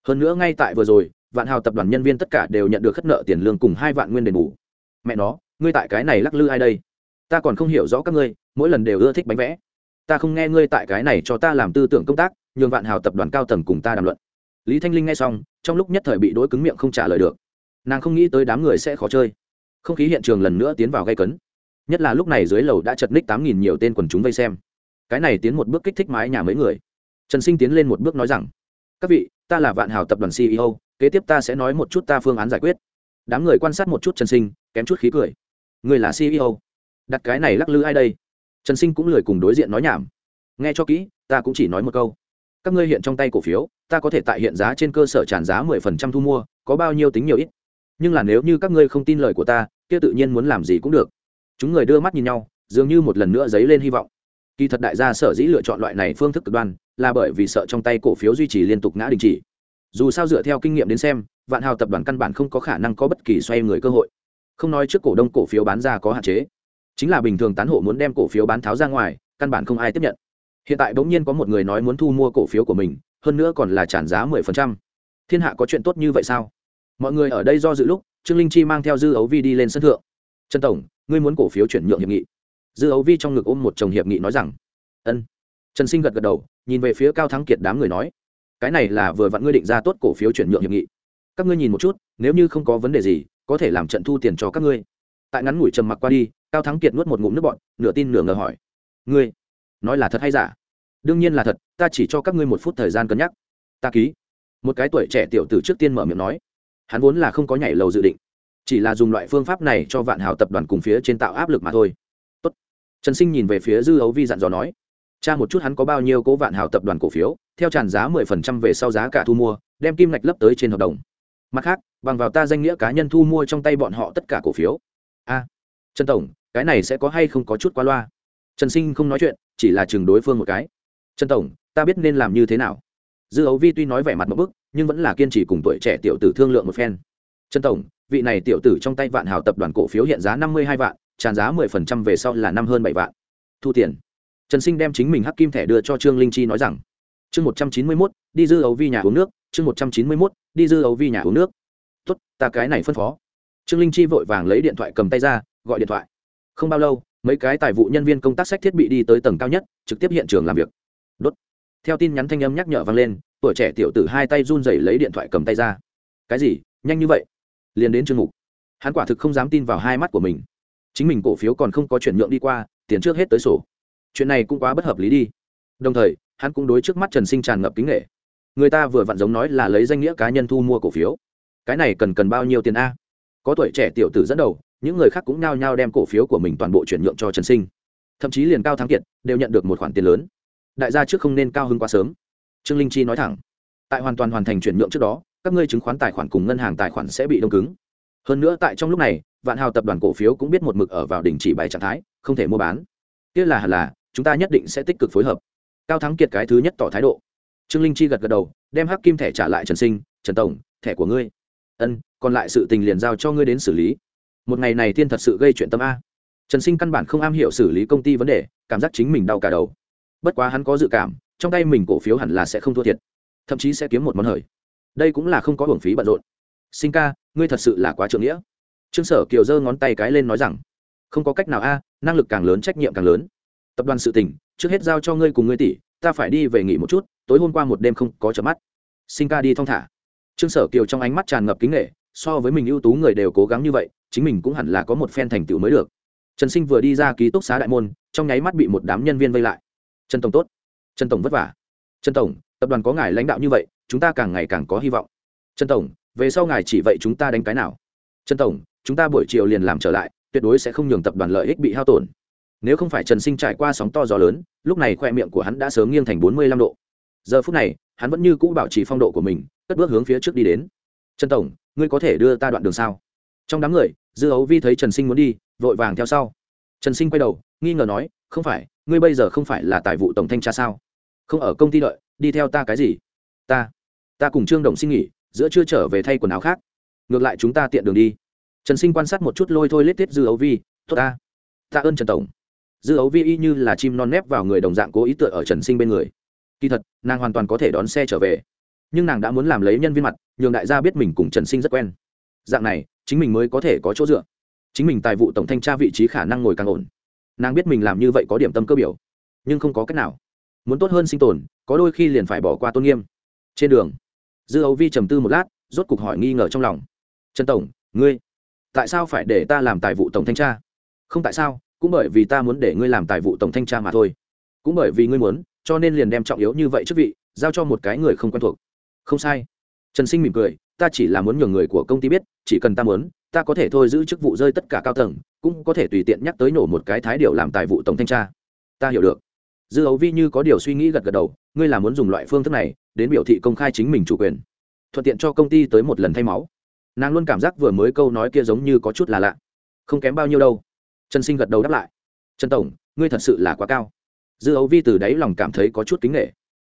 Hơn nữa ngay tại vừa rồi, vạn hào tập đoàn nhân viên tất cả đều nhận được khất nợ tiền lương cùng hai vạn nguyên đền bù. Mẹ nó, ngươi tại cái này lắc lư ai đây? Ta còn không hiểu rõ các ngươi, mỗi lần đều ưa thích bánh vẽ. Ta không nghe ngươi tại cái này cho ta làm tư tưởng công tác, nhường vạn hào tập đoàn cao tầng cùng ta đàm luận. Lý thanh linh nghe xong, trong lúc nhất thời bị đối cứng miệng không trả lời được. Nàng không nghĩ tới đám người sẽ khó chơi không khí hiện trường lần nữa tiến vào gây cấn. Nhất là lúc này dưới lầu đã chật ních tám nghìn nhiều tên quần chúng vây xem. Cái này tiến một bước kích thích mái nhà mấy người. Trần sinh tiến lên một bước nói rằng, các vị, ta là vạn hào tập đoàn ceo kế tiếp ta sẽ nói một chút ta phương án giải quyết. Đám người quan sát một chút trần sinh, kém chút khí cười. Người là ceo đặt cái này lắc lư ai đây? Trần sinh cũng lười cùng đối diện nói nhảm. Nghe cho kỹ, ta cũng chỉ nói một câu. Các ngươi hiện trong tay cổ phiếu, ta có thể tại hiện giá trên cơ sở tràn giá mười phần trăm thu mua, có bao nhiêu tính nhiều ít nhưng là nếu như các ngươi không tin lời của ta, kia tự nhiên muốn làm gì cũng được. Chúng người đưa mắt nhìn nhau, dường như một lần nữa dấy lên hy vọng. Kỳ thật đại gia sở dĩ lựa chọn loại này phương thức cực đoan, là bởi vì sợ trong tay cổ phiếu duy trì liên tục ngã đình chỉ. Dù sao dựa theo kinh nghiệm đến xem, vạn hào tập đoàn căn bản không có khả năng có bất kỳ xoay người cơ hội. Không nói trước cổ đông cổ phiếu bán ra có hạn chế. Chính là bình thường tán hộ muốn đem cổ phiếu bán tháo ra ngoài, căn bản không ai tiếp nhận. Hiện tại bỗng nhiên có một người nói muốn thu mua cổ phiếu của mình, hơn nữa còn là trả giá mười phần trăm. Thiên hạ có chuyện tốt như vậy sao? Mọi người ở đây do dự lúc, trương linh chi mang theo dư ấu vi đi lên sân thượng. Trần tổng, ngươi muốn cổ phiếu chuyển nhượng hiệp nghị? Dư ấu vi trong ngực ôm một chồng hiệp nghị nói rằng, ân. Trần sinh gật gật đầu, nhìn về phía cao thắng kiệt đám người nói, cái này là vừa vặn ngươi định ra tốt cổ phiếu chuyển nhượng hiệp nghị. Các ngươi nhìn một chút, nếu như không có vấn đề gì, có thể làm trận thu tiền cho các ngươi. Tại ngắn ngủi trầm mặc qua đi, cao thắng kiệt nuốt một ngụm nước bọn nửa tin nửa ngờ hỏi, ngươi, nói là thật hay giả? Đương nhiên là thật, ta chỉ cho các ngươi một phút thời gian cân nhắc. Ta ký. Một cái tuổi trẻ tiểu tử trước tiên mở miệng nói hắn vốn là không có nhảy lầu dự định, chỉ là dùng loại phương pháp này cho vạn hào tập đoàn cùng phía trên tạo áp lực mà thôi. Tốt. trần sinh nhìn về phía dư ấu vi dặn dò nói, cha một chút hắn có bao nhiêu cố vạn hào tập đoàn cổ phiếu, theo tràn giá mười phần trăm về sau giá cả thu mua, đem kim ngạch lấp tới trên hợp đồng. Mặt khác, bằng vào ta danh nghĩa cá nhân thu mua trong tay bọn họ tất cả cổ phiếu. A, trần tổng, cái này sẽ có hay không có chút qua loa? Trần sinh không nói chuyện, chỉ là chừng đối phương một cái. Trần tổng, ta biết nên làm như thế nào dư ấu vi tuy nói vẻ mặt một bức, nhưng vẫn là kiên trì cùng tuổi trẻ tiểu tử thương lượng một phen. Trần tổng, vị này tiểu tử trong tay vạn hào tập đoàn cổ phiếu hiện giá năm mươi hai vạn, tràn giá mười phần trăm về sau là năm hơn bảy vạn. Thu tiền. Trần sinh đem chính mình hắc kim thẻ đưa cho trương linh chi nói rằng, chương một trăm chín mươi mốt, đi dư ấu vi nhà uống nước, chương một trăm chín mươi mốt, đi dư ấu vi nhà uống nước. Tốt, ta cái này phân phó. Trương linh chi vội vàng lấy điện thoại cầm tay ra, gọi điện thoại. Không bao lâu, mấy cái tài vụ nhân viên công tác sách thiết bị đi tới tầng cao nhất, trực tiếp hiện trường làm việc. Đốt theo tin nhắn thanh âm nhắc nhở vang lên, tuổi trẻ tiểu tử hai tay run rẩy lấy điện thoại cầm tay ra. Cái gì? Nhanh như vậy? Liền đến chương mục. Hắn quả thực không dám tin vào hai mắt của mình. Chính mình cổ phiếu còn không có chuyển nhượng đi qua, tiền trước hết tới sổ. Chuyện này cũng quá bất hợp lý đi. Đồng thời, hắn cũng đối trước mắt trần sinh tràn ngập kính nghệ người ta vừa vặn giống nói là lấy danh nghĩa cá nhân thu mua cổ phiếu. Cái này cần cần bao nhiêu tiền a? Có tuổi trẻ tiểu tử dẫn đầu, những người khác cũng nhao nhao đem cổ phiếu của mình toàn bộ chuyển nhượng cho trần sinh. Thậm chí liền cao thắng kiệt đều nhận được một khoản tiền lớn đại gia trước không nên cao hơn quá sớm. Trương linh chi nói thẳng, tại hoàn toàn hoàn thành chuyển nhượng trước đó, các ngươi chứng khoán tài khoản cùng ngân hàng tài khoản sẽ bị đông cứng. Hơn nữa tại trong lúc này, vạn hào tập đoàn cổ phiếu cũng biết một mực ở vào đỉnh chỉ bài trạng thái, không thể mua bán. Kia là hẳn là, chúng ta nhất định sẽ tích cực phối hợp. Cao thắng kiệt cái thứ nhất tỏ thái độ. Trương linh chi gật gật đầu, đem hắc kim thẻ trả lại trần sinh, trần tổng, thẻ của ngươi. Ân, còn lại sự tình liền giao cho ngươi đến xử lý. Một ngày này thiên thật sự gây chuyện tâm a. Trần sinh căn bản không am hiểu xử lý công ty vấn đề, cảm giác chính mình đau cả đầu bất quá hắn có dự cảm, trong tay mình cổ phiếu hẳn là sẽ không thua thiệt, thậm chí sẽ kiếm một món hời. Đây cũng là không có hưởng phí bận rộn. Sinh ca, ngươi thật sự là quá trượng nghĩa. Trương sở kiều giơ ngón tay cái lên nói rằng, không có cách nào a, năng lực càng lớn, trách nhiệm càng lớn. Tập đoàn sự tỉnh trước hết giao cho ngươi cùng ngươi tỷ, ta phải đi về nghỉ một chút, tối hôm qua một đêm không có chợp mắt. Sinh ca đi thong thả. Trương sở kiều trong ánh mắt tràn ngập kính nghệ so với mình ưu tú người đều cố gắng như vậy, chính mình cũng hẳn là có một phen thành tựu mới được. Trần sinh vừa đi ra ký túc xá đại môn, trong nháy mắt bị một đám nhân viên vây lại trần tổng tốt. Trần tổng vất vả. Trần tổng, tập đoàn có ngài lãnh đạo như vậy, chúng ta càng ngày càng có hy vọng. Trần tổng, về sau ngài chỉ vậy chúng ta đánh cái nào? Trần tổng, chúng ta buổi chiều liền làm trở lại, tuyệt đối sẽ không nhường tập đoàn lợi ích bị hao tổn. Nếu không phải trần sinh trải qua sóng to gió lớn, lúc này khoe miệng của hắn đã sớm nghiêng thành bốn mươi lăm độ. Giờ phút này, hắn vẫn như cũ bảo trì phong độ của mình, cất bước hướng phía trước đi đến. Trần tổng, ngươi có thể đưa ta đoạn đường sao? Trong đám người, dư ấu vi thấy trần sinh muốn đi, vội vàng theo sau. Trần sinh quay đầu, nghi ngờ nói, không phải ngươi bây giờ không phải là tài vụ tổng thanh tra sao? Không ở công ty đợi, đi theo ta cái gì? Ta ta cùng trương đồng xin nghỉ, giữa chưa trở về thay quần áo khác. Ngược lại chúng ta tiện đường đi. Trần sinh quan sát một chút lôi thôi lết tiết dư ấu vi, tốt ta tạ ơn trần tổng. Dư ấu vi y như là chim non nép vào người đồng dạng cố ý tựa ở trần sinh bên người. Kỳ thật, nàng hoàn toàn có thể đón xe trở về. Nhưng nàng đã muốn làm lấy nhân viên mặt, nhường đại gia biết mình cùng trần sinh rất quen. Dạng này, chính mình mới có thể có chỗ dựa. Chính mình tài vụ tổng thanh tra vị trí khả năng ngồi càng ổn nàng biết mình làm như vậy có điểm tâm cơ biểu, nhưng không có cách nào. Muốn tốt hơn sinh tồn, có đôi khi liền phải bỏ qua tôn nghiêm. Trên đường, dư ấu vi trầm tư một lát, rốt cục hỏi nghi ngờ trong lòng. Trần tổng, ngươi, tại sao phải để ta làm tài vụ tổng thanh tra? Không tại sao, cũng bởi vì ta muốn để ngươi làm tài vụ tổng thanh tra mà thôi. Cũng bởi vì ngươi muốn, cho nên liền đem trọng yếu như vậy chức vị, giao cho một cái người không quen thuộc. Không sai. Trần sinh mỉm cười, ta chỉ là muốn nhường người của công ty biết, chỉ cần ta muốn ta có thể thôi giữ chức vụ rơi tất cả cao tầng, cũng có thể tùy tiện nhắc tới nổ một cái thái điều làm tài vụ tổng thanh tra. Ta hiểu được. Dư ấu vi như có điều suy nghĩ gật gật đầu, ngươi là muốn dùng loại phương thức này đến biểu thị công khai chính mình chủ quyền, thuận tiện cho công ty tới một lần thay máu. Nàng luôn cảm giác vừa mới câu nói kia giống như có chút là lạ. Không kém bao nhiêu đâu. Trần sinh gật đầu đáp lại. Trần tổng, ngươi thật sự là quá cao. Dư ấu vi từ đáy lòng cảm thấy có chút kính nghệ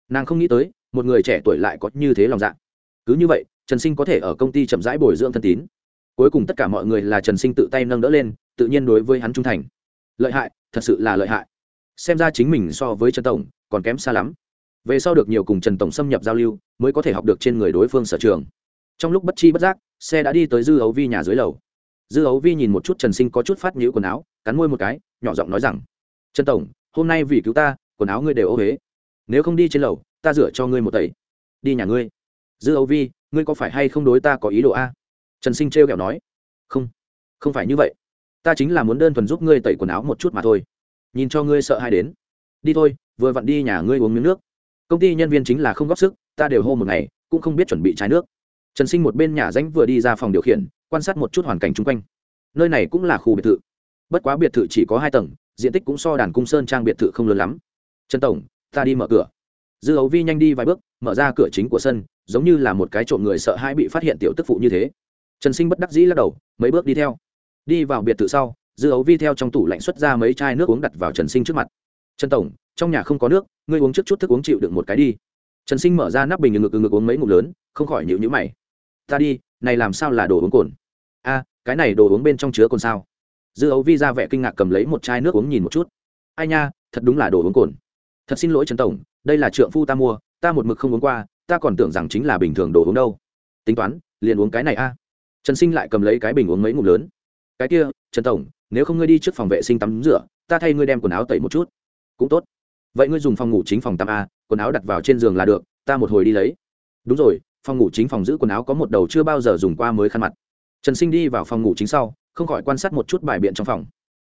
nàng không nghĩ tới, một người trẻ tuổi lại có như thế lòng dạ. Cứ như vậy, trần sinh có thể ở công ty chậm rãi bồi dưỡng thân tín cuối cùng tất cả mọi người là trần sinh tự tay nâng đỡ lên, tự nhiên đối với hắn trung thành. Lợi hại, thật sự là lợi hại. Xem ra chính mình so với trần tổng, còn kém xa lắm. Về sau được nhiều cùng trần tổng xâm nhập giao lưu, mới có thể học được trên người đối phương sở trường. Trong lúc bất chi bất giác, xe đã đi tới dư ấu vi nhà dưới lầu. Dư ấu vi nhìn một chút trần sinh có chút phát nhữ quần áo, cắn môi một cái, nhỏ giọng nói rằng, trần tổng, hôm nay vì cứu ta, quần áo ngươi đều ô huế nếu không đi trên lầu, ta rửa cho ngươi một tẩy. Đi nhà ngươi. Dư ấu vi, ngươi có phải hay không đối ta có ý đồ a? Trần sinh trêu kẹo nói, không không phải như vậy. Ta chính là muốn đơn thuần giúp ngươi tẩy quần áo một chút mà thôi. Nhìn cho ngươi sợ hay đến. Đi thôi, vừa vặn đi nhà ngươi uống miếng nước. Công ty nhân viên chính là không góp sức, ta đều hô một ngày, cũng không biết chuẩn bị trái nước. Trần sinh một bên nhà ránh vừa đi ra phòng điều khiển, quan sát một chút hoàn cảnh chung quanh. Nơi này cũng là khu biệt thự. Bất quá biệt thự chỉ có hai tầng, diện tích cũng so đàn cung sơn trang biệt thự không lớn lắm. Trần tổng, ta đi mở cửa. Dư ấu vi nhanh đi vài bước, mở ra cửa chính của sân, giống như là một cái trộm người sợ hãi bị phát hiện tiểu tức phụ như thế trần sinh bất đắc dĩ lắc đầu, mấy bước đi theo. Đi vào biệt thự sau, dư ấu vi theo trong tủ lạnh xuất ra mấy chai nước uống đặt vào trần sinh trước mặt. Trần tổng, trong nhà không có nước, ngươi uống trước chút thức uống chịu được một cái đi. Trần sinh mở ra nắp bình ngực ngực uống mấy ngụm lớn, không khỏi nhịu nhữ mày. Ta đi, này làm sao là đồ uống cồn? A, cái này đồ uống bên trong chứa cồn sao? Dư ấu vi ra vẻ kinh ngạc cầm lấy một chai nước uống nhìn một chút. Ai nha, thật đúng là đồ uống cồn. Thật xin lỗi trần tổng, đây là trượng phu ta mua, ta một mực không uống qua, ta còn tưởng rằng chính là bình thường đồ uống đâu. Tính toán, liền uống cái này a trần sinh lại cầm lấy cái bình uống mấy ngụm lớn. Cái kia, trần tổng, nếu không ngươi đi trước phòng vệ sinh tắm rửa, ta thay ngươi đem quần áo tẩy một chút. Cũng tốt. Vậy ngươi dùng phòng ngủ chính phòng tắm a, quần áo đặt vào trên giường là được, ta một hồi đi lấy. Đúng rồi, phòng ngủ chính phòng giữ quần áo có một đầu chưa bao giờ dùng qua mới khăn mặt. Trần sinh đi vào phòng ngủ chính sau, không khỏi quan sát một chút bài biện trong phòng.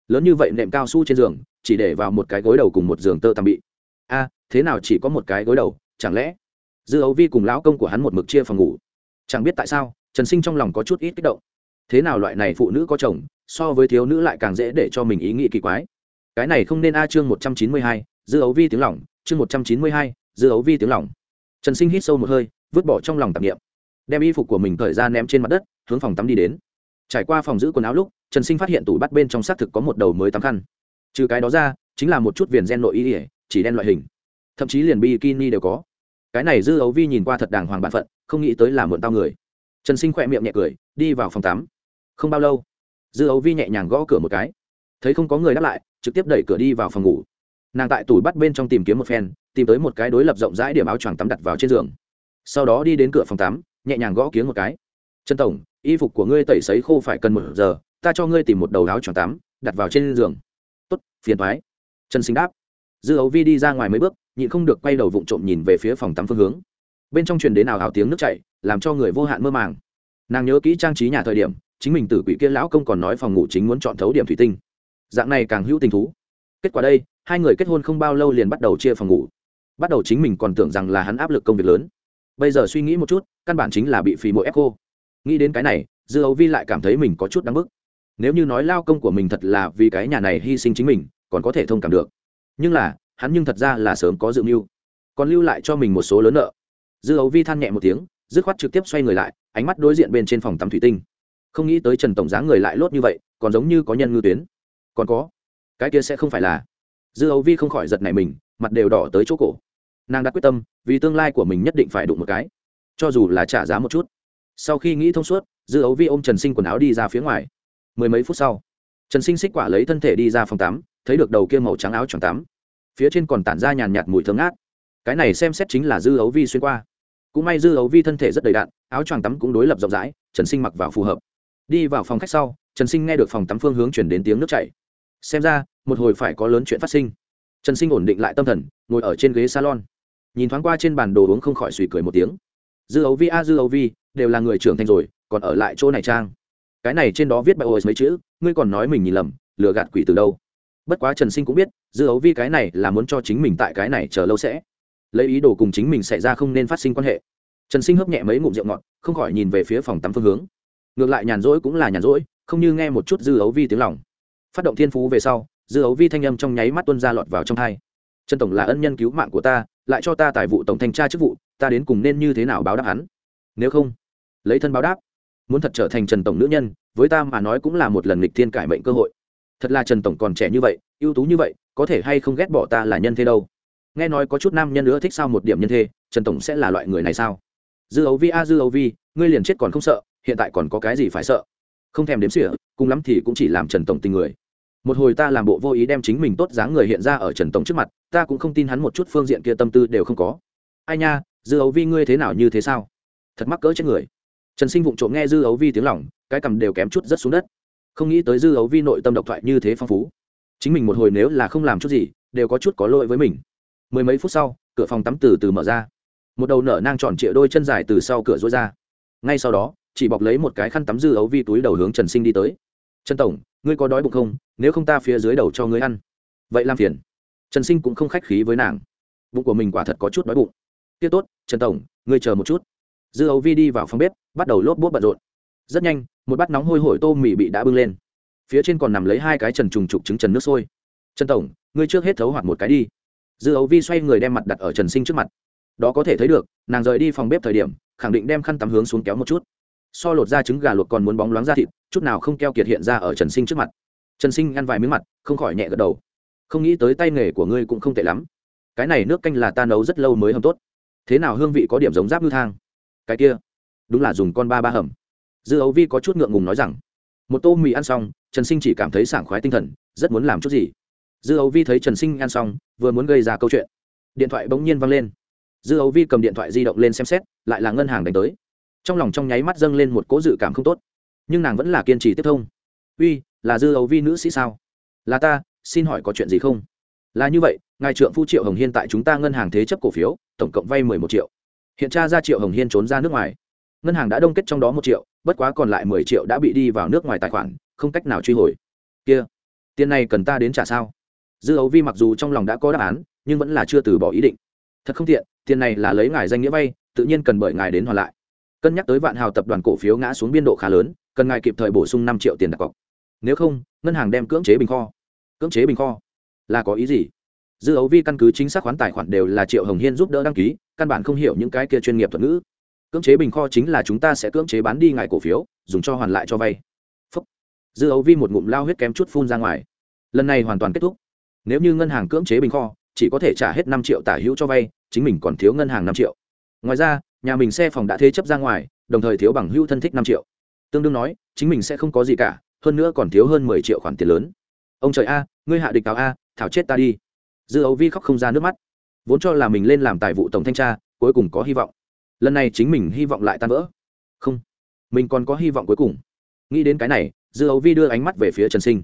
Lớn như vậy nệm cao su trên giường, chỉ để vào một cái gối đầu cùng một giường tơ tằm bị. A, thế nào chỉ có một cái gối đầu, chẳng lẽ? Dư ấu vi cùng lão công của hắn một mực chia phòng ngủ. Chẳng biết tại sao trần sinh trong lòng có chút ít kích động. Thế nào loại này phụ nữ có chồng, so với thiếu nữ lại càng dễ để cho mình ý nghĩ kỳ quái. Cái này không nên a chương một trăm chín mươi hai dư ấu vi tiếng lỏng chương một trăm chín mươi hai dư ấu vi tiếng lỏng trần sinh hít sâu một hơi, vứt bỏ trong lòng tạp nghiệm đem y phục của mình thời ra ném trên mặt đất, hướng phòng tắm đi đến. Trải qua phòng giữ quần áo lúc, trần sinh phát hiện tủ bắt bên trong xác thực có một đầu mới tắm khăn. Trừ cái đó ra, chính là một chút viền gen nội y ỉa chỉ đen loại hình. Thậm chí liền bikini đều có. Cái này dư ấu vi nhìn qua thật đàng hoàng bản phận, không nghĩ tới là mượn tao người trần sinh khỏe miệng nhẹ cười, đi vào phòng tắm. Không bao lâu, dư ấu vi nhẹ nhàng gõ cửa một cái. Thấy không có người đáp lại, trực tiếp đẩy cửa đi vào phòng ngủ. Nàng tại tủ bắt bên trong tìm kiếm một phen, tìm tới một cái đối lập rộng rãi điểm áo choàng tắm đặt vào trên giường. Sau đó đi đến cửa phòng tắm, nhẹ nhàng gõ kiếng một cái. Trần tổng, y phục của ngươi tẩy sấy khô phải cần một giờ, ta cho ngươi tìm một đầu áo choàng tắm, đặt vào trên giường. Tốt, phiền thoái trần sinh đáp. Dư ấu vi đi ra ngoài mấy bước, nhịn không được quay đầu vụng trộm nhìn về phía phòng tắm phương hướng. Bên trong truyền đến nào hào tiếng nước chảy làm cho người vô hạn mơ màng. Nàng nhớ kỹ trang trí nhà thời điểm, chính mình tử quỷ kia lão công còn nói phòng ngủ chính muốn chọn thấu điểm thủy tinh. Dạng này càng hữu tình thú. Kết quả đây, hai người kết hôn không bao lâu liền bắt đầu chia phòng ngủ. Bắt đầu chính mình còn tưởng rằng là hắn áp lực công việc lớn. Bây giờ suy nghĩ một chút, căn bản chính là bị phì mỗi ép cô nghĩ đến cái này, dư ấu vi lại cảm thấy mình có chút đáng bức. Nếu như nói lao công của mình thật là vì cái nhà này hy sinh chính mình, còn có thể thông cảm được. Nhưng là, hắn nhưng thật ra là sớm có dự mưu. Còn lưu lại cho mình một số lớn nợ. Dư ấu vi than nhẹ một tiếng dứt khoát trực tiếp xoay người lại, ánh mắt đối diện bên trên phòng tắm thủy tinh. Không nghĩ tới trần tổng giá người lại lốt như vậy, còn giống như có nhân ngư tuyến. Còn có, cái kia sẽ không phải là. Dư ấu vi không khỏi giật này mình, mặt đều đỏ tới chỗ cổ. Nàng đã quyết tâm, vì tương lai của mình nhất định phải đụng một cái. Cho dù là trả giá một chút. Sau khi nghĩ thông suốt, dư ấu vi ôm trần sinh quần áo đi ra phía ngoài. Mười mấy phút sau, trần sinh xích quả lấy thân thể đi ra phòng tắm, thấy được đầu kia màu trắng áo choàng tắm. Phía trên còn tản ra nhàn nhạt mùi thơm ngát. Cái này xem xét chính là dư ấu vi xuyên qua cũng may dư ấu vi thân thể rất đầy đạn áo choàng tắm cũng đối lập rộng rãi, trần sinh mặc vào phù hợp. Đi vào phòng khách sau, trần sinh nghe được phòng tắm phương hướng chuyển đến tiếng nước chảy. Xem ra, một hồi phải có lớn chuyện phát sinh. Trần sinh ổn định lại tâm thần, ngồi ở trên ghế salon. Nhìn thoáng qua trên bàn đồ uống không khỏi suy cười một tiếng. Dư ấu vi a, dư ấu vi, đều là người trưởng thành rồi, còn ở lại chỗ này trang cái này trên đó viết bài ôi mấy chữ, ngươi còn nói mình nhìn lầm, lừa gạt quỷ từ đâu? Bất quá trần sinh cũng biết, dư ấu vi cái này là muốn cho chính mình tại cái này chờ lâu sẽ lấy ý đồ cùng chính mình xảy ra không nên phát sinh quan hệ. Trần sinh hấp nhẹ mấy ngụm rượu ngọt, không khỏi nhìn về phía phòng tắm phương hướng. Ngược lại nhàn rỗi cũng là nhàn rỗi, không như nghe một chút dư ấu vi tiếng lòng. Phát động thiên phú về sau, dư ấu vi thanh âm trong nháy mắt tuân ra lọt vào trong thai trần tổng là ân nhân cứu mạng của ta, lại cho ta tài vụ tổng thanh tra chức vụ, ta đến cùng nên như thế nào báo đáp hắn? Nếu không, lấy thân báo đáp. Muốn thật trở thành trần tổng nữ nhân, với ta mà nói cũng là một lần lịch thiên cải mệnh cơ hội. Thật là trần tổng còn trẻ như vậy, ưu tú như vậy, có thể hay không ghét bỏ ta là nhân thế đâu? Nghe nói có chút nam nhân nữa thích sao một điểm nhân thế trần tổng sẽ là loại người này sao? Dư ấu vi a, dư ấu vi, ngươi liền chết còn không sợ, hiện tại còn có cái gì phải sợ? Không thèm đếm xỉa, cùng lắm thì cũng chỉ làm trần tổng tình người. Một hồi ta làm bộ vô ý đem chính mình tốt dáng người hiện ra ở trần tổng trước mặt, ta cũng không tin hắn một chút phương diện kia tâm tư đều không có. Ai nha, dư ấu vi ngươi thế nào như thế sao? Thật mắc cỡ chết người. Trần sinh vụng trộm nghe dư ấu vi tiếng lỏng cái cằm đều kém chút rất xuống đất. Không nghĩ tới dư ấu vi nội tâm độc thoại như thế phong phú. Chính mình một hồi nếu là không làm chút gì, đều có chút có lỗi với mình mười mấy phút sau, cửa phòng tắm từ từ mở ra. Một đầu nở nang tròn trịa đôi chân dài từ sau cửa rối ra. Ngay sau đó, chỉ bọc lấy một cái khăn tắm dư ấu vi túi đầu hướng trần sinh đi tới. Trần tổng, ngươi có đói bụng không? Nếu không ta phía dưới đầu cho ngươi ăn. Vậy làm phiền. Trần sinh cũng không khách khí với nàng. Bụng của mình quả thật có chút đói bụng. Tiết tốt, trần tổng, ngươi chờ một chút. Dư ấu vi đi vào phòng bếp, bắt đầu lốp bốt bận rộn. Rất nhanh, một bát nóng hôi hổi tô mì bị đã bưng lên. Phía trên còn nằm lấy hai cái trần trùng trục trứng trần nước sôi. Trần tổng, ngươi trước hết thấu hoạt một cái đi dư ấu vi xoay người đem mặt đặt ở trần sinh trước mặt. Đó có thể thấy được, nàng rời đi phòng bếp thời điểm, khẳng định đem khăn tắm hướng xuống kéo một chút. So lột ra trứng gà luộc còn muốn bóng loáng ra thịt, chút nào không keo kiệt hiện ra ở trần sinh trước mặt. Trần sinh ăn vài miếng mặt, không khỏi nhẹ gật đầu. Không nghĩ tới tay nghề của ngươi cũng không tệ lắm. Cái này nước canh là ta nấu rất lâu mới hầm tốt. Thế nào hương vị có điểm giống giáp ngư thang? Cái kia, đúng là dùng con ba ba hầm. Dư ấu vi có chút ngượng ngùng nói rằng, một tô mì ăn xong, trần sinh chỉ cảm thấy sảng khoái tinh thần, rất muốn làm chút gì. Dư ấu vi thấy trần sinh ăn xong vừa muốn gây ra câu chuyện. Điện thoại bỗng nhiên văng lên. Dư ấu vi cầm điện thoại di động lên xem xét, lại là ngân hàng đánh tới. Trong lòng trong nháy mắt dâng lên một cỗ dự cảm không tốt. Nhưng nàng vẫn là kiên trì tiếp thông. Uy, là dư ấu vi nữ sĩ sao? Là ta, xin hỏi có chuyện gì không? Là như vậy, ngài trượng phu triệu hồng hiên tại chúng ta ngân hàng thế chấp cổ phiếu, tổng cộng vay mười một triệu. Hiện tra ra triệu hồng hiên trốn ra nước ngoài. Ngân hàng đã đông kết trong đó một triệu, bất quá còn lại mười triệu đã bị đi vào nước ngoài tài khoản, không cách nào truy hồi. Kia, tiền này cần ta đến trả sao? Dư ấu vi mặc dù trong lòng đã có đáp án, nhưng vẫn là chưa từ bỏ ý định. Thật không tiện, tiền này là lấy ngài danh nghĩa vay, tự nhiên cần bởi ngài đến hoàn lại. Cân nhắc tới vạn hào tập đoàn cổ phiếu ngã xuống biên độ khá lớn, cần ngài kịp thời bổ sung năm triệu tiền đặt cọc. Nếu không, ngân hàng đem cưỡng chế bình kho. Cưỡng chế bình kho? Là có ý gì? Dư ấu vi căn cứ chính xác khoán tài khoản đều là triệu hồng hiên giúp đỡ đăng ký, căn bản không hiểu những cái kia chuyên nghiệp thuật ngữ. Cưỡng chế bình kho chính là chúng ta sẽ cưỡng chế bán đi ngài cổ phiếu, dùng cho hoàn lại cho vay. Dư ấu vi một ngụm lao huyết kém chút phun ra ngoài. Lần này hoàn toàn kết thúc nếu như ngân hàng cưỡng chế bình kho, chỉ có thể trả hết năm triệu tả hữu cho vay, chính mình còn thiếu ngân hàng năm triệu. Ngoài ra, nhà mình xe phòng đã thế chấp ra ngoài, đồng thời thiếu bằng hữu thân thích năm triệu. Tương đương nói, chính mình sẽ không có gì cả, hơn nữa còn thiếu hơn mười triệu khoản tiền lớn. Ông trời a, ngươi hạ địch cáo a, thảo chết ta đi. Dư ấu vi khóc không ra nước mắt. Vốn cho là mình lên làm tài vụ tổng thanh tra, cuối cùng có hy vọng. Lần này chính mình hy vọng lại tan vỡ. Không, mình còn có hy vọng cuối cùng. Nghĩ đến cái này, dư ấu vi đưa ánh mắt về phía trần sinh.